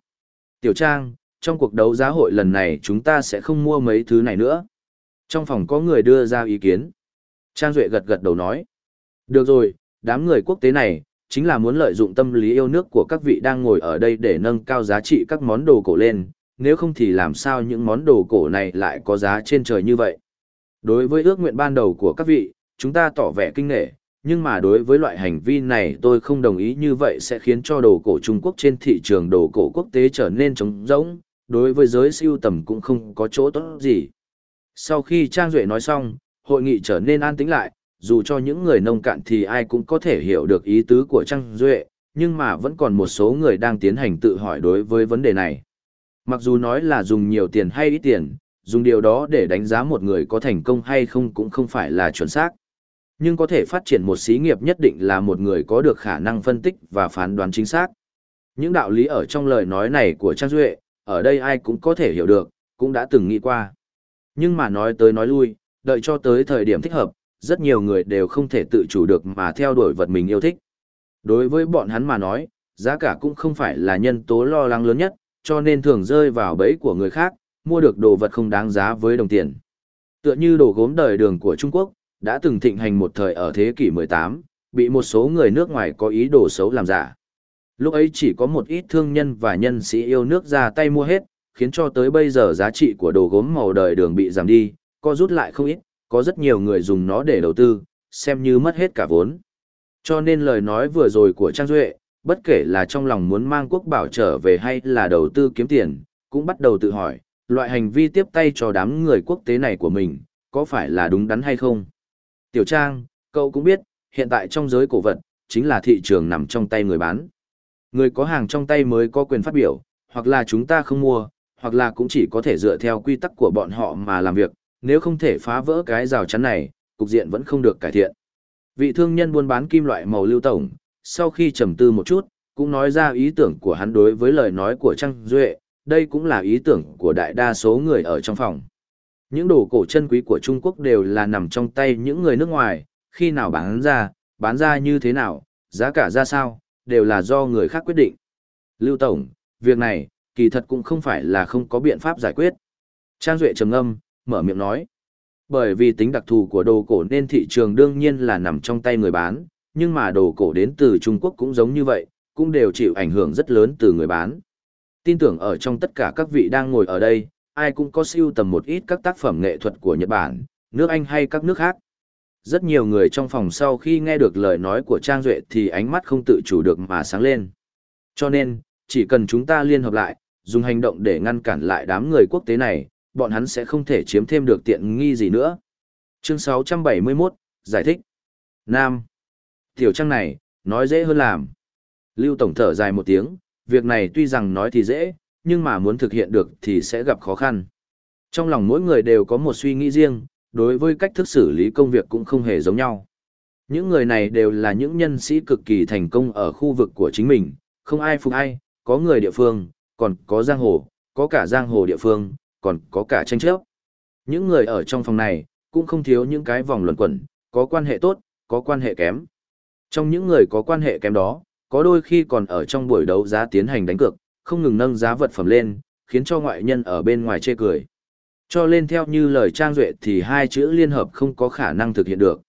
Tiểu Trang, trong cuộc đấu giá hội lần này chúng ta sẽ không mua mấy thứ này nữa. Trong phòng có người đưa ra ý kiến. Trang Duệ gật gật đầu nói. Được rồi, đám người quốc tế này, chính là muốn lợi dụng tâm lý yêu nước của các vị đang ngồi ở đây để nâng cao giá trị các món đồ cổ lên, nếu không thì làm sao những món đồ cổ này lại có giá trên trời như vậy. Đối với ước nguyện ban đầu của các vị, chúng ta tỏ vẻ kinh nghệ, nhưng mà đối với loại hành vi này tôi không đồng ý như vậy sẽ khiến cho đồ cổ Trung Quốc trên thị trường đồ cổ quốc tế trở nên trống rỗng, đối với giới siêu tầm cũng không có chỗ tốt gì. Sau khi Trang Duệ nói xong, hội nghị trở nên an tĩnh lại, dù cho những người nông cạn thì ai cũng có thể hiểu được ý tứ của Trang Duệ, nhưng mà vẫn còn một số người đang tiến hành tự hỏi đối với vấn đề này. Mặc dù nói là dùng nhiều tiền hay ít tiền, dùng điều đó để đánh giá một người có thành công hay không cũng không phải là chuẩn xác. Nhưng có thể phát triển một xí nghiệp nhất định là một người có được khả năng phân tích và phán đoán chính xác. Những đạo lý ở trong lời nói này của Trang Duệ, ở đây ai cũng có thể hiểu được, cũng đã từng nghĩ qua. Nhưng mà nói tới nói lui, đợi cho tới thời điểm thích hợp, rất nhiều người đều không thể tự chủ được mà theo đuổi vật mình yêu thích. Đối với bọn hắn mà nói, giá cả cũng không phải là nhân tố lo lắng lớn nhất, cho nên thường rơi vào bẫy của người khác, mua được đồ vật không đáng giá với đồng tiền. Tựa như đồ gốm đời đường của Trung Quốc, đã từng thịnh hành một thời ở thế kỷ 18, bị một số người nước ngoài có ý đồ xấu làm giả. Lúc ấy chỉ có một ít thương nhân và nhân sĩ yêu nước ra tay mua hết, khiến cho tới bây giờ giá trị của đồ gốm màu đời đường bị giảm đi, có rút lại không ít, có rất nhiều người dùng nó để đầu tư, xem như mất hết cả vốn. Cho nên lời nói vừa rồi của Trang Duệ, bất kể là trong lòng muốn mang quốc bảo trở về hay là đầu tư kiếm tiền, cũng bắt đầu tự hỏi, loại hành vi tiếp tay cho đám người quốc tế này của mình, có phải là đúng đắn hay không? Tiểu Trang, cậu cũng biết, hiện tại trong giới cổ vật, chính là thị trường nằm trong tay người bán. Người có hàng trong tay mới có quyền phát biểu, hoặc là chúng ta không mua, hoặc là cũng chỉ có thể dựa theo quy tắc của bọn họ mà làm việc, nếu không thể phá vỡ cái rào chắn này, cục diện vẫn không được cải thiện. Vị thương nhân buôn bán kim loại màu lưu tổng, sau khi trầm tư một chút, cũng nói ra ý tưởng của hắn đối với lời nói của Trang Duệ, đây cũng là ý tưởng của đại đa số người ở trong phòng. Những đồ cổ chân quý của Trung Quốc đều là nằm trong tay những người nước ngoài, khi nào bán ra, bán ra như thế nào, giá cả ra sao, đều là do người khác quyết định. Lưu Tổng, việc này, kỳ thật cũng không phải là không có biện pháp giải quyết. Trang Duệ trầm Âm mở miệng nói. Bởi vì tính đặc thù của đồ cổ nên thị trường đương nhiên là nằm trong tay người bán, nhưng mà đồ cổ đến từ Trung Quốc cũng giống như vậy, cũng đều chịu ảnh hưởng rất lớn từ người bán. Tin tưởng ở trong tất cả các vị đang ngồi ở đây, ai cũng có siêu tầm một ít các tác phẩm nghệ thuật của Nhật Bản, nước Anh hay các nước khác. rất nhiều người trong phòng sau khi nghe được lời nói của Trang Duệ thì ánh mắt không tự chủ được mà sáng lên. Cho nên, chỉ cần chúng ta liên hợp lại, dùng hành động để ngăn cản lại đám người quốc tế này, bọn hắn sẽ không thể chiếm thêm được tiện nghi gì nữa. Chương 671, Giải thích. Nam. Tiểu trang này, nói dễ hơn làm. Lưu Tổng thở dài một tiếng, việc này tuy rằng nói thì dễ, nhưng mà muốn thực hiện được thì sẽ gặp khó khăn. Trong lòng mỗi người đều có một suy nghĩ riêng, đối với cách thức xử lý công việc cũng không hề giống nhau. Những người này đều là những nhân sĩ cực kỳ thành công ở khu vực của chính mình, không ai phục ai, có người địa phương, còn có giang hồ, có cả giang hồ địa phương, còn có cả tranh chấp. Những người ở trong phòng này, cũng không thiếu những cái vòng luẩn quẩn, có quan hệ tốt, có quan hệ kém. Trong những người có quan hệ kém đó, có đôi khi còn ở trong buổi đấu giá tiến hành đánh cược, không ngừng nâng giá vật phẩm lên, khiến cho ngoại nhân ở bên ngoài chê cười. Cho lên theo như lời Trang Duệ thì hai chữ liên hợp không có khả năng thực hiện được.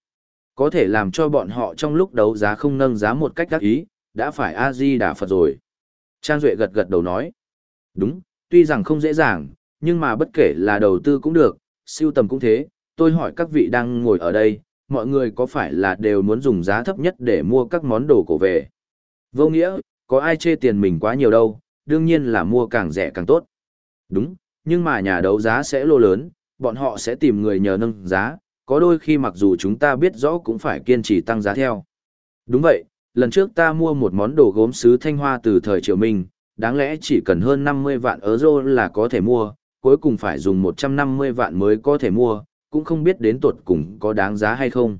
Có thể làm cho bọn họ trong lúc đấu giá không nâng giá một cách đắc ý, đã phải A-di đà Phật rồi. Trang Duệ gật gật đầu nói. Đúng, tuy rằng không dễ dàng, nhưng mà bất kể là đầu tư cũng được, siêu tầm cũng thế, tôi hỏi các vị đang ngồi ở đây, mọi người có phải là đều muốn dùng giá thấp nhất để mua các món đồ cổ về? Vô nghĩa, có ai chê tiền mình quá nhiều đâu, đương nhiên là mua càng rẻ càng tốt. Đúng, nhưng mà nhà đấu giá sẽ lô lớn, bọn họ sẽ tìm người nhờ nâng giá, có đôi khi mặc dù chúng ta biết rõ cũng phải kiên trì tăng giá theo. Đúng vậy, lần trước ta mua một món đồ gốm sứ thanh hoa từ thời triều Minh, đáng lẽ chỉ cần hơn 50 vạn euro là có thể mua, cuối cùng phải dùng 150 vạn mới có thể mua, cũng không biết đến tuột cùng có đáng giá hay không.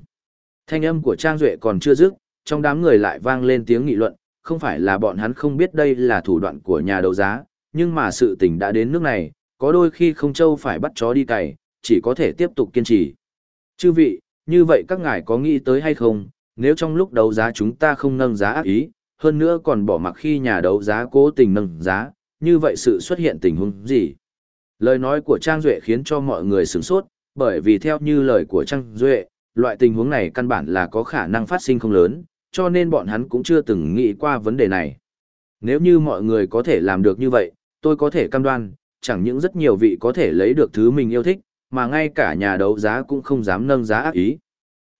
Thanh âm của Trang Duệ còn chưa dứt, trong đám người lại vang lên tiếng nghị luận, không phải là bọn hắn không biết đây là thủ đoạn của nhà đấu giá, nhưng mà sự tình đã đến nước này, có đôi khi không châu phải bắt chó đi cày, chỉ có thể tiếp tục kiên trì. Chư vị, như vậy các ngài có nghĩ tới hay không, nếu trong lúc đấu giá chúng ta không nâng giá ác ý, hơn nữa còn bỏ mặc khi nhà đấu giá cố tình nâng giá, như vậy sự xuất hiện tình huống gì? Lời nói của Trang Duệ khiến cho mọi người sửng sốt, bởi vì theo như lời của Trang Duệ, loại tình huống này căn bản là có khả năng phát sinh không lớn, cho nên bọn hắn cũng chưa từng nghĩ qua vấn đề này. Nếu như mọi người có thể làm được như vậy, tôi có thể cam đoan, chẳng những rất nhiều vị có thể lấy được thứ mình yêu thích, mà ngay cả nhà đấu giá cũng không dám nâng giá ác ý.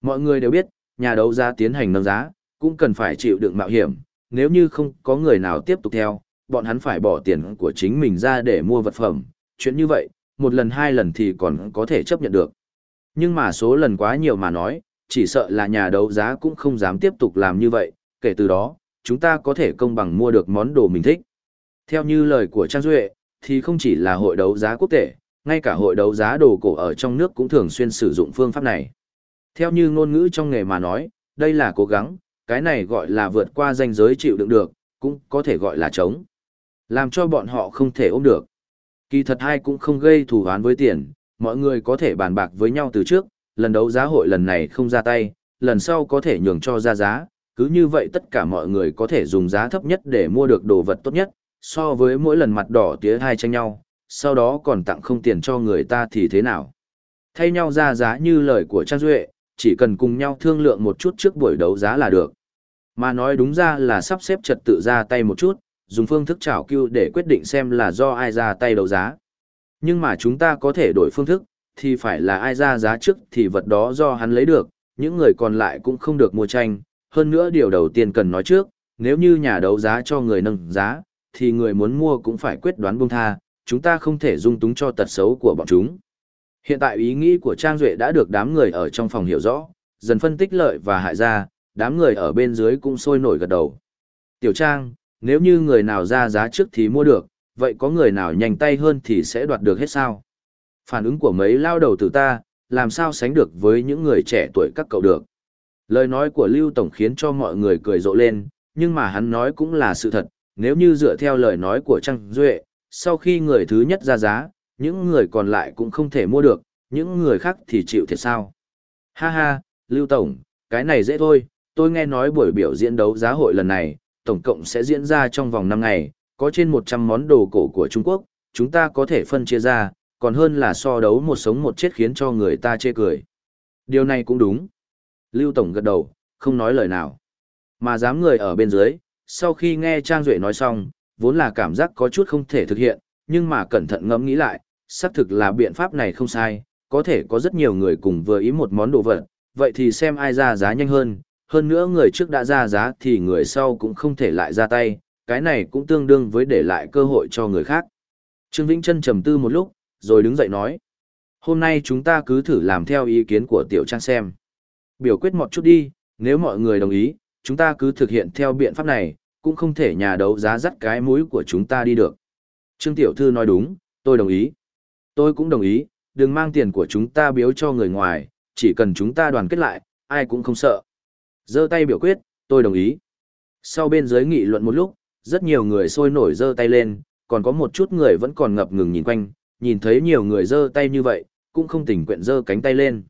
Mọi người đều biết, nhà đấu giá tiến hành nâng giá, cũng cần phải chịu đựng mạo hiểm, nếu như không có người nào tiếp tục theo, bọn hắn phải bỏ tiền của chính mình ra để mua vật phẩm, chuyện như vậy, một lần hai lần thì còn có thể chấp nhận được. Nhưng mà số lần quá nhiều mà nói, chỉ sợ là nhà đấu giá cũng không dám tiếp tục làm như vậy, kể từ đó, chúng ta có thể công bằng mua được món đồ mình thích. Theo như lời của Trang Duệ, thì không chỉ là hội đấu giá quốc tế, ngay cả hội đấu giá đồ cổ ở trong nước cũng thường xuyên sử dụng phương pháp này. Theo như ngôn ngữ trong nghề mà nói, đây là cố gắng, cái này gọi là vượt qua ranh giới chịu đựng được, cũng có thể gọi là chống. Làm cho bọn họ không thể ôm được. Kỳ thật hai cũng không gây thù oán với tiền, mọi người có thể bàn bạc với nhau từ trước, lần đấu giá hội lần này không ra tay, lần sau có thể nhường cho ra giá, cứ như vậy tất cả mọi người có thể dùng giá thấp nhất để mua được đồ vật tốt nhất, so với mỗi lần mặt đỏ tía hai tranh nhau, sau đó còn tặng không tiền cho người ta thì thế nào. Thay nhau ra giá như lời của Trang Duệ, chỉ cần cùng nhau thương lượng một chút trước buổi đấu giá là được. Mà nói đúng ra là sắp xếp trật tự ra tay một chút, dùng phương thức trảo cưu để quyết định xem là do ai ra tay đấu giá. Nhưng mà chúng ta có thể đổi phương thức, thì phải là ai ra giá trước thì vật đó do hắn lấy được, những người còn lại cũng không được mua tranh. Hơn nữa điều đầu tiên cần nói trước, nếu như nhà đấu giá cho người nâng giá, thì người muốn mua cũng phải quyết đoán buông tha, chúng ta không thể dung túng cho tật xấu của bọn chúng. Hiện tại ý nghĩ của Trang Duệ đã được đám người ở trong phòng hiểu rõ, dần phân tích lợi và hại ra, đám người ở bên dưới cũng sôi nổi gật đầu. Tiểu Trang, nếu như người nào ra giá trước thì mua được, vậy có người nào nhanh tay hơn thì sẽ đoạt được hết sao? Phản ứng của mấy lao đầu từ ta, làm sao sánh được với những người trẻ tuổi các cậu được? Lời nói của Lưu Tổng khiến cho mọi người cười rộ lên, nhưng mà hắn nói cũng là sự thật, nếu như dựa theo lời nói của Trang Duệ, sau khi người thứ nhất ra giá, những người còn lại cũng không thể mua được, những người khác thì chịu thiệt sao. Ha ha, Lưu Tổng, cái này dễ thôi, tôi nghe nói buổi biểu diễn đấu giá hội lần này, tổng cộng sẽ diễn ra trong vòng 5 ngày, có trên 100 món đồ cổ của Trung Quốc, chúng ta có thể phân chia ra, còn hơn là so đấu một sống một chết khiến cho người ta chê cười. Điều này cũng đúng. Lưu Tổng gật đầu, không nói lời nào. Mà dám người ở bên dưới, sau khi nghe Trang Duệ nói xong, vốn là cảm giác có chút không thể thực hiện, nhưng mà cẩn thận ngẫm nghĩ lại, xác thực là biện pháp này không sai, có thể có rất nhiều người cùng vừa ý một món đồ vật, vậy thì xem ai ra giá nhanh hơn, hơn nữa người trước đã ra giá thì người sau cũng không thể lại ra tay, cái này cũng tương đương với để lại cơ hội cho người khác. Trương Vĩnh Trân trầm tư một lúc, rồi đứng dậy nói. Hôm nay chúng ta cứ thử làm theo ý kiến của Tiểu Trang xem. Biểu quyết một chút đi, nếu mọi người đồng ý, chúng ta cứ thực hiện theo biện pháp này, cũng không thể nhà đấu giá dắt cái mũi của chúng ta đi được. Trương Tiểu Thư nói đúng, tôi đồng ý. Tôi cũng đồng ý, đừng mang tiền của chúng ta biếu cho người ngoài, chỉ cần chúng ta đoàn kết lại, ai cũng không sợ. Giơ tay biểu quyết, tôi đồng ý. Sau bên dưới nghị luận một lúc, rất nhiều người sôi nổi giơ tay lên, còn có một chút người vẫn còn ngập ngừng nhìn quanh, nhìn thấy nhiều người giơ tay như vậy, cũng không tình nguyện giơ cánh tay lên.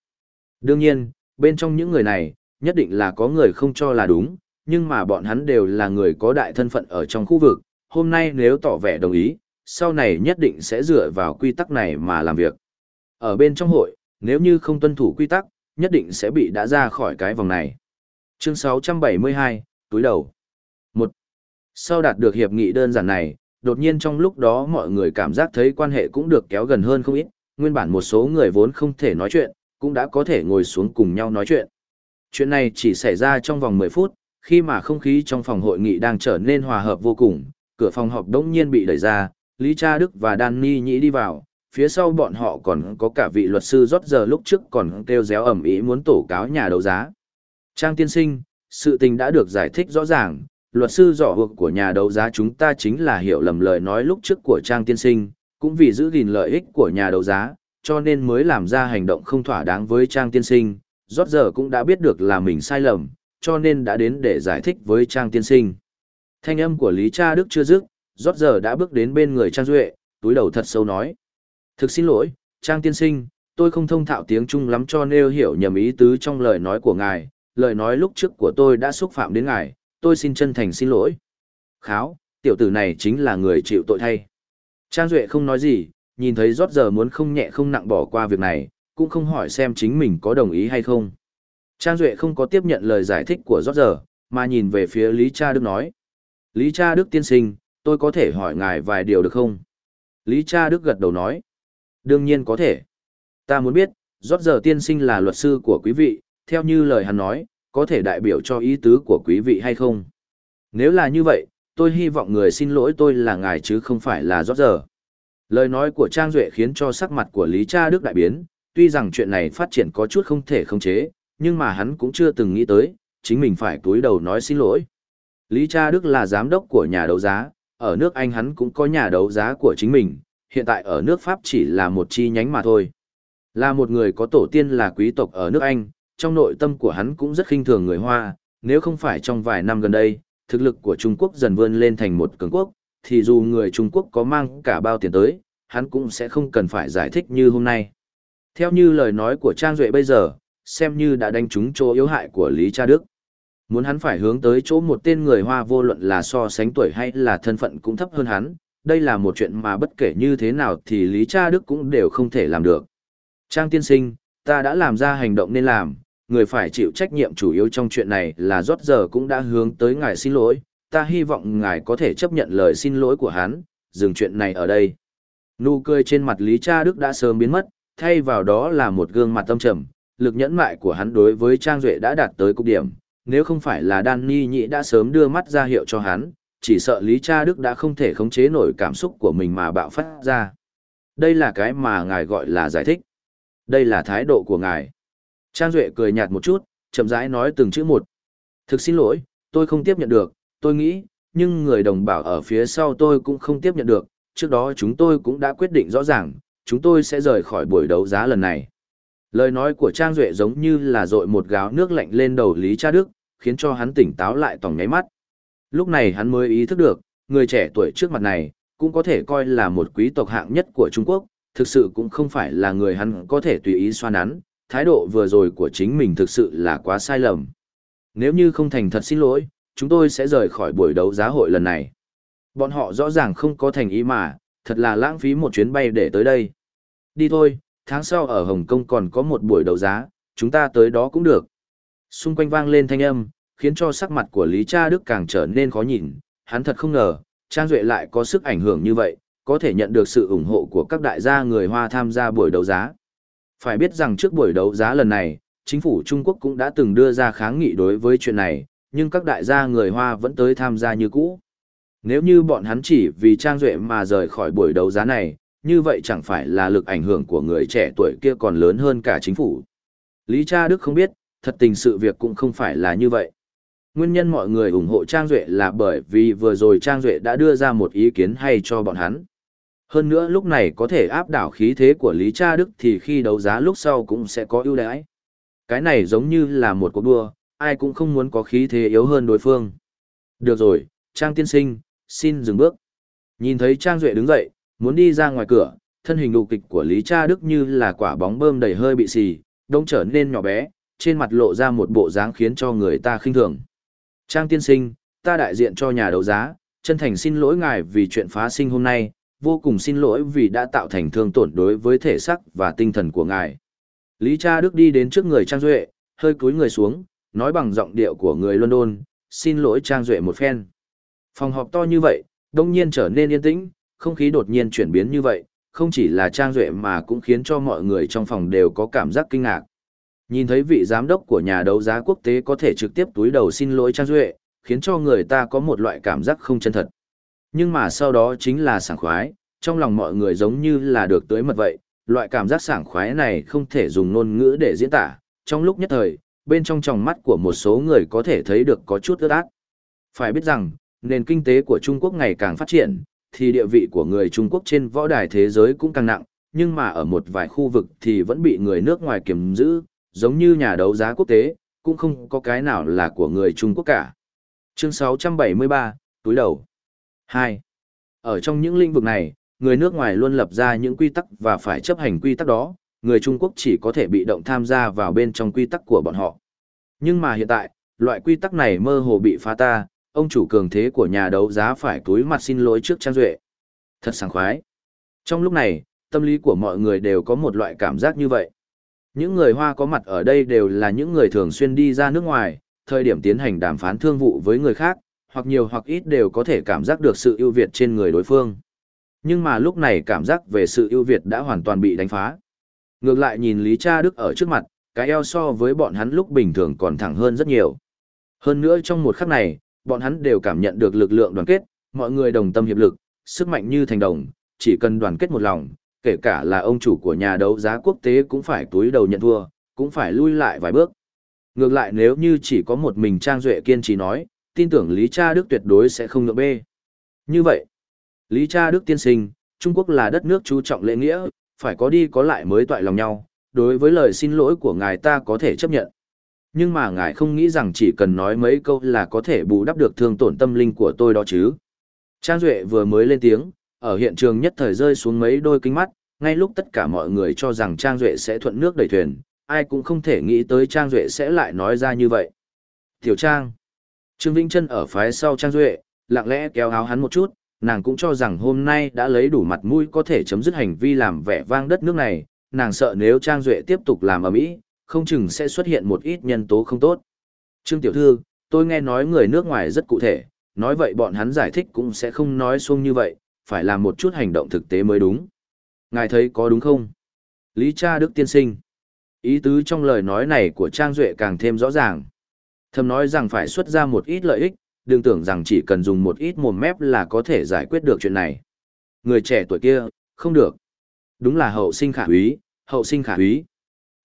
Đương nhiên, bên trong những người này, nhất định là có người không cho là đúng, nhưng mà bọn hắn đều là người có đại thân phận ở trong khu vực, hôm nay nếu tỏ vẻ đồng ý, sau này nhất định sẽ dựa vào quy tắc này mà làm việc. Ở bên trong hội, nếu như không tuân thủ quy tắc, nhất định sẽ bị đã ra khỏi cái vòng này. Chương 672, túi đầu. 1. Sau đạt được hiệp nghị đơn giản này, đột nhiên trong lúc đó mọi người cảm giác thấy quan hệ cũng được kéo gần hơn không ít, nguyên bản một số người vốn không thể nói chuyện, cũng đã có thể ngồi xuống cùng nhau nói chuyện. Chuyện này chỉ xảy ra trong vòng 10 phút, khi mà không khí trong phòng hội nghị đang trở nên hòa hợp vô cùng, cửa phòng họp đống nhiên bị đẩy ra, Lý Cha Đức và Danny Nhĩ đi vào, phía sau bọn họ còn có cả vị luật sư rót giờ lúc trước còn kêu réo ẩm ý muốn tổ cáo nhà đấu giá. Trang tiên sinh, sự tình đã được giải thích rõ ràng, luật sư dò hược của nhà đấu giá chúng ta chính là hiểu lầm lời nói lúc trước của Trang tiên sinh, cũng vì giữ gìn lợi ích của nhà đấu giá, cho nên mới làm ra hành động không thỏa đáng với Trang tiên sinh, rót giờ cũng đã biết được là mình sai lầm, cho nên đã đến để giải thích với Trang tiên sinh. Thanh âm của Lý Cha Đức chưa dứt, rót giờ đã bước đến bên người Trang Duệ, túi đầu thật sâu nói. Thực xin lỗi, Trang tiên sinh, tôi không thông thạo tiếng Trung lắm cho nên hiểu nhầm ý tứ trong lời nói của ngài, lời nói lúc trước của tôi đã xúc phạm đến ngài, tôi xin chân thành xin lỗi. Kháo, tiểu tử này chính là người chịu tội thay. Trang Duệ không nói gì, nhìn thấy rót giờ muốn không nhẹ không nặng bỏ qua việc này, cũng không hỏi xem chính mình có đồng ý hay không. Trang Duệ không có tiếp nhận lời giải thích của rót giờ, mà nhìn về phía Lý Cha Đức nói. Lý Cha Đức tiên sinh, tôi có thể hỏi ngài vài điều được không? Lý Cha Đức gật đầu nói. Đương nhiên có thể. Ta muốn biết, rót giờ tiên sinh là luật sư của quý vị, theo như lời hắn nói, có thể đại biểu cho ý tứ của quý vị hay không? Nếu là như vậy, tôi hy vọng người xin lỗi tôi là ngài chứ không phải là rót giờ. Lời nói của Trang Duệ khiến cho sắc mặt của Lý Cha Đức đại biến, tuy rằng chuyện này phát triển có chút không thể khống chế, nhưng mà hắn cũng chưa từng nghĩ tới, chính mình phải túi đầu nói xin lỗi. Lý Cha Đức là giám đốc của nhà đấu giá, ở nước Anh hắn cũng có nhà đấu giá của chính mình, hiện tại ở nước Pháp chỉ là một chi nhánh mà thôi. Là một người có tổ tiên là quý tộc ở nước Anh, trong nội tâm của hắn cũng rất khinh thường người Hoa, nếu không phải trong vài năm gần đây, thực lực của Trung Quốc dần vươn lên thành một cường quốc, thì dù người Trung Quốc có mang cả bao tiền tới, hắn cũng sẽ không cần phải giải thích như hôm nay. Theo như lời nói của Trang Duệ bây giờ, xem như đã đánh trúng chỗ yếu hại của Lý Cha Đức. Muốn hắn phải hướng tới chỗ một tên người Hoa vô luận là so sánh tuổi hay là thân phận cũng thấp hơn hắn, đây là một chuyện mà bất kể như thế nào thì Lý Cha Đức cũng đều không thể làm được. Trang tiên sinh, ta đã làm ra hành động nên làm, người phải chịu trách nhiệm chủ yếu trong chuyện này là rót giờ cũng đã hướng tới ngài xin lỗi, ta hy vọng ngài có thể chấp nhận lời xin lỗi của hắn, dừng chuyện này ở đây. Nụ cười trên mặt Lý Cha Đức đã sớm biến mất, thay vào đó là một gương mặt tâm trầm, lực nhẫn mại của hắn đối với Trang Duệ đã đạt tới cực điểm, nếu không phải là Danny Nhĩ đã sớm đưa mắt ra hiệu cho hắn, chỉ sợ Lý Cha Đức đã không thể khống chế nổi cảm xúc của mình mà bạo phát ra. Đây là cái mà ngài gọi là giải thích. Đây là thái độ của ngài. Trang Duệ cười nhạt một chút, chậm rãi nói từng chữ một. Thực xin lỗi, tôi không tiếp nhận được, tôi nghĩ, nhưng người đồng bảo ở phía sau tôi cũng không tiếp nhận được, trước đó chúng tôi cũng đã quyết định rõ ràng, chúng tôi sẽ rời khỏi buổi đấu giá lần này. Lời nói của Trang Duệ giống như là dội một gáo nước lạnh lên đầu Lý Cha Đức, khiến cho hắn tỉnh táo lại tỏng nháy mắt. Lúc này hắn mới ý thức được, người trẻ tuổi trước mặt này, cũng có thể coi là một quý tộc hạng nhất của Trung Quốc, thực sự cũng không phải là người hắn có thể tùy ý xoa nắn, thái độ vừa rồi của chính mình thực sự là quá sai lầm. Nếu như không thành thật xin lỗi, chúng tôi sẽ rời khỏi buổi đấu giá hội lần này. Bọn họ rõ ràng không có thành ý mà, thật là lãng phí một chuyến bay để tới đây. Đi thôi, tháng sau ở Hồng Kông còn có một buổi đấu giá, chúng ta tới đó cũng được. Xung quanh vang lên thanh âm, khiến cho sắc mặt của Lý Cha Đức càng trở nên khó nhìn, hắn thật không ngờ, Trang Duệ lại có sức ảnh hưởng như vậy, có thể nhận được sự ủng hộ của các đại gia người Hoa tham gia buổi đấu giá. Phải biết rằng trước buổi đấu giá lần này, Chính phủ Trung Quốc cũng đã từng đưa ra kháng nghị đối với chuyện này, nhưng các đại gia người Hoa vẫn tới tham gia như cũ. Nếu như bọn hắn chỉ vì Trang Duệ mà rời khỏi buổi đấu giá này, như vậy chẳng phải là lực ảnh hưởng của người trẻ tuổi kia còn lớn hơn cả chính phủ. Lý Cha Đức không biết, thật tình sự việc cũng không phải là như vậy. Nguyên nhân mọi người ủng hộ Trang Duệ là bởi vì vừa rồi Trang Duệ đã đưa ra một ý kiến hay cho bọn hắn. Hơn nữa lúc này có thể áp đảo khí thế của Lý Cha Đức thì khi đấu giá lúc sau cũng sẽ có ưu đãi. Cái này giống như là một cuộc đua, ai cũng không muốn có khí thế yếu hơn đối phương. Được rồi, Trang tiên sinh, xin dừng bước. Nhìn thấy Trang Duệ đứng dậy, muốn đi ra ngoài cửa, thân hình đục kịch của Lý Cha Đức như là quả bóng bơm đầy hơi bị xì, đông trở nên nhỏ bé, trên mặt lộ ra một bộ dáng khiến cho người ta khinh thường. Trang tiên sinh, ta đại diện cho nhà đấu giá, chân thành xin lỗi ngài vì chuyện phá sinh hôm nay, vô cùng xin lỗi vì đã tạo thành thương tổn đối với thể xác và tinh thần của ngài. Lý Cha Đức đi đến trước người Trang Duệ, hơi cúi người xuống, nói bằng giọng điệu của người London, xin lỗi Trang Duệ một phen. Phòng họp to như vậy, đông nhiên trở nên yên tĩnh, không khí đột nhiên chuyển biến như vậy, không chỉ là Trang Duệ mà cũng khiến cho mọi người trong phòng đều có cảm giác kinh ngạc. Nhìn thấy vị giám đốc của nhà đấu giá quốc tế có thể trực tiếp túi đầu xin lỗi Trang Duệ, khiến cho người ta có một loại cảm giác không chân thật. Nhưng mà sau đó chính là sảng khoái, trong lòng mọi người giống như là được tưới mật vậy, loại cảm giác sảng khoái này không thể dùng ngôn ngữ để diễn tả. Trong lúc nhất thời, bên trong tròng mắt của một số người có thể thấy được có chút ướt át. Phải biết rằng, nền kinh tế của Trung Quốc ngày càng phát triển, thì địa vị của người Trung Quốc trên võ đài thế giới cũng càng nặng, nhưng mà ở một vài khu vực thì vẫn bị người nước ngoài kiểm giữ, giống như nhà đấu giá quốc tế, cũng không có cái nào là của người Trung Quốc cả. Chương 673, túi đầu. 2. Ở trong những lĩnh vực này, người nước ngoài luôn lập ra những quy tắc và phải chấp hành quy tắc đó, người Trung Quốc chỉ có thể bị động tham gia vào bên trong quy tắc của bọn họ. Nhưng mà hiện tại, loại quy tắc này mơ hồ bị phá ta, ông chủ cường thế của nhà đấu giá phải túi mặt xin lỗi trước Trang Duệ. Thật sảng khoái. Trong lúc này, tâm lý của mọi người đều có một loại cảm giác như vậy. Những người Hoa có mặt ở đây đều là những người thường xuyên đi ra nước ngoài, thời điểm tiến hành đàm phán thương vụ với người khác, hoặc nhiều hoặc ít đều có thể cảm giác được sự ưu việt trên người đối phương. Nhưng mà lúc này cảm giác về sự ưu việt đã hoàn toàn bị đánh phá. Ngược lại nhìn Lý Cha Đức ở trước mặt, cái eo so với bọn hắn lúc bình thường còn thẳng hơn rất nhiều. Hơn nữa trong một khắc này, bọn hắn đều cảm nhận được lực lượng đoàn kết, mọi người đồng tâm hiệp lực, sức mạnh như thành đồng, chỉ cần đoàn kết một lòng, kể cả là ông chủ của nhà đấu giá quốc tế cũng phải túi đầu nhận thua, cũng phải lui lại vài bước. Ngược lại nếu như chỉ có một mình Trang Duệ kiên trì nói, tin tưởng Lý Cha Đức tuyệt đối sẽ không nhượng bê. Như vậy, Lý Cha Đức tiên sinh, Trung Quốc là đất nước chú trọng lễ nghĩa, phải có đi có lại mới toại lòng nhau, đối với lời xin lỗi của ngài ta có thể chấp nhận. Nhưng mà ngài không nghĩ rằng chỉ cần nói mấy câu là có thể bù đắp được thương tổn tâm linh của tôi đó chứ. Trang Duệ vừa mới lên tiếng, ở hiện trường nhất thời rơi xuống mấy đôi kính mắt, ngay lúc tất cả mọi người cho rằng Trang Duệ sẽ thuận nước đẩy thuyền, ai cũng không thể nghĩ tới Trang Duệ sẽ lại nói ra như vậy. Tiểu Trang Trương Vĩnh Trân ở phái sau Trang Duệ, lặng lẽ kéo áo hắn một chút, nàng cũng cho rằng hôm nay đã lấy đủ mặt mũi có thể chấm dứt hành vi làm vẻ vang đất nước này, nàng sợ nếu Trang Duệ tiếp tục làm ở mỹ, không chừng sẽ xuất hiện một ít nhân tố không tốt. Trương Tiểu Thư, tôi nghe nói người nước ngoài rất cụ thể, nói vậy bọn hắn giải thích cũng sẽ không nói xuông như vậy, phải làm một chút hành động thực tế mới đúng. Ngài thấy có đúng không? Lý cha Đức Tiên Sinh. Ý tứ trong lời nói này của Trang Duệ càng thêm rõ ràng. Thầm nói rằng phải xuất ra một ít lợi ích, đừng tưởng rằng chỉ cần dùng một ít mồm mép là có thể giải quyết được chuyện này. Người trẻ tuổi kia, không được. Đúng là hậu sinh khả úy, hậu sinh khả úy.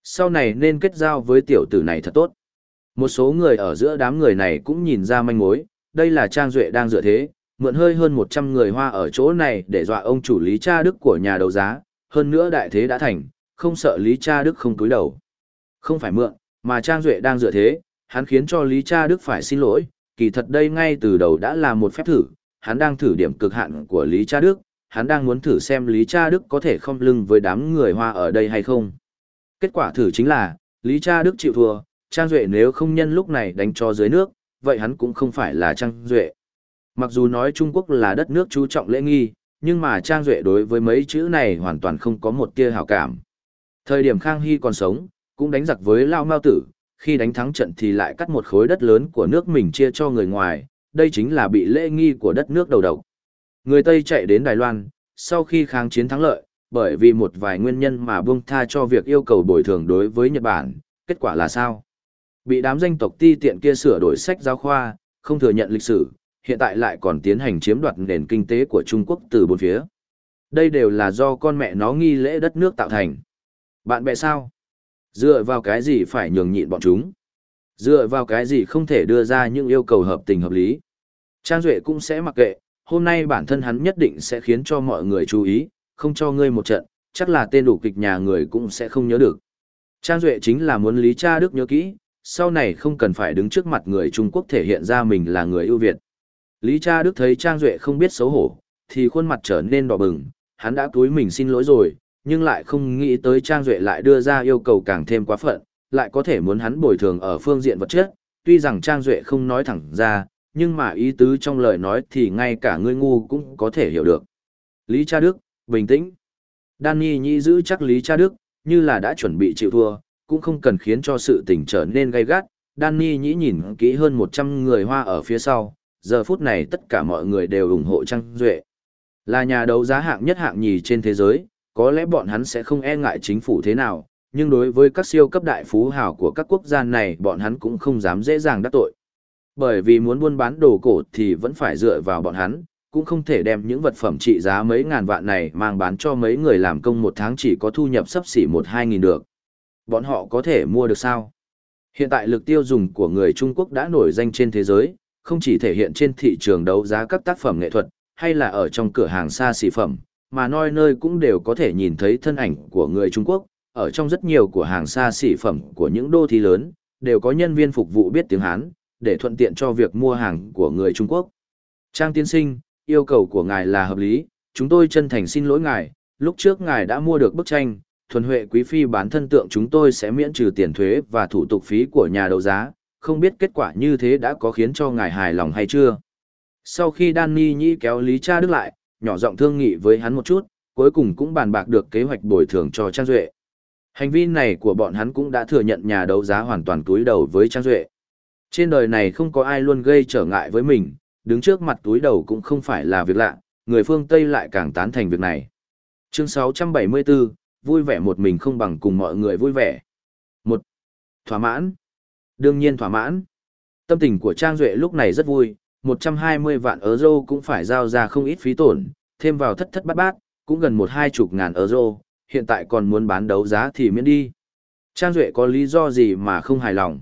Sau này nên kết giao với tiểu tử này thật tốt. Một số người ở giữa đám người này cũng nhìn ra manh mối, đây là Trang Duệ đang dựa thế, mượn hơi hơn 100 người hoa ở chỗ này để dọa ông chủ lý cha đức của nhà đấu giá, hơn nữa đại thế đã thành, không sợ lý cha đức không túi đầu. Không phải mượn, mà Trang Duệ đang dựa thế, hắn khiến cho lý cha đức phải xin lỗi, kỳ thật đây ngay từ đầu đã là một phép thử, hắn đang thử điểm cực hạn của lý cha đức, hắn đang muốn thử xem lý cha đức có thể không lưng với đám người hoa ở đây hay không. Kết quả thử chính là, lý cha đức chịu thua, Trang Duệ nếu không nhân lúc này đánh cho dưới nước, vậy hắn cũng không phải là Trang Duệ. Mặc dù nói Trung Quốc là đất nước chú trọng lễ nghi, nhưng mà Trang Duệ đối với mấy chữ này hoàn toàn không có một tia hảo cảm. Thời điểm Khang Hy còn sống, cũng đánh giặc với Lao Mao Tử, khi đánh thắng trận thì lại cắt một khối đất lớn của nước mình chia cho người ngoài, đây chính là bị lễ nghi của đất nước đầu độc. Người Tây chạy đến Đài Loan, sau khi kháng chiến thắng lợi, bởi vì một vài nguyên nhân mà buông tha cho việc yêu cầu bồi thường đối với Nhật Bản, kết quả là sao? Bị đám danh tộc ti tiện kia sửa đổi sách giáo khoa, không thừa nhận lịch sử, hiện tại lại còn tiến hành chiếm đoạt nền kinh tế của Trung Quốc từ bốn phía. Đây đều là do con mẹ nó nghi lễ đất nước tạo thành. Bạn bè sao? Dựa vào cái gì phải nhường nhịn bọn chúng? Dựa vào cái gì không thể đưa ra những yêu cầu hợp tình hợp lý? Trang Duệ cũng sẽ mặc kệ, hôm nay bản thân hắn nhất định sẽ khiến cho mọi người chú ý, không cho ngươi một trận, chắc là tên đủ kịch nhà người cũng sẽ không nhớ được. Trang Duệ chính là muốn Lý Cha Đức nhớ kỹ, sau này không cần phải đứng trước mặt người Trung Quốc thể hiện ra mình là người ưu Việt. Lý Cha Đức thấy Trang Duệ không biết xấu hổ, thì khuôn mặt trở nên đỏ bừng, hắn đã túi mình xin lỗi rồi, nhưng lại không nghĩ tới Trang Duệ lại đưa ra yêu cầu càng thêm quá phận, lại có thể muốn hắn bồi thường ở phương diện vật chất, tuy rằng Trang Duệ không nói thẳng ra, nhưng mà ý tứ trong lời nói thì ngay cả người ngu cũng có thể hiểu được. Lý Cha Đức, bình tĩnh. Danny nhĩ giữ chắc Lý Cha Đức, như là đã chuẩn bị chịu thua, cũng không cần khiến cho sự tình trở nên gay gắt. Danny nhĩ nhìn kỹ hơn 100 người hoa ở phía sau, giờ phút này tất cả mọi người đều ủng hộ Trang Duệ. Là nhà đấu giá hạng nhất hạng nhì trên thế giới, có lẽ bọn hắn sẽ không e ngại chính phủ thế nào, nhưng đối với các siêu cấp đại phú hào của các quốc gia này bọn hắn cũng không dám dễ dàng đắc tội. Bởi vì muốn buôn bán đồ cổ thì vẫn phải dựa vào bọn hắn, cũng không thể đem những vật phẩm trị giá mấy ngàn vạn này mang bán cho mấy người làm công một tháng chỉ có thu nhập sấp xỉ một hai nghìn được. Bọn họ có thể mua được sao? Hiện tại lực tiêu dùng của người Trung Quốc đã nổi danh trên thế giới, không chỉ thể hiện trên thị trường đấu giá các tác phẩm nghệ thuật, hay là ở trong cửa hàng xa xỉ phẩm, mà nơi nơi cũng đều có thể nhìn thấy thân ảnh của người Trung Quốc, ở trong rất nhiều của hàng xa xỉ phẩm của những đô thị lớn, đều có nhân viên phục vụ biết tiếng Hán, để thuận tiện cho việc mua hàng của người Trung Quốc. Trang tiên sinh, yêu cầu của ngài là hợp lý, chúng tôi chân thành xin lỗi ngài, lúc trước ngài đã mua được bức tranh, thuần huệ quý phi bán thân tượng chúng tôi sẽ miễn trừ tiền thuế và thủ tục phí của nhà đấu giá, không biết kết quả như thế đã có khiến cho ngài hài lòng hay chưa. Sau khi Danny Nhĩ kéo Lý Cha Đức lại, nhỏ giọng thương nghị với hắn một chút, cuối cùng cũng bàn bạc được kế hoạch bồi thường cho Trang Duệ. Hành vi này của bọn hắn cũng đã thừa nhận nhà đấu giá hoàn toàn túi đầu với Trang Duệ. Trên đời này không có ai luôn gây trở ngại với mình, đứng trước mặt túi đầu cũng không phải là việc lạ, người phương Tây lại càng tán thành việc này. Chương 674, vui vẻ một mình không bằng cùng mọi người vui vẻ. Một, Thỏa mãn. Đương nhiên thỏa mãn. Tâm tình của Trang Duệ lúc này rất vui, 120 vạn euro cũng phải giao ra không ít phí tổn, thêm vào thất thất bát bát, cũng gần một hai chục ngàn euro, hiện tại còn muốn bán đấu giá thì miễn đi. Trang Duệ có lý do gì mà không hài lòng.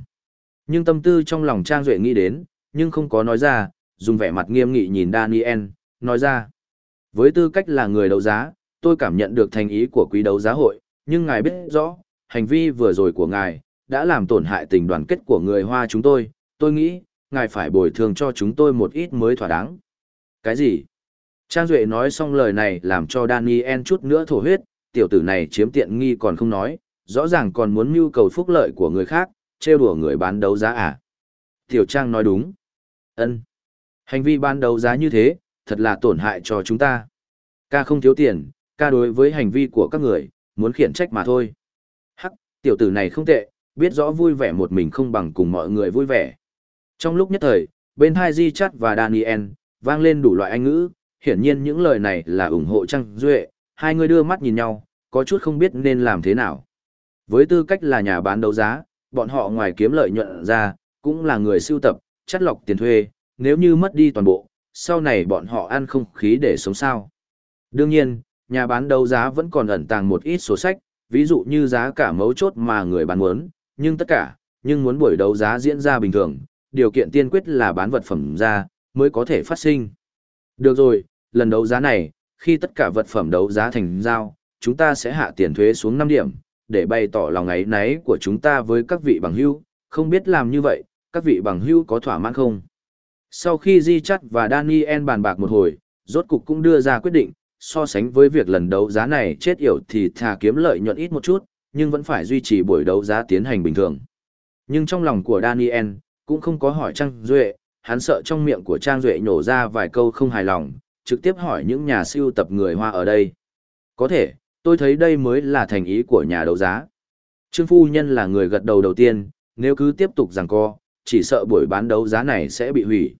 Nhưng tâm tư trong lòng Trang Duệ nghĩ đến, nhưng không có nói ra, dùng vẻ mặt nghiêm nghị nhìn Daniel, nói ra. Với tư cách là người đấu giá, tôi cảm nhận được thành ý của quý đấu giá hội, nhưng ngài biết rõ, hành vi vừa rồi của ngài, đã làm tổn hại tình đoàn kết của người Hoa chúng tôi, tôi nghĩ, ngài phải bồi thường cho chúng tôi một ít mới thỏa đáng. Cái gì? Trang Duệ nói xong lời này làm cho Daniel chút nữa thổ huyết, tiểu tử này chiếm tiện nghi còn không nói, rõ ràng còn muốn mưu cầu phúc lợi của người khác, trêu đùa người bán đấu giá à. Tiểu Trang nói đúng. ân Hành vi bán đấu giá như thế, thật là tổn hại cho chúng ta. Ca không thiếu tiền, ca đối với hành vi của các người, muốn khiển trách mà thôi. Hắc, tiểu tử này không tệ, biết rõ vui vẻ một mình không bằng cùng mọi người vui vẻ. Trong lúc nhất thời, bên hai Di Chát và Daniel, vang lên đủ loại anh ngữ, hiển nhiên những lời này là ủng hộ Trang Duệ, hai người đưa mắt nhìn nhau, có chút không biết nên làm thế nào. Với tư cách là nhà bán đấu giá, bọn họ ngoài kiếm lợi nhuận ra, cũng là người sưu tập, chắt lọc tiền thuê, nếu như mất đi toàn bộ, sau này bọn họ ăn không khí để sống sao. Đương nhiên, nhà bán đấu giá vẫn còn ẩn tàng một ít sổ sách, ví dụ như giá cả mấu chốt mà người bán muốn, nhưng tất cả, nhưng muốn buổi đấu giá diễn ra bình thường, điều kiện tiên quyết là bán vật phẩm ra, mới có thể phát sinh. Được rồi, lần đấu giá này, khi tất cả vật phẩm đấu giá thành giao, chúng ta sẽ hạ tiền thuế xuống 5 điểm, để bày tỏ lòng ấy náy của chúng ta với các vị bằng hữu, không biết làm như vậy, các vị bằng hữu có thỏa mãn không? Sau khi Di Chắt và Daniel bàn bạc một hồi, rốt cục cũng đưa ra quyết định, so sánh với việc lần đấu giá này chết yểu thì thà kiếm lợi nhuận ít một chút, nhưng vẫn phải duy trì buổi đấu giá tiến hành bình thường. Nhưng trong lòng của Daniel, cũng không có hỏi Trang Duệ, hắn sợ trong miệng của Trang Duệ nhổ ra vài câu không hài lòng, trực tiếp hỏi những nhà siêu tập người Hoa ở đây. Có thể, tôi thấy đây mới là thành ý của nhà đấu giá. Trương Phu Nhân là người gật đầu đầu tiên, nếu cứ tiếp tục rằng co, chỉ sợ buổi bán đấu giá này sẽ bị hủy.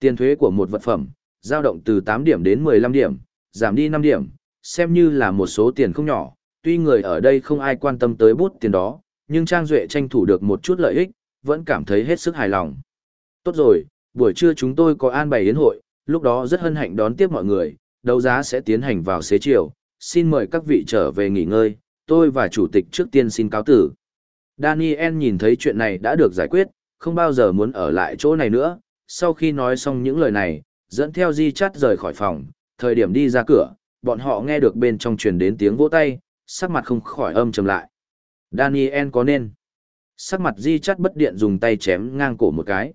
Tiền thuế của một vật phẩm, dao động từ 8 điểm đến 15 điểm, giảm đi 5 điểm, xem như là một số tiền không nhỏ, tuy người ở đây không ai quan tâm tới bút tiền đó, nhưng Trang Duệ tranh thủ được một chút lợi ích, vẫn cảm thấy hết sức hài lòng. Tốt rồi, buổi trưa chúng tôi có an bày yến hội, lúc đó rất hân hạnh đón tiếp mọi người, đấu giá sẽ tiến hành vào xế chiều, xin mời các vị trở về nghỉ ngơi, tôi và chủ tịch trước tiên xin cáo tử. Daniel nhìn thấy chuyện này đã được giải quyết, không bao giờ muốn ở lại chỗ này nữa, sau khi nói xong những lời này, dẫn theo di chắt rời khỏi phòng, thời điểm đi ra cửa, bọn họ nghe được bên trong truyền đến tiếng vỗ tay, sắc mặt không khỏi âm trầm lại. Daniel có nên. Sắc mặt di chắt bất điện dùng tay chém ngang cổ một cái.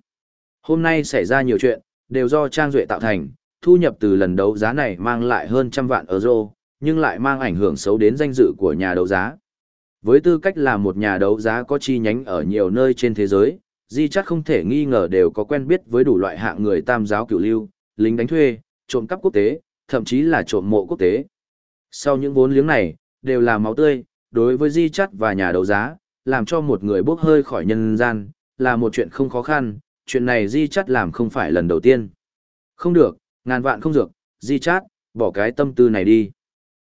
Hôm nay xảy ra nhiều chuyện, đều do Trang Duệ tạo thành, thu nhập từ lần đấu giá này mang lại hơn trăm vạn euro, nhưng lại mang ảnh hưởng xấu đến danh dự của nhà đấu giá. Với tư cách là một nhà đấu giá có chi nhánh ở nhiều nơi trên thế giới, Di chắc không thể nghi ngờ đều có quen biết với đủ loại hạng người tam giáo cửu lưu, lính đánh thuê, trộm cắp quốc tế, thậm chí là trộm mộ quốc tế. Sau những vốn liếng này, đều là máu tươi, đối với Di chắt và nhà đấu giá, làm cho một người bốc hơi khỏi nhân gian, là một chuyện không khó khăn, chuyện này Di chắt làm không phải lần đầu tiên. Không được, ngàn vạn không được, Di chát, bỏ cái tâm tư này đi.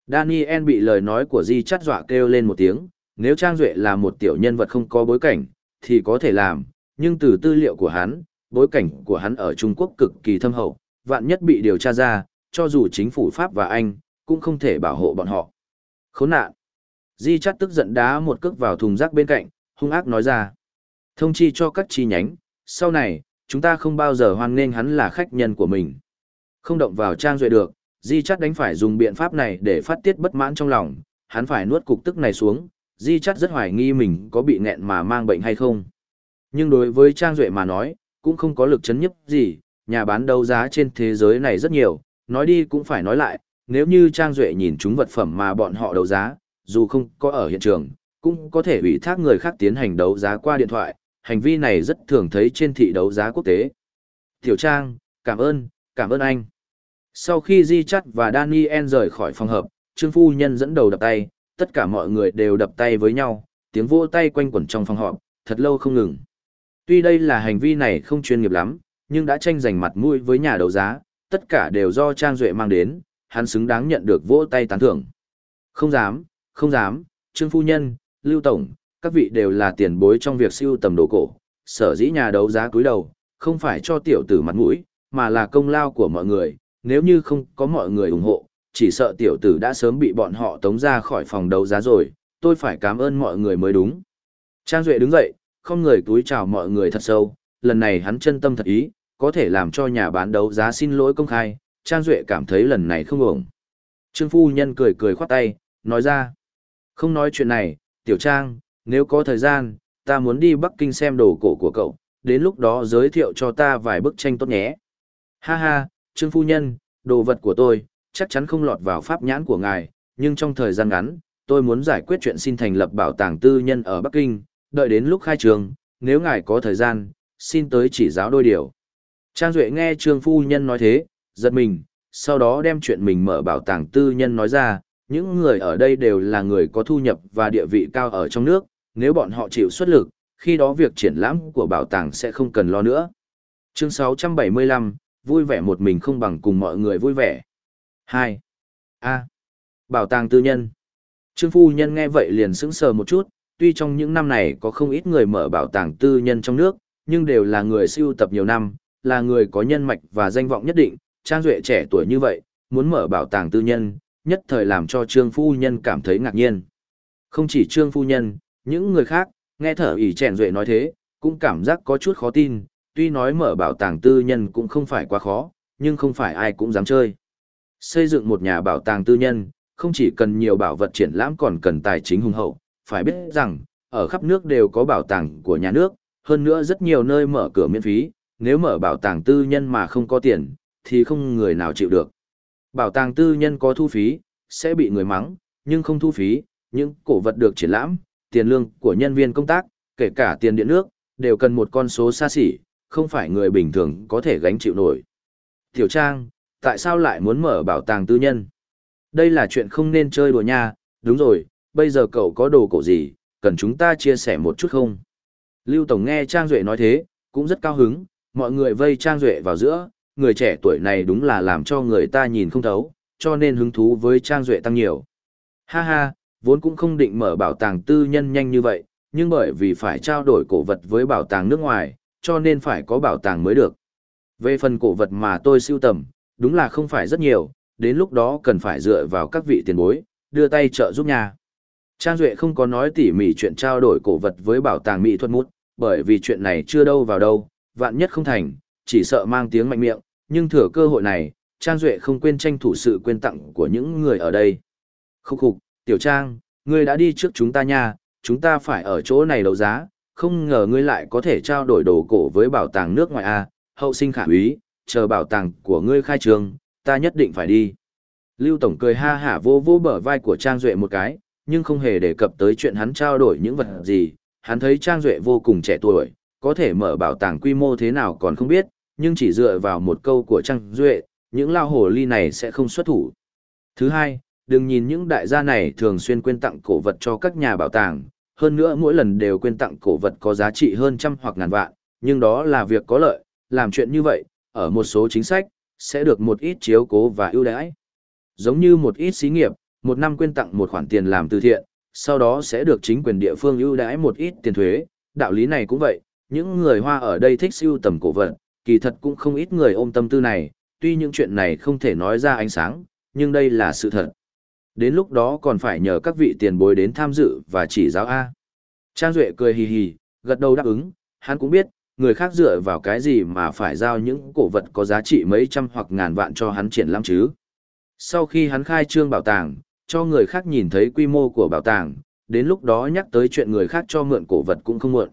Daniel bị lời nói của Di chắt dọa kêu lên một tiếng, nếu Trang Duệ là một tiểu nhân vật không có bối cảnh, thì có thể làm, nhưng từ tư liệu của hắn, bối cảnh của hắn ở Trung Quốc cực kỳ thâm hậu, vạn nhất bị điều tra ra, cho dù chính phủ Pháp và Anh, cũng không thể bảo hộ bọn họ. Khốn nạn! Di chắt tức giận đá một cước vào thùng rác bên cạnh, hung ác nói ra. Thông chi cho các chi nhánh, sau này, chúng ta không bao giờ hoan nghênh hắn là khách nhân của mình. Không động vào trang duệ được, Di chắt đánh phải dùng biện pháp này để phát tiết bất mãn trong lòng, hắn phải nuốt cục tức này xuống, Di chắt rất hoài nghi mình có bị nghẹn mà mang bệnh hay không. Nhưng đối với Trang Duệ mà nói, cũng không có lực chấn nhấp gì, nhà bán đấu giá trên thế giới này rất nhiều, nói đi cũng phải nói lại, nếu như Trang Duệ nhìn chúng vật phẩm mà bọn họ đấu giá, dù không có ở hiện trường, cũng có thể ủy thác người khác tiến hành đấu giá qua điện thoại, hành vi này rất thường thấy trên thị đấu giá quốc tế. Tiểu Trang, cảm ơn, cảm ơn anh. Sau khi Di Chắt và Daniel rời khỏi phòng hợp, Trương Phu Nhân dẫn đầu đập tay, tất cả mọi người đều đập tay với nhau, tiếng vỗ tay quanh quẩn trong phòng họp, thật lâu không ngừng. Tuy đây là hành vi này không chuyên nghiệp lắm, nhưng đã tranh giành mặt mũi với nhà đấu giá, tất cả đều do Trang Duệ mang đến, hắn xứng đáng nhận được vỗ tay tán thưởng. Không dám, không dám, Trương Phu Nhân, Lưu Tổng, các vị đều là tiền bối trong việc siêu tầm đồ cổ, sở dĩ nhà đấu giá cúi đầu, không phải cho tiểu tử mặt mũi, mà là công lao của mọi người, nếu như không có mọi người ủng hộ, chỉ sợ tiểu tử đã sớm bị bọn họ tống ra khỏi phòng đấu giá rồi, tôi phải cảm ơn mọi người mới đúng. Trang Duệ đứng dậy, không người túi chào mọi người thật sâu, lần này hắn chân tâm thật ý, có thể làm cho nhà bán đấu giá xin lỗi công khai, Trang Duệ cảm thấy lần này không ổng. Trương Phu Nhân cười cười khoát tay, nói ra. Không nói chuyện này, Tiểu Trang, nếu có thời gian, ta muốn đi Bắc Kinh xem đồ cổ của cậu, đến lúc đó giới thiệu cho ta vài bức tranh tốt nhé. Ha ha, Trương Phu Nhân, đồ vật của tôi, chắc chắn không lọt vào pháp nhãn của ngài, nhưng trong thời gian ngắn, tôi muốn giải quyết chuyện xin thành lập bảo tàng tư nhân ở Bắc Kinh, đợi đến lúc khai trường, nếu ngài có thời gian, xin tới chỉ giáo đôi điều. Trang Duệ nghe Trương Phu Nhân nói thế, giật mình, sau đó đem chuyện mình mở bảo tàng tư nhân nói ra, những người ở đây đều là người có thu nhập và địa vị cao ở trong nước, nếu bọn họ chịu xuất lực, khi đó việc triển lãm của bảo tàng sẽ không cần lo nữa. Chương 675, vui vẻ một mình không bằng cùng mọi người vui vẻ. 2. A. Bảo tàng tư nhân. Trương Phu Nhân nghe vậy liền sững sờ một chút, tuy trong những năm này có không ít người mở bảo tàng tư nhân trong nước, nhưng đều là người siêu tập nhiều năm, là người có nhân mạch và danh vọng nhất định, Trang Duệ trẻ tuổi như vậy, muốn mở bảo tàng tư nhân, nhất thời làm cho Trương Phu Nhân cảm thấy ngạc nhiên. Không chỉ Trương Phu Nhân, những người khác, nghe thở ỉ chèn Duệ nói thế, cũng cảm giác có chút khó tin, tuy nói mở bảo tàng tư nhân cũng không phải quá khó, nhưng không phải ai cũng dám chơi. Xây dựng một nhà bảo tàng tư nhân, không chỉ cần nhiều bảo vật triển lãm còn cần tài chính hùng hậu, phải biết rằng, ở khắp nước đều có bảo tàng của nhà nước, hơn nữa rất nhiều nơi mở cửa miễn phí, nếu mở bảo tàng tư nhân mà không có tiền, thì không người nào chịu được. Bảo tàng tư nhân có thu phí, sẽ bị người mắng, nhưng không thu phí, những cổ vật được triển lãm, tiền lương của nhân viên công tác, kể cả tiền điện nước, đều cần một con số xa xỉ, không phải người bình thường có thể gánh chịu nổi. Tiểu Trang, tại sao lại muốn mở bảo tàng tư nhân? Đây là chuyện không nên chơi đùa nha, đúng rồi, bây giờ cậu có đồ cổ gì, cần chúng ta chia sẻ một chút không? Lưu Tổng nghe Trang Duệ nói thế, cũng rất cao hứng, mọi người vây Trang Duệ vào giữa, người trẻ tuổi này đúng là làm cho người ta nhìn không thấu, cho nên hứng thú với Trang Duệ tăng nhiều. Ha ha, vốn cũng không định mở bảo tàng tư nhân nhanh như vậy, nhưng bởi vì phải trao đổi cổ vật với bảo tàng nước ngoài, cho nên phải có bảo tàng mới được. Về phần cổ vật mà tôi sưu tầm, đúng là không phải rất nhiều, đến lúc đó cần phải dựa vào các vị tiền bối, đưa tay trợ giúp nhà. Trang Duệ không có nói tỉ mỉ chuyện trao đổi cổ vật với bảo tàng mỹ thuật mút, bởi vì chuyện này chưa đâu vào đâu, vạn nhất không thành, chỉ sợ mang tiếng mạnh miệng, nhưng thừa cơ hội này, Trang Duệ không quên tranh thủ sự quên tặng của những người ở đây. Khúc khục, Tiểu Trang, ngươi đã đi trước chúng ta nha, chúng ta phải ở chỗ này đấu giá, không ngờ ngươi lại có thể trao đổi đồ cổ với bảo tàng nước ngoài A, hậu sinh khả úy, chờ bảo tàng của ngươi khai trường, ta nhất định phải đi. Lưu Tổng cười ha hả vô vô bờ vai của Trang Duệ một cái, nhưng không hề đề cập tới chuyện hắn trao đổi những vật gì, hắn thấy Trang Duệ vô cùng trẻ tuổi, có thể mở bảo tàng quy mô thế nào còn không biết, nhưng chỉ dựa vào một câu của Trang Duệ, những lao hồ ly này sẽ không xuất thủ. Thứ hai, đừng nhìn những đại gia này thường xuyên quên tặng cổ vật cho các nhà bảo tàng, hơn nữa mỗi lần đều quên tặng cổ vật có giá trị hơn trăm hoặc ngàn vạn, nhưng đó là việc có lợi, làm chuyện như vậy, ở một số chính sách, sẽ được một ít chiếu cố và ưu đãi. Giống như một ít xí nghiệp, một năm quên tặng một khoản tiền làm từ thiện, sau đó sẽ được chính quyền địa phương ưu đãi một ít tiền thuế, đạo lý này cũng vậy, những người Hoa ở đây thích siêu tầm cổ vật, kỳ thật cũng không ít người ôm tâm tư này, tuy những chuyện này không thể nói ra ánh sáng, nhưng đây là sự thật. Đến lúc đó còn phải nhờ các vị tiền bối đến tham dự và chỉ giáo A. Trang Duệ cười hì hì, gật đầu đáp ứng, hắn cũng biết, người khác dựa vào cái gì mà phải giao những cổ vật có giá trị mấy trăm hoặc ngàn vạn cho hắn triển lãm chứ. Sau khi hắn khai trương bảo tàng, cho người khác nhìn thấy quy mô của bảo tàng, đến lúc đó nhắc tới chuyện người khác cho mượn cổ vật cũng không muộn.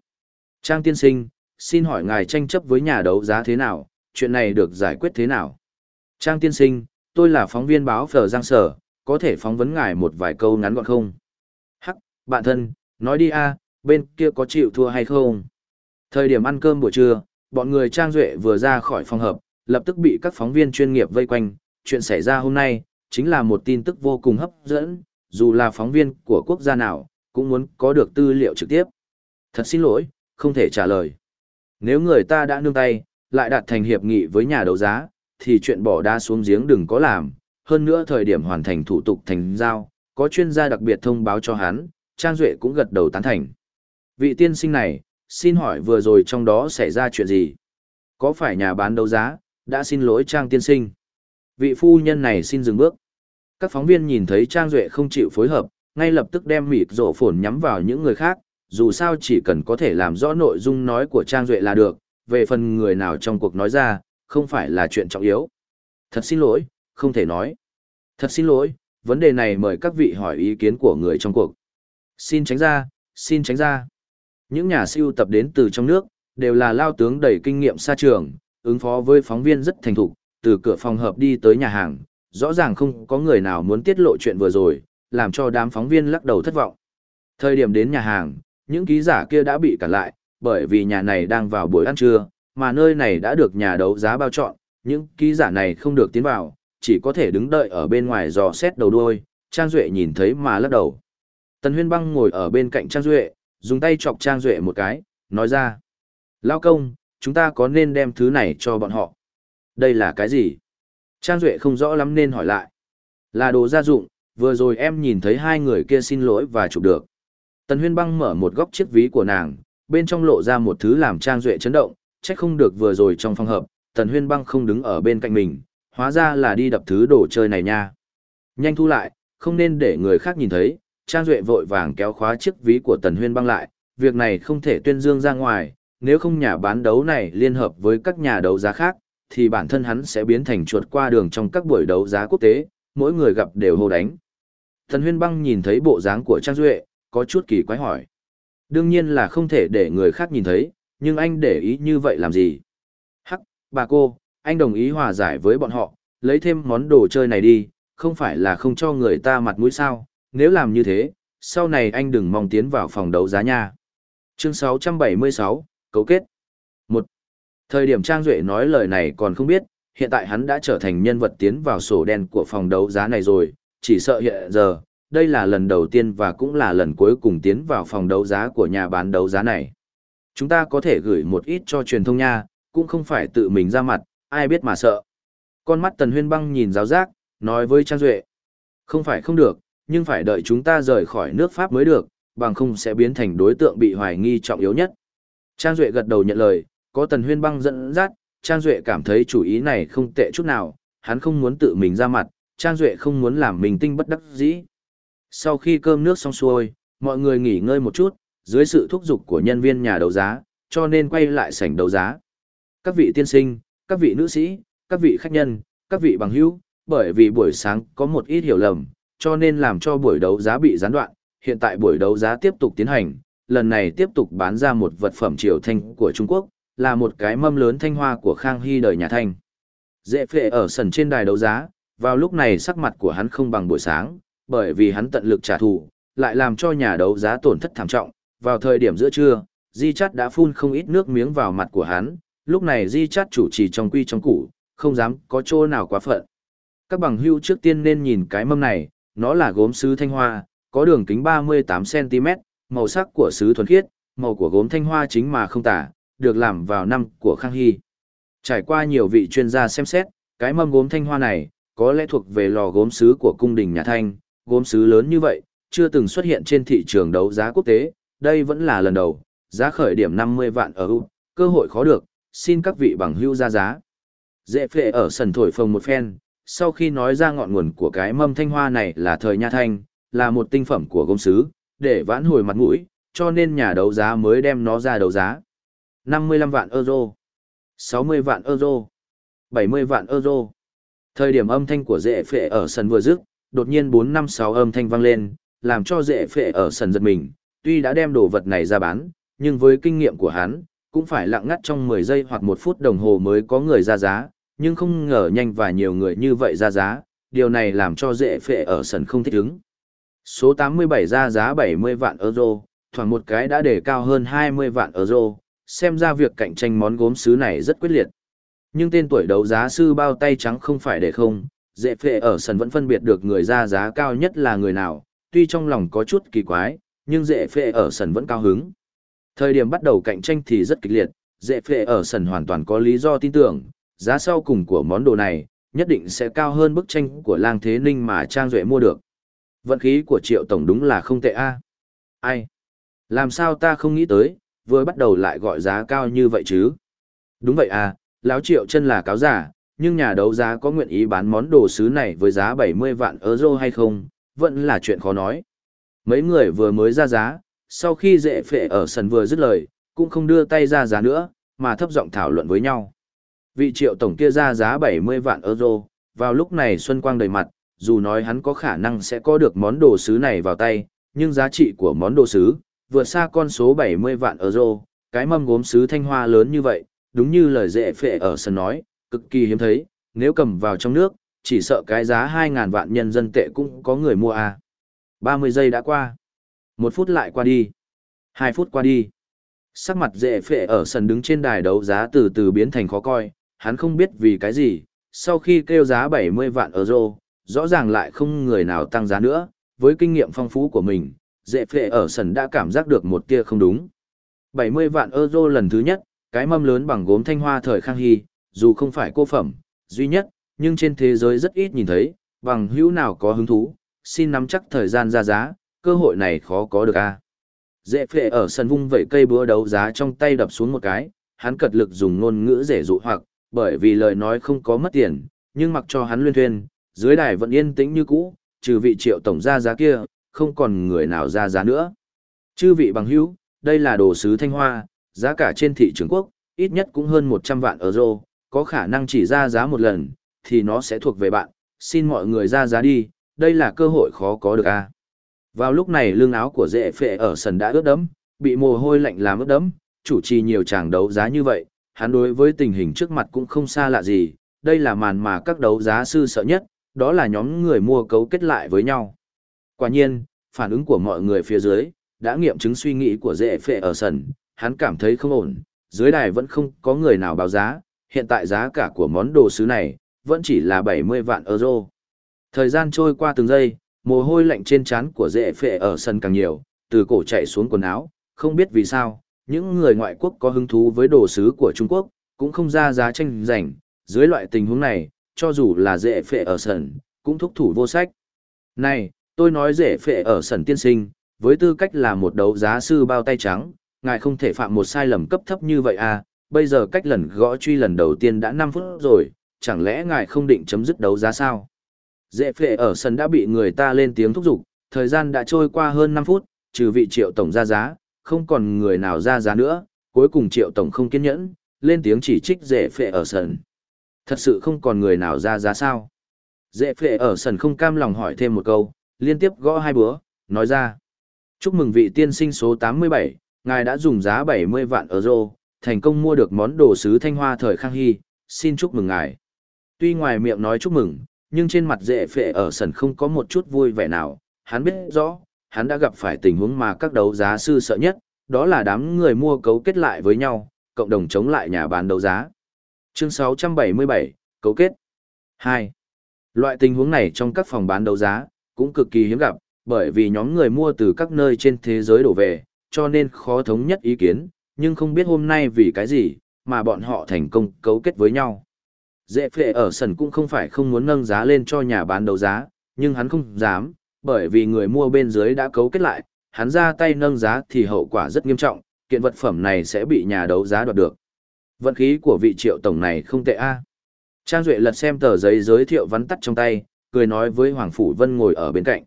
Trang tiên sinh, xin hỏi ngài tranh chấp với nhà đấu giá thế nào, chuyện này được giải quyết thế nào? Trang tiên sinh, tôi là phóng viên báo Phở Giang Sở, có thể phóng vấn ngài một vài câu ngắn gọn không? Hắc, bạn thân, nói đi a, bên kia có chịu thua hay không? Thời điểm ăn cơm buổi trưa, bọn người Trang Duệ vừa ra khỏi phòng hợp, lập tức bị các phóng viên chuyên nghiệp vây quanh. Chuyện xảy ra hôm nay, chính là một tin tức vô cùng hấp dẫn, dù là phóng viên của quốc gia nào, cũng muốn có được tư liệu trực tiếp. Thật xin lỗi, không thể trả lời. Nếu người ta đã nương tay, lại đạt thành hiệp nghị với nhà đấu giá, thì chuyện bỏ đá xuống giếng đừng có làm. Hơn nữa thời điểm hoàn thành thủ tục thành giao, có chuyên gia đặc biệt thông báo cho hắn, Trang Duệ cũng gật đầu tán thành. Vị tiên sinh này, xin hỏi vừa rồi trong đó xảy ra chuyện gì? Có phải nhà bán đấu giá, đã xin lỗi Trang tiên sinh? Vị phu nhân này xin dừng bước. Các phóng viên nhìn thấy Trang Duệ không chịu phối hợp, ngay lập tức đem mịt rổ phổn nhắm vào những người khác, dù sao chỉ cần có thể làm rõ nội dung nói của Trang Duệ là được, về phần người nào trong cuộc nói ra, không phải là chuyện trọng yếu. Thật xin lỗi, không thể nói. Thật xin lỗi, vấn đề này mời các vị hỏi ý kiến của người trong cuộc. Xin tránh ra, xin tránh ra. Những nhà siêu tập đến từ trong nước, đều là lao tướng đầy kinh nghiệm xa trường, ứng phó với phóng viên rất thành thục, từ cửa phòng hợp đi tới nhà hàng, rõ ràng không có người nào muốn tiết lộ chuyện vừa rồi, làm cho đám phóng viên lắc đầu thất vọng. Thời điểm đến nhà hàng, những ký giả kia đã bị cản lại, bởi vì nhà này đang vào buổi ăn trưa, mà nơi này đã được nhà đấu giá bao chọn, những ký giả này không được tiến vào, chỉ có thể đứng đợi ở bên ngoài dò xét đầu đuôi, Trang Duệ nhìn thấy mà lắc đầu. Tần Huyên Băng ngồi ở bên cạnh Trang Duệ, dùng tay chọc Trang Duệ một cái, nói ra. Lao công, chúng ta có nên đem thứ này cho bọn họ? Đây là cái gì? Trang Duệ không rõ lắm nên hỏi lại. Là đồ gia dụng, vừa rồi em nhìn thấy hai người kia xin lỗi và chụp được. Tần Huyên Băng mở một góc chiếc ví của nàng, bên trong lộ ra một thứ làm Trang Duệ chấn động, chắc không được vừa rồi trong phòng hợp, Tần Huyên Băng không đứng ở bên cạnh mình, hóa ra là đi đập thứ đồ chơi này nha. Nhanh thu lại, không nên để người khác nhìn thấy, Trang Duệ vội vàng kéo khóa chiếc ví của Tần Huyên băng lại, việc này không thể tuyên dương ra ngoài, nếu không nhà bán đấu này liên hợp với các nhà đấu giá khác, thì bản thân hắn sẽ biến thành chuột qua đường trong các buổi đấu giá quốc tế, mỗi người gặp đều hô đánh. Tần Huyên băng nhìn thấy bộ dáng của Trang Duệ, có chút kỳ quái hỏi. Đương nhiên là không thể để người khác nhìn thấy, nhưng anh để ý như vậy làm gì? Hắc, bà cô, anh đồng ý hòa giải với bọn họ, lấy thêm món đồ chơi này đi, không phải là không cho người ta mặt mũi sao, nếu làm như thế, sau này anh đừng mong tiến vào phòng đấu giá nha. Chương 676, Cấu kết. một Thời điểm Trang Duệ nói lời này còn không biết, hiện tại hắn đã trở thành nhân vật tiến vào sổ đen của phòng đấu giá này rồi, chỉ sợ hiện giờ, đây là lần đầu tiên và cũng là lần cuối cùng tiến vào phòng đấu giá của nhà bán đấu giá này. Chúng ta có thể gửi một ít cho truyền thông nha, cũng không phải tự mình ra mặt, ai biết mà sợ. Con mắt Tần Huyên Băng nhìn giáo giác, nói với Trang Duệ. Không phải không được, nhưng phải đợi chúng ta rời khỏi nước Pháp mới được, bằng không sẽ biến thành đối tượng bị hoài nghi trọng yếu nhất. Trang Duệ gật đầu nhận lời, có Tần Huyên băng dẫn dắt, Trang Duệ cảm thấy chủ ý này không tệ chút nào, hắn không muốn tự mình ra mặt, Trang Duệ không muốn làm mình tinh bất đắc dĩ. Sau khi cơm nước xong xuôi, mọi người nghỉ ngơi một chút, dưới sự thúc giục của nhân viên nhà đấu giá, cho nên quay lại sảnh đấu giá. Các vị tiên sinh, các vị nữ sĩ, các vị khách nhân, các vị bằng hữu, bởi vì buổi sáng có một ít hiểu lầm, cho nên làm cho buổi đấu giá bị gián đoạn, hiện tại buổi đấu giá tiếp tục tiến hành, lần này tiếp tục bán ra một vật phẩm triều thanh của Trung Quốc, là một cái mâm lớn thanh hoa của Khang Hy đời nhà Thanh. Dễ phệ ở sân trên đài đấu giá, vào lúc này sắc mặt của hắn không bằng buổi sáng, bởi vì hắn tận lực trả thù, lại làm cho nhà đấu giá tổn thất thảm trọng. Vào thời điểm giữa trưa, Di Chát đã phun không ít nước miếng vào mặt của hắn, lúc này Di Chát chủ trì trong quy trong củ, không dám có chỗ nào quá phận. Các bằng hưu trước tiên nên nhìn cái mâm này, nó là gốm sứ thanh hoa, có đường kính 38cm, màu sắc của sứ thuần khiết, màu của gốm thanh hoa chính mà không tả, được làm vào năm của Khang Hy. Trải qua nhiều vị chuyên gia xem xét, cái mâm gốm thanh hoa này, có lẽ thuộc về lò gốm sứ của cung đình nhà Thanh, gốm sứ lớn như vậy, chưa từng xuất hiện trên thị trường đấu giá quốc tế, đây vẫn là lần đầu, giá khởi điểm 50 vạn ở U, cơ hội khó được, xin các vị bằng hưu ra giá. Dễ phệ ở sần thổi phồng một phen, sau khi nói ra ngọn nguồn của cái mâm thanh hoa này là thời nha thanh, là một tinh phẩm của gốm sứ, để vãn hồi mặt mũi, cho nên nhà đấu giá mới đem nó ra đấu giá. 55 vạn euro, 60 vạn euro, 70 vạn euro. Thời điểm âm thanh của dễ phệ ở sân vừa dứt, đột nhiên 456 âm thanh vang lên, làm cho dễ phệ ở sần giật mình, tuy đã đem đồ vật này ra bán, nhưng với kinh nghiệm của hắn, cũng phải lặng ngắt trong 10 giây hoặc 1 phút đồng hồ mới có người ra giá, nhưng không ngờ nhanh và nhiều người như vậy ra giá, điều này làm cho dễ phệ ở sần không thích ứng. Số 87 ra giá 70 vạn euro, thoảng một cái đã để cao hơn 20 vạn euro, xem ra việc cạnh tranh món gốm sứ này rất quyết liệt. Nhưng tên tuổi đấu giá sư bao tay trắng không phải để không, dễ phệ ở sân vẫn phân biệt được người ra giá cao nhất là người nào, tuy trong lòng có chút kỳ quái, nhưng dễ phệ ở sân vẫn cao hứng. Thời điểm bắt đầu cạnh tranh thì rất kịch liệt, dễ phệ ở sân hoàn toàn có lý do tin tưởng, giá sau cùng của món đồ này, nhất định sẽ cao hơn bức tranh của lang thế ninh mà Trang Duệ mua được. Vận khí của triệu tổng đúng là không tệ a Ai? Làm sao ta không nghĩ tới, vừa bắt đầu lại gọi giá cao như vậy chứ? Đúng vậy à, lão triệu chân là cáo giả, nhưng nhà đấu giá có nguyện ý bán món đồ sứ này với giá 70 vạn euro hay không, vẫn là chuyện khó nói. Mấy người vừa mới ra giá, sau khi dễ phệ ở sân vừa dứt lời, cũng không đưa tay ra giá nữa, mà thấp giọng thảo luận với nhau. Vị triệu tổng kia ra giá 70 vạn euro, vào lúc này Xuân Quang đầy mặt, dù nói hắn có khả năng sẽ có được món đồ sứ này vào tay, nhưng giá trị của món đồ sứ, vượt xa con số 70 vạn euro, cái mâm gốm sứ thanh hoa lớn như vậy, đúng như lời dễ phệ ở sân nói, cực kỳ hiếm thấy, nếu cầm vào trong nước, chỉ sợ cái giá 2.000 vạn nhân dân tệ cũng có người mua à. 30 giây đã qua. Một phút lại qua đi. Hai phút qua đi. Sắc mặt dễ phệ ở sân đứng trên đài đấu giá từ từ biến thành khó coi, hắn không biết vì cái gì, sau khi kêu giá 70 vạn euro, rõ ràng lại không người nào tăng giá nữa, với kinh nghiệm phong phú của mình, dễ phệ ở sân đã cảm giác được một tia không đúng. 70 vạn euro lần thứ nhất, cái mâm lớn bằng gốm thanh hoa thời khang hy, dù không phải cô phẩm, duy nhất, nhưng trên thế giới rất ít nhìn thấy, bằng hữu nào có hứng thú, xin nắm chắc thời gian ra giá, cơ hội này khó có được a. Dễ phệ ở sân vung vẩy cây búa đấu giá trong tay đập xuống một cái, hắn cật lực dùng ngôn ngữ rể dụ hoặc, bởi vì lời nói không có mất tiền, nhưng mặc cho hắn luyên thuyên, dưới đài vẫn yên tĩnh như cũ, trừ vị triệu tổng ra giá kia, không còn người nào ra giá nữa. Chư vị bằng hữu, đây là đồ sứ thanh hoa, giá cả trên thị trường quốc, ít nhất cũng hơn 100 vạn euro, có khả năng chỉ ra giá một lần, thì nó sẽ thuộc về bạn, xin mọi người ra giá đi, đây là cơ hội khó có được a. Vào lúc này lương áo của dễ phệ ở sân đã ướt đẫm, bị mồ hôi lạnh làm ướt đẫm, chủ trì nhiều tràng đấu giá như vậy, hắn đối với tình hình trước mặt cũng không xa lạ gì, đây là màn mà các đấu giá sư sợ nhất, đó là nhóm người mua cấu kết lại với nhau. Quả nhiên, phản ứng của mọi người phía dưới, đã nghiệm chứng suy nghĩ của dễ phệ ở sân, hắn cảm thấy không ổn, dưới đài vẫn không có người nào báo giá, hiện tại giá cả của món đồ sứ này, vẫn chỉ là 70 vạn euro. Thời gian trôi qua từng giây, mồ hôi lạnh trên trán của dễ phệ ở sân càng nhiều, từ cổ chạy xuống quần áo, không biết vì sao, những người ngoại quốc có hứng thú với đồ sứ của Trung Quốc, cũng không ra giá tranh giành, dưới loại tình huống này, cho dù là dễ phệ ở sân, cũng thúc thủ vô sách. Này, tôi nói dễ phệ ở sân tiên sinh, với tư cách là một đấu giá sư bao tay trắng, ngài không thể phạm một sai lầm cấp thấp như vậy à, bây giờ cách lần gõ truy lần đầu tiên đã 5 phút rồi, chẳng lẽ ngài không định chấm dứt đấu giá sao? Dễ phệ ở sân đã bị người ta lên tiếng thúc giục, thời gian đã trôi qua hơn 5 phút, trừ vị triệu tổng ra giá, không còn người nào ra giá nữa, cuối cùng triệu tổng không kiên nhẫn, lên tiếng chỉ trích dễ phệ ở sân. Thật sự không còn người nào ra giá sao? Dễ phệ ở sân không cam lòng hỏi thêm một câu, liên tiếp gõ hai bữa, nói ra. Chúc mừng vị tiên sinh số 87, ngài đã dùng giá 70 vạn euro, thành công mua được món đồ sứ thanh hoa thời khang hy, xin chúc mừng ngài. Tuy ngoài miệng nói chúc mừng, nhưng trên mặt dễ phệ ở sần không có một chút vui vẻ nào, hắn biết rõ, hắn đã gặp phải tình huống mà các đấu giá sư sợ nhất, đó là đám người mua cấu kết lại với nhau, cộng đồng chống lại nhà bán đấu giá. Chương 677, cấu kết. 2. Loại tình huống này trong các phòng bán đấu giá, cũng cực kỳ hiếm gặp, bởi vì nhóm người mua từ các nơi trên thế giới đổ về, cho nên khó thống nhất ý kiến, nhưng không biết hôm nay vì cái gì, mà bọn họ thành công cấu kết với nhau. Dễ phệ ở sân cũng không phải không muốn nâng giá lên cho nhà bán đấu giá, nhưng hắn không dám, bởi vì người mua bên dưới đã cấu kết lại, hắn ra tay nâng giá thì hậu quả rất nghiêm trọng, kiện vật phẩm này sẽ bị nhà đấu giá đoạt được. Vận khí của vị triệu tổng này không tệ a. Trang Duệ lật xem tờ giấy giới thiệu vắn tắt trong tay, cười nói với Hoàng Phủ Vân ngồi ở bên cạnh.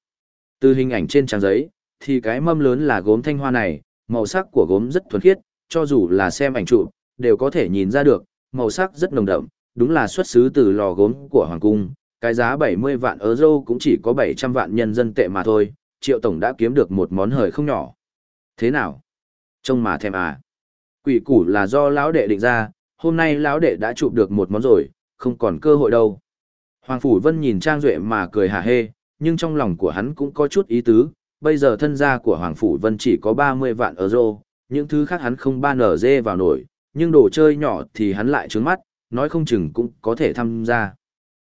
Từ hình ảnh trên trang giấy, thì cái mâm lớn là gốm thanh hoa này, màu sắc của gốm rất thuần khiết, cho dù là xem ảnh chụp đều có thể nhìn ra được, màu sắc rất nồng đậm, đúng là xuất xứ từ lò gốm của Hoàng Cung, cái giá 70 vạn euro cũng chỉ có 700 vạn nhân dân tệ mà thôi, triệu tổng đã kiếm được một món hời không nhỏ. Thế nào? Trông mà thèm à? Quỷ củ là do lão đệ định ra, hôm nay lão đệ đã chụp được một món rồi, không còn cơ hội đâu. Hoàng Phủ Vân nhìn Trang Duệ mà cười hả hê, nhưng trong lòng của hắn cũng có chút ý tứ, bây giờ thân gia của Hoàng Phủ Vân chỉ có 30 vạn euro, những thứ khác hắn không ban nở dê vào nổi, nhưng đồ chơi nhỏ thì hắn lại trướng mắt, nói không chừng cũng có thể tham gia.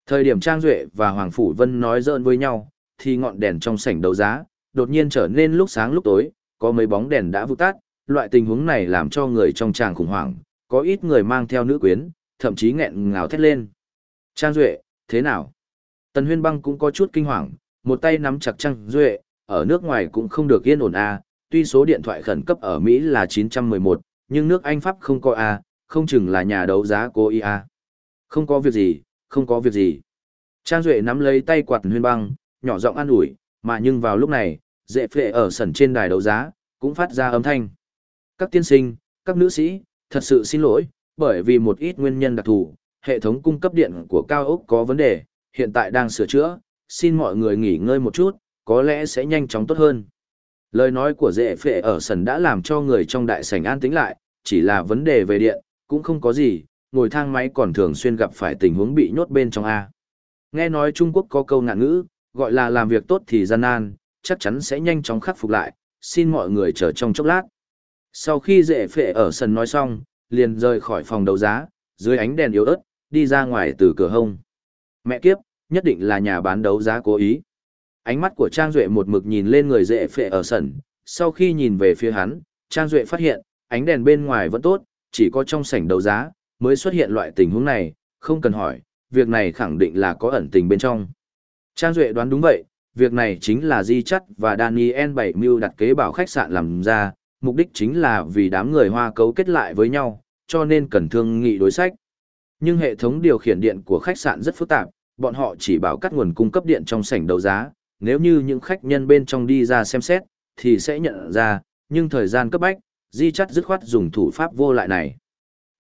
Thời điểm Trang Duệ và Hoàng Phủ Vân nói dợn với nhau, thì ngọn đèn trong sảnh đấu giá, đột nhiên trở nên lúc sáng lúc tối, có mấy bóng đèn đã vụt tắt, loại tình huống này làm cho người trong tràng khủng hoảng, có ít người mang theo nữ quyến, thậm chí nghẹn ngào thét lên. Trang Duệ, thế nào? Tần Huyên Băng cũng có chút kinh hoàng, một tay nắm chặt Trang Duệ, ở nước ngoài cũng không được yên ổn à? Tuy số điện thoại khẩn cấp ở Mỹ là 911, nhưng nước Anh Pháp không có a không chừng là nhà đấu giá cố ý a Không có việc gì, không có việc gì. Trang Duệ nắm lấy tay quạt Huyên Băng, nhỏ giọng an ủi, mà nhưng vào lúc này, dễ phệ ở sẩn trên đài đấu giá, cũng phát ra âm thanh. Các tiên sinh, các nữ sĩ, thật sự xin lỗi, bởi vì một ít nguyên nhân đặc thù, hệ thống cung cấp điện của cao ốc có vấn đề, hiện tại đang sửa chữa, xin mọi người nghỉ ngơi một chút, có lẽ sẽ nhanh chóng tốt hơn. Lời nói của dễ phệ ở sần đã làm cho người trong đại sảnh an tĩnh lại, chỉ là vấn đề về điện, cũng không có gì, ngồi thang máy còn thường xuyên gặp phải tình huống bị nhốt bên trong A. Nghe nói Trung Quốc có câu ngạn ngữ, gọi là làm việc tốt thì gian nan, chắc chắn sẽ nhanh chóng khắc phục lại, xin mọi người chờ trong chốc lát. Sau khi dễ phệ ở sân nói xong, liền rời khỏi phòng đấu giá, dưới ánh đèn yếu ớt, đi ra ngoài từ cửa hông. Mẹ kiếp, nhất định là nhà bán đấu giá cố ý. Ánh mắt của Trang Duệ một mực nhìn lên người dễ phệ ở sẩn. sau khi nhìn về phía hắn, Trang Duệ phát hiện, ánh đèn bên ngoài vẫn tốt, chỉ có trong sảnh đấu giá, mới xuất hiện loại tình huống này, không cần hỏi, việc này khẳng định là có ẩn tình bên trong. Trang Duệ đoán đúng vậy, việc này chính là Di Chắt và Daniel Bảy Mưu đặt kế bảo khách sạn làm ra, mục đích chính là vì đám người Hoa cấu kết lại với nhau, cho nên cần thương nghị đối sách. Nhưng hệ thống điều khiển điện của khách sạn rất phức tạp, bọn họ chỉ bảo cắt nguồn cung cấp điện trong sảnh đấu giá, nếu như những khách nhân bên trong đi ra xem xét, thì sẽ nhận ra, nhưng thời gian cấp bách, Di Chắt dứt khoát dùng thủ pháp vô lại này.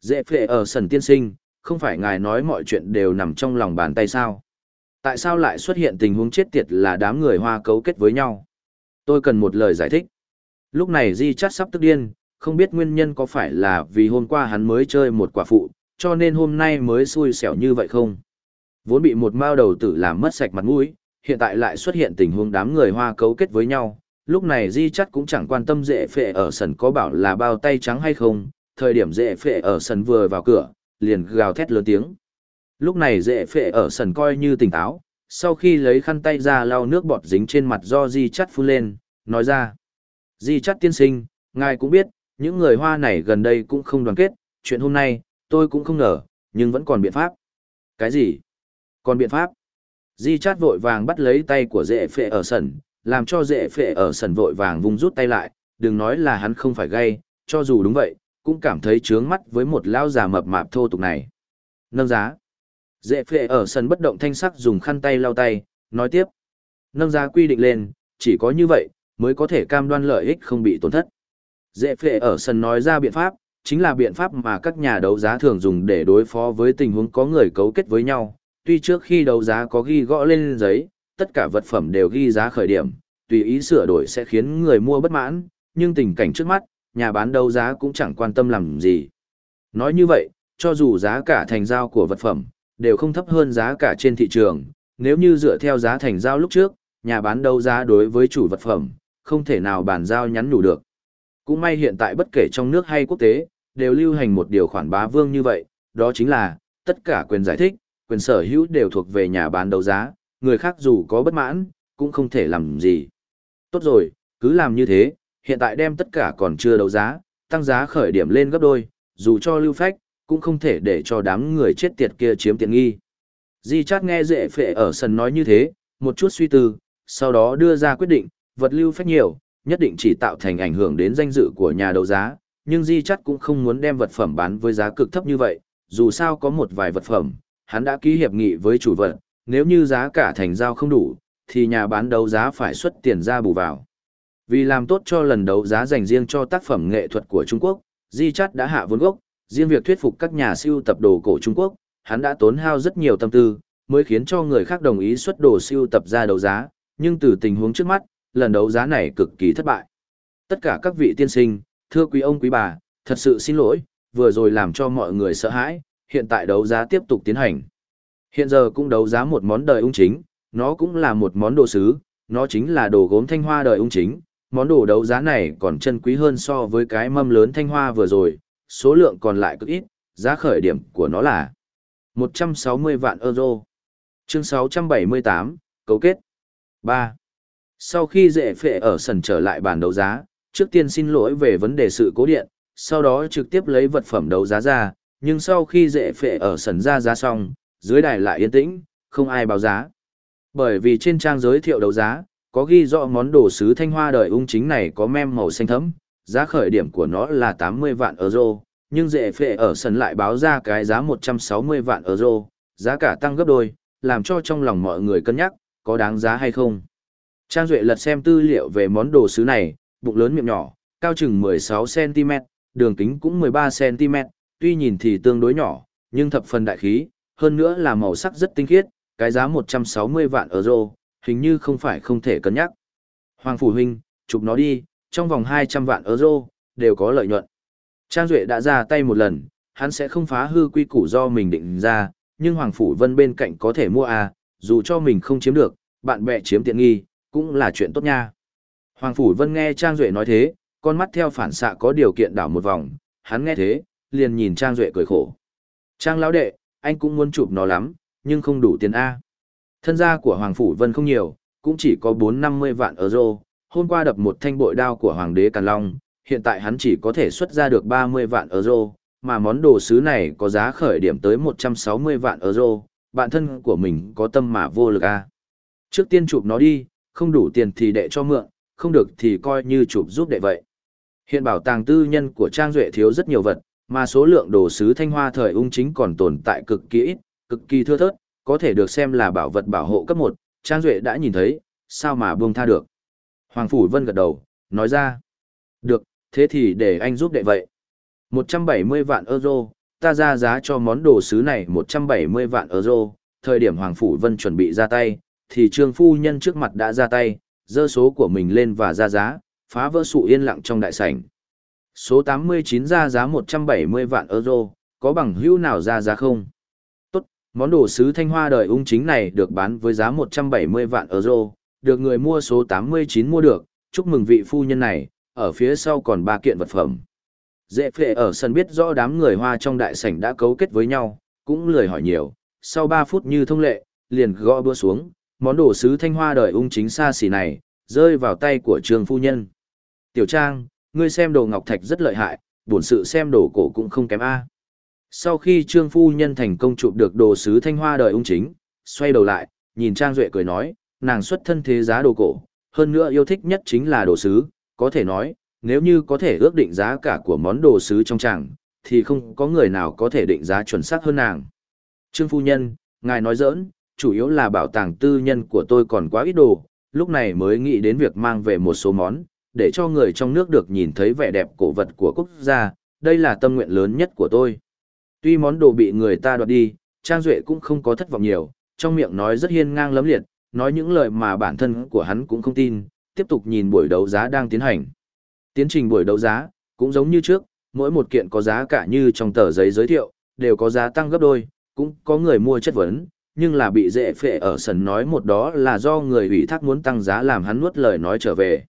Dễ phệ ở sần tiên sinh, không phải ngài nói mọi chuyện đều nằm trong lòng bàn tay sao? Tại sao lại xuất hiện tình huống chết tiệt là đám người hoa cấu kết với nhau? Tôi cần một lời giải thích. Lúc này Di chắt sắp tức điên, không biết nguyên nhân có phải là vì hôm qua hắn mới chơi một quả phụ, cho nên hôm nay mới xui xẻo như vậy không? Vốn bị một mao đầu tử làm mất sạch mặt mũi, hiện tại lại xuất hiện tình huống đám người hoa cấu kết với nhau. Lúc này Di chắt cũng chẳng quan tâm dễ phệ ở sân có bảo là bao tay trắng hay không, thời điểm dễ phệ ở sân vừa vào cửa, liền gào thét lớn tiếng. Lúc này dễ phệ ở sân coi như tỉnh táo, sau khi lấy khăn tay ra lau nước bọt dính trên mặt do di chắt phun lên, nói ra. Di chắt tiên sinh, ngài cũng biết, những người hoa này gần đây cũng không đoàn kết, chuyện hôm nay, tôi cũng không ngờ, nhưng vẫn còn biện pháp. Cái gì? Còn biện pháp? Di chát vội vàng bắt lấy tay của dễ phệ ở sần, làm cho dễ phệ ở sần vội vàng vung rút tay lại, đừng nói là hắn không phải gay, cho dù đúng vậy, cũng cảm thấy trướng mắt với một lão già mập mạp thô tục này. Nâng giá. Dễ phệ ở sân bất động thanh sắc dùng khăn tay lau tay, nói tiếp. Nâng giá quy định lên, chỉ có như vậy, mới có thể cam đoan lợi ích không bị tổn thất. Dễ phệ ở sân nói ra biện pháp, chính là biện pháp mà các nhà đấu giá thường dùng để đối phó với tình huống có người cấu kết với nhau. Tuy trước khi đấu giá có ghi gõ lên giấy, tất cả vật phẩm đều ghi giá khởi điểm, tùy ý sửa đổi sẽ khiến người mua bất mãn, nhưng tình cảnh trước mắt, nhà bán đấu giá cũng chẳng quan tâm làm gì. Nói như vậy, cho dù giá cả thành giao của vật phẩm, đều không thấp hơn giá cả trên thị trường, nếu như dựa theo giá thành giao lúc trước, nhà bán đấu giá đối với chủ vật phẩm, không thể nào bàn giao nhắn nhủ được. Cũng may hiện tại bất kể trong nước hay quốc tế, đều lưu hành một điều khoản bá vương như vậy, đó chính là, tất cả quyền giải thích, quyền sở hữu đều thuộc về nhà bán đấu giá, người khác dù có bất mãn, cũng không thể làm gì. Tốt rồi, cứ làm như thế, hiện tại đem tất cả còn chưa đấu giá, tăng giá khởi điểm lên gấp đôi, dù cho lưu phách, cũng không thể để cho đám người chết tiệt kia chiếm tiện nghi. Di chát nghe dễ phệ ở sân nói như thế, một chút suy tư, sau đó đưa ra quyết định, vật lưu phách nhiều, nhất định chỉ tạo thành ảnh hưởng đến danh dự của nhà đấu giá, nhưng Di chát cũng không muốn đem vật phẩm bán với giá cực thấp như vậy, dù sao có một vài vật phẩm, hắn đã ký hiệp nghị với chủ vật, nếu như giá cả thành giao không đủ, thì nhà bán đấu giá phải xuất tiền ra bù vào. Vì làm tốt cho lần đấu giá dành riêng cho tác phẩm nghệ thuật của Trung Quốc, Di Chát đã hạ vốn gốc, riêng việc thuyết phục các nhà siêu tập đồ cổ Trung Quốc, hắn đã tốn hao rất nhiều tâm tư, mới khiến cho người khác đồng ý xuất đồ siêu tập ra đấu giá, nhưng từ tình huống trước mắt, lần đấu giá này cực kỳ thất bại. Tất cả các vị tiên sinh, thưa quý ông quý bà, thật sự xin lỗi, vừa rồi làm cho mọi người sợ hãi, hiện tại đấu giá tiếp tục tiến hành. Hiện giờ cũng đấu giá một món đời ung chính, nó cũng là một món đồ sứ, nó chính là đồ gốm thanh hoa đời ung chính, món đồ đấu giá này còn chân quý hơn so với cái mâm lớn thanh hoa vừa rồi, số lượng còn lại cực ít, giá khởi điểm của nó là 160 vạn euro. Chương 678, cấu kết. 3. Sau khi dễ phệ ở sần trở lại bàn đấu giá, trước tiên xin lỗi về vấn đề sự cố điện, sau đó trực tiếp lấy vật phẩm đấu giá ra, nhưng sau khi dễ phệ ở sần ra giá xong, dưới đài lại yên tĩnh, không ai báo giá. Bởi vì trên trang giới thiệu đấu giá, có ghi rõ món đồ sứ thanh hoa đời ung chính này có mem màu xanh thẫm, giá khởi điểm của nó là 80 vạn euro, nhưng dễ phệ ở sân lại báo ra cái giá 160 vạn euro, giá cả tăng gấp đôi, làm cho trong lòng mọi người cân nhắc, có đáng giá hay không. Trang Duệ lật xem tư liệu về món đồ sứ này, bụng lớn miệng nhỏ, cao chừng 16cm, đường kính cũng 13cm, tuy nhìn thì tương đối nhỏ, nhưng thập phần đại khí, hơn nữa là màu sắc rất tinh khiết, cái giá 160 vạn euro, hình như không phải không thể cân nhắc. Hoàng Phủ Huynh, chụp nó đi, trong vòng 200 vạn euro, đều có lợi nhuận. Trang Duệ đã ra tay một lần, hắn sẽ không phá hư quy củ do mình định ra, nhưng Hoàng Phủ Vân bên cạnh có thể mua à, dù cho mình không chiếm được, bạn bè chiếm tiện nghi, cũng là chuyện tốt nha. Hoàng Phủ Vân nghe Trang Duệ nói thế, con mắt theo phản xạ có điều kiện đảo một vòng, hắn nghe thế, liền nhìn Trang Duệ cười khổ. Trang lão đệ, anh cũng muốn chụp nó lắm, nhưng không đủ tiền A. Thân gia của Hoàng Phủ Vân không nhiều, cũng chỉ có 450 vạn euro, hôm qua đập một thanh bội đao của Hoàng đế Càn Long, hiện tại hắn chỉ có thể xuất ra được 30 vạn euro, mà món đồ sứ này có giá khởi điểm tới 160 vạn euro, bạn thân của mình có tâm mà vô lực a. Trước tiên chụp nó đi, không đủ tiền thì đệ cho mượn, không được thì coi như chụp giúp đệ vậy. Hiện bảo tàng tư nhân của Trang Duệ thiếu rất nhiều vật, mà số lượng đồ sứ thanh hoa thời ung chính còn tồn tại cực kỳ ít, cực kỳ thưa thớt, có thể được xem là bảo vật bảo hộ cấp 1, Trang Duệ đã nhìn thấy, sao mà buông tha được. Hoàng Phủ Vân gật đầu, nói ra. Được, thế thì để anh giúp đệ vậy. 170 vạn euro, ta ra giá cho món đồ sứ này 170 vạn euro, thời điểm Hoàng Phủ Vân chuẩn bị ra tay, thì trương phu nhân trước mặt đã ra tay, dơ số của mình lên và ra giá, phá vỡ sự yên lặng trong đại sảnh. Số 89 ra giá 170 vạn euro, có bằng hữu nào ra giá không? Tốt, món đồ sứ thanh hoa đời ung chính này được bán với giá 170 vạn euro, được người mua số 89 mua được, chúc mừng vị phu nhân này, ở phía sau còn ba kiện vật phẩm. Dễ phệ ở sân biết rõ đám người hoa trong đại sảnh đã cấu kết với nhau, cũng lười hỏi nhiều, sau 3 phút như thông lệ, liền gõ bữa xuống, món đồ sứ thanh hoa đời ung chính xa xỉ này, rơi vào tay của trường phu nhân. Tiểu Trang, ngươi xem đồ ngọc thạch rất lợi hại, buồn sự xem đồ cổ cũng không kém A. Sau khi trương phu nhân thành công chụp được đồ sứ thanh hoa đời ung chính, xoay đầu lại, nhìn Trang Duệ cười nói, nàng xuất thân thế giá đồ cổ, hơn nữa yêu thích nhất chính là đồ sứ, có thể nói, nếu như có thể ước định giá cả của món đồ sứ trong tràng, thì không có người nào có thể định giá chuẩn xác hơn nàng. Trương Phu Nhân, ngài nói giỡn, chủ yếu là bảo tàng tư nhân của tôi còn quá ít đồ, lúc này mới nghĩ đến việc mang về một số món, để cho người trong nước được nhìn thấy vẻ đẹp cổ vật của quốc gia, đây là tâm nguyện lớn nhất của tôi. Tuy món đồ bị người ta đoạt đi, Trang Duệ cũng không có thất vọng nhiều, trong miệng nói rất hiên ngang lấm liệt, nói những lời mà bản thân của hắn cũng không tin, tiếp tục nhìn buổi đấu giá đang tiến hành. Tiến trình buổi đấu giá, cũng giống như trước, mỗi một kiện có giá cả như trong tờ giấy giới thiệu, đều có giá tăng gấp đôi, cũng có người mua chất vấn, nhưng là bị dễ phệ ở sần nói một đó là do người ủy thác muốn tăng giá làm hắn nuốt lời nói trở về.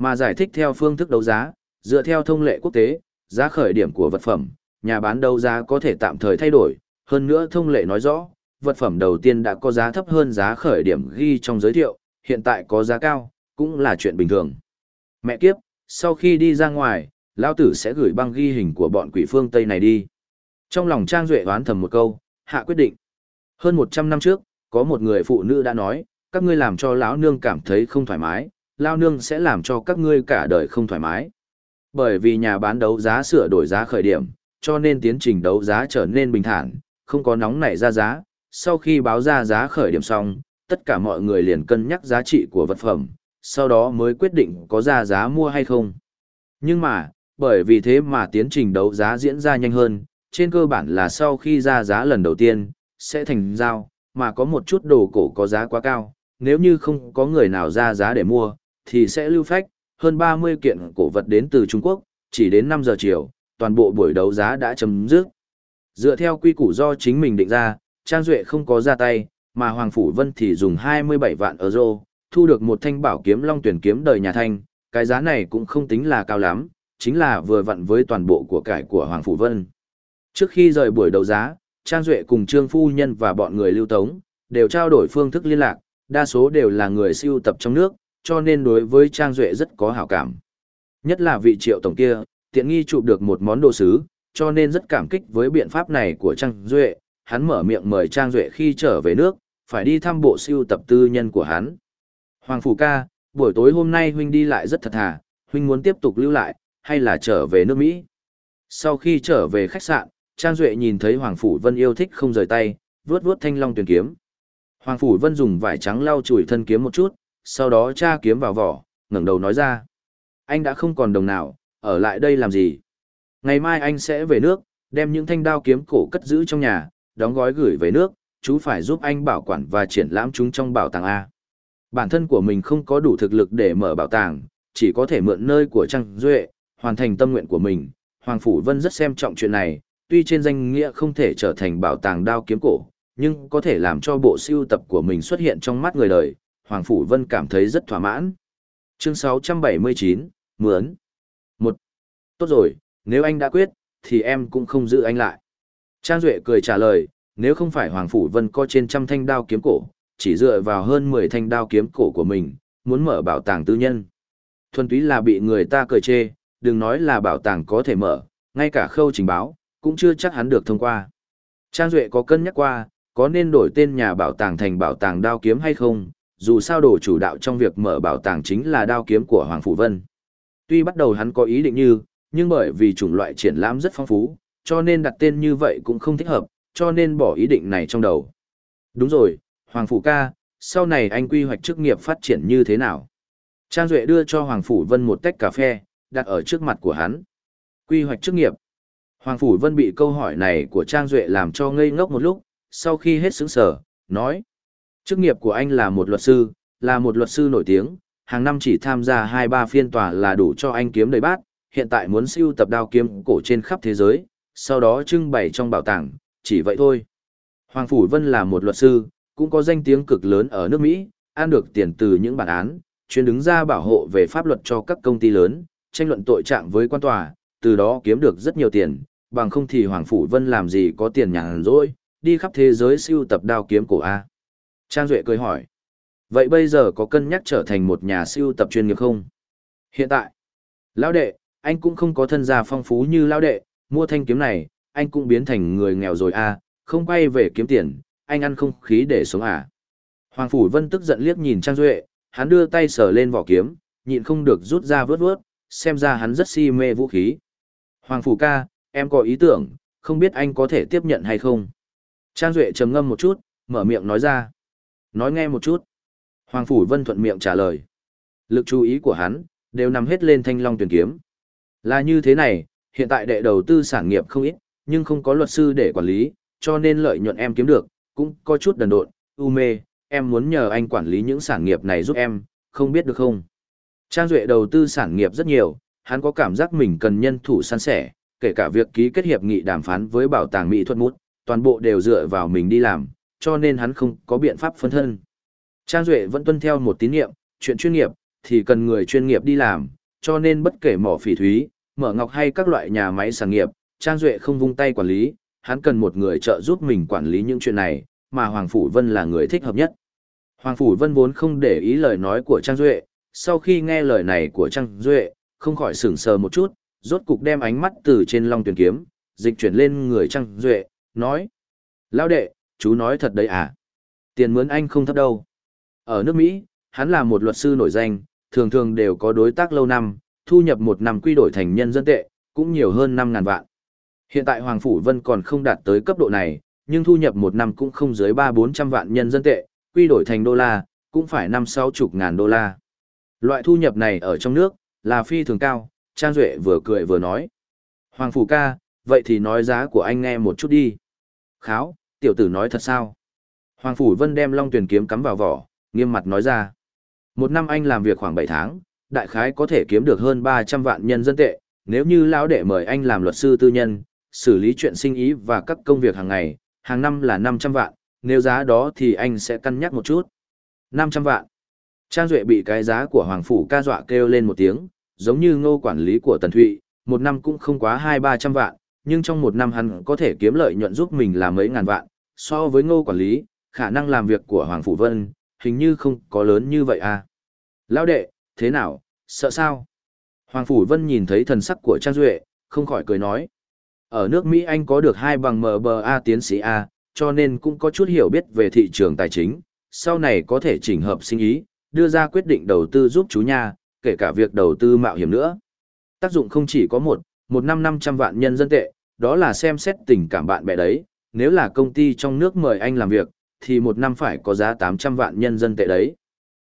Mà giải thích theo phương thức đấu giá, dựa theo thông lệ quốc tế, giá khởi điểm của vật phẩm, nhà bán đấu giá có thể tạm thời thay đổi, hơn nữa thông lệ nói rõ, vật phẩm đầu tiên đã có giá thấp hơn giá khởi điểm ghi trong giới thiệu, hiện tại có giá cao, cũng là chuyện bình thường. Mẹ kiếp, sau khi đi ra ngoài, lão tử sẽ gửi băng ghi hình của bọn quỷ phương Tây này đi. Trong lòng Trang Duệ đoán thầm một câu, hạ quyết định. Hơn 100 năm trước, có một người phụ nữ đã nói, các ngươi làm cho lão nương cảm thấy không thoải mái, Lao nương sẽ làm cho các ngươi cả đời không thoải mái. Bởi vì nhà bán đấu giá sửa đổi giá khởi điểm, cho nên tiến trình đấu giá trở nên bình thản, không có nóng nảy ra giá. Sau khi báo ra giá khởi điểm xong, tất cả mọi người liền cân nhắc giá trị của vật phẩm, sau đó mới quyết định có ra giá mua hay không. Nhưng mà, bởi vì thế mà tiến trình đấu giá diễn ra nhanh hơn, trên cơ bản là sau khi ra giá lần đầu tiên, sẽ thành giao, mà có một chút đồ cổ có giá quá cao, nếu như không có người nào ra giá để mua, thì sẽ lưu phách, hơn 30 kiện cổ vật đến từ Trung Quốc, chỉ đến 5 giờ chiều, toàn bộ buổi đấu giá đã chấm dứt. Dựa theo quy củ do chính mình định ra, Trang Duệ không có ra tay, mà Hoàng Phủ Vân thì dùng 27 vạn euro, thu được một thanh bảo kiếm long tuyển kiếm đời nhà thanh, cái giá này cũng không tính là cao lắm, chính là vừa vặn với toàn bộ của cải của Hoàng Phủ Vân. Trước khi rời buổi đấu giá, Trang Duệ cùng Trương Phu Nhân và bọn người lưu tống, đều trao đổi phương thức liên lạc, đa số đều là người siêu tập trong nước, cho nên đối với Trang Duệ rất có hảo cảm. Nhất là vị triệu tổng kia, tiện nghi chụp được một món đồ sứ, cho nên rất cảm kích với biện pháp này của Trang Duệ, hắn mở miệng mời Trang Duệ khi trở về nước, phải đi thăm bộ siêu tập tư nhân của hắn. Hoàng Phủ ca, buổi tối hôm nay huynh đi lại rất thật thà, huynh muốn tiếp tục lưu lại, hay là trở về nước Mỹ? Sau khi trở về khách sạn, Trang Duệ nhìn thấy Hoàng Phủ Vân yêu thích không rời tay, vuốt vuốt thanh long tuyển kiếm. Hoàng Phủ Vân dùng vải trắng lau chùi thân kiếm một chút, sau đó tra kiếm vào vỏ, ngẩng đầu nói ra. Anh đã không còn đồng nào, ở lại đây làm gì? Ngày mai anh sẽ về nước, đem những thanh đao kiếm cổ cất giữ trong nhà, đóng gói gửi về nước, chú phải giúp anh bảo quản và triển lãm chúng trong bảo tàng A. Bản thân của mình không có đủ thực lực để mở bảo tàng, chỉ có thể mượn nơi của Trang Duệ, hoàn thành tâm nguyện của mình. Hoàng Phủ Vân rất xem trọng chuyện này, tuy trên danh nghĩa không thể trở thành bảo tàng đao kiếm cổ, nhưng có thể làm cho bộ siêu tập của mình xuất hiện trong mắt người đời, Hoàng Phủ Vân cảm thấy rất thỏa mãn. Chương 679, Mướn. một Tốt rồi, nếu anh đã quyết, thì em cũng không giữ anh lại. Trang Duệ cười trả lời, nếu không phải Hoàng Phủ Vân có trên trăm thanh đao kiếm cổ, chỉ dựa vào hơn 10 thanh đao kiếm cổ của mình, muốn mở bảo tàng tư nhân. Thuần túy là bị người ta cười chê, đừng nói là bảo tàng có thể mở, ngay cả khâu trình báo, cũng chưa chắc hắn được thông qua. Trang Duệ có cân nhắc qua, có nên đổi tên nhà bảo tàng thành bảo tàng đao kiếm hay không, dù sao đồ chủ đạo trong việc mở bảo tàng chính là đao kiếm của Hoàng Phủ Vân. Tuy bắt đầu hắn có ý định như, nhưng bởi vì chủng loại triển lãm rất phong phú, cho nên đặt tên như vậy cũng không thích hợp, cho nên bỏ ý định này trong đầu. Đúng rồi, Hoàng Phủ ca, sau này anh quy hoạch chức nghiệp phát triển như thế nào? Trang Duệ đưa cho Hoàng Phủ Vân một tách cà phê, đặt ở trước mặt của hắn. Quy hoạch chức nghiệp. Hoàng Phủ Vân bị câu hỏi này của Trang Duệ làm cho ngây ngốc một lúc, sau khi hết sướng sở, nói. Chức nghiệp của anh là một luật sư, là một luật sư nổi tiếng, hàng năm chỉ tham gia 2-3 phiên tòa là đủ cho anh kiếm đầy bát, hiện tại muốn siêu tập đao kiếm cổ trên khắp thế giới, sau đó trưng bày trong bảo tàng, chỉ vậy thôi. Hoàng Phủ Vân là một luật sư, cũng có danh tiếng cực lớn ở nước Mỹ, ăn được tiền từ những bản án, chuyên đứng ra bảo hộ về pháp luật cho các công ty lớn, tranh luận tội trạng với quan tòa, từ đó kiếm được rất nhiều tiền, bằng không thì Hoàng Phủ Vân làm gì có tiền nhàn rỗi, đi khắp thế giới siêu tập đao kiếm cổ A. Trang Duệ cười hỏi. Vậy bây giờ có cân nhắc trở thành một nhà siêu tập chuyên nghiệp không? Hiện tại, lão đệ, anh cũng không có thân gia phong phú như lão đệ, mua thanh kiếm này, anh cũng biến thành người nghèo rồi à? không quay về kiếm tiền, anh ăn không khí để sống à. Hoàng Phủ Vân tức giận liếc nhìn Trang Duệ, hắn đưa tay sờ lên vỏ kiếm, nhịn không được rút ra vớt vớt, xem ra hắn rất si mê vũ khí. Hoàng Phủ ca, em có ý tưởng, không biết anh có thể tiếp nhận hay không? Trang Duệ trầm ngâm một chút, mở miệng nói ra. Nói nghe một chút. Hoàng Phủ Vân thuận miệng trả lời. Lực chú ý của hắn, đều nằm hết lên thanh long tuyển kiếm. Là như thế này, hiện tại đệ đầu tư sản nghiệp không ít, nhưng không có luật sư để quản lý, cho nên lợi nhuận em kiếm được, cũng có chút đần độn, u mê, em muốn nhờ anh quản lý những sản nghiệp này giúp em, không biết được không? Trang Duệ đầu tư sản nghiệp rất nhiều, hắn có cảm giác mình cần nhân thủ săn sẻ, kể cả việc ký kết hiệp nghị đàm phán với bảo tàng mỹ thuật mút, toàn bộ đều dựa vào mình đi làm, cho nên hắn không có biện pháp phân thân. Trang Duệ vẫn tuân theo một tín niệm, chuyện chuyên nghiệp, thì cần người chuyên nghiệp đi làm, cho nên bất kể mỏ phỉ thúy, mở ngọc hay các loại nhà máy sản nghiệp, Trang Duệ không vung tay quản lý, hắn cần một người trợ giúp mình quản lý những chuyện này, mà Hoàng Phủ Vân là người thích hợp nhất. Hoàng Phủ Vân vốn không để ý lời nói của Trang Duệ, sau khi nghe lời này của Trang Duệ, không khỏi sửng sờ một chút, rốt cục đem ánh mắt từ trên long tuyển kiếm, dịch chuyển lên người Trang Duệ, nói. Lão đệ, chú nói thật đấy à? Tiền mướn anh không thấp đâu. Ở nước Mỹ, hắn là một luật sư nổi danh, thường thường đều có đối tác lâu năm, thu nhập một năm quy đổi thành nhân dân tệ, cũng nhiều hơn 5.000 vạn. Hiện tại Hoàng Phủ Vân còn không đạt tới cấp độ này, nhưng thu nhập một năm cũng không dưới 3-400 vạn nhân dân tệ, quy đổi thành đô la, cũng phải 5-6 chục ngàn đô la. Loại thu nhập này ở trong nước, là phi thường cao, Trang Duệ vừa cười vừa nói. Hoàng Phủ ca, vậy thì nói giá của anh nghe một chút đi. Kháo, tiểu tử nói thật sao? Hoàng Phủ Vân đem long tuyển kiếm cắm vào vỏ, nghiêm mặt nói ra. Một năm anh làm việc khoảng 7 tháng, đại khái có thể kiếm được hơn 300 vạn nhân dân tệ, nếu như lão đệ mời anh làm luật sư tư nhân, xử lý chuyện sinh ý và các công việc hàng ngày, hàng năm là 500 vạn, nếu giá đó thì anh sẽ cân nhắc một chút. 500 vạn. Trang Duệ bị cái giá của Hoàng Phủ ca dọa kêu lên một tiếng, giống như ngô quản lý của Tần Thụy, một năm cũng không quá 2-300 vạn, nhưng trong một năm hắn có thể kiếm lợi nhuận giúp mình là mấy ngàn vạn, so với ngô quản lý, khả năng làm việc của Hoàng Phủ Vân, hình như không có lớn như vậy à. Lão đệ, thế nào, sợ sao? Hoàng Phủ Vân nhìn thấy thần sắc của Trang Duệ, không khỏi cười nói. Ở nước Mỹ anh có được hai bằng MBA tiến sĩ A, cho nên cũng có chút hiểu biết về thị trường tài chính, sau này có thể chỉnh hợp sinh ý, đưa ra quyết định đầu tư giúp chú nha, kể cả việc đầu tư mạo hiểm nữa. Tác dụng không chỉ có một, một năm năm trăm vạn nhân dân tệ, đó là xem xét tình cảm bạn bè đấy, nếu là công ty trong nước mời anh làm việc, thì một năm phải có giá 800 vạn nhân dân tệ đấy.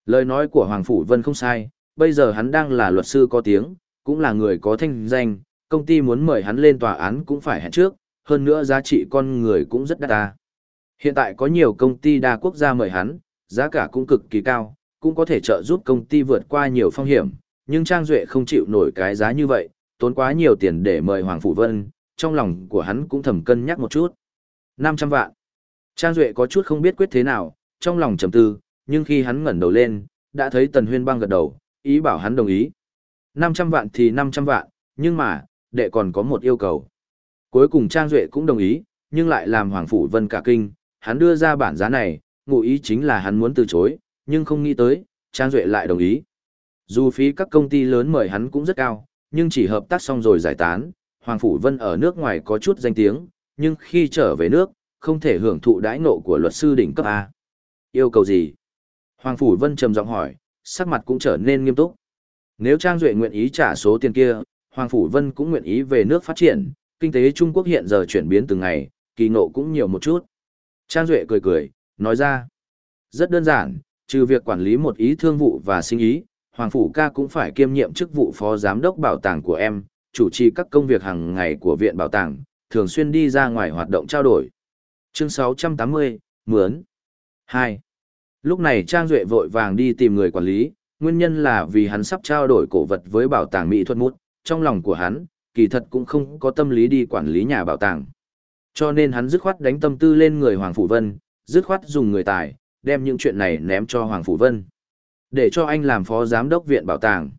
Lời nói của Hoàng Phủ Vân không sai, bây giờ hắn đang là luật sư có tiếng, cũng là người có thanh danh, công ty muốn mời hắn lên tòa án cũng phải hẹn trước, hơn nữa giá trị con người cũng rất đắt ta. Hiện tại có nhiều công ty đa quốc gia mời hắn, giá cả cũng cực kỳ cao, cũng có thể trợ giúp công ty vượt qua nhiều phong hiểm, nhưng Trang Duệ không chịu nổi cái giá như vậy, tốn quá nhiều tiền để mời Hoàng Phủ Vân, trong lòng của hắn cũng thầm cân nhắc một chút. 500 vạn. Trang Duệ có chút không biết quyết thế nào, trong lòng trầm tư, nhưng khi hắn ngẩn đầu lên, đã thấy Tần Huyên băng gật đầu, ý bảo hắn đồng ý. 500 vạn thì 500 vạn, nhưng mà, đệ còn có một yêu cầu. Cuối cùng Trang Duệ cũng đồng ý, nhưng lại làm Hoàng Phủ Vân cả kinh, hắn đưa ra bản giá này, ngụ ý chính là hắn muốn từ chối, nhưng không nghĩ tới, Trang Duệ lại đồng ý. Dù phí các công ty lớn mời hắn cũng rất cao, nhưng chỉ hợp tác xong rồi giải tán, Hoàng Phủ Vân ở nước ngoài có chút danh tiếng, nhưng khi trở về nước, không thể hưởng thụ đãi ngộ của luật sư đỉnh cấp A. Yêu cầu gì? Hoàng Phủ Vân trầm giọng hỏi, sắc mặt cũng trở nên nghiêm túc. Nếu Trang Duệ nguyện ý trả số tiền kia, Hoàng Phủ Vân cũng nguyện ý về nước phát triển, kinh tế Trung Quốc hiện giờ chuyển biến từng ngày, kỳ ngộ cũng nhiều một chút. Trang Duệ cười cười, nói ra. Rất đơn giản, trừ việc quản lý một ý thương vụ và sinh ý, Hoàng Phủ ca cũng phải kiêm nhiệm chức vụ phó giám đốc bảo tàng của em, chủ trì các công việc hàng ngày của viện bảo tàng, thường xuyên đi ra ngoài hoạt động trao đổi. Chương 680, Mướn 2. Lúc này Trang Duệ vội vàng đi tìm người quản lý, nguyên nhân là vì hắn sắp trao đổi cổ vật với bảo tàng mỹ thuật mút, trong lòng của hắn, kỳ thật cũng không có tâm lý đi quản lý nhà bảo tàng. Cho nên hắn dứt khoát đánh tâm tư lên người Hoàng Phủ Vân, dứt khoát dùng người tài, đem những chuyện này ném cho Hoàng Phủ Vân. Để cho anh làm phó giám đốc viện bảo tàng.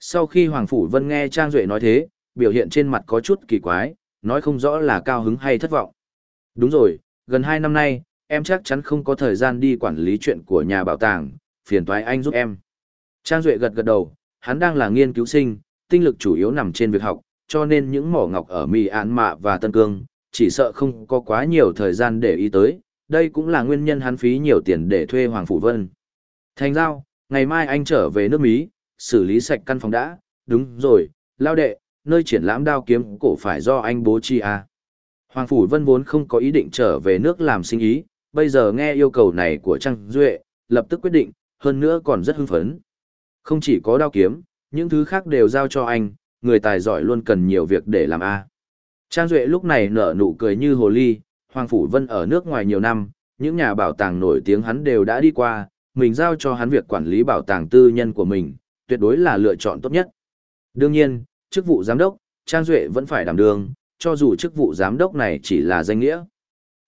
Sau khi Hoàng Phủ Vân nghe Trang Duệ nói thế, biểu hiện trên mặt có chút kỳ quái, nói không rõ là cao hứng hay thất vọng. Đúng rồi, gần 2 năm nay, em chắc chắn không có thời gian đi quản lý chuyện của nhà bảo tàng, phiền toái anh giúp em. Trang Duệ gật gật đầu, hắn đang là nghiên cứu sinh, tinh lực chủ yếu nằm trên việc học, cho nên những mỏ ngọc ở Mỹ Án Mạ và Tân Cương, chỉ sợ không có quá nhiều thời gian để ý tới, đây cũng là nguyên nhân hắn phí nhiều tiền để thuê Hoàng Phủ Vân. Thành giao, ngày mai anh trở về nước Mỹ, xử lý sạch căn phòng đã, đúng rồi, lao đệ, nơi triển lãm đao kiếm cổ phải do anh bố trí à. Hoàng Phủ Vân vốn không có ý định trở về nước làm sinh ý, bây giờ nghe yêu cầu này của Trang Duệ, lập tức quyết định, hơn nữa còn rất hưng phấn. Không chỉ có đao kiếm, những thứ khác đều giao cho anh, người tài giỏi luôn cần nhiều việc để làm a. Trang Duệ lúc này nở nụ cười như hồ ly, Hoàng Phủ Vân ở nước ngoài nhiều năm, những nhà bảo tàng nổi tiếng hắn đều đã đi qua, mình giao cho hắn việc quản lý bảo tàng tư nhân của mình, tuyệt đối là lựa chọn tốt nhất. Đương nhiên, chức vụ giám đốc, Trang Duệ vẫn phải đảm đương, cho dù chức vụ giám đốc này chỉ là danh nghĩa.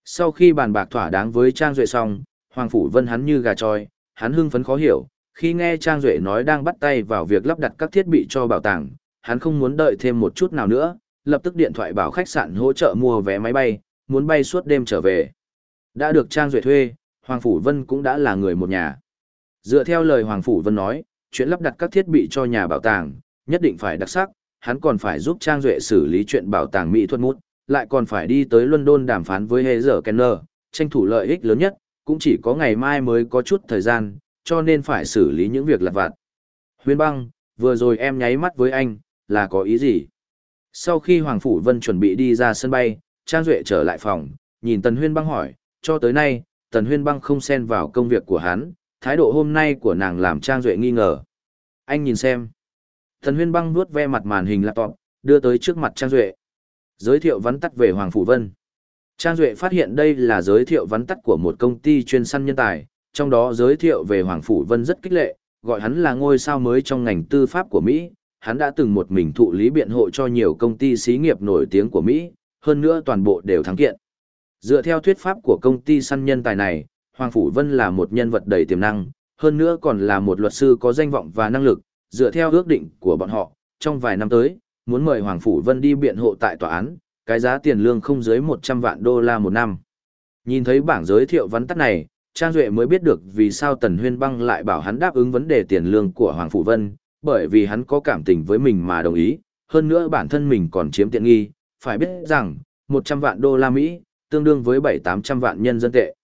Sau khi bàn bạc thỏa đáng với Trang Duệ xong, Hoàng Phủ Vân hắn như gà troi, hắn hưng phấn khó hiểu, khi nghe Trang Duệ nói đang bắt tay vào việc lắp đặt các thiết bị cho bảo tàng, hắn không muốn đợi thêm một chút nào nữa, lập tức điện thoại bảo khách sạn hỗ trợ mua vé máy bay, muốn bay suốt đêm trở về. Đã được Trang Duệ thuê, Hoàng Phủ Vân cũng đã là người một nhà. Dựa theo lời Hoàng Phủ Vân nói, chuyện lắp đặt các thiết bị cho nhà bảo tàng, nhất định phải đặc sắc, hắn còn phải giúp Trang Duệ xử lý chuyện bảo tàng mỹ thuật mút, lại còn phải đi tới London đàm phán với Heather Kenner, tranh thủ lợi ích lớn nhất, cũng chỉ có ngày mai mới có chút thời gian, cho nên phải xử lý những việc lặt vặt. Huyên băng, vừa rồi em nháy mắt với anh, là có ý gì? Sau khi Hoàng Phủ Vân chuẩn bị đi ra sân bay, Trang Duệ trở lại phòng, nhìn Tần Huyên băng hỏi, cho tới nay, Tần Huyên băng không xen vào công việc của hắn, thái độ hôm nay của nàng làm Trang Duệ nghi ngờ. Anh nhìn xem. Tần Huyên băng nuốt ve mặt màn hình laptop, đưa tới trước mặt Trang Duệ. Giới thiệu vắn tắt về Hoàng Phủ Vân. Trang Duệ phát hiện đây là giới thiệu vắn tắt của một công ty chuyên săn nhân tài, trong đó giới thiệu về Hoàng Phủ Vân rất kích lệ, gọi hắn là ngôi sao mới trong ngành tư pháp của Mỹ, hắn đã từng một mình thụ lý biện hộ cho nhiều công ty xí nghiệp nổi tiếng của Mỹ, hơn nữa toàn bộ đều thắng kiện. Dựa theo thuyết pháp của công ty săn nhân tài này, Hoàng Phủ Vân là một nhân vật đầy tiềm năng, hơn nữa còn là một luật sư có danh vọng và năng lực, dựa theo ước định của bọn họ, trong vài năm tới, muốn mời Hoàng Phủ Vân đi biện hộ tại tòa án, cái giá tiền lương không dưới 100 vạn đô la một năm. Nhìn thấy bảng giới thiệu vắn tắt này, Trang Duệ mới biết được vì sao Tần Huyên Băng lại bảo hắn đáp ứng vấn đề tiền lương của Hoàng Phủ Vân, bởi vì hắn có cảm tình với mình mà đồng ý, hơn nữa bản thân mình còn chiếm tiện nghi, phải biết rằng, 100 vạn đô la Mỹ, tương đương với 7-800 vạn nhân dân tệ.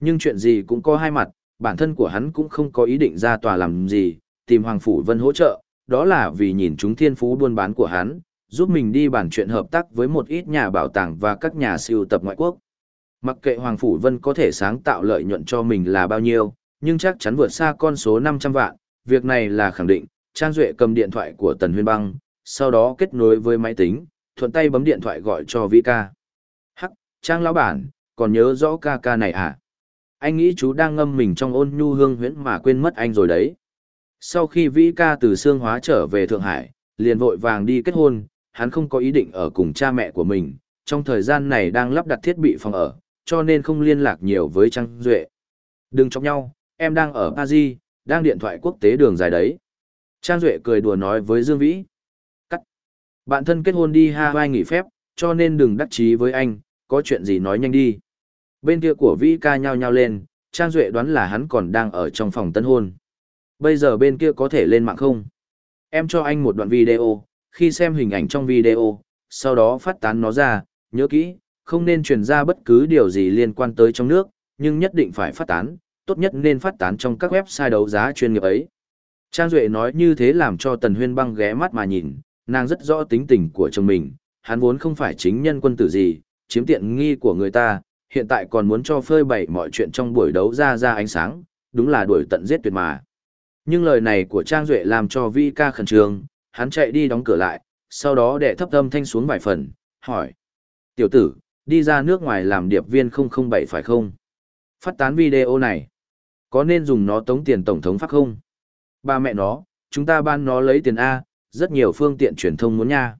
Nhưng chuyện gì cũng có hai mặt, bản thân của hắn cũng không có ý định ra tòa làm gì, tìm Hoàng Phủ Vân hỗ trợ, đó là vì nhìn chúng thiên phú buôn bán của hắn, giúp mình đi bàn chuyện hợp tác với một ít nhà bảo tàng và các nhà siêu tập ngoại quốc. Mặc kệ Hoàng Phủ Vân có thể sáng tạo lợi nhuận cho mình là bao nhiêu, nhưng chắc chắn vượt xa con số 500 vạn, việc này là khẳng định, Trang Duệ cầm điện thoại của Tần Huyên Băng, sau đó kết nối với máy tính, thuận tay bấm điện thoại gọi cho Vĩ ca. Trang lão bản, còn nhớ rõ ca ca này à? Anh nghĩ chú đang ngâm mình trong ôn nhu hương huyễn mà quên mất anh rồi đấy. Sau khi Vĩ ca từ Sương Hóa trở về Thượng Hải, liền vội vàng đi kết hôn, hắn không có ý định ở cùng cha mẹ của mình, trong thời gian này đang lắp đặt thiết bị phòng ở, cho nên không liên lạc nhiều với Trang Duệ. Đừng chọc nhau, em đang ở Paris, đang điện thoại quốc tế đường dài đấy. Trang Duệ cười đùa nói với Dương Vĩ. Cắt. Bạn thân kết hôn đi Hawaii nghỉ phép, cho nên đừng đắc chí với anh, có chuyện gì nói nhanh đi. Bên kia của Vĩ ca nhao nhao lên, Trang Duệ đoán là hắn còn đang ở trong phòng tân hôn. Bây giờ bên kia có thể lên mạng không? Em cho anh một đoạn video, khi xem hình ảnh trong video, sau đó phát tán nó ra, nhớ kỹ, không nên truyền ra bất cứ điều gì liên quan tới trong nước, nhưng nhất định phải phát tán, tốt nhất nên phát tán trong các website đấu giá chuyên nghiệp ấy. Trang Duệ nói như thế làm cho Tần Huyên băng ghé mắt mà nhìn, nàng rất rõ tính tình của chồng mình, hắn vốn không phải chính nhân quân tử gì, chiếm tiện nghi của người ta, hiện tại còn muốn cho phơi bày mọi chuyện trong buổi đấu ra ra ánh sáng, đúng là đuổi tận giết tuyệt mà. Nhưng lời này của Trang Duệ làm cho Vi ca khẩn trương, hắn chạy đi đóng cửa lại, sau đó để thấp âm thanh xuống vài phần, hỏi. Tiểu tử, đi ra nước ngoài làm điệp viên 007 phải không? Phát tán video này. Có nên dùng nó tống tiền Tổng thống Pháp không? Ba mẹ nó, chúng ta ban nó lấy tiền A, rất nhiều phương tiện truyền thông muốn nha.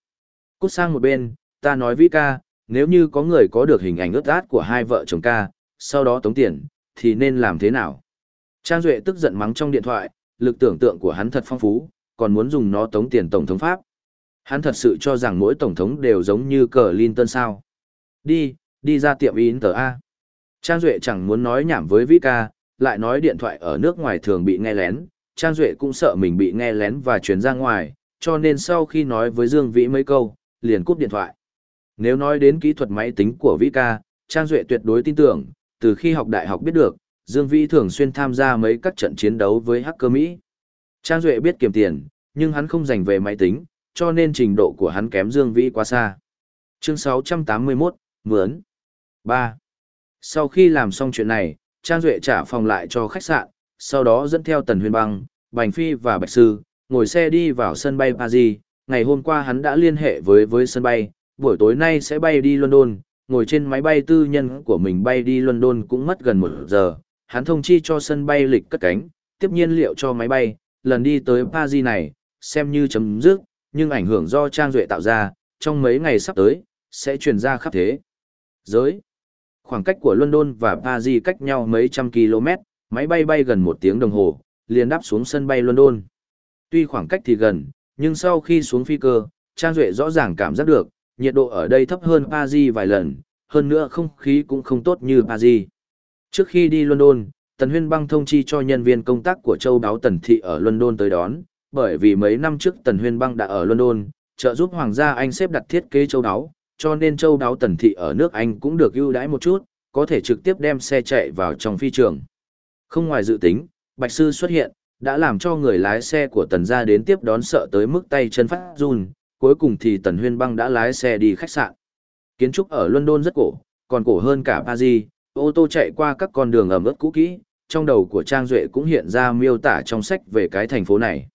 Cút sang một bên, ta nói Vi ca, nếu như có người có được hình ảnh ướt át của hai vợ chồng ca, sau đó tống tiền, thì nên làm thế nào? Trang Duệ tức giận mắng trong điện thoại, lực tưởng tượng của hắn thật phong phú, còn muốn dùng nó tống tiền Tổng thống Pháp. Hắn thật sự cho rằng mỗi Tổng thống đều giống như cờ Linton sao. Đi, đi ra tiệm Inter A. Trang Duệ chẳng muốn nói nhảm với Vĩ ca, lại nói điện thoại ở nước ngoài thường bị nghe lén, Trang Duệ cũng sợ mình bị nghe lén và chuyển ra ngoài, cho nên sau khi nói với Dương Vĩ mấy câu, liền cúp điện thoại. Nếu nói đến kỹ thuật máy tính của Vĩ ca, Trang Duệ tuyệt đối tin tưởng, từ khi học đại học biết được, Dương Vĩ thường xuyên tham gia mấy các trận chiến đấu với hacker Mỹ. Trang Duệ biết kiếm tiền, nhưng hắn không dành về máy tính, cho nên trình độ của hắn kém Dương Vĩ quá xa. Chương 681, Mướn 3. Sau khi làm xong chuyện này, Trang Duệ trả phòng lại cho khách sạn, sau đó dẫn theo Tần Huyền Băng, Bành Phi và Bạch Sư, ngồi xe đi vào sân bay Paris. Ngày hôm qua hắn đã liên hệ với với sân bay, buổi tối nay sẽ bay đi London, ngồi trên máy bay tư nhân của mình bay đi London cũng mất gần một giờ. Hắn thông chi cho sân bay lịch cất cánh, tiếp nhiên liệu cho máy bay, lần đi tới Paris này, xem như chấm dứt, nhưng ảnh hưởng do Trang Duệ tạo ra, trong mấy ngày sắp tới, sẽ truyền ra khắp thế. Giới Khoảng cách của London và Paris cách nhau mấy trăm km, máy bay bay gần một tiếng đồng hồ, liền đáp xuống sân bay London. Tuy khoảng cách thì gần, nhưng sau khi xuống phi cơ, Trang Duệ rõ ràng cảm giác được, nhiệt độ ở đây thấp hơn Paris vài lần, hơn nữa không khí cũng không tốt như Paris. Trước khi đi London, Tần Huyên Băng thông chi cho nhân viên công tác của châu đáo Tần Thị ở London tới đón, bởi vì mấy năm trước Tần Huyên Băng đã ở London, trợ giúp Hoàng gia Anh xếp đặt thiết kế châu đáo, cho nên châu đáo Tần Thị ở nước Anh cũng được ưu đãi một chút, có thể trực tiếp đem xe chạy vào trong phi trường. Không ngoài dự tính, Bạch Sư xuất hiện, đã làm cho người lái xe của Tần gia đến tiếp đón sợ tới mức tay chân phát run, cuối cùng thì Tần Huyên Băng đã lái xe đi khách sạn. Kiến trúc ở London rất cổ, còn cổ hơn cả Paris, ô tô chạy qua các con đường ẩm ướt cũ kỹ, trong đầu của Trang Duệ cũng hiện ra miêu tả trong sách về cái thành phố này.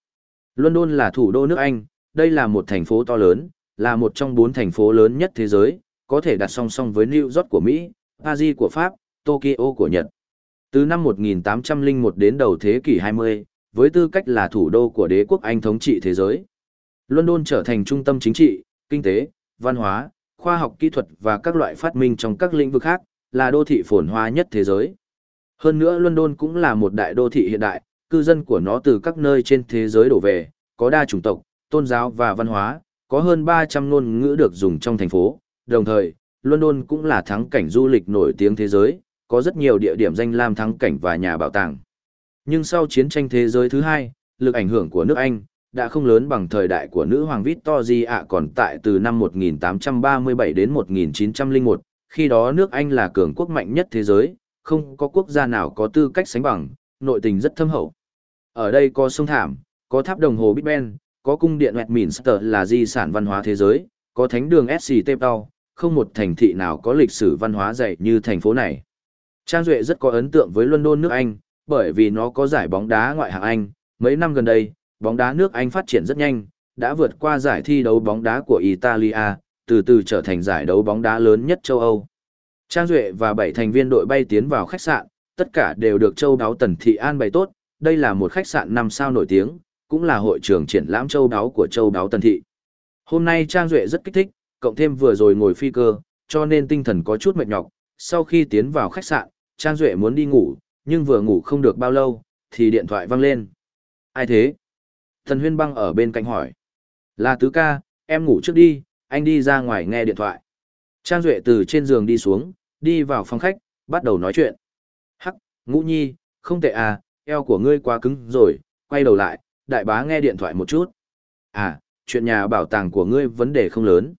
London là thủ đô nước Anh, đây là một thành phố to lớn, là một trong bốn thành phố lớn nhất thế giới, có thể đặt song song với New York của Mỹ, Paris của Pháp, Tokyo của Nhật. Từ năm 1801 đến đầu thế kỷ 20, với tư cách là thủ đô của đế quốc Anh thống trị thế giới. London trở thành trung tâm chính trị, kinh tế, văn hóa, khoa học kỹ thuật và các loại phát minh trong các lĩnh vực khác, là đô thị phồn hoa nhất thế giới. Hơn nữa London cũng là một đại đô thị hiện đại, cư dân của nó từ các nơi trên thế giới đổ về, có đa chủng tộc, tôn giáo và văn hóa, có hơn 300 ngôn ngữ được dùng trong thành phố. Đồng thời, London cũng là thắng cảnh du lịch nổi tiếng thế giới, có rất nhiều địa điểm danh lam thắng cảnh và nhà bảo tàng. Nhưng sau chiến tranh thế giới thứ hai, lực ảnh hưởng của nước Anh đã không lớn bằng thời đại của nữ hoàng Victoria còn tại từ năm 1837 đến 1901, khi đó nước Anh là cường quốc mạnh nhất thế giới, không có quốc gia nào có tư cách sánh bằng, nội tình rất thâm hậu. Ở đây có sông Thảm, có tháp đồng hồ Big Ben, có cung điện Westminster là di sản văn hóa thế giới, có thánh đường SCT Tepau, không một thành thị nào có lịch sử văn hóa dày như thành phố này. Trang Duệ rất có ấn tượng với London nước Anh, bởi vì nó có giải bóng đá ngoại hạng Anh. Mấy năm gần đây, bóng đá nước Anh phát triển rất nhanh, đã vượt qua giải thi đấu bóng đá của Italia, từ từ trở thành giải đấu bóng đá lớn nhất châu Âu. Trang Duệ và 7 thành viên đội bay tiến vào khách sạn, tất cả đều được châu đáo Tần Thị An bày tốt, đây là một khách sạn 5 sao nổi tiếng, cũng là hội trường triển lãm châu đáo của châu đáo Tần Thị. Hôm nay Trang Duệ rất kích thích, cộng thêm vừa rồi ngồi phi cơ, cho nên tinh thần có chút mệt nhọc. Sau khi tiến vào khách sạn, Trang Duệ muốn đi ngủ, nhưng vừa ngủ không được bao lâu, thì điện thoại văng lên. Ai thế? Thần huyên băng ở bên cạnh hỏi. Là tứ ca, em ngủ trước đi, anh đi ra ngoài nghe điện thoại. Trang Duệ từ trên giường đi xuống, đi vào phòng khách, bắt đầu nói chuyện. Hắc, ngũ nhi, không tệ à, eo của ngươi quá cứng rồi, quay đầu lại, đại bá nghe điện thoại một chút. À, chuyện nhà bảo tàng của ngươi vấn đề không lớn.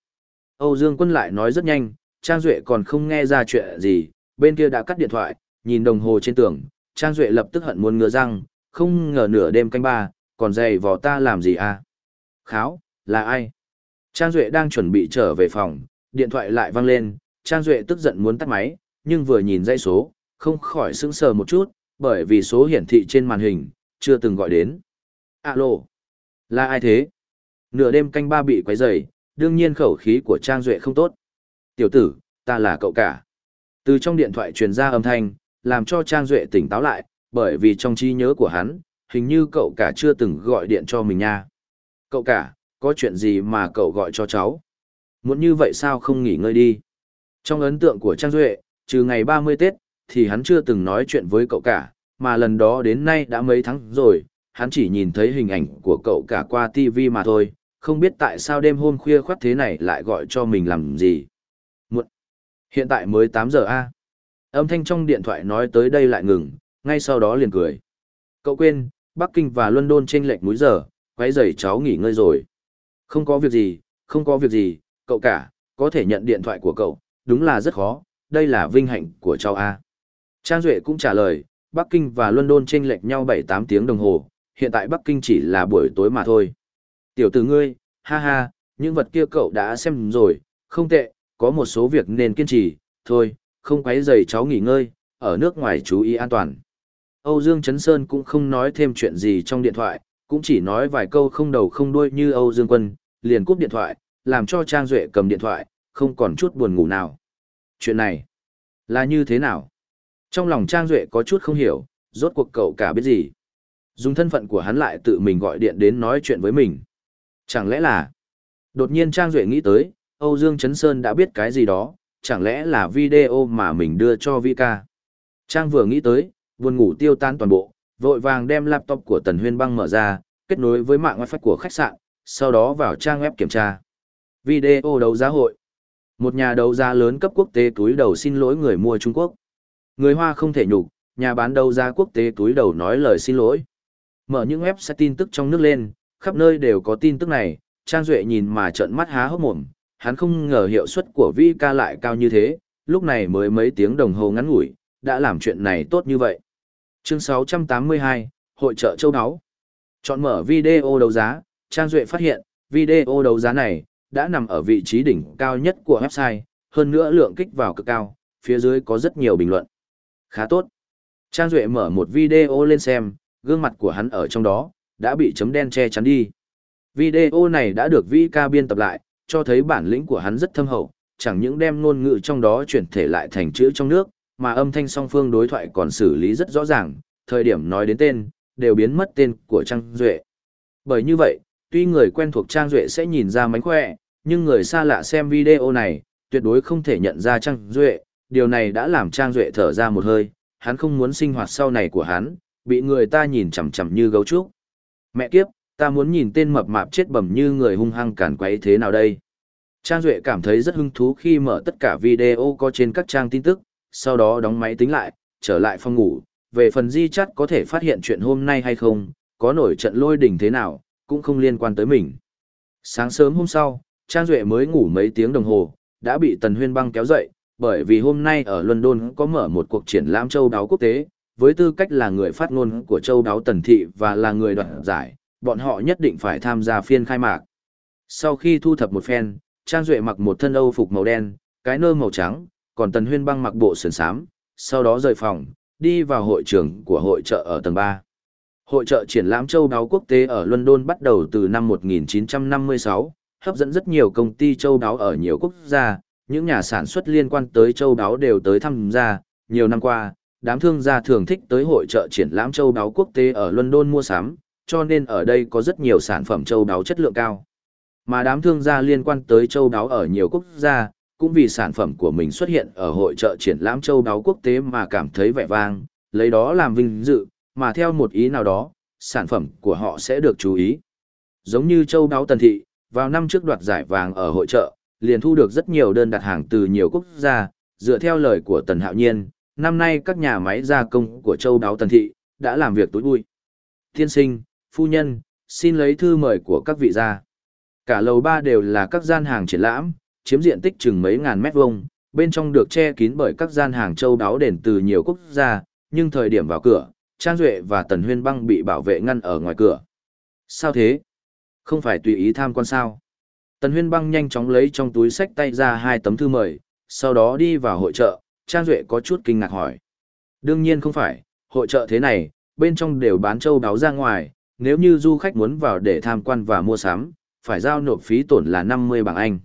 Âu Dương Quân lại nói rất nhanh, Trang Duệ còn không nghe ra chuyện gì, bên kia đã cắt điện thoại, nhìn đồng hồ trên tường, Trang Duệ lập tức hận muốn ngừa răng, không ngờ nửa đêm canh ba, còn dày vò ta làm gì à? Kháo, là ai? Trang Duệ đang chuẩn bị trở về phòng, điện thoại lại vang lên, Trang Duệ tức giận muốn tắt máy, nhưng vừa nhìn dây số, không khỏi sững sờ một chút, bởi vì số hiển thị trên màn hình, chưa từng gọi đến. Alo, là ai thế? Nửa đêm canh ba bị quấy rầy, đương nhiên khẩu khí của Trang Duệ không tốt. Tiểu tử, ta là cậu cả. Từ trong điện thoại truyền ra âm thanh, làm cho Trang Duệ tỉnh táo lại, bởi vì trong trí nhớ của hắn, hình như cậu cả chưa từng gọi điện cho mình nha. Cậu cả, có chuyện gì mà cậu gọi cho cháu? Muốn như vậy sao không nghỉ ngơi đi? Trong ấn tượng của Trang Duệ, trừ ngày 30 Tết, thì hắn chưa từng nói chuyện với cậu cả, mà lần đó đến nay đã mấy tháng rồi, hắn chỉ nhìn thấy hình ảnh của cậu cả qua TV mà thôi, không biết tại sao đêm hôm khuya khoắt thế này lại gọi cho mình làm gì. Muộn. Hiện tại mới 8 giờ a. Âm thanh trong điện thoại nói tới đây lại ngừng, ngay sau đó liền cười. Cậu quên, Bắc Kinh và London chênh lệch múi giờ, quấy rầy cháu nghỉ ngơi rồi. Không có việc gì, không có việc gì, cậu cả, có thể nhận điện thoại của cậu, đúng là rất khó, đây là vinh hạnh của cháu A. Trang Duệ cũng trả lời, Bắc Kinh và London chênh lệch nhau 7-8 tiếng đồng hồ, hiện tại Bắc Kinh chỉ là buổi tối mà thôi. Tiểu tử ngươi, ha ha, những vật kia cậu đã xem rồi, không tệ, có một số việc nên kiên trì, thôi, không quấy rầy cháu nghỉ ngơi, ở nước ngoài chú ý an toàn. Âu Dương Trấn Sơn cũng không nói thêm chuyện gì trong điện thoại, cũng chỉ nói vài câu không đầu không đuôi như Âu Dương Quân, liền cúp điện thoại, làm cho Trang Duệ cầm điện thoại, không còn chút buồn ngủ nào. Chuyện này, là như thế nào? Trong lòng Trang Duệ có chút không hiểu, rốt cuộc cậu cả biết gì. Dùng thân phận của hắn lại tự mình gọi điện đến nói chuyện với mình. Chẳng lẽ là... Đột nhiên Trang Duệ nghĩ tới, Âu Dương Trấn Sơn đã biết cái gì đó, chẳng lẽ là video mà mình đưa cho Vika. Trang vừa nghĩ tới, buồn ngủ tiêu tan toàn bộ, vội vàng đem laptop của Tần Huyên Băng mở ra, kết nối với mạng wifi của khách sạn, sau đó vào trang web kiểm tra. Video đấu giá hội. Một nhà đấu giá lớn cấp quốc tế túi đầu xin lỗi người mua Trung Quốc. Người Hoa không thể nhục, nhà bán đấu giá quốc tế túi đầu nói lời xin lỗi. Mở những website tin tức trong nước lên, khắp nơi đều có tin tức này, Trang Duệ nhìn mà trợn mắt há hốc mồm, hắn không ngờ hiệu suất của VK lại cao như thế, lúc này mới mấy tiếng đồng hồ ngắn ngủi, đã làm chuyện này tốt như vậy. Chương 682, Hội trợ châu đáo. Chọn mở video đấu giá, Trang Duệ phát hiện, video đấu giá này, đã nằm ở vị trí đỉnh cao nhất của website, hơn nữa lượng kích vào cực cao, phía dưới có rất nhiều bình luận. Khá tốt. Trang Duệ mở một video lên xem, gương mặt của hắn ở trong đó, đã bị chấm đen che chắn đi. Video này đã được Vi ca biên tập lại, cho thấy bản lĩnh của hắn rất thâm hậu, chẳng những đem ngôn ngữ trong đó chuyển thể lại thành chữ trong nước, mà âm thanh song phương đối thoại còn xử lý rất rõ ràng, thời điểm nói đến tên, đều biến mất tên của Trang Duệ. Bởi như vậy, tuy người quen thuộc Trang Duệ sẽ nhìn ra mánh khỏe, nhưng người xa lạ xem video này, tuyệt đối không thể nhận ra Trang Duệ, điều này đã làm Trang Duệ thở ra một hơi, hắn không muốn sinh hoạt sau này của hắn, bị người ta nhìn chằm chằm như gấu trúc. Mẹ kiếp, ta muốn nhìn tên mập mạp chết bầm như người hung hăng cản quấy thế nào đây? Trang Duệ cảm thấy rất hứng thú khi mở tất cả video có trên các trang tin tức, sau đó đóng máy tính lại, trở lại phòng ngủ, về phần di chắt có thể phát hiện chuyện hôm nay hay không, có nổi trận lôi đỉnh thế nào, cũng không liên quan tới mình. Sáng sớm hôm sau, Trang Duệ mới ngủ mấy tiếng đồng hồ, đã bị Tần Huyên băng kéo dậy, bởi vì hôm nay ở London có mở một cuộc triển lãm châu đáo quốc tế, với tư cách là người phát ngôn của châu đáo Tần Thị và là người đoạt giải, bọn họ nhất định phải tham gia phiên khai mạc. Sau khi thu thập một phen, Trang Duệ mặc một thân Âu phục màu đen, cái nơ màu trắng, còn Tần Huyên băng mặc bộ sườn sám, sau đó rời phòng, đi vào hội trường của hội trợ ở tầng 3. Hội trợ triển lãm châu đáo quốc tế ở London bắt đầu từ năm 1956, hấp dẫn rất nhiều công ty châu đáo ở nhiều quốc gia, những nhà sản xuất liên quan tới châu đáo đều tới tham gia. Nhiều năm qua, đám thương gia thường thích tới hội trợ triển lãm châu đáo quốc tế ở London mua sắm, cho nên ở đây có rất nhiều sản phẩm châu đáo chất lượng cao. Mà đám thương gia liên quan tới châu đáo ở nhiều quốc gia, cũng vì sản phẩm của mình xuất hiện ở hội trợ triển lãm châu đáo quốc tế mà cảm thấy vẻ vang, lấy đó làm vinh dự, mà theo một ý nào đó, sản phẩm của họ sẽ được chú ý. Giống như châu đáo tần thị, vào năm trước đoạt giải vàng ở hội trợ, liền thu được rất nhiều đơn đặt hàng từ nhiều quốc gia, dựa theo lời của Tần Hạo Nhiên, năm nay các nhà máy gia công của châu đáo tần thị, đã làm việc tối vui. Tiên sinh, phu nhân, xin lấy thư mời của các vị gia. Cả lầu ba đều là các gian hàng triển lãm, chiếm diện tích chừng mấy ngàn mét vuông, bên trong được che kín bởi các gian hàng châu đáo đền từ nhiều quốc gia, nhưng thời điểm vào cửa, Trang Duệ và Tần Huyên Băng bị bảo vệ ngăn ở ngoài cửa. Sao thế? Không phải tùy ý tham quan sao? Tần Huyên Băng nhanh chóng lấy trong túi sách tay ra hai tấm thư mời, sau đó đi vào hội trợ, Trang Duệ có chút kinh ngạc hỏi. Đương nhiên không phải, hội trợ thế này, bên trong đều bán châu đáo ra ngoài, nếu như du khách muốn vào để tham quan và mua sắm, phải giao nộp phí tổn là 50 bảng Anh.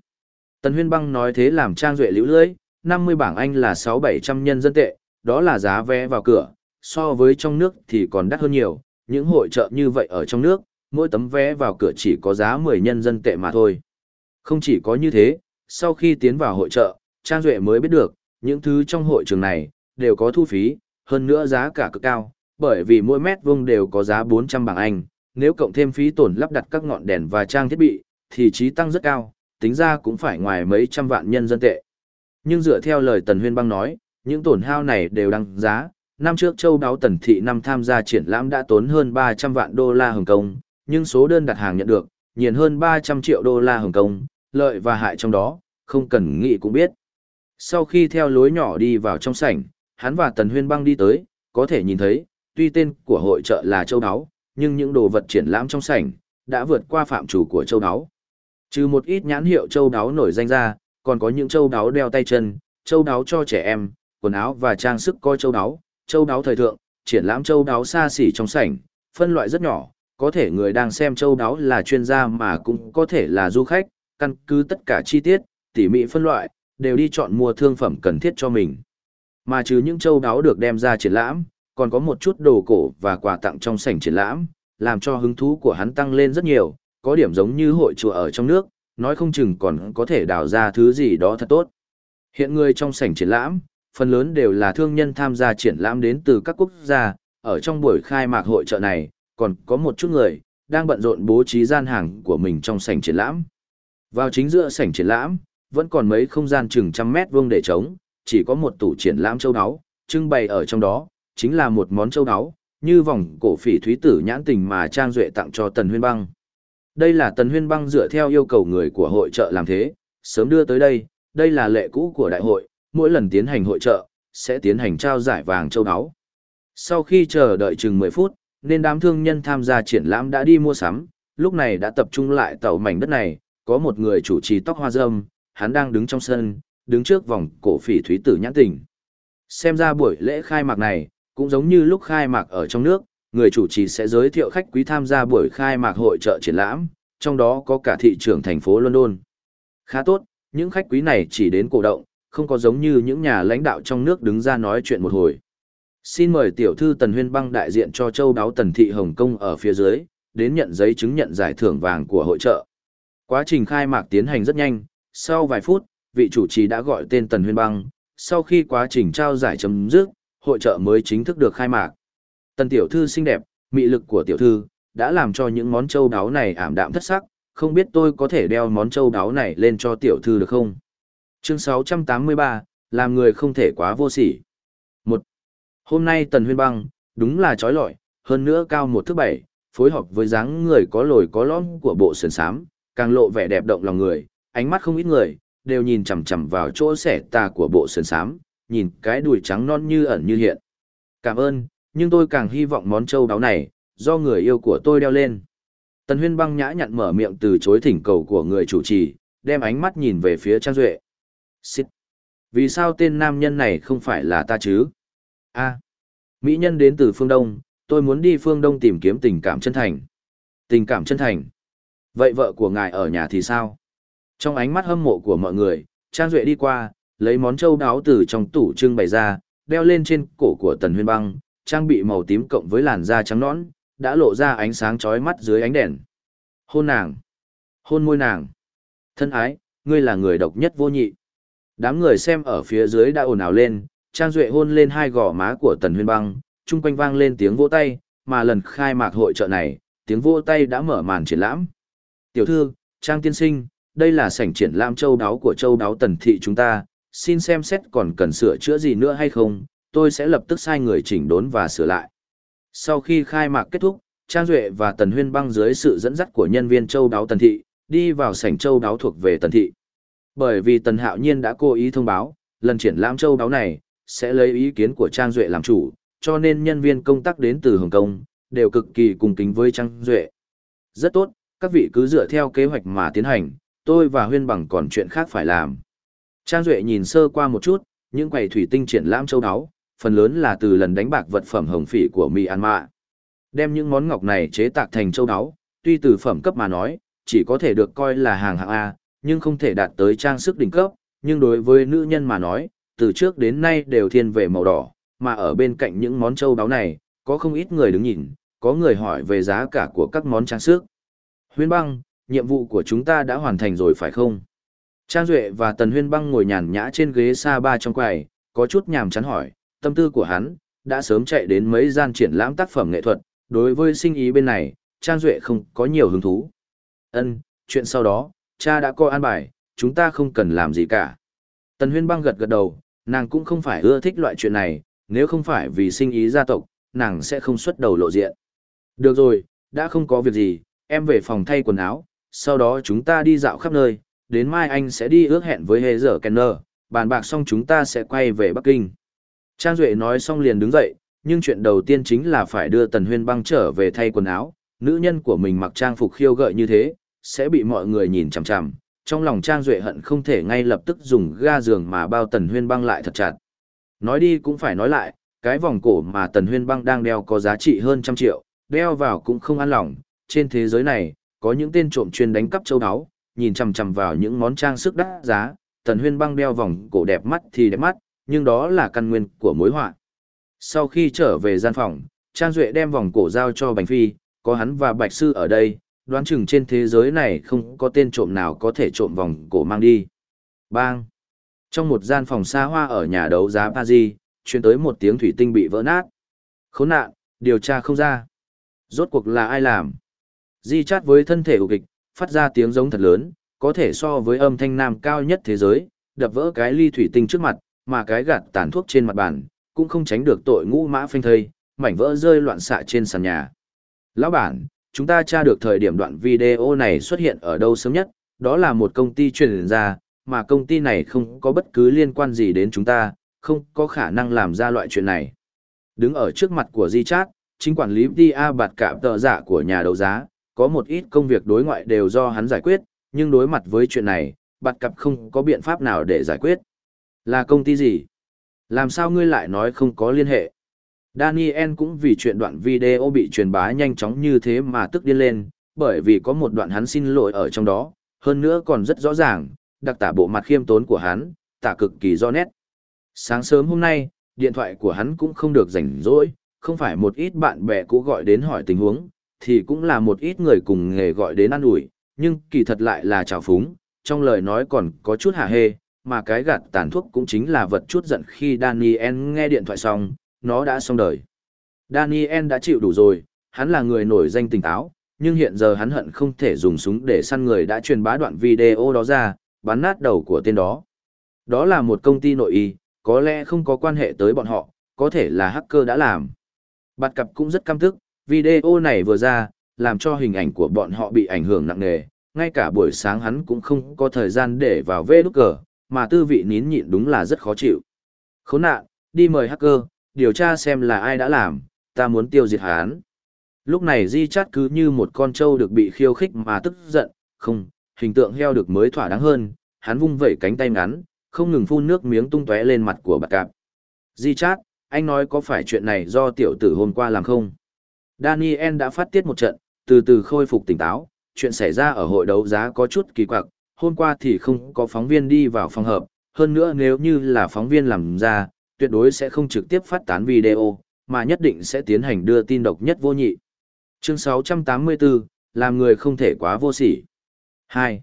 Tần Huyên Băng nói thế làm Trang Duệ lưu lưỡi, 50 bảng Anh là 6-700 nhân dân tệ, đó là giá vé vào cửa, so với trong nước thì còn đắt hơn nhiều, những hội trợ như vậy ở trong nước, mỗi tấm vé vào cửa chỉ có giá 10 nhân dân tệ mà thôi. Không chỉ có như thế, sau khi tiến vào hội trợ, Trang Duệ mới biết được, những thứ trong hội trường này, đều có thu phí, hơn nữa giá cả cực cao, bởi vì mỗi mét vuông đều có giá 400 bảng Anh, nếu cộng thêm phí tổn lắp đặt các ngọn đèn và trang thiết bị, thì trí tăng rất cao, tính ra cũng phải ngoài mấy trăm vạn nhân dân tệ. Nhưng dựa theo lời Tần Huyên Băng nói, những tổn hao này đều đăng giá, năm trước châu đáo Tần Thị năm tham gia triển lãm đã tốn hơn 300 vạn đô la Hồng Kông, nhưng số đơn đặt hàng nhận được, nhìn hơn 300 triệu đô la Hồng Kông, lợi và hại trong đó, không cần nghĩ cũng biết. Sau khi theo lối nhỏ đi vào trong sảnh, hắn và Tần Huyên Băng đi tới, có thể nhìn thấy, tuy tên của hội trợ là châu đáo, nhưng những đồ vật triển lãm trong sảnh đã vượt qua phạm chủ của châu đáo. Trừ một ít nhãn hiệu châu đáo nổi danh ra, còn có những châu đáo đeo tay chân, châu đáo cho trẻ em, quần áo và trang sức coi châu đáo, châu đáo thời thượng, triển lãm châu đáo xa xỉ trong sảnh, phân loại rất nhỏ, có thể người đang xem châu đáo là chuyên gia mà cũng có thể là du khách, căn cứ tất cả chi tiết, tỉ mỉ phân loại, đều đi chọn mua thương phẩm cần thiết cho mình. Mà trừ những châu đáo được đem ra triển lãm, còn có một chút đồ cổ và quà tặng trong sảnh triển lãm, làm cho hứng thú của hắn tăng lên rất nhiều, có điểm giống như hội chùa ở trong nước, nói không chừng còn có thể đào ra thứ gì đó thật tốt. Hiện người trong sảnh triển lãm, phần lớn đều là thương nhân tham gia triển lãm đến từ các quốc gia, ở trong buổi khai mạc hội trợ này, còn có một chút người, đang bận rộn bố trí gian hàng của mình trong sảnh triển lãm. Vào chính giữa sảnh triển lãm, vẫn còn mấy không gian chừng trăm mét vuông để trống, chỉ có một tủ triển lãm châu áo, trưng bày ở trong đó, chính là một món châu áo, như vòng cổ phỉ thúy tử nhãn tình mà Trang Duệ tặng cho Tần Huyên Băng. Đây là Tần Huyên Băng dựa theo yêu cầu người của hội trợ làm thế, sớm đưa tới đây, đây là lệ cũ của đại hội, mỗi lần tiến hành hội trợ, sẽ tiến hành trao giải vàng châu áo. Sau khi chờ đợi chừng 10 phút, nên đám thương nhân tham gia triển lãm đã đi mua sắm, lúc này đã tập trung lại tàu mảnh đất này, có một người chủ trì tóc hoa râm, hắn đang đứng trong sân, đứng trước vòng cổ phỉ thúy tử nhãn tình. Xem ra buổi lễ khai mạc này, cũng giống như lúc khai mạc ở trong nước, người chủ trì sẽ giới thiệu khách quý tham gia buổi khai mạc hội trợ triển lãm, trong đó có cả thị trưởng thành phố London. Khá tốt, những khách quý này chỉ đến cổ động, không có giống như những nhà lãnh đạo trong nước đứng ra nói chuyện một hồi. Xin mời tiểu thư Tần Huyên Băng đại diện cho châu đáo Tần Thị Hồng Kông ở phía dưới, đến nhận giấy chứng nhận giải thưởng vàng của hội trợ. Quá trình khai mạc tiến hành rất nhanh, sau vài phút, vị chủ trì đã gọi tên Tần Huyên Băng, sau khi quá trình trao giải chấm dứt, hội trợ mới chính thức được khai mạc. Tần tiểu thư xinh đẹp, mị lực của tiểu thư, đã làm cho những món châu đáo này ảm đạm thất sắc, không biết tôi có thể đeo món châu đáo này lên cho tiểu thư được không? Chương 683, làm người không thể quá vô sỉ. Một, Hôm nay Tần Huyên Băng, đúng là trói lọi, hơn nữa cao một thước bảy, phối hợp với dáng người có lồi có lõm của bộ sườn sám, càng lộ vẻ đẹp động lòng người, ánh mắt không ít người, đều nhìn chằm chằm vào chỗ xẻ tà của bộ sườn sám, nhìn cái đùi trắng non như ẩn như hiện. Cảm ơn, nhưng tôi càng hy vọng món châu đáo này, do người yêu của tôi đeo lên. Tần Huyên băng nhã nhặn mở miệng từ chối thỉnh cầu của người chủ trì, đem ánh mắt nhìn về phía Trang Duệ. Xích! Vì sao tên nam nhân này không phải là ta chứ? a Mỹ nhân đến từ phương Đông, tôi muốn đi phương Đông tìm kiếm tình cảm chân thành. Tình cảm chân thành. Vậy vợ của ngài ở nhà thì sao? Trong ánh mắt hâm mộ của mọi người, Trang Duệ đi qua, lấy món châu đáo từ trong tủ trưng bày ra, đeo lên trên cổ của Tần Huyên Băng, trang bị màu tím cộng với làn da trắng nõn, đã lộ ra ánh sáng chói mắt dưới ánh đèn. Hôn nàng. Hôn môi nàng. Thân ái, ngươi là người độc nhất vô nhị. Đám người xem ở phía dưới đã ồn ào lên, Trang Duệ hôn lên hai gò má của Tần Huyên Băng, chung quanh vang lên tiếng vỗ tay, mà lần khai mạc hội trợ này, tiếng vỗ tay đã mở màn triển lãm. Tiểu thư, Trang tiên sinh, đây là sảnh triển lãm châu đáo của châu đáo tần thị chúng ta, xin xem xét còn cần sửa chữa gì nữa hay không, tôi sẽ lập tức sai người chỉnh đốn và sửa lại. Sau khi khai mạc kết thúc, Trang Duệ và Tần Huyên băng dưới sự dẫn dắt của nhân viên châu đáo tần thị, đi vào sảnh châu đáo thuộc về tần thị. Bởi vì Tần Hạo Nhiên đã cố ý thông báo, lần triển lãm châu đáo này, sẽ lấy ý kiến của Trang Duệ làm chủ, cho nên nhân viên công tác đến từ Hồng Kông, đều cực kỳ cùng kính với Trang Duệ. Rất tốt, các vị cứ dựa theo kế hoạch mà tiến hành, tôi và huyên bằng còn chuyện khác phải làm. Trang Duệ nhìn sơ qua một chút, những quầy thủy tinh triển lãm châu đáo phần lớn là từ lần đánh bạc vật phẩm hồng phỉ của Myanmar. Đem những món ngọc này chế tạc thành châu áo, tuy từ phẩm cấp mà nói, chỉ có thể được coi là hàng hạng A, nhưng không thể đạt tới trang sức đỉnh cấp, nhưng đối với nữ nhân mà nói, từ trước đến nay đều thiên về màu đỏ, mà ở bên cạnh những món châu báu này, có không ít người đứng nhìn, có người hỏi về giá cả của các món trang sức. Huyên băng, nhiệm vụ của chúng ta đã hoàn thành rồi phải không? Trang Duệ và Tần Huyên Băng ngồi nhàn nhã trên ghế xa ba trong quầy, có chút nhàm chán hỏi, tâm tư của hắn, đã sớm chạy đến mấy gian triển lãm tác phẩm nghệ thuật, đối với sinh ý bên này, Trang Duệ không có nhiều hứng thú. Ân, chuyện sau đó, cha đã coi an bài, chúng ta không cần làm gì cả. Tần Huyên Băng gật gật đầu, nàng cũng không phải ưa thích loại chuyện này, nếu không phải vì sinh ý gia tộc, nàng sẽ không xuất đầu lộ diện. Được rồi, đã không có việc gì, em về phòng thay quần áo, sau đó chúng ta đi dạo khắp nơi, đến mai anh sẽ đi ước hẹn với Hề Dở Kenner, bàn bạc xong chúng ta sẽ quay về Bắc Kinh. Trang Duệ nói xong liền đứng dậy, nhưng chuyện đầu tiên chính là phải đưa Tần Huyên băng trở về thay quần áo, nữ nhân của mình mặc trang phục khiêu gợi như thế, sẽ bị mọi người nhìn chằm chằm. Trong lòng Trang Duệ hận không thể ngay lập tức dùng ga giường mà bao Tần Huyên băng lại thật chặt. Nói đi cũng phải nói lại, cái vòng cổ mà Tần Huyên băng đang đeo có giá trị hơn trăm triệu, đeo vào cũng không an lòng. Trên thế giới này, có những tên trộm chuyên đánh cắp châu áo, nhìn chằm chằm vào những món trang sức đắt giá, Tần Huyên băng đeo vòng cổ đẹp mắt thì đẹp mắt, nhưng đó là căn nguyên của mối họa. Sau khi trở về gian phòng, Trang Duệ đem vòng cổ giao cho Bành Phi, có hắn và Bạch Sư ở đây, đoán chừng trên thế giới này không có tên trộm nào có thể trộm vòng cổ mang đi. Bang! Trong một gian phòng xa hoa ở nhà đấu giá Paris, chuyên tới một tiếng thủy tinh bị vỡ nát. Khốn nạn, điều tra không ra. Rốt cuộc là ai làm? Di chát với thân thể ục kịch, phát ra tiếng giống thật lớn, có thể so với âm thanh nam cao nhất thế giới, đập vỡ cái ly thủy tinh trước mặt, mà cái gạt tàn thuốc trên mặt bàn, cũng không tránh được tội ngũ mã phanh thây, mảnh vỡ rơi loạn xạ trên sàn nhà. Lão bản, chúng ta tra được thời điểm đoạn video này xuất hiện ở đâu sớm nhất, đó là một công ty truyền ra, mà công ty này không có bất cứ liên quan gì đến chúng ta, không có khả năng làm ra loại chuyện này. Đứng ở trước mặt của Di Chát, chính quản lý DA bạt cả tờ giả của nhà đấu giá, có một ít công việc đối ngoại đều do hắn giải quyết, nhưng đối mặt với chuyện này, bạt cặp không có biện pháp nào để giải quyết. Là công ty gì? Làm sao ngươi lại nói không có liên hệ? Daniel cũng vì chuyện đoạn video bị truyền bá nhanh chóng như thế mà tức điên lên, bởi vì có một đoạn hắn xin lỗi ở trong đó, hơn nữa còn rất rõ ràng, đặc tả bộ mặt khiêm tốn của hắn, tả cực kỳ rõ nét. Sáng sớm hôm nay, điện thoại của hắn cũng không được rảnh rỗi, không phải một ít bạn bè cũ gọi đến hỏi tình huống, thì cũng là một ít người cùng nghề gọi đến ăn ủi, nhưng kỳ thật lại là trào phúng, trong lời nói còn có chút hả hê, mà cái gạt tàn thuốc cũng chính là vật chút giận khi Daniel nghe điện thoại xong, nó đã xong đời. Daniel đã chịu đủ rồi, hắn là người nổi danh tỉnh táo, nhưng hiện giờ hắn hận không thể dùng súng để săn người đã truyền bá đoạn video đó ra, bắn nát đầu của tên đó. Đó là một công ty nội y, có lẽ không có quan hệ tới bọn họ, có thể là hacker đã làm. Bạt cặp cũng rất căm tức, video này vừa ra, làm cho hình ảnh của bọn họ bị ảnh hưởng nặng nề, ngay cả buổi sáng hắn cũng không có thời gian để vào vê nút cờ, mà tư vị nín nhịn đúng là rất khó chịu. Khốn nạn, đi mời hacker, điều tra xem là ai đã làm, ta muốn tiêu diệt hắn. Lúc này Di Chát cứ như một con trâu được bị khiêu khích mà tức giận, không, hình tượng heo được mới thỏa đáng hơn, hắn vung vẩy cánh tay ngắn, không ngừng phun nước miếng tung tóe lên mặt của bạc cạp. Di Chát, anh nói có phải chuyện này do tiểu tử hôm qua làm không? Daniel đã phát tiết một trận, từ từ khôi phục tỉnh táo, chuyện xảy ra ở hội đấu giá có chút kỳ quặc, hôm qua thì không có phóng viên đi vào phòng hợp, hơn nữa nếu như là phóng viên làm ra, tuyệt đối sẽ không trực tiếp phát tán video, mà nhất định sẽ tiến hành đưa tin độc nhất vô nhị. Chương 684, làm người không thể quá vô sỉ. 2.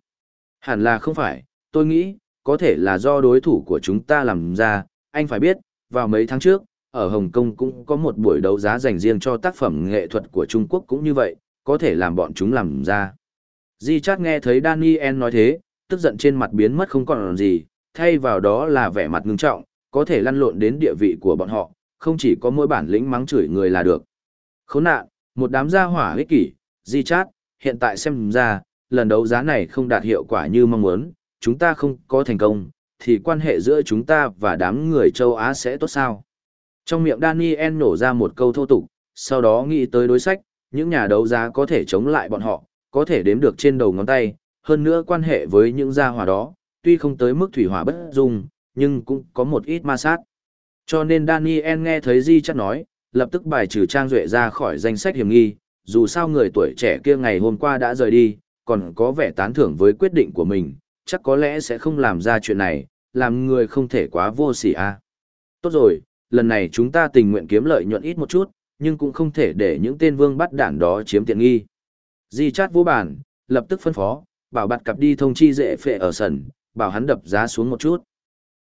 Hẳn là không phải, tôi nghĩ, có thể là do đối thủ của chúng ta làm ra, anh phải biết, vào mấy tháng trước, ở Hồng Kông cũng có một buổi đấu giá dành riêng cho tác phẩm nghệ thuật của Trung Quốc cũng như vậy, có thể làm bọn chúng làm ra. Di Chát nghe thấy Daniel nói thế, tức giận trên mặt biến mất không còn gì, thay vào đó là vẻ mặt ngưng trọng, có thể lăn lộn đến địa vị của bọn họ, không chỉ có mỗi bản lĩnh mắng chửi người là được. Khốn nạn, một đám gia hỏa ích kỷ, Di Chát, hiện tại xem ra, lần đấu giá này không đạt hiệu quả như mong muốn, chúng ta không có thành công, thì quan hệ giữa chúng ta và đám người châu Á sẽ tốt sao? Trong miệng Daniel nổ ra một câu thô tục, sau đó nghĩ tới đối sách, những nhà đấu giá có thể chống lại bọn họ, có thể đếm được trên đầu ngón tay, hơn nữa quan hệ với những gia hỏa đó, tuy không tới mức thủy hỏa bất dung, nhưng cũng có một ít ma sát. Cho nên Daniel nghe thấy Di chắc nói, lập tức bài trừ Trang Duệ ra khỏi danh sách hiểm nghi, dù sao người tuổi trẻ kia ngày hôm qua đã rời đi, còn có vẻ tán thưởng với quyết định của mình, chắc có lẽ sẽ không làm ra chuyện này, làm người không thể quá vô sỉ a. À. Tốt rồi, lần này chúng ta tình nguyện kiếm lợi nhuận ít một chút, nhưng cũng không thể để những tên vương bắt đản đó chiếm tiện nghi. Di chát vô bản, lập tức phân phó, bảo bạt cặp đi thông chi dễ phệ ở sần, bảo hắn đập giá xuống một chút.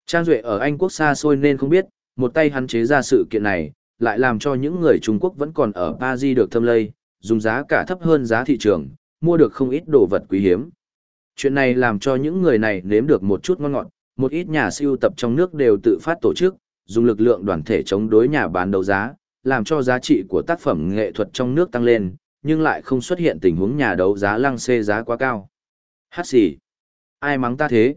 Trang Duệ ở Anh quốc xa xôi nên không biết, một tay hắn chế ra sự kiện này, lại làm cho những người Trung Quốc vẫn còn ở Paris được thâm lây, dùng giá cả thấp hơn giá thị trường, mua được không ít đồ vật quý hiếm. Chuyện này làm cho những người này nếm được một chút ngon ngọt, một ít nhà siêu tập trong nước đều tự phát tổ chức, dùng lực lượng đoàn thể chống đối nhà bán đấu giá, làm cho giá trị của tác phẩm nghệ thuật trong nước tăng lên, nhưng lại không xuất hiện tình huống nhà đấu giá lăng xê giá quá cao. Hát xỉ. Ai mắng ta thế?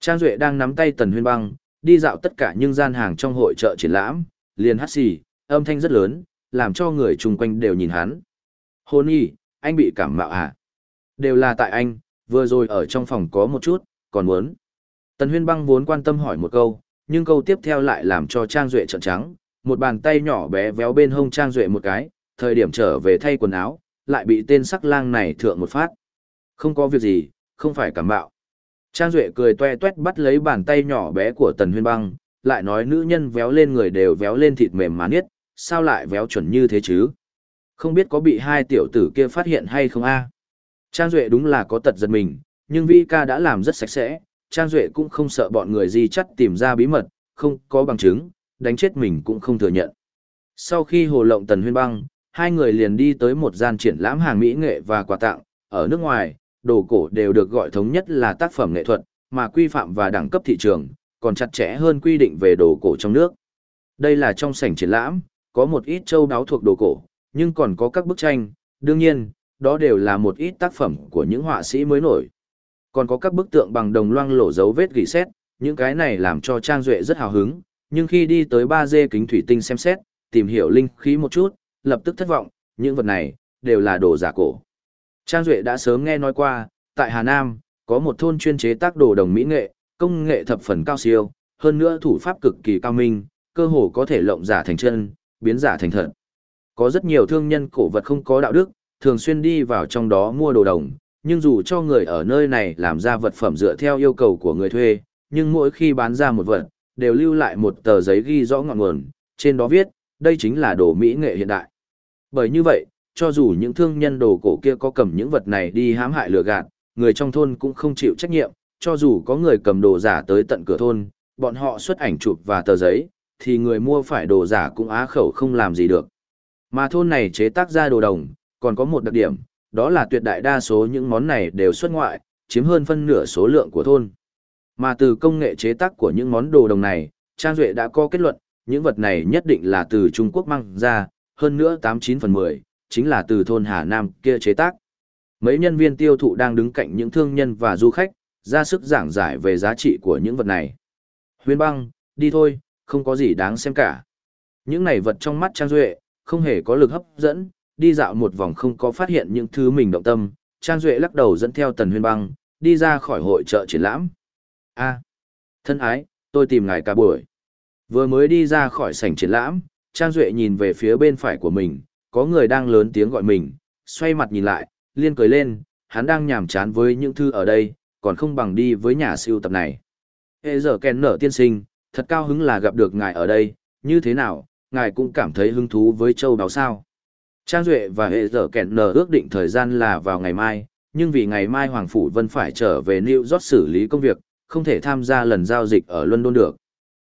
Trang Duệ đang nắm tay Tần Huyên Băng, đi dạo tất cả những gian hàng trong hội trợ triển lãm, liền hát xỉ, âm thanh rất lớn, làm cho người chung quanh đều nhìn hắn. Hôn y, anh bị cảm mạo à? Đều là tại anh, vừa rồi ở trong phòng có một chút, còn muốn. Tần huyên băng vốn quan tâm hỏi một câu, nhưng câu tiếp theo lại làm cho Trang Duệ trợn trắng, một bàn tay nhỏ bé véo bên hông Trang Duệ một cái, thời điểm trở về thay quần áo, lại bị tên sắc lang này thượng một phát. Không có việc gì, không phải cảm bạo. Trang Duệ cười toe toét bắt lấy bàn tay nhỏ bé của Tần Huyên Băng, lại nói nữ nhân véo lên người đều véo lên thịt mềm má niết, sao lại véo chuẩn như thế chứ? Không biết có bị hai tiểu tử kia phát hiện hay không a Trang Duệ đúng là có tật giật mình, nhưng Vi ca đã làm rất sạch sẽ, Trang Duệ cũng không sợ bọn người di chắt tìm ra bí mật, không có bằng chứng, đánh chết mình cũng không thừa nhận. Sau khi hồ lộng Tần Huyên Băng, hai người liền đi tới một gian triển lãm hàng mỹ nghệ và quà tặng, ở nước ngoài, đồ cổ đều được gọi thống nhất là tác phẩm nghệ thuật, mà quy phạm và đẳng cấp thị trường, còn chặt chẽ hơn quy định về đồ cổ trong nước. Đây là trong sảnh triển lãm, có một ít châu đáo thuộc đồ cổ, nhưng còn có các bức tranh, đương nhiên, đó đều là một ít tác phẩm của những họa sĩ mới nổi. Còn có các bức tượng bằng đồng loang lổ dấu vết gỉ xét, những cái này làm cho Trang Duệ rất hào hứng, nhưng khi đi tới 3D kính thủy tinh xem xét, tìm hiểu linh khí một chút, lập tức thất vọng, những vật này, đều là đồ giả cổ. Trang Duệ đã sớm nghe nói qua, tại Hà Nam, có một thôn chuyên chế tác đồ đồng mỹ nghệ, công nghệ thập phần cao siêu, hơn nữa thủ pháp cực kỳ cao minh, cơ hồ có thể lộng giả thành chân, biến giả thành thật. Có rất nhiều thương nhân cổ vật không có đạo đức, thường xuyên đi vào trong đó mua đồ đồng, nhưng dù cho người ở nơi này làm ra vật phẩm dựa theo yêu cầu của người thuê, nhưng mỗi khi bán ra một vật, đều lưu lại một tờ giấy ghi rõ ngọn nguồn, trên đó viết, đây chính là đồ mỹ nghệ hiện đại. Bởi như vậy, cho dù những thương nhân đồ cổ kia có cầm những vật này đi hãm hại lừa gạt, người trong thôn cũng không chịu trách nhiệm, cho dù có người cầm đồ giả tới tận cửa thôn, bọn họ xuất ảnh chụp và tờ giấy, thì người mua phải đồ giả cũng á khẩu không làm gì được. Mà thôn này chế tác ra đồ đồng, còn có một đặc điểm, đó là tuyệt đại đa số những món này đều xuất ngoại, chiếm hơn phân nửa số lượng của thôn. Mà từ công nghệ chế tác của những món đồ đồng này, Trang Duệ đã có kết luận, những vật này nhất định là từ Trung Quốc mang ra, hơn nữa 89 phần 10, chính là từ thôn Hà Nam kia chế tác. Mấy nhân viên tiêu thụ đang đứng cạnh những thương nhân và du khách, ra sức giảng giải về giá trị của những vật này. Huyên băng, đi thôi, không có gì đáng xem cả. Những này vật trong mắt Trang Duệ, không hề có lực hấp dẫn, đi dạo một vòng không có phát hiện những thứ mình động tâm. Trang Duệ lắc đầu dẫn theo Tần Huyên băng, đi ra khỏi hội trợ triển lãm. a thân ái, tôi tìm ngài cả buổi. Vừa mới đi ra khỏi sảnh triển lãm, Trang Duệ nhìn về phía bên phải của mình, có người đang lớn tiếng gọi mình, xoay mặt nhìn lại, liên cười lên, hắn đang nhàm chán với những thư ở đây, còn không bằng đi với nhà siêu tập này. Hệ giờ kèn nở tiên sinh, thật cao hứng là gặp được ngài ở đây, như thế nào, ngài cũng cảm thấy hứng thú với châu đáo sao. Trang Duệ và hệ giờ kèn nở ước định thời gian là vào ngày mai, nhưng vì ngày mai Hoàng Phủ Vân phải trở về New York xử lý công việc, không thể tham gia lần giao dịch ở London được.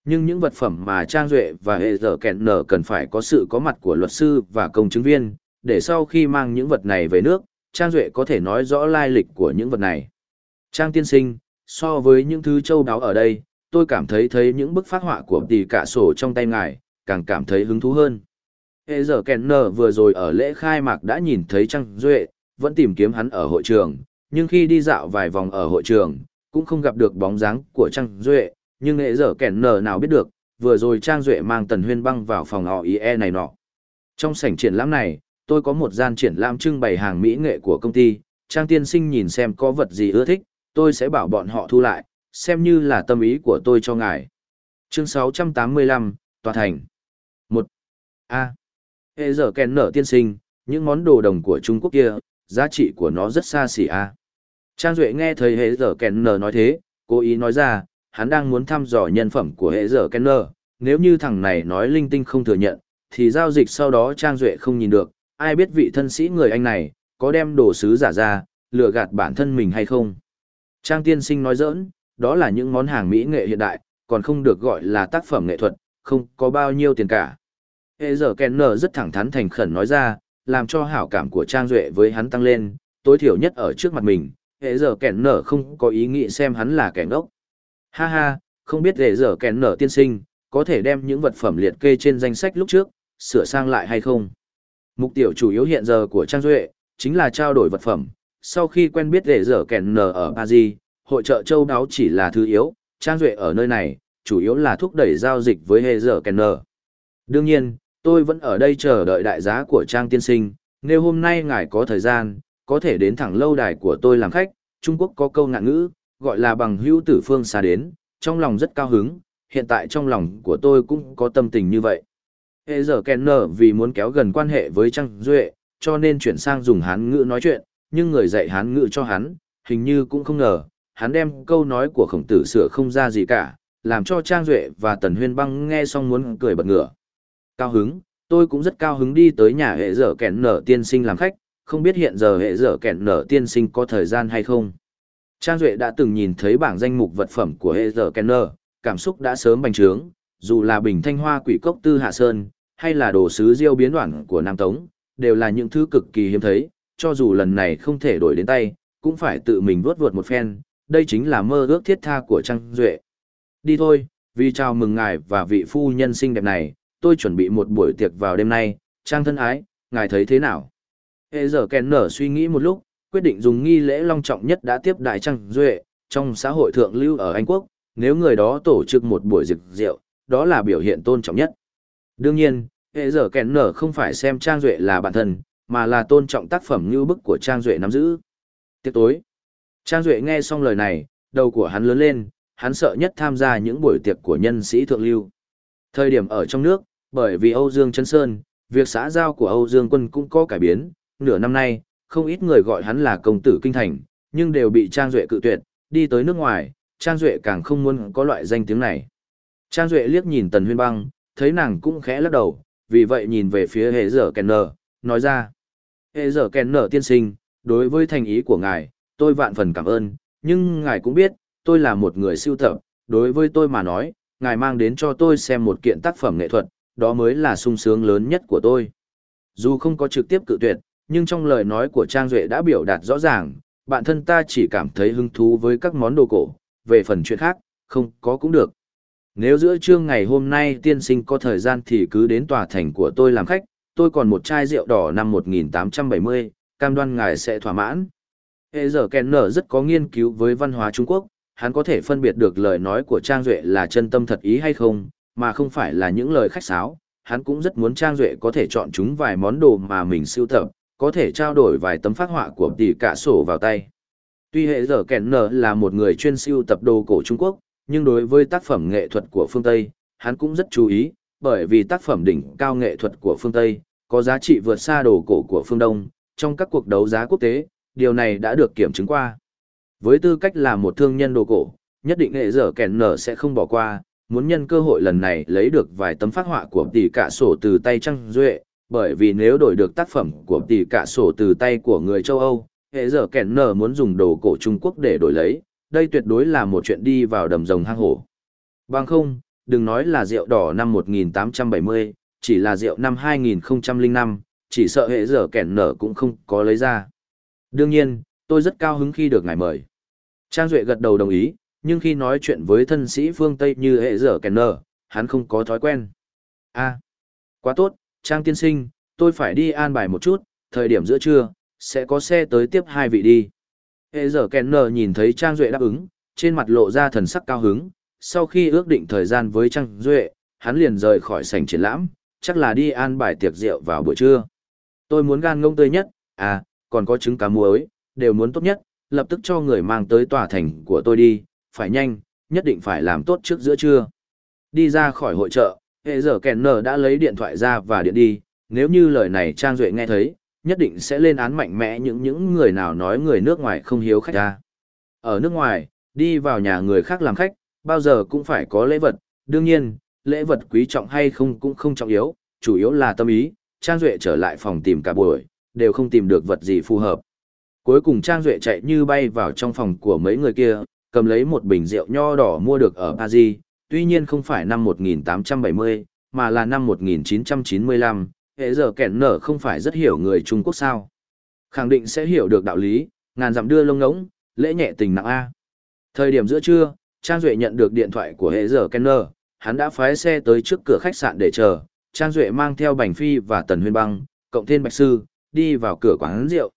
Nhưng những vật phẩm mà Trang Duệ và hệ giờ kẹn nở cần phải có sự có mặt của luật sư và công chứng viên, để sau khi mang những vật này về nước, Trang Duệ có thể nói rõ lai lịch của những vật này. Trang tiên sinh, so với những thứ châu đáo ở đây, tôi cảm thấy thấy những bức phát họa của tỷ cả sổ trong tay ngài, càng cảm thấy hứng thú hơn. Hệ giờ kẹn nở vừa rồi ở lễ khai mạc đã nhìn thấy Trang Duệ, vẫn tìm kiếm hắn ở hội trường, nhưng khi đi dạo vài vòng ở hội trường, cũng không gặp được bóng dáng của Trang Duệ, nhưng hệ dở kẻn nở nào biết được, vừa rồi Trang Duệ mang Tần Huyên băng vào phòng họ IE này nọ. Trong sảnh triển lãm này, tôi có một gian triển lãm trưng bày hàng mỹ nghệ của công ty, Trang tiên sinh nhìn xem có vật gì ưa thích, tôi sẽ bảo bọn họ thu lại, xem như là tâm ý của tôi cho ngài. Chương 685, Tòa Thành 1. A. Hệ dở kèn nở tiên sinh, những món đồ đồng của Trung Quốc kia, giá trị của nó rất xa xỉ A. Trang Duệ nghe thấy hệ dở kèn nở nói thế, cố ý nói ra, hắn đang muốn thăm dò nhân phẩm của hệ giờ Kenner, nếu như thằng này nói linh tinh không thừa nhận, thì giao dịch sau đó Trang Duệ không nhìn được, ai biết vị thân sĩ người anh này, có đem đồ sứ giả ra, lừa gạt bản thân mình hay không. Trang tiên sinh nói dỡn, đó là những món hàng mỹ nghệ hiện đại, còn không được gọi là tác phẩm nghệ thuật, không có bao nhiêu tiền cả. Hệ giờ Kenner rất thẳng thắn thành khẩn nói ra, làm cho hảo cảm của Trang Duệ với hắn tăng lên, tối thiểu nhất ở trước mặt mình, hệ giờ Kenner không có ý nghĩ xem hắn là kẻ ngốc. Ha ha, không biết để dở kèn nở tiên sinh, có thể đem những vật phẩm liệt kê trên danh sách lúc trước, sửa sang lại hay không? Mục tiêu chủ yếu hiện giờ của Trang Duệ, chính là trao đổi vật phẩm. Sau khi quen biết để dở kèn nở ở Paris, hội trợ châu đáo chỉ là thứ yếu, Trang Duệ ở nơi này, chủ yếu là thúc đẩy giao dịch với hệ dở kèn nở. Đương nhiên, Tôi vẫn ở đây chờ đợi đại giá của Trang tiên sinh, nếu hôm nay ngài có thời gian, có thể đến thẳng lâu đài của tôi làm khách, Trung Quốc có câu ngạn ngữ, gọi là bằng hữu tử phương xa đến, trong lòng rất cao hứng, hiện tại trong lòng của tôi cũng có tâm tình như vậy. Hệ giờ Kenner vì muốn kéo gần quan hệ với Trang Duệ, cho nên chuyển sang dùng hán ngữ nói chuyện, nhưng người dạy hán ngữ cho hắn, hình như cũng không ngờ, hắn đem câu nói của khổng tử sửa không ra gì cả, làm cho Trang Duệ và Tần Huyên Băng nghe xong muốn cười bật ngửa. Cao hứng, tôi cũng rất cao hứng đi tới nhà hệ dở kẹn nở tiên sinh làm khách, không biết hiện giờ hệ dở kẹn nở tiên sinh có thời gian hay không. Trang Duệ đã từng nhìn thấy bảng danh mục vật phẩm của Heather Kenner, cảm xúc đã sớm bành trướng, dù là bình thanh hoa quỷ cốc tư hạ sơn, hay là đồ sứ diêu biến đoạn của Nam Tống, đều là những thứ cực kỳ hiếm thấy, cho dù lần này không thể đổi đến tay, cũng phải tự mình vuốt vuột một phen, đây chính là mơ ước thiết tha của Trang Duệ. Đi thôi, vì chào mừng ngài và vị phu nhân xinh đẹp này, tôi chuẩn bị một buổi tiệc vào đêm nay, Trang thân ái, ngài thấy thế nào? Hệ giờ kèn nở suy nghĩ một lúc, quyết định dùng nghi lễ long trọng nhất đã tiếp đại Trang Duệ, trong xã hội thượng lưu ở Anh Quốc, nếu người đó tổ chức một buổi rực rượu, đó là biểu hiện tôn trọng nhất. Đương nhiên, hệ giờ kèn nở không phải xem Trang Duệ là bản thân, mà là tôn trọng tác phẩm như bức của Trang Duệ nắm giữ. Tiệc tối. Trang Duệ nghe xong lời này, đầu của hắn lớn lên, hắn sợ nhất tham gia những buổi tiệc của nhân sĩ thượng lưu. Thời điểm ở trong nước, bởi vì Âu Dương Trấn Sơn, việc xã giao của Âu Dương Quân cũng có cải biến, nửa năm nay, không ít người gọi hắn là công tử kinh thành, nhưng đều bị Trang Duệ cự tuyệt, đi tới nước ngoài, Trang Duệ càng không muốn có loại danh tiếng này. Trang Duệ liếc nhìn Tần Huyên Băng, thấy nàng cũng khẽ lắc đầu, vì vậy nhìn về phía hệ dở kèn nở, nói ra. Hệ dở kèn nở tiên sinh, đối với thành ý của ngài, tôi vạn phần cảm ơn, nhưng ngài cũng biết, tôi là một người siêu tập, đối với tôi mà nói, ngài mang đến cho tôi xem một kiện tác phẩm nghệ thuật, đó mới là sung sướng lớn nhất của tôi. Dù không có trực tiếp cự tuyệt, nhưng trong lời nói của Trang Duệ đã biểu đạt rõ ràng, bản thân ta chỉ cảm thấy hứng thú với các món đồ cổ, về phần chuyện khác, không có cũng được. Nếu giữa trưa ngày hôm nay tiên sinh có thời gian thì cứ đến tòa thành của tôi làm khách, tôi còn một chai rượu đỏ năm 1870, cam đoan ngài sẽ thỏa mãn. Hệ giờ Kenner rất có nghiên cứu với văn hóa Trung Quốc, hắn có thể phân biệt được lời nói của Trang Duệ là chân tâm thật ý hay không, mà không phải là những lời khách sáo. Hắn cũng rất muốn Trang Duệ có thể chọn chúng vài món đồ mà mình sưu tập, có thể trao đổi vài tấm phát họa của tỷ cả sổ vào tay. Tuy hệ giờ nở là một người chuyên sưu tập đồ cổ Trung Quốc, nhưng đối với tác phẩm nghệ thuật của phương Tây, hắn cũng rất chú ý, bởi vì tác phẩm đỉnh cao nghệ thuật của phương Tây, có giá trị vượt xa đồ cổ của phương Đông, trong các cuộc đấu giá quốc tế, điều này đã được kiểm chứng qua. Với tư cách là một thương nhân đồ cổ, nhất định hệ dở kèn nở sẽ không bỏ qua, muốn nhân cơ hội lần này lấy được vài tấm phát họa của tỷ cả sổ từ tay Trăng Duệ, bởi vì nếu đổi được tác phẩm của tỷ cả sổ từ tay của người châu Âu, hệ dở kẹn nở muốn dùng đồ cổ Trung Quốc để đổi lấy, đây tuyệt đối là một chuyện đi vào đầm rồng hang hổ. Bằng không, đừng nói là rượu đỏ năm 1870, chỉ là rượu năm 2005, chỉ sợ hệ dở kẻn nở cũng không có lấy ra. Đương nhiên, tôi rất cao hứng khi được ngài mời. Trang Duệ gật đầu đồng ý, nhưng khi nói chuyện với thân sĩ phương Tây như hệ dở kẹn nở, hắn không có thói quen. a quá tốt, Trang tiên sinh, tôi phải đi an bài một chút, thời điểm giữa trưa, sẽ có xe tới tiếp hai vị đi. Hệ giờ kèn nhìn thấy Trang Duệ đáp ứng, trên mặt lộ ra thần sắc cao hứng, sau khi ước định thời gian với Trang Duệ, hắn liền rời khỏi sảnh triển lãm, chắc là đi an bài tiệc rượu vào buổi trưa. Tôi muốn gan ngông tươi nhất, à, còn có trứng cá muối, đều muốn tốt nhất, lập tức cho người mang tới tòa thành của tôi đi, phải nhanh, nhất định phải làm tốt trước giữa trưa. Đi ra khỏi hội trợ, hệ giờ kèn nở đã lấy điện thoại ra và điện đi, nếu như lời này Trang Duệ nghe thấy, nhất định sẽ lên án mạnh mẽ những những người nào nói người nước ngoài không hiếu khách ra. Ở nước ngoài, đi vào nhà người khác làm khách, bao giờ cũng phải có lễ vật, đương nhiên, lễ vật quý trọng hay không cũng không trọng yếu, chủ yếu là tâm ý, Trang Duệ trở lại phòng tìm cả buổi, đều không tìm được vật gì phù hợp. Cuối cùng Trang Duệ chạy như bay vào trong phòng của mấy người kia, cầm lấy một bình rượu nho đỏ mua được ở Paris, tuy nhiên không phải năm 1870, mà là năm 1995, hệ giờ kẻn nở không phải rất hiểu người Trung Quốc sao. Khẳng định sẽ hiểu được đạo lý, ngàn dặm đưa lông ngỗng, lễ nhẹ tình nặng A. Thời điểm giữa trưa, Trang Duệ nhận được điện thoại của hệ giờ nở, hắn đã phái xe tới trước cửa khách sạn để chờ, Trang Duệ mang theo Bành Phi và Tần Huyên Băng, cộng thêm Bạch Sư, đi vào cửa quán rượu.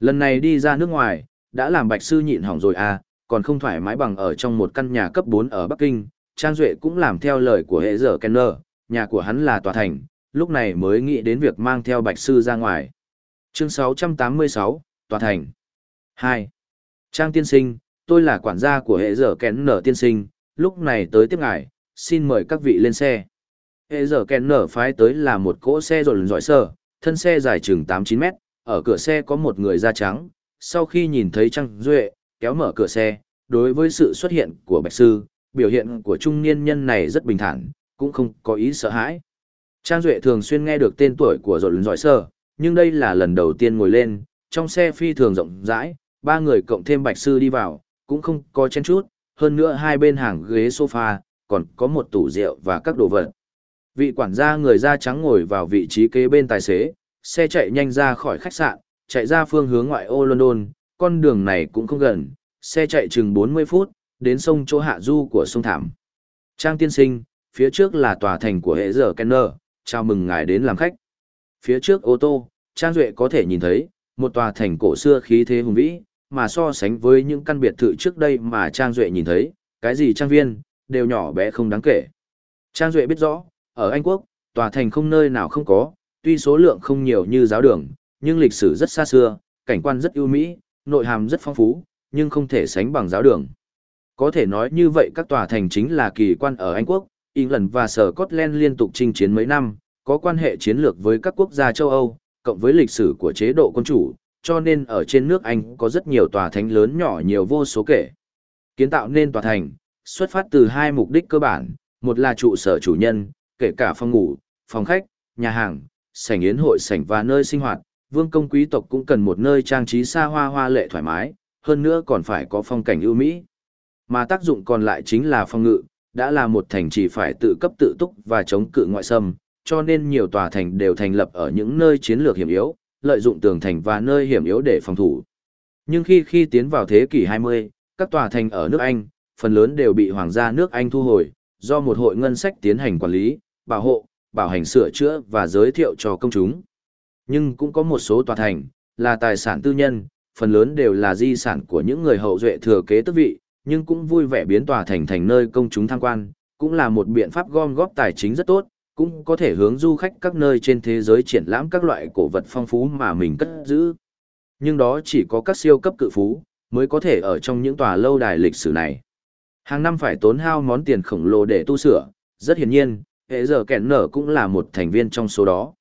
Lần này đi ra nước ngoài, đã làm Bạch Sư nhịn hỏng rồi à, còn không thoải mái bằng ở trong một căn nhà cấp 4 ở Bắc Kinh. Trang Duệ cũng làm theo lời của hệ giờ Kenner, nhà của hắn là tòa thành, lúc này mới nghĩ đến việc mang theo bạch sư ra ngoài. Chương 686, Tòa Thành 2. Trang tiên sinh, tôi là quản gia của hệ giờ Kenner tiên sinh, lúc này tới tiếp ngài, xin mời các vị lên xe. Hệ giờ Kenner phái tới là một cỗ xe rộn rõi sờ, thân xe dài chừng 8-9 mét, ở cửa xe có một người da trắng, sau khi nhìn thấy Trang Duệ, kéo mở cửa xe, đối với sự xuất hiện của Bạch Sư, biểu hiện của trung niên nhân này rất bình thản, cũng không có ý sợ hãi. Trang Duệ thường xuyên nghe được tên tuổi của rộn giỏi sơ, nhưng đây là lần đầu tiên ngồi lên, trong xe phi thường rộng rãi, ba người cộng thêm Bạch Sư đi vào, cũng không có chen chút, hơn nữa hai bên hàng ghế sofa, còn có một tủ rượu và các đồ vật. Vị quản gia người da trắng ngồi vào vị trí kế bên tài xế, xe chạy nhanh ra khỏi khách sạn, chạy ra phương hướng ngoại ô London, con đường này cũng không gần, xe chạy chừng 40 phút, đến sông chỗ hạ du của sông Thảm. Trang tiên sinh, phía trước là tòa thành của hệ giờ Kenner, chào mừng ngài đến làm khách. Phía trước ô tô, Trang Duệ có thể nhìn thấy, một tòa thành cổ xưa khí thế hùng vĩ, mà so sánh với những căn biệt thự trước đây mà Trang Duệ nhìn thấy, cái gì trang viên, đều nhỏ bé không đáng kể. Trang Duệ biết rõ, ở Anh Quốc, tòa thành không nơi nào không có, tuy số lượng không nhiều như giáo đường, nhưng lịch sử rất xa xưa, cảnh quan rất ưu mỹ, nội hàm rất phong phú, nhưng không thể sánh bằng giáo đường. Có thể nói như vậy các tòa thành chính là kỳ quan ở Anh Quốc, England và Scotland liên tục chinh chiến mấy năm, có quan hệ chiến lược với các quốc gia châu Âu, cộng với lịch sử của chế độ quân chủ, cho nên ở trên nước Anh có rất nhiều tòa thánh lớn nhỏ nhiều vô số kể. Kiến tạo nên tòa thành, xuất phát từ hai mục đích cơ bản, một là trụ sở chủ nhân, kể cả phòng ngủ, phòng khách, nhà hàng, sảnh yến hội sảnh và nơi sinh hoạt, vương công quý tộc cũng cần một nơi trang trí xa hoa hoa lệ thoải mái, hơn nữa còn phải có phong cảnh ưu mỹ. Mà tác dụng còn lại chính là phòng ngự, đã là một thành chỉ phải tự cấp tự túc và chống cự ngoại xâm, cho nên nhiều tòa thành đều thành lập ở những nơi chiến lược hiểm yếu, lợi dụng tường thành và nơi hiểm yếu để phòng thủ. Nhưng khi khi tiến vào thế kỷ 20, các tòa thành ở nước Anh, phần lớn đều bị hoàng gia nước Anh thu hồi, do một hội ngân sách tiến hành quản lý, bảo hộ, bảo hành sửa chữa và giới thiệu cho công chúng. Nhưng cũng có một số tòa thành, là tài sản tư nhân, phần lớn đều là di sản của những người hậu duệ thừa kế tước vị, nhưng cũng vui vẻ biến tòa thành thành nơi công chúng tham quan, cũng là một biện pháp gom góp tài chính rất tốt, cũng có thể hướng du khách các nơi trên thế giới triển lãm các loại cổ vật phong phú mà mình cất giữ. Nhưng đó chỉ có các siêu cấp cự phú, mới có thể ở trong những tòa lâu đài lịch sử này. Hàng năm phải tốn hao món tiền khổng lồ để tu sửa, rất hiển nhiên, hệ giờ kẻn nở cũng là một thành viên trong số đó.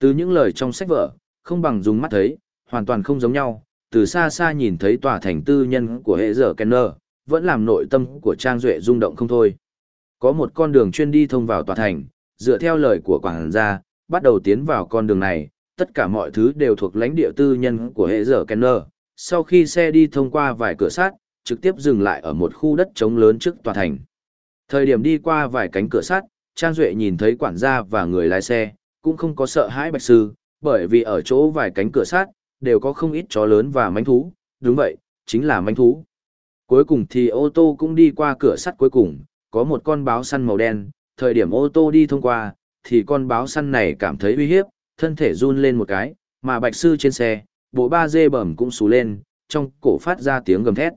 Từ những lời trong sách vở, không bằng dùng mắt thấy, hoàn toàn không giống nhau, từ xa xa nhìn thấy tòa thành tư nhân của hệ giờ kẻn nở, vẫn làm nội tâm của Trang Duệ rung động không thôi. Có một con đường chuyên đi thông vào tòa thành, dựa theo lời của quảng gia, bắt đầu tiến vào con đường này, tất cả mọi thứ đều thuộc lãnh địa tư nhân của hệ giờ Kenner. Sau khi xe đi thông qua vài cửa sát, trực tiếp dừng lại ở một khu đất trống lớn trước tòa thành. Thời điểm đi qua vài cánh cửa sắt, Trang Duệ nhìn thấy quản gia và người lái xe, cũng không có sợ hãi bạch sư, bởi vì ở chỗ vài cánh cửa sắt, đều có không ít chó lớn và manh thú, đúng vậy, chính là manh thú. Cuối cùng thì ô tô cũng đi qua cửa sắt cuối cùng, có một con báo săn màu đen, thời điểm ô tô đi thông qua, thì con báo săn này cảm thấy uy hiếp, thân thể run lên một cái, mà bạch sư trên xe, bộ ba dê bẩm cũng xú lên, trong cổ phát ra tiếng gầm thét.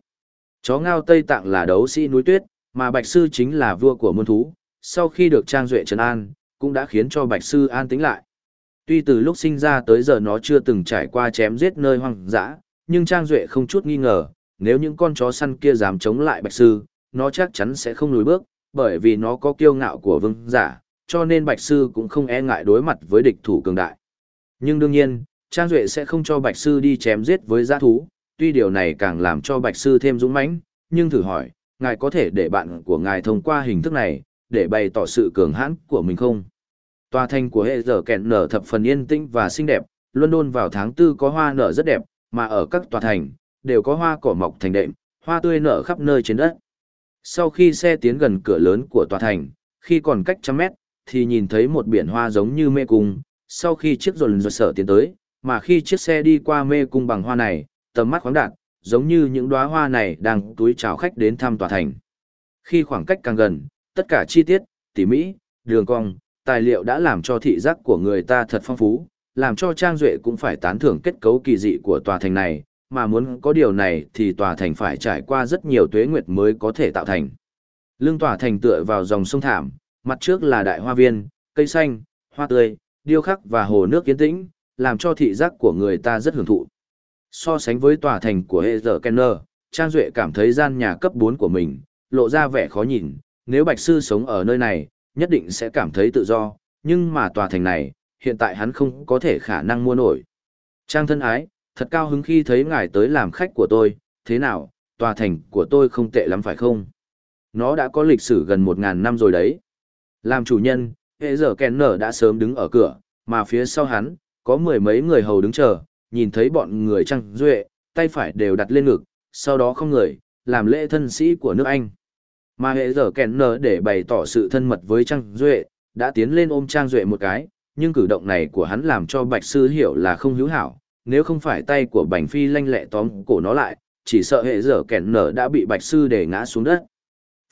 Chó ngao Tây Tạng là đấu sĩ núi tuyết, mà bạch sư chính là vua của môn thú, sau khi được trang duệ trấn an, cũng đã khiến cho bạch sư an tĩnh lại. Tuy từ lúc sinh ra tới giờ nó chưa từng trải qua chém giết nơi hoang dã, nhưng trang duệ không chút nghi ngờ, nếu những con chó săn kia dám chống lại bạch sư, nó chắc chắn sẽ không lùi bước, bởi vì nó có kiêu ngạo của vương giả, cho nên Bạch Sư cũng không e ngại đối mặt với địch thủ cường đại. Nhưng đương nhiên, Trang Duệ sẽ không cho Bạch Sư đi chém giết với giã thú, tuy điều này càng làm cho Bạch Sư thêm dũng mãnh, nhưng thử hỏi, ngài có thể để bạn của ngài thông qua hình thức này, để bày tỏ sự cường hãn của mình không? Tòa thành của hệ giờ kẹn nở thập phần yên tĩnh và xinh đẹp, London vào tháng 4 có hoa nở rất đẹp, mà ở các tòa thành, đều có hoa cỏ mọc thành đệm, hoa tươi nở khắp nơi trên đất. Sau khi xe tiến gần cửa lớn của tòa thành, khi còn cách trăm mét, thì nhìn thấy một biển hoa giống như mê cung. Sau khi chiếc rồn rột sở tiến tới, mà khi chiếc xe đi qua mê cung bằng hoa này, tầm mắt khoáng đạt, giống như những đóa hoa này đang túi chào khách đến thăm tòa thành. Khi khoảng cách càng gần, tất cả chi tiết, tỉ mỹ, đường cong, tài liệu đã làm cho thị giác của người ta thật phong phú, làm cho Trang Duệ cũng phải tán thưởng kết cấu kỳ dị của tòa thành này, mà muốn có điều này thì tòa thành phải trải qua rất nhiều tuế nguyệt mới có thể tạo thành. Lưng tòa thành tựa vào dòng sông thảm, mặt trước là đại hoa viên, cây xanh, hoa tươi, điêu khắc và hồ nước kiến tĩnh, làm cho thị giác của người ta rất hưởng thụ. So sánh với tòa thành của Heather Kenner, Trang Duệ cảm thấy gian nhà cấp 4 của mình, lộ ra vẻ khó nhìn, nếu Bạch Sư sống ở nơi này, nhất định sẽ cảm thấy tự do, nhưng mà tòa thành này, hiện tại hắn không có thể khả năng mua nổi. Trang thân ái, thật cao hứng khi thấy ngài tới làm khách của tôi, thế nào, tòa thành của tôi không tệ lắm phải không? Nó đã có lịch sử gần 1.000 năm rồi đấy. Làm chủ nhân, hệ giờ kèn nở đã sớm đứng ở cửa, mà phía sau hắn, có mười mấy người hầu đứng chờ, nhìn thấy bọn người trăng duệ, tay phải đều đặt lên ngực, sau đó không người, làm lễ thân sĩ của nước Anh. Mà hệ giờ kèn nở để bày tỏ sự thân mật với trăng duệ, đã tiến lên ôm trang duệ một cái, nhưng cử động này của hắn làm cho bạch sư hiểu là không hữu hảo, nếu không phải tay của bành phi lanh lẹ tóm cổ nó lại, chỉ sợ hệ dở kẻn nở đã bị bạch sư để ngã xuống đất.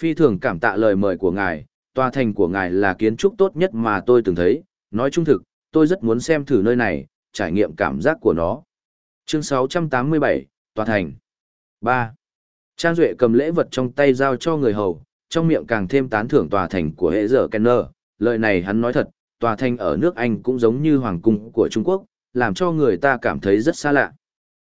Phi thường cảm tạ lời mời của ngài, tòa thành của ngài là kiến trúc tốt nhất mà tôi từng thấy, nói trung thực, tôi rất muốn xem thử nơi này, trải nghiệm cảm giác của nó. Chương 687, Tòa thành 3. Trang Duệ cầm lễ vật trong tay giao cho người hầu, trong miệng càng thêm tán thưởng tòa thành của hệ dở Kenner, lời này hắn nói thật, tòa thành ở nước Anh cũng giống như hoàng cung của Trung Quốc, làm cho người ta cảm thấy rất xa lạ.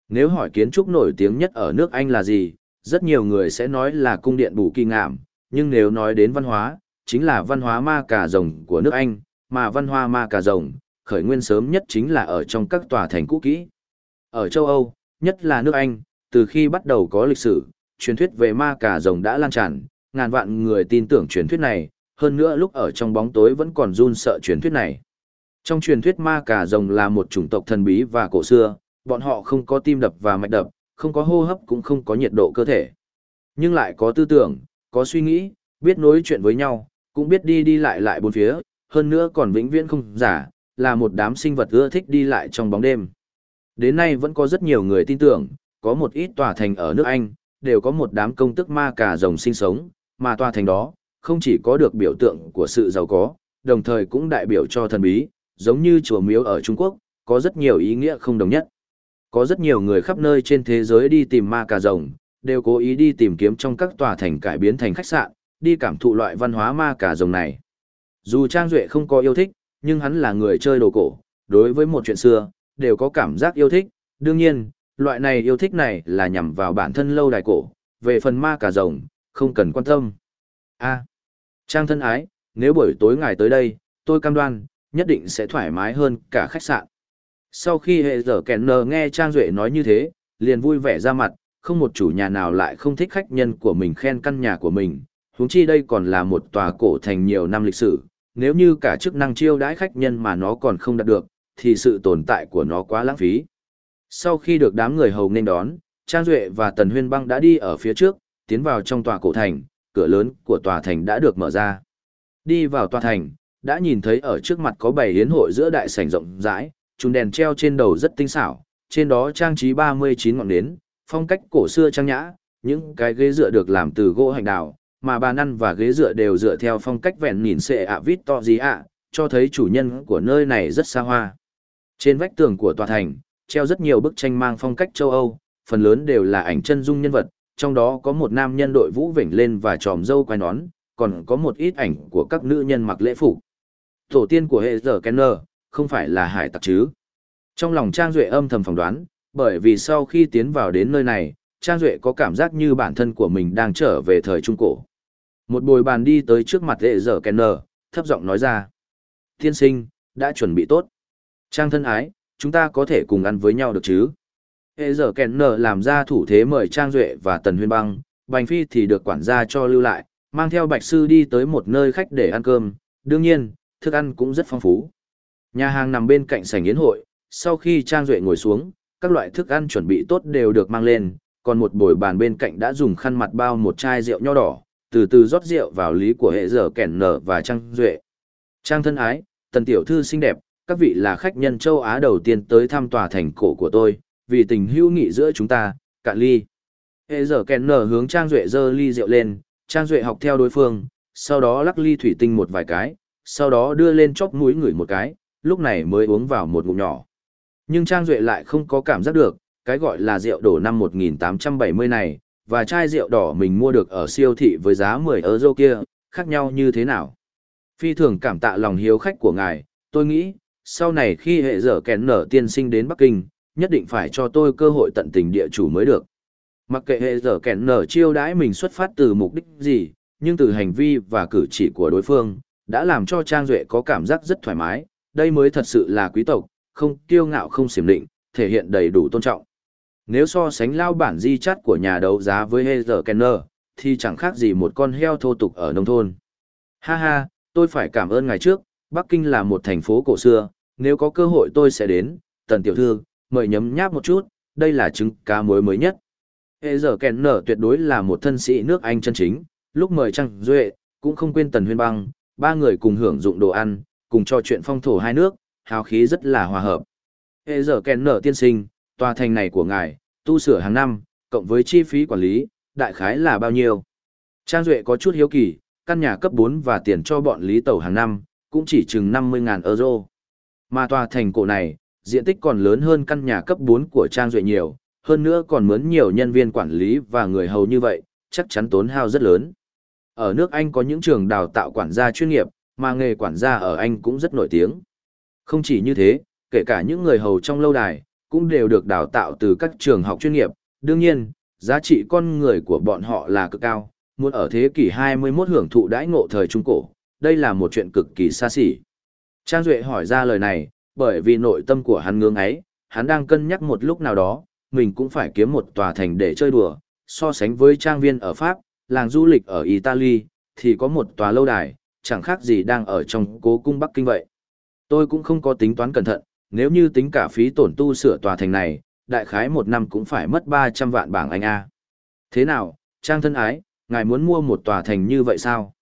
Nếu hỏi kiến trúc nổi tiếng nhất ở nước Anh là gì, rất nhiều người sẽ nói là cung điện bù kỳ ngạm, nhưng nếu nói đến văn hóa, chính là văn hóa ma cà rồng của nước Anh, mà văn hóa ma cà rồng, khởi nguyên sớm nhất chính là ở trong các tòa thành cũ kỹ. Ở châu Âu, nhất là nước Anh, từ khi bắt đầu có lịch sử, truyền thuyết về ma cà rồng đã lan tràn, ngàn vạn người tin tưởng truyền thuyết này, hơn nữa lúc ở trong bóng tối vẫn còn run sợ truyền thuyết này. Trong truyền thuyết ma cà rồng là một chủng tộc thần bí và cổ xưa, bọn họ không có tim đập và mạch đập, không có hô hấp cũng không có nhiệt độ cơ thể. Nhưng lại có tư tưởng, có suy nghĩ, biết nói chuyện với nhau, cũng biết đi đi lại lại bốn phía, hơn nữa còn vĩnh viễn không giả, là một đám sinh vật ưa thích đi lại trong bóng đêm. Đến nay vẫn có rất nhiều người tin tưởng, có một ít tòa thành ở nước Anh, đều có một đám công tức ma cà rồng sinh sống, mà tòa thành đó, không chỉ có được biểu tượng của sự giàu có, đồng thời cũng đại biểu cho thần bí, giống như chùa miếu ở Trung Quốc, có rất nhiều ý nghĩa không đồng nhất. Có rất nhiều người khắp nơi trên thế giới đi tìm ma cà rồng, đều cố ý đi tìm kiếm trong các tòa thành cải biến thành khách sạn, đi cảm thụ loại văn hóa ma cà rồng này. Dù Trang Duệ không có yêu thích, nhưng hắn là người chơi đồ cổ, đối với một chuyện xưa, đều có cảm giác yêu thích. Đương nhiên, loại này yêu thích này là nhằm vào bản thân lâu đài cổ, về phần ma cà rồng, không cần quan tâm. a Trang thân ái, nếu buổi tối ngài tới đây, tôi cam đoan, nhất định sẽ thoải mái hơn cả khách sạn. Sau khi hệ giờ kèn nờ nghe Trang Duệ nói như thế, liền vui vẻ ra mặt, không một chủ nhà nào lại không thích khách nhân của mình khen căn nhà của mình, huống chi đây còn là một tòa cổ thành nhiều năm lịch sử, nếu như cả chức năng chiêu đãi khách nhân mà nó còn không đạt được, thì sự tồn tại của nó quá lãng phí. Sau khi được đám người hầu nên đón, Trang Duệ và Tần Huyên Băng đã đi ở phía trước, tiến vào trong tòa cổ thành, cửa lớn của tòa thành đã được mở ra. Đi vào tòa thành, đã nhìn thấy ở trước mặt có bảy hiến hội giữa đại sảnh rộng rãi, chùm đèn treo trên đầu rất tinh xảo, trên đó trang trí 39 ngọn nến, phong cách cổ xưa trang nhã, những cái ghế dựa được làm từ gỗ hành đào, mà bàn ăn và ghế dựa đều dựa theo phong cách vẹn nhìn xệ ạ vít to gì ạ, cho thấy chủ nhân của nơi này rất xa hoa. Trên vách tường của tòa thành, treo rất nhiều bức tranh mang phong cách châu Âu, phần lớn đều là ảnh chân dung nhân vật, trong đó có một nam nhân đội vũ vểnh lên và tròm dâu quai nón, còn có một ít ảnh của các nữ nhân mặc lễ phục. Tổ tiên của hệ giờ Kenner, không phải là hải tặc chứ. Trong lòng Trang Duệ âm thầm phỏng đoán, bởi vì sau khi tiến vào đến nơi này, Trang Duệ có cảm giác như bản thân của mình đang trở về thời Trung Cổ. Một bồi bàn đi tới trước mặt hệ giờ Kenner, thấp giọng nói ra. Thiên sinh, đã chuẩn bị tốt. Trang thân ái, chúng ta có thể cùng ăn với nhau được chứ? Hệ giờ Kenner làm ra thủ thế mời Trang Duệ và Tần Huyên Băng, Bành Phi thì được quản gia cho lưu lại, mang theo Bạch Sư đi tới một nơi khách để ăn cơm, đương nhiên, thức ăn cũng rất phong phú. Nhà hàng nằm bên cạnh sảnh yến hội, sau khi Trang Duệ ngồi xuống, các loại thức ăn chuẩn bị tốt đều được mang lên, còn một bồi bàn bên cạnh đã dùng khăn mặt bao một chai rượu nho đỏ, từ từ rót rượu vào lý của hệ giờ kẻn nở và Trang Duệ. Trang thân ái, tần tiểu thư xinh đẹp, các vị là khách nhân châu Á đầu tiên tới thăm tòa thành cổ của tôi, vì tình hữu nghị giữa chúng ta, cạn ly. Hệ giờ kẻn nở hướng Trang Duệ dơ ly rượu lên, Trang Duệ học theo đối phương, sau đó lắc ly thủy tinh một vài cái, sau đó đưa lên chóp mũi ngửi một cái, lúc này mới uống vào một ngụm nhỏ. Nhưng Trang Duệ lại không có cảm giác được, cái gọi là rượu đổ năm 1870 này, và chai rượu đỏ mình mua được ở siêu thị với giá 10 euro kia, khác nhau như thế nào. Phi thường cảm tạ lòng hiếu khách của ngài, tôi nghĩ, sau này khi hệ dở kén nở tiên sinh đến Bắc Kinh, nhất định phải cho tôi cơ hội tận tình địa chủ mới được. Mặc kệ hệ dở kén nở chiêu đãi mình xuất phát từ mục đích gì, nhưng từ hành vi và cử chỉ của đối phương, đã làm cho Trang Duệ có cảm giác rất thoải mái, đây mới thật sự là quý tộc, không kiêu ngạo không xỉm định, thể hiện đầy đủ tôn trọng. Nếu so sánh lao bản di chát của nhà đấu giá với Heather Kenner, thì chẳng khác gì một con heo thô tục ở nông thôn. Ha ha, tôi phải cảm ơn ngài trước, Bắc Kinh là một thành phố cổ xưa, nếu có cơ hội tôi sẽ đến, tần tiểu thư, mời nhấm nháp một chút, đây là trứng cá muối mới nhất. Heather Kenner tuyệt đối là một thân sĩ nước Anh chân chính, lúc mời Trang Duệ, cũng không quên tần huyên băng, ba người cùng hưởng dụng đồ ăn, cùng trò chuyện phong thổ hai nước, hào khí rất là hòa hợp. Hệ giờ kèn nở tiên sinh, tòa thành này của ngài, tu sửa hàng năm, cộng với chi phí quản lý, đại khái là bao nhiêu? Trang Duệ có chút hiếu kỳ, căn nhà cấp 4 và tiền cho bọn lý tàu hàng năm, cũng chỉ chừng 50.000 euro. Mà tòa thành cổ này, diện tích còn lớn hơn căn nhà cấp 4 của Trang Duệ nhiều, hơn nữa còn mướn nhiều nhân viên quản lý và người hầu như vậy, chắc chắn tốn hao rất lớn. Ở nước Anh có những trường đào tạo quản gia chuyên nghiệp, mà nghề quản gia ở Anh cũng rất nổi tiếng. Không chỉ như thế, kể cả những người hầu trong lâu đài, cũng đều được đào tạo từ các trường học chuyên nghiệp. Đương nhiên, giá trị con người của bọn họ là cực cao, muốn ở thế kỷ 21 hưởng thụ đãi ngộ thời Trung Cổ, đây là một chuyện cực kỳ xa xỉ. Trang Duệ hỏi ra lời này, bởi vì nội tâm của hắn ngưỡng ấy, hắn đang cân nhắc một lúc nào đó, mình cũng phải kiếm một tòa thành để chơi đùa, so sánh với trang viên ở Pháp, làng du lịch ở Italy, thì có một tòa lâu đài, chẳng khác gì đang ở trong cố cung Bắc Kinh vậy. Tôi cũng không có tính toán cẩn thận, nếu như tính cả phí tổn tu sửa tòa thành này, đại khái một năm cũng phải mất 300 vạn bảng Anh A. Thế nào, Trang thân ái, ngài muốn mua một tòa thành như vậy sao?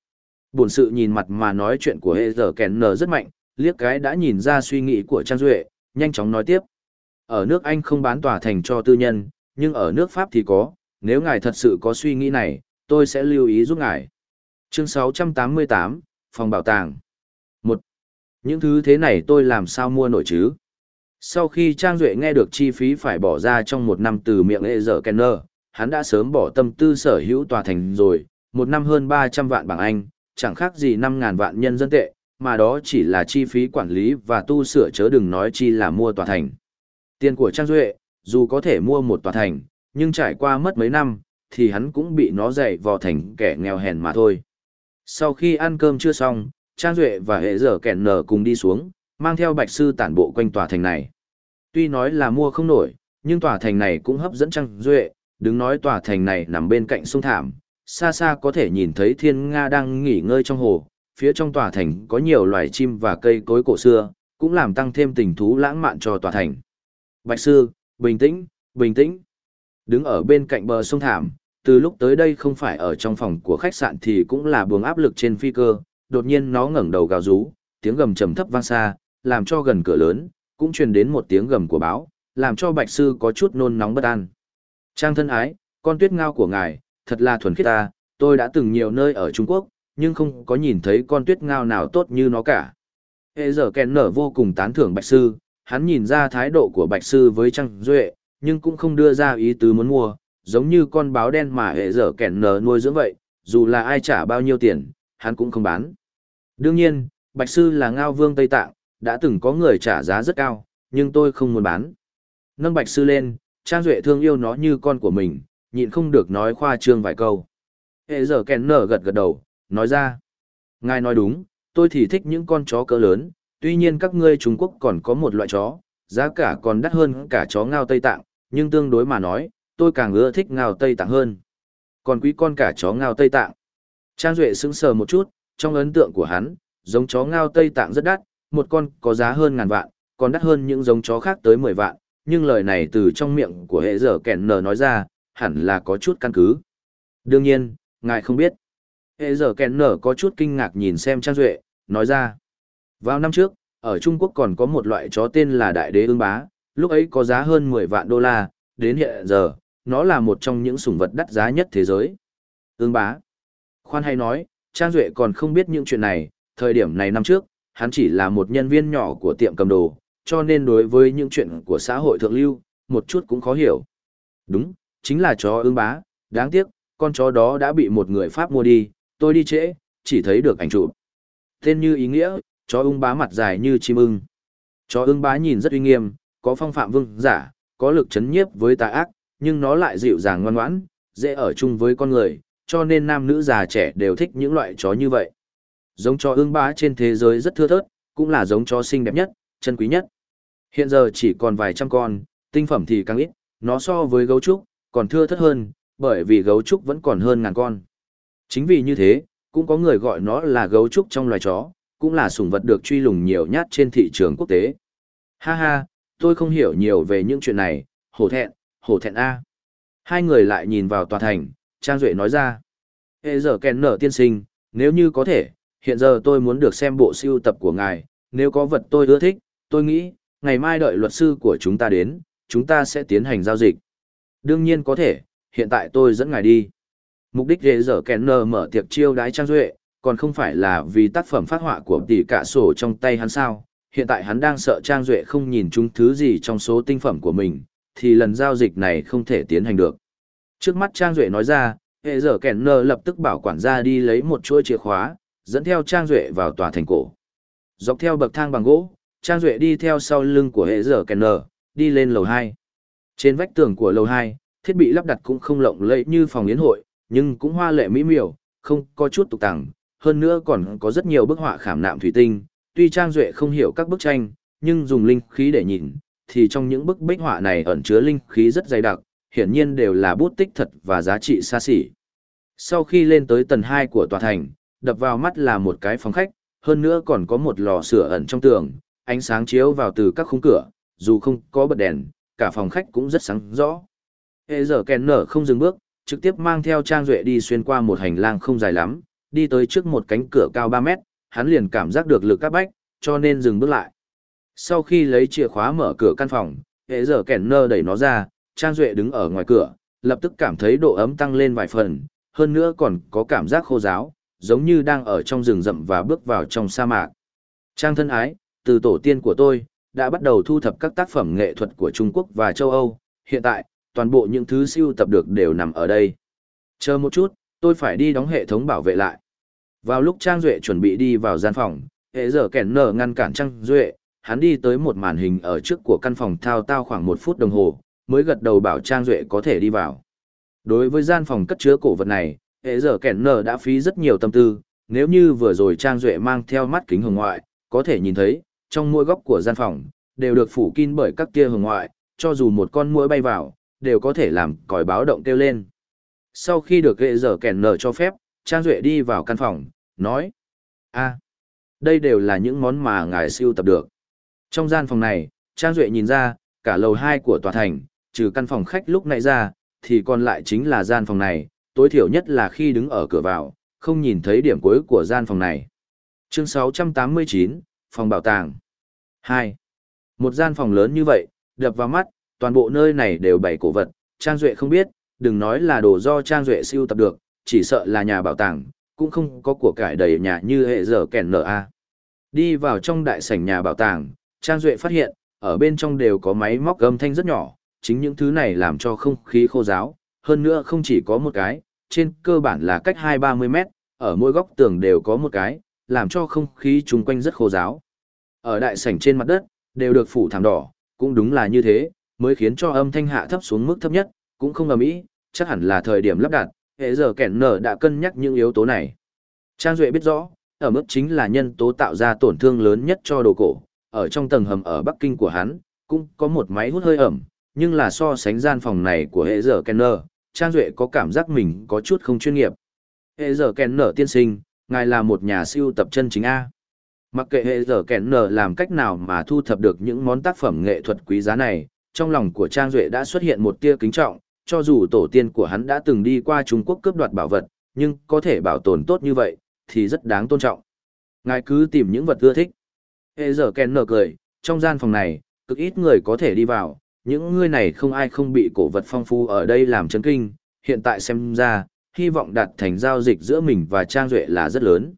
Bổn sự nhìn mặt mà nói chuyện của hệ giờ kèn nở rất mạnh, liếc cái đã nhìn ra suy nghĩ của Trang Duệ, nhanh chóng nói tiếp. Ở nước Anh không bán tòa thành cho tư nhân, nhưng ở nước Pháp thì có, nếu ngài thật sự có suy nghĩ này, tôi sẽ lưu ý giúp ngài. Chương 688, Phòng Bảo tàng. một Những thứ thế này tôi làm sao mua nổi chứ? Sau khi Trang Duệ nghe được chi phí phải bỏ ra trong một năm từ miệng hệ dở Kenner, hắn đã sớm bỏ tâm tư sở hữu tòa thành rồi, một năm hơn 300 vạn bảng Anh, chẳng khác gì 5.000 vạn nhân dân tệ, mà đó chỉ là chi phí quản lý và tu sửa chớ đừng nói chi là mua tòa thành. Tiền của Trang Duệ, dù có thể mua một tòa thành, nhưng trải qua mất mấy năm, thì hắn cũng bị nó dạy vò thành kẻ nghèo hèn mà thôi. Sau khi ăn cơm chưa xong, Trang Duệ và hệ giờ kẹn nở cùng đi xuống, mang theo bạch sư tản bộ quanh tòa thành này. Tuy nói là mua không nổi, nhưng tòa thành này cũng hấp dẫn Trang Duệ, đứng nói tòa thành này nằm bên cạnh sông Thảm, xa xa có thể nhìn thấy thiên Nga đang nghỉ ngơi trong hồ, phía trong tòa thành có nhiều loài chim và cây cối cổ xưa, cũng làm tăng thêm tình thú lãng mạn cho tòa thành. Bạch sư, bình tĩnh, bình tĩnh. Đứng ở bên cạnh bờ sông Thảm, từ lúc tới đây không phải ở trong phòng của khách sạn thì cũng là buồng áp lực trên phi cơ, đột nhiên nó ngẩng đầu gào rú, tiếng gầm trầm thấp vang xa, làm cho gần cửa lớn, cũng truyền đến một tiếng gầm của báo, làm cho bạch sư có chút nôn nóng bất an. Trang thân ái, con tuyết ngao của ngài, thật là thuần khiết ta, tôi đã từng nhiều nơi ở Trung Quốc, nhưng không có nhìn thấy con tuyết ngao nào tốt như nó cả. Hệ giờ kèn nở vô cùng tán thưởng bạch sư, hắn nhìn ra thái độ của bạch sư với Trang Duệ, nhưng cũng không đưa ra ý tứ muốn mua, giống như con báo đen mà hệ dở kẻn nở nuôi dưỡng vậy, dù là ai trả bao nhiêu tiền, hắn cũng không bán. Đương nhiên, Bạch Sư là ngao vương Tây Tạng, đã từng có người trả giá rất cao, nhưng tôi không muốn bán. Nâng Bạch Sư lên, Trang Duệ thương yêu nó như con của mình, nhịn không được nói khoa trương vài câu. Hệ giờ kèn nở gật gật đầu, nói ra. Ngài nói đúng, tôi thì thích những con chó cỡ lớn, tuy nhiên các ngươi Trung Quốc còn có một loại chó, giá cả còn đắt hơn cả chó ngao Tây Tạng, nhưng tương đối mà nói, tôi càng ưa thích ngao Tây Tạng hơn. Còn quý con cả chó ngao Tây Tạng. Trang Duệ sững sờ một chút, trong ấn tượng của hắn, giống chó ngao Tây Tạng rất đắt, một con có giá hơn ngàn vạn, còn đắt hơn những giống chó khác tới 10 vạn, nhưng lời này từ trong miệng của hệ dở kẻn nở nói ra, hẳn là có chút căn cứ. Đương nhiên, ngài không biết. Hệ dở kẻn nở có chút kinh ngạc nhìn xem Trang Duệ, nói ra. Vào năm trước, ở Trung Quốc còn có một loại chó tên là Đại Đế ương bá, lúc ấy có giá hơn 10 vạn đô la, đến hiện giờ, nó là một trong những sủng vật đắt giá nhất thế giới. Ương bá. Khoan hay nói, Trang Duệ còn không biết những chuyện này, thời điểm này năm trước, hắn chỉ là một nhân viên nhỏ của tiệm cầm đồ, cho nên đối với những chuyện của xã hội thượng lưu, một chút cũng khó hiểu. Đúng, chính là chó ương bá, đáng tiếc, con chó đó đã bị một người Pháp mua đi, tôi đi trễ, chỉ thấy được ảnh chụp. Tên như ý nghĩa, chó ưng bá mặt dài như chim ưng. Chó ưng bá nhìn rất uy nghiêm, có phong phạm vương giả, có lực chấn nhiếp với tà ác, nhưng nó lại dịu dàng ngoan ngoãn, dễ ở chung với con người, cho nên nam nữ già trẻ đều thích những loại chó như vậy. Giống chó ưng bá trên thế giới rất thưa thớt, cũng là giống chó xinh đẹp nhất, chân quý nhất. Hiện giờ chỉ còn vài trăm con, tinh phẩm thì càng ít, nó so với gấu trúc, còn thưa thớt hơn, bởi vì gấu trúc vẫn còn hơn ngàn con. Chính vì như thế, cũng có người gọi nó là gấu trúc trong loài chó, cũng là sủng vật được truy lùng nhiều nhất trên thị trường quốc tế. Ha ha, tôi không hiểu nhiều về những chuyện này, hổ thẹn, hổ thẹn A. Hai người lại nhìn vào tòa thành, Trang Duệ nói ra. hệ giờ kèn nở tiên sinh, nếu như có thể, hiện giờ tôi muốn được xem bộ siêu tập của ngài, nếu có vật tôi ưa thích, tôi nghĩ, ngày mai đợi luật sư của chúng ta đến, chúng ta sẽ tiến hành giao dịch. Đương nhiên có thể, hiện tại tôi dẫn ngài đi. Mục đích hệ giờ kèn nở mở tiệc chiêu đái Trang Duệ, còn không phải là vì tác phẩm phát họa của tỷ cả sổ trong tay hắn sao. Hiện tại hắn đang sợ Trang Duệ không nhìn chúng thứ gì trong số tinh phẩm của mình, thì lần giao dịch này không thể tiến hành được. Trước mắt Trang Duệ nói ra, hệ giờ kèn nơ lập tức bảo quản gia đi lấy một chuỗi chìa khóa, dẫn theo Trang Duệ vào tòa thành cổ. Dọc theo bậc thang bằng gỗ, Trang Duệ đi theo sau lưng của hệ giờ kèn nơ, đi lên lầu 2. Trên vách tường của lầu 2, thiết bị lắp đặt cũng không lộng lẫy như phòng yến hội, nhưng cũng hoa lệ mỹ miều, không có chút tục tàng, hơn nữa còn có rất nhiều bức họa khảm nạm thủy tinh, tuy Trang Duệ không hiểu các bức tranh, nhưng dùng linh khí để nhìn, thì trong những bức bích họa này ẩn chứa linh khí rất dày đặc, hiển nhiên đều là bút tích thật và giá trị xa xỉ. Sau khi lên tới tầng 2 của tòa thành, đập vào mắt là một cái phòng khách, hơn nữa còn có một lò sửa ẩn trong tường, ánh sáng chiếu vào từ các khung cửa, dù không có bật đèn, cả phòng khách cũng rất sáng rõ. Hệ giờ kèn nở không dừng bước, trực tiếp mang theo Trang Duệ đi xuyên qua một hành lang không dài lắm, đi tới trước một cánh cửa cao 3 mét, hắn liền cảm giác được lực các bách, cho nên dừng bước lại. Sau khi lấy chìa khóa mở cửa căn phòng, hệ giờ kẻn nơ đẩy nó ra, Trang Duệ đứng ở ngoài cửa, lập tức cảm thấy độ ấm tăng lên vài phần, hơn nữa còn có cảm giác khô giáo, giống như đang ở trong rừng rậm và bước vào trong sa mạc. Trang thân ái, từ tổ tiên của tôi, đã bắt đầu thu thập các tác phẩm nghệ thuật của Trung Quốc và châu Âu, hiện tại, toàn bộ những thứ siêu tập được đều nằm ở đây. Chờ một chút, tôi phải đi đóng hệ thống bảo vệ lại. Vào lúc Trang Duệ chuẩn bị đi vào gian phòng, hệ giờ kẻn nở ngăn cản Trang Duệ, hắn đi tới một màn hình ở trước của căn phòng thao tao khoảng một phút đồng hồ, mới gật đầu bảo Trang Duệ có thể đi vào. Đối với gian phòng cất chứa cổ vật này, hệ giờ kẻn nở đã phí rất nhiều tâm tư, nếu như vừa rồi Trang Duệ mang theo mắt kính hồng ngoại, có thể nhìn thấy, trong mỗi góc của gian phòng, đều được phủ kín bởi các tia hồng ngoại, cho dù một con muỗi bay vào, đều có thể làm còi báo động kêu lên. Sau khi được hệ giờ kẻn nở cho phép, Trang Duệ đi vào căn phòng, nói, a đây đều là những món mà ngài siêu tập được. Trong gian phòng này, Trang Duệ nhìn ra, cả lầu 2 của tòa thành, trừ căn phòng khách lúc nãy ra, thì còn lại chính là gian phòng này, tối thiểu nhất là khi đứng ở cửa vào, không nhìn thấy điểm cuối của gian phòng này. Chương 689, Phòng Bảo tàng 2. Một gian phòng lớn như vậy, đập vào mắt, toàn bộ nơi này đều bày cổ vật, Trang Duệ không biết, đừng nói là đồ do Trang Duệ siêu tập được, chỉ sợ là nhà bảo tàng, cũng không có của cải đầy nhà như hệ giờ kèn nở a. Đi vào trong đại sảnh nhà bảo tàng, Trang Duệ phát hiện, ở bên trong đều có máy móc âm thanh rất nhỏ, chính những thứ này làm cho không khí khô giáo, hơn nữa không chỉ có một cái, trên cơ bản là cách 2-30 mét, ở mỗi góc tường đều có một cái, làm cho không khí chung quanh rất khô giáo. Ở đại sảnh trên mặt đất, đều được phủ thảm đỏ, cũng đúng là như thế, mới khiến cho âm thanh hạ thấp xuống mức thấp nhất, cũng không ầm ĩ, chắc hẳn là thời điểm lắp đặt, hệ giờ kẻn nở đã cân nhắc những yếu tố này. Trang Duệ biết rõ, ở mức chính là nhân tố tạo ra tổn thương lớn nhất cho đồ cổ, ở trong tầng hầm ở Bắc Kinh của hắn, cũng có một máy hút hơi ẩm, nhưng là so sánh gian phòng này của hệ giờ Kenner, Trang Duệ có cảm giác mình có chút không chuyên nghiệp. Hệ giờ Kenner tiên sinh, ngài là một nhà siêu tập chân chính A. Mặc kệ hệ giờ Kenner làm cách nào mà thu thập được những món tác phẩm nghệ thuật quý giá này, trong lòng của Trang Duệ đã xuất hiện một tia kính trọng, cho dù tổ tiên của hắn đã từng đi qua Trung Quốc cướp đoạt bảo vật, nhưng có thể bảo tồn tốt như vậy, thì rất đáng tôn trọng. Ngài cứ tìm những vật ưa thích. Hệ giờ kèn nở cười, trong gian phòng này, cực ít người có thể đi vào, những người này không ai không bị cổ vật phong phú ở đây làm chấn kinh, hiện tại xem ra, hy vọng đạt thành giao dịch giữa mình và Trang Duệ là rất lớn.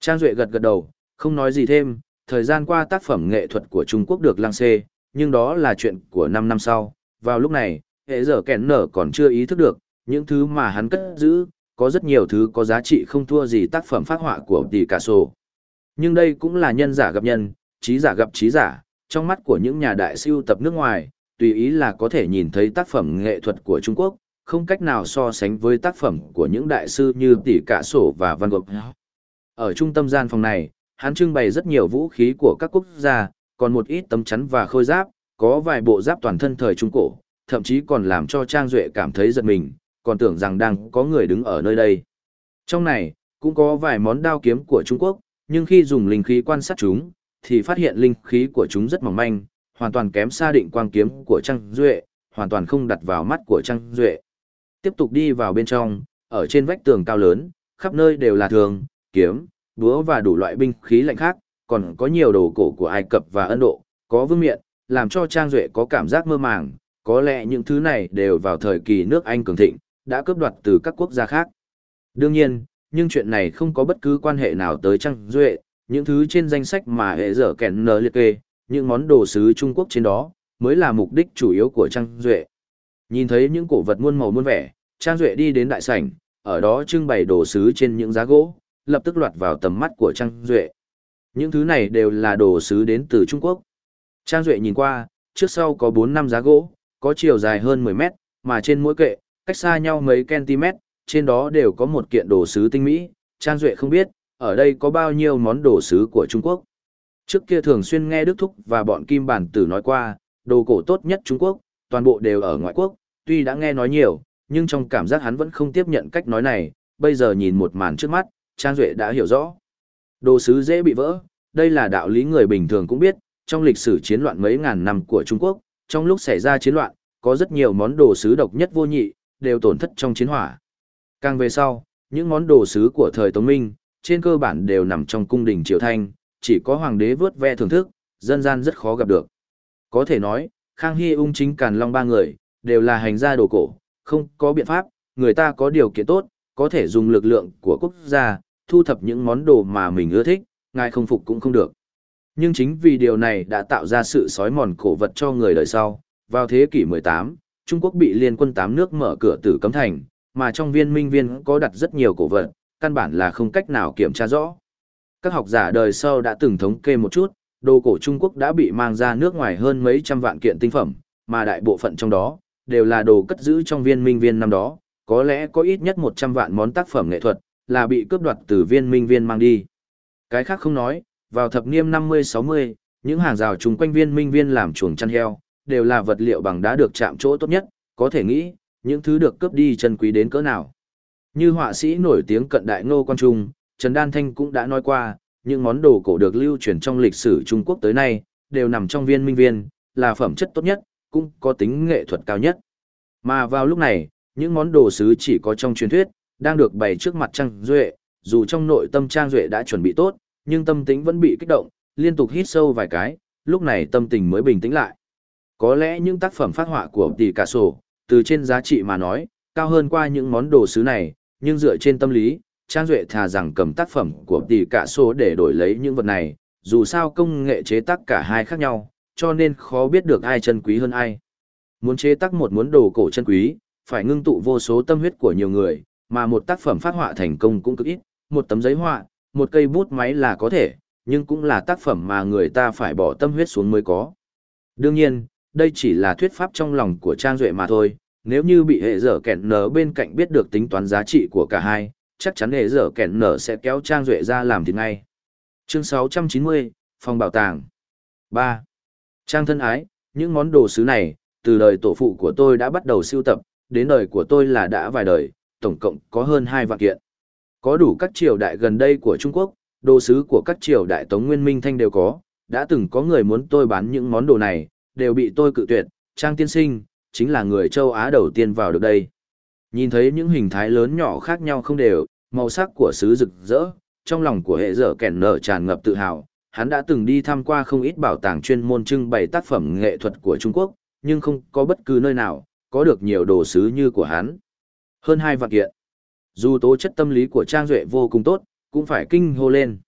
Trang Duệ gật gật đầu, không nói gì thêm, thời gian qua tác phẩm nghệ thuật của Trung Quốc được lăng xê, nhưng đó là chuyện của 5 năm sau, vào lúc này, hệ giờ kèn nở còn chưa ý thức được, những thứ mà hắn cất giữ, có rất nhiều thứ có giá trị không thua gì tác phẩm phát họa của Picasso. Nhưng đây cũng là nhân giả gặp nhân, trí giả gặp trí giả, trong mắt của những nhà đại siêu tập nước ngoài, tùy ý là có thể nhìn thấy tác phẩm nghệ thuật của Trung Quốc, không cách nào so sánh với tác phẩm của những đại sư như Tỷ Cả Sổ và Văn Gogh. Ở trung tâm gian phòng này, hắn trưng bày rất nhiều vũ khí của các quốc gia, còn một ít tấm chắn và khôi giáp, có vài bộ giáp toàn thân thời Trung Cổ, thậm chí còn làm cho Trang Duệ cảm thấy giật mình, còn tưởng rằng đang có người đứng ở nơi đây. Trong này, cũng có vài món đao kiếm của Trung Quốc, nhưng khi dùng linh khí quan sát chúng, thì phát hiện linh khí của chúng rất mỏng manh, hoàn toàn kém xa định quang kiếm của Trang Duệ, hoàn toàn không đặt vào mắt của Trang Duệ. Tiếp tục đi vào bên trong, ở trên vách tường cao lớn, khắp nơi đều là thường, kiếm, búa và đủ loại binh khí lạnh khác, còn có nhiều đồ cổ của Ai Cập và Ấn Độ, có vương miện, làm cho Trang Duệ có cảm giác mơ màng, có lẽ những thứ này đều vào thời kỳ nước Anh cường thịnh, đã cướp đoạt từ các quốc gia khác. Đương nhiên, nhưng chuyện này không có bất cứ quan hệ nào tới Trang Duệ, những thứ trên danh sách mà hệ dở kẹn nở liệt kê, những món đồ sứ Trung Quốc trên đó, mới là mục đích chủ yếu của Trang Duệ. Nhìn thấy những cổ vật muôn màu muôn vẻ, Trang Duệ đi đến đại sảnh, ở đó trưng bày đồ sứ trên những giá gỗ, lập tức loạt vào tầm mắt của Trang Duệ. Những thứ này đều là đồ sứ đến từ Trung Quốc. Trang Duệ nhìn qua, trước sau có 4 năm giá gỗ, có chiều dài hơn 10 mét, mà trên mỗi kệ, cách xa nhau mấy cm, trên đó đều có một kiện đồ sứ tinh mỹ. Trang Duệ không biết, ở đây có bao nhiêu món đồ sứ của Trung Quốc. Trước kia thường xuyên nghe Đức Thúc và bọn Kim Bản Tử nói qua, đồ cổ tốt nhất Trung Quốc, toàn bộ đều ở ngoại quốc, tuy đã nghe nói nhiều, nhưng trong cảm giác hắn vẫn không tiếp nhận cách nói này, bây giờ nhìn một màn trước mắt, Trang Duệ đã hiểu rõ. Đồ sứ dễ bị vỡ, đây là đạo lý người bình thường cũng biết, trong lịch sử chiến loạn mấy ngàn năm của Trung Quốc, trong lúc xảy ra chiến loạn, có rất nhiều món đồ sứ độc nhất vô nhị, đều tổn thất trong chiến hỏa. Càng về sau, những món đồ sứ của thời Tống Minh, trên cơ bản đều nằm trong cung đình Triều Thanh, chỉ có hoàng đế vớt ve thưởng thức, dân gian rất khó gặp được. Có thể nói, Khang Hy ung chính Càn Long ba người, đều là hành gia đồ cổ, không có biện pháp, người ta có điều kiện tốt, có thể dùng lực lượng của quốc gia, thu thập những món đồ mà mình ưa thích, ngài không phục cũng không được. Nhưng chính vì điều này đã tạo ra sự sói mòn cổ vật cho người đời sau. Vào thế kỷ 18, Trung Quốc bị liên quân tám nước mở cửa tử cấm thành, mà trong viên minh viên có đặt rất nhiều cổ vật, căn bản là không cách nào kiểm tra rõ. Các học giả đời sau đã từng thống kê một chút, đồ cổ Trung Quốc đã bị mang ra nước ngoài hơn mấy trăm vạn kiện tinh phẩm, mà đại bộ phận trong đó, đều là đồ cất giữ trong viên minh viên năm đó, có lẽ có ít nhất 100 vạn món tác phẩm nghệ thuật, là bị cướp đoạt từ viên minh viên mang đi. Cái khác không nói, vào thập niên 50-60, những hàng rào chung quanh viên minh viên làm chuồng chăn heo, đều là vật liệu bằng đá được chạm chỗ tốt nhất, có thể nghĩ, những thứ được cướp đi chân quý đến cỡ nào. Như họa sĩ nổi tiếng cận đại ngô quan trung, Trần Đan Thanh cũng đã nói qua, những món đồ cổ được lưu truyền trong lịch sử Trung Quốc tới nay, đều nằm trong viên minh viên, là phẩm chất tốt nhất, cũng có tính nghệ thuật cao nhất. Mà vào lúc này, những món đồ sứ chỉ có trong truyền thuyết, đang được bày trước mặt Trang Duệ, dù trong nội tâm Trang Duệ đã chuẩn bị tốt, nhưng tâm tính vẫn bị kích động, liên tục hít sâu vài cái, lúc này tâm tình mới bình tĩnh lại. Có lẽ những tác phẩm phát họa của tỷ cả sổ, từ trên giá trị mà nói, cao hơn qua những món đồ sứ này, nhưng dựa trên tâm lý, Trang Duệ thà rằng cầm tác phẩm của tỷ cả số để đổi lấy những vật này, dù sao công nghệ chế tác cả hai khác nhau, cho nên khó biết được ai chân quý hơn ai. Muốn chế tác một món đồ cổ chân quý, phải ngưng tụ vô số tâm huyết của nhiều người, mà một tác phẩm phát họa thành công cũng cực ít, một tấm giấy họa, một cây bút máy là có thể, nhưng cũng là tác phẩm mà người ta phải bỏ tâm huyết xuống mới có. Đương nhiên, đây chỉ là thuyết pháp trong lòng của Trang Duệ mà thôi, nếu như bị hệ dở kẹn nở bên cạnh biết được tính toán giá trị của cả hai, chắc chắn hệ dở kẹn nở sẽ kéo Trang Duệ ra làm thì ngay. Chương 690, Phòng Bảo tàng 3. Trang thân ái, những món đồ sứ này, từ đời tổ phụ của tôi đã bắt đầu siêu tập, đến đời của tôi là đã vài đời, tổng cộng có hơn hai vạn kiện. Có đủ các triều đại gần đây của Trung Quốc, đồ sứ của các triều đại Tống Nguyên Minh Thanh đều có, đã từng có người muốn tôi bán những món đồ này, đều bị tôi cự tuyệt, Trang Tiên Sinh, chính là người châu Á đầu tiên vào được đây. Nhìn thấy những hình thái lớn nhỏ khác nhau không đều, màu sắc của sứ rực rỡ, trong lòng của hệ dở kẻn nở tràn ngập tự hào, hắn đã từng đi tham qua không ít bảo tàng chuyên môn trưng bày tác phẩm nghệ thuật của Trung Quốc, nhưng không có bất cứ nơi nào, có được nhiều đồ sứ như của hắn. Hơn hai vạn kiện. Dù tố chất tâm lý của Trang Duệ vô cùng tốt, cũng phải kinh hô lên.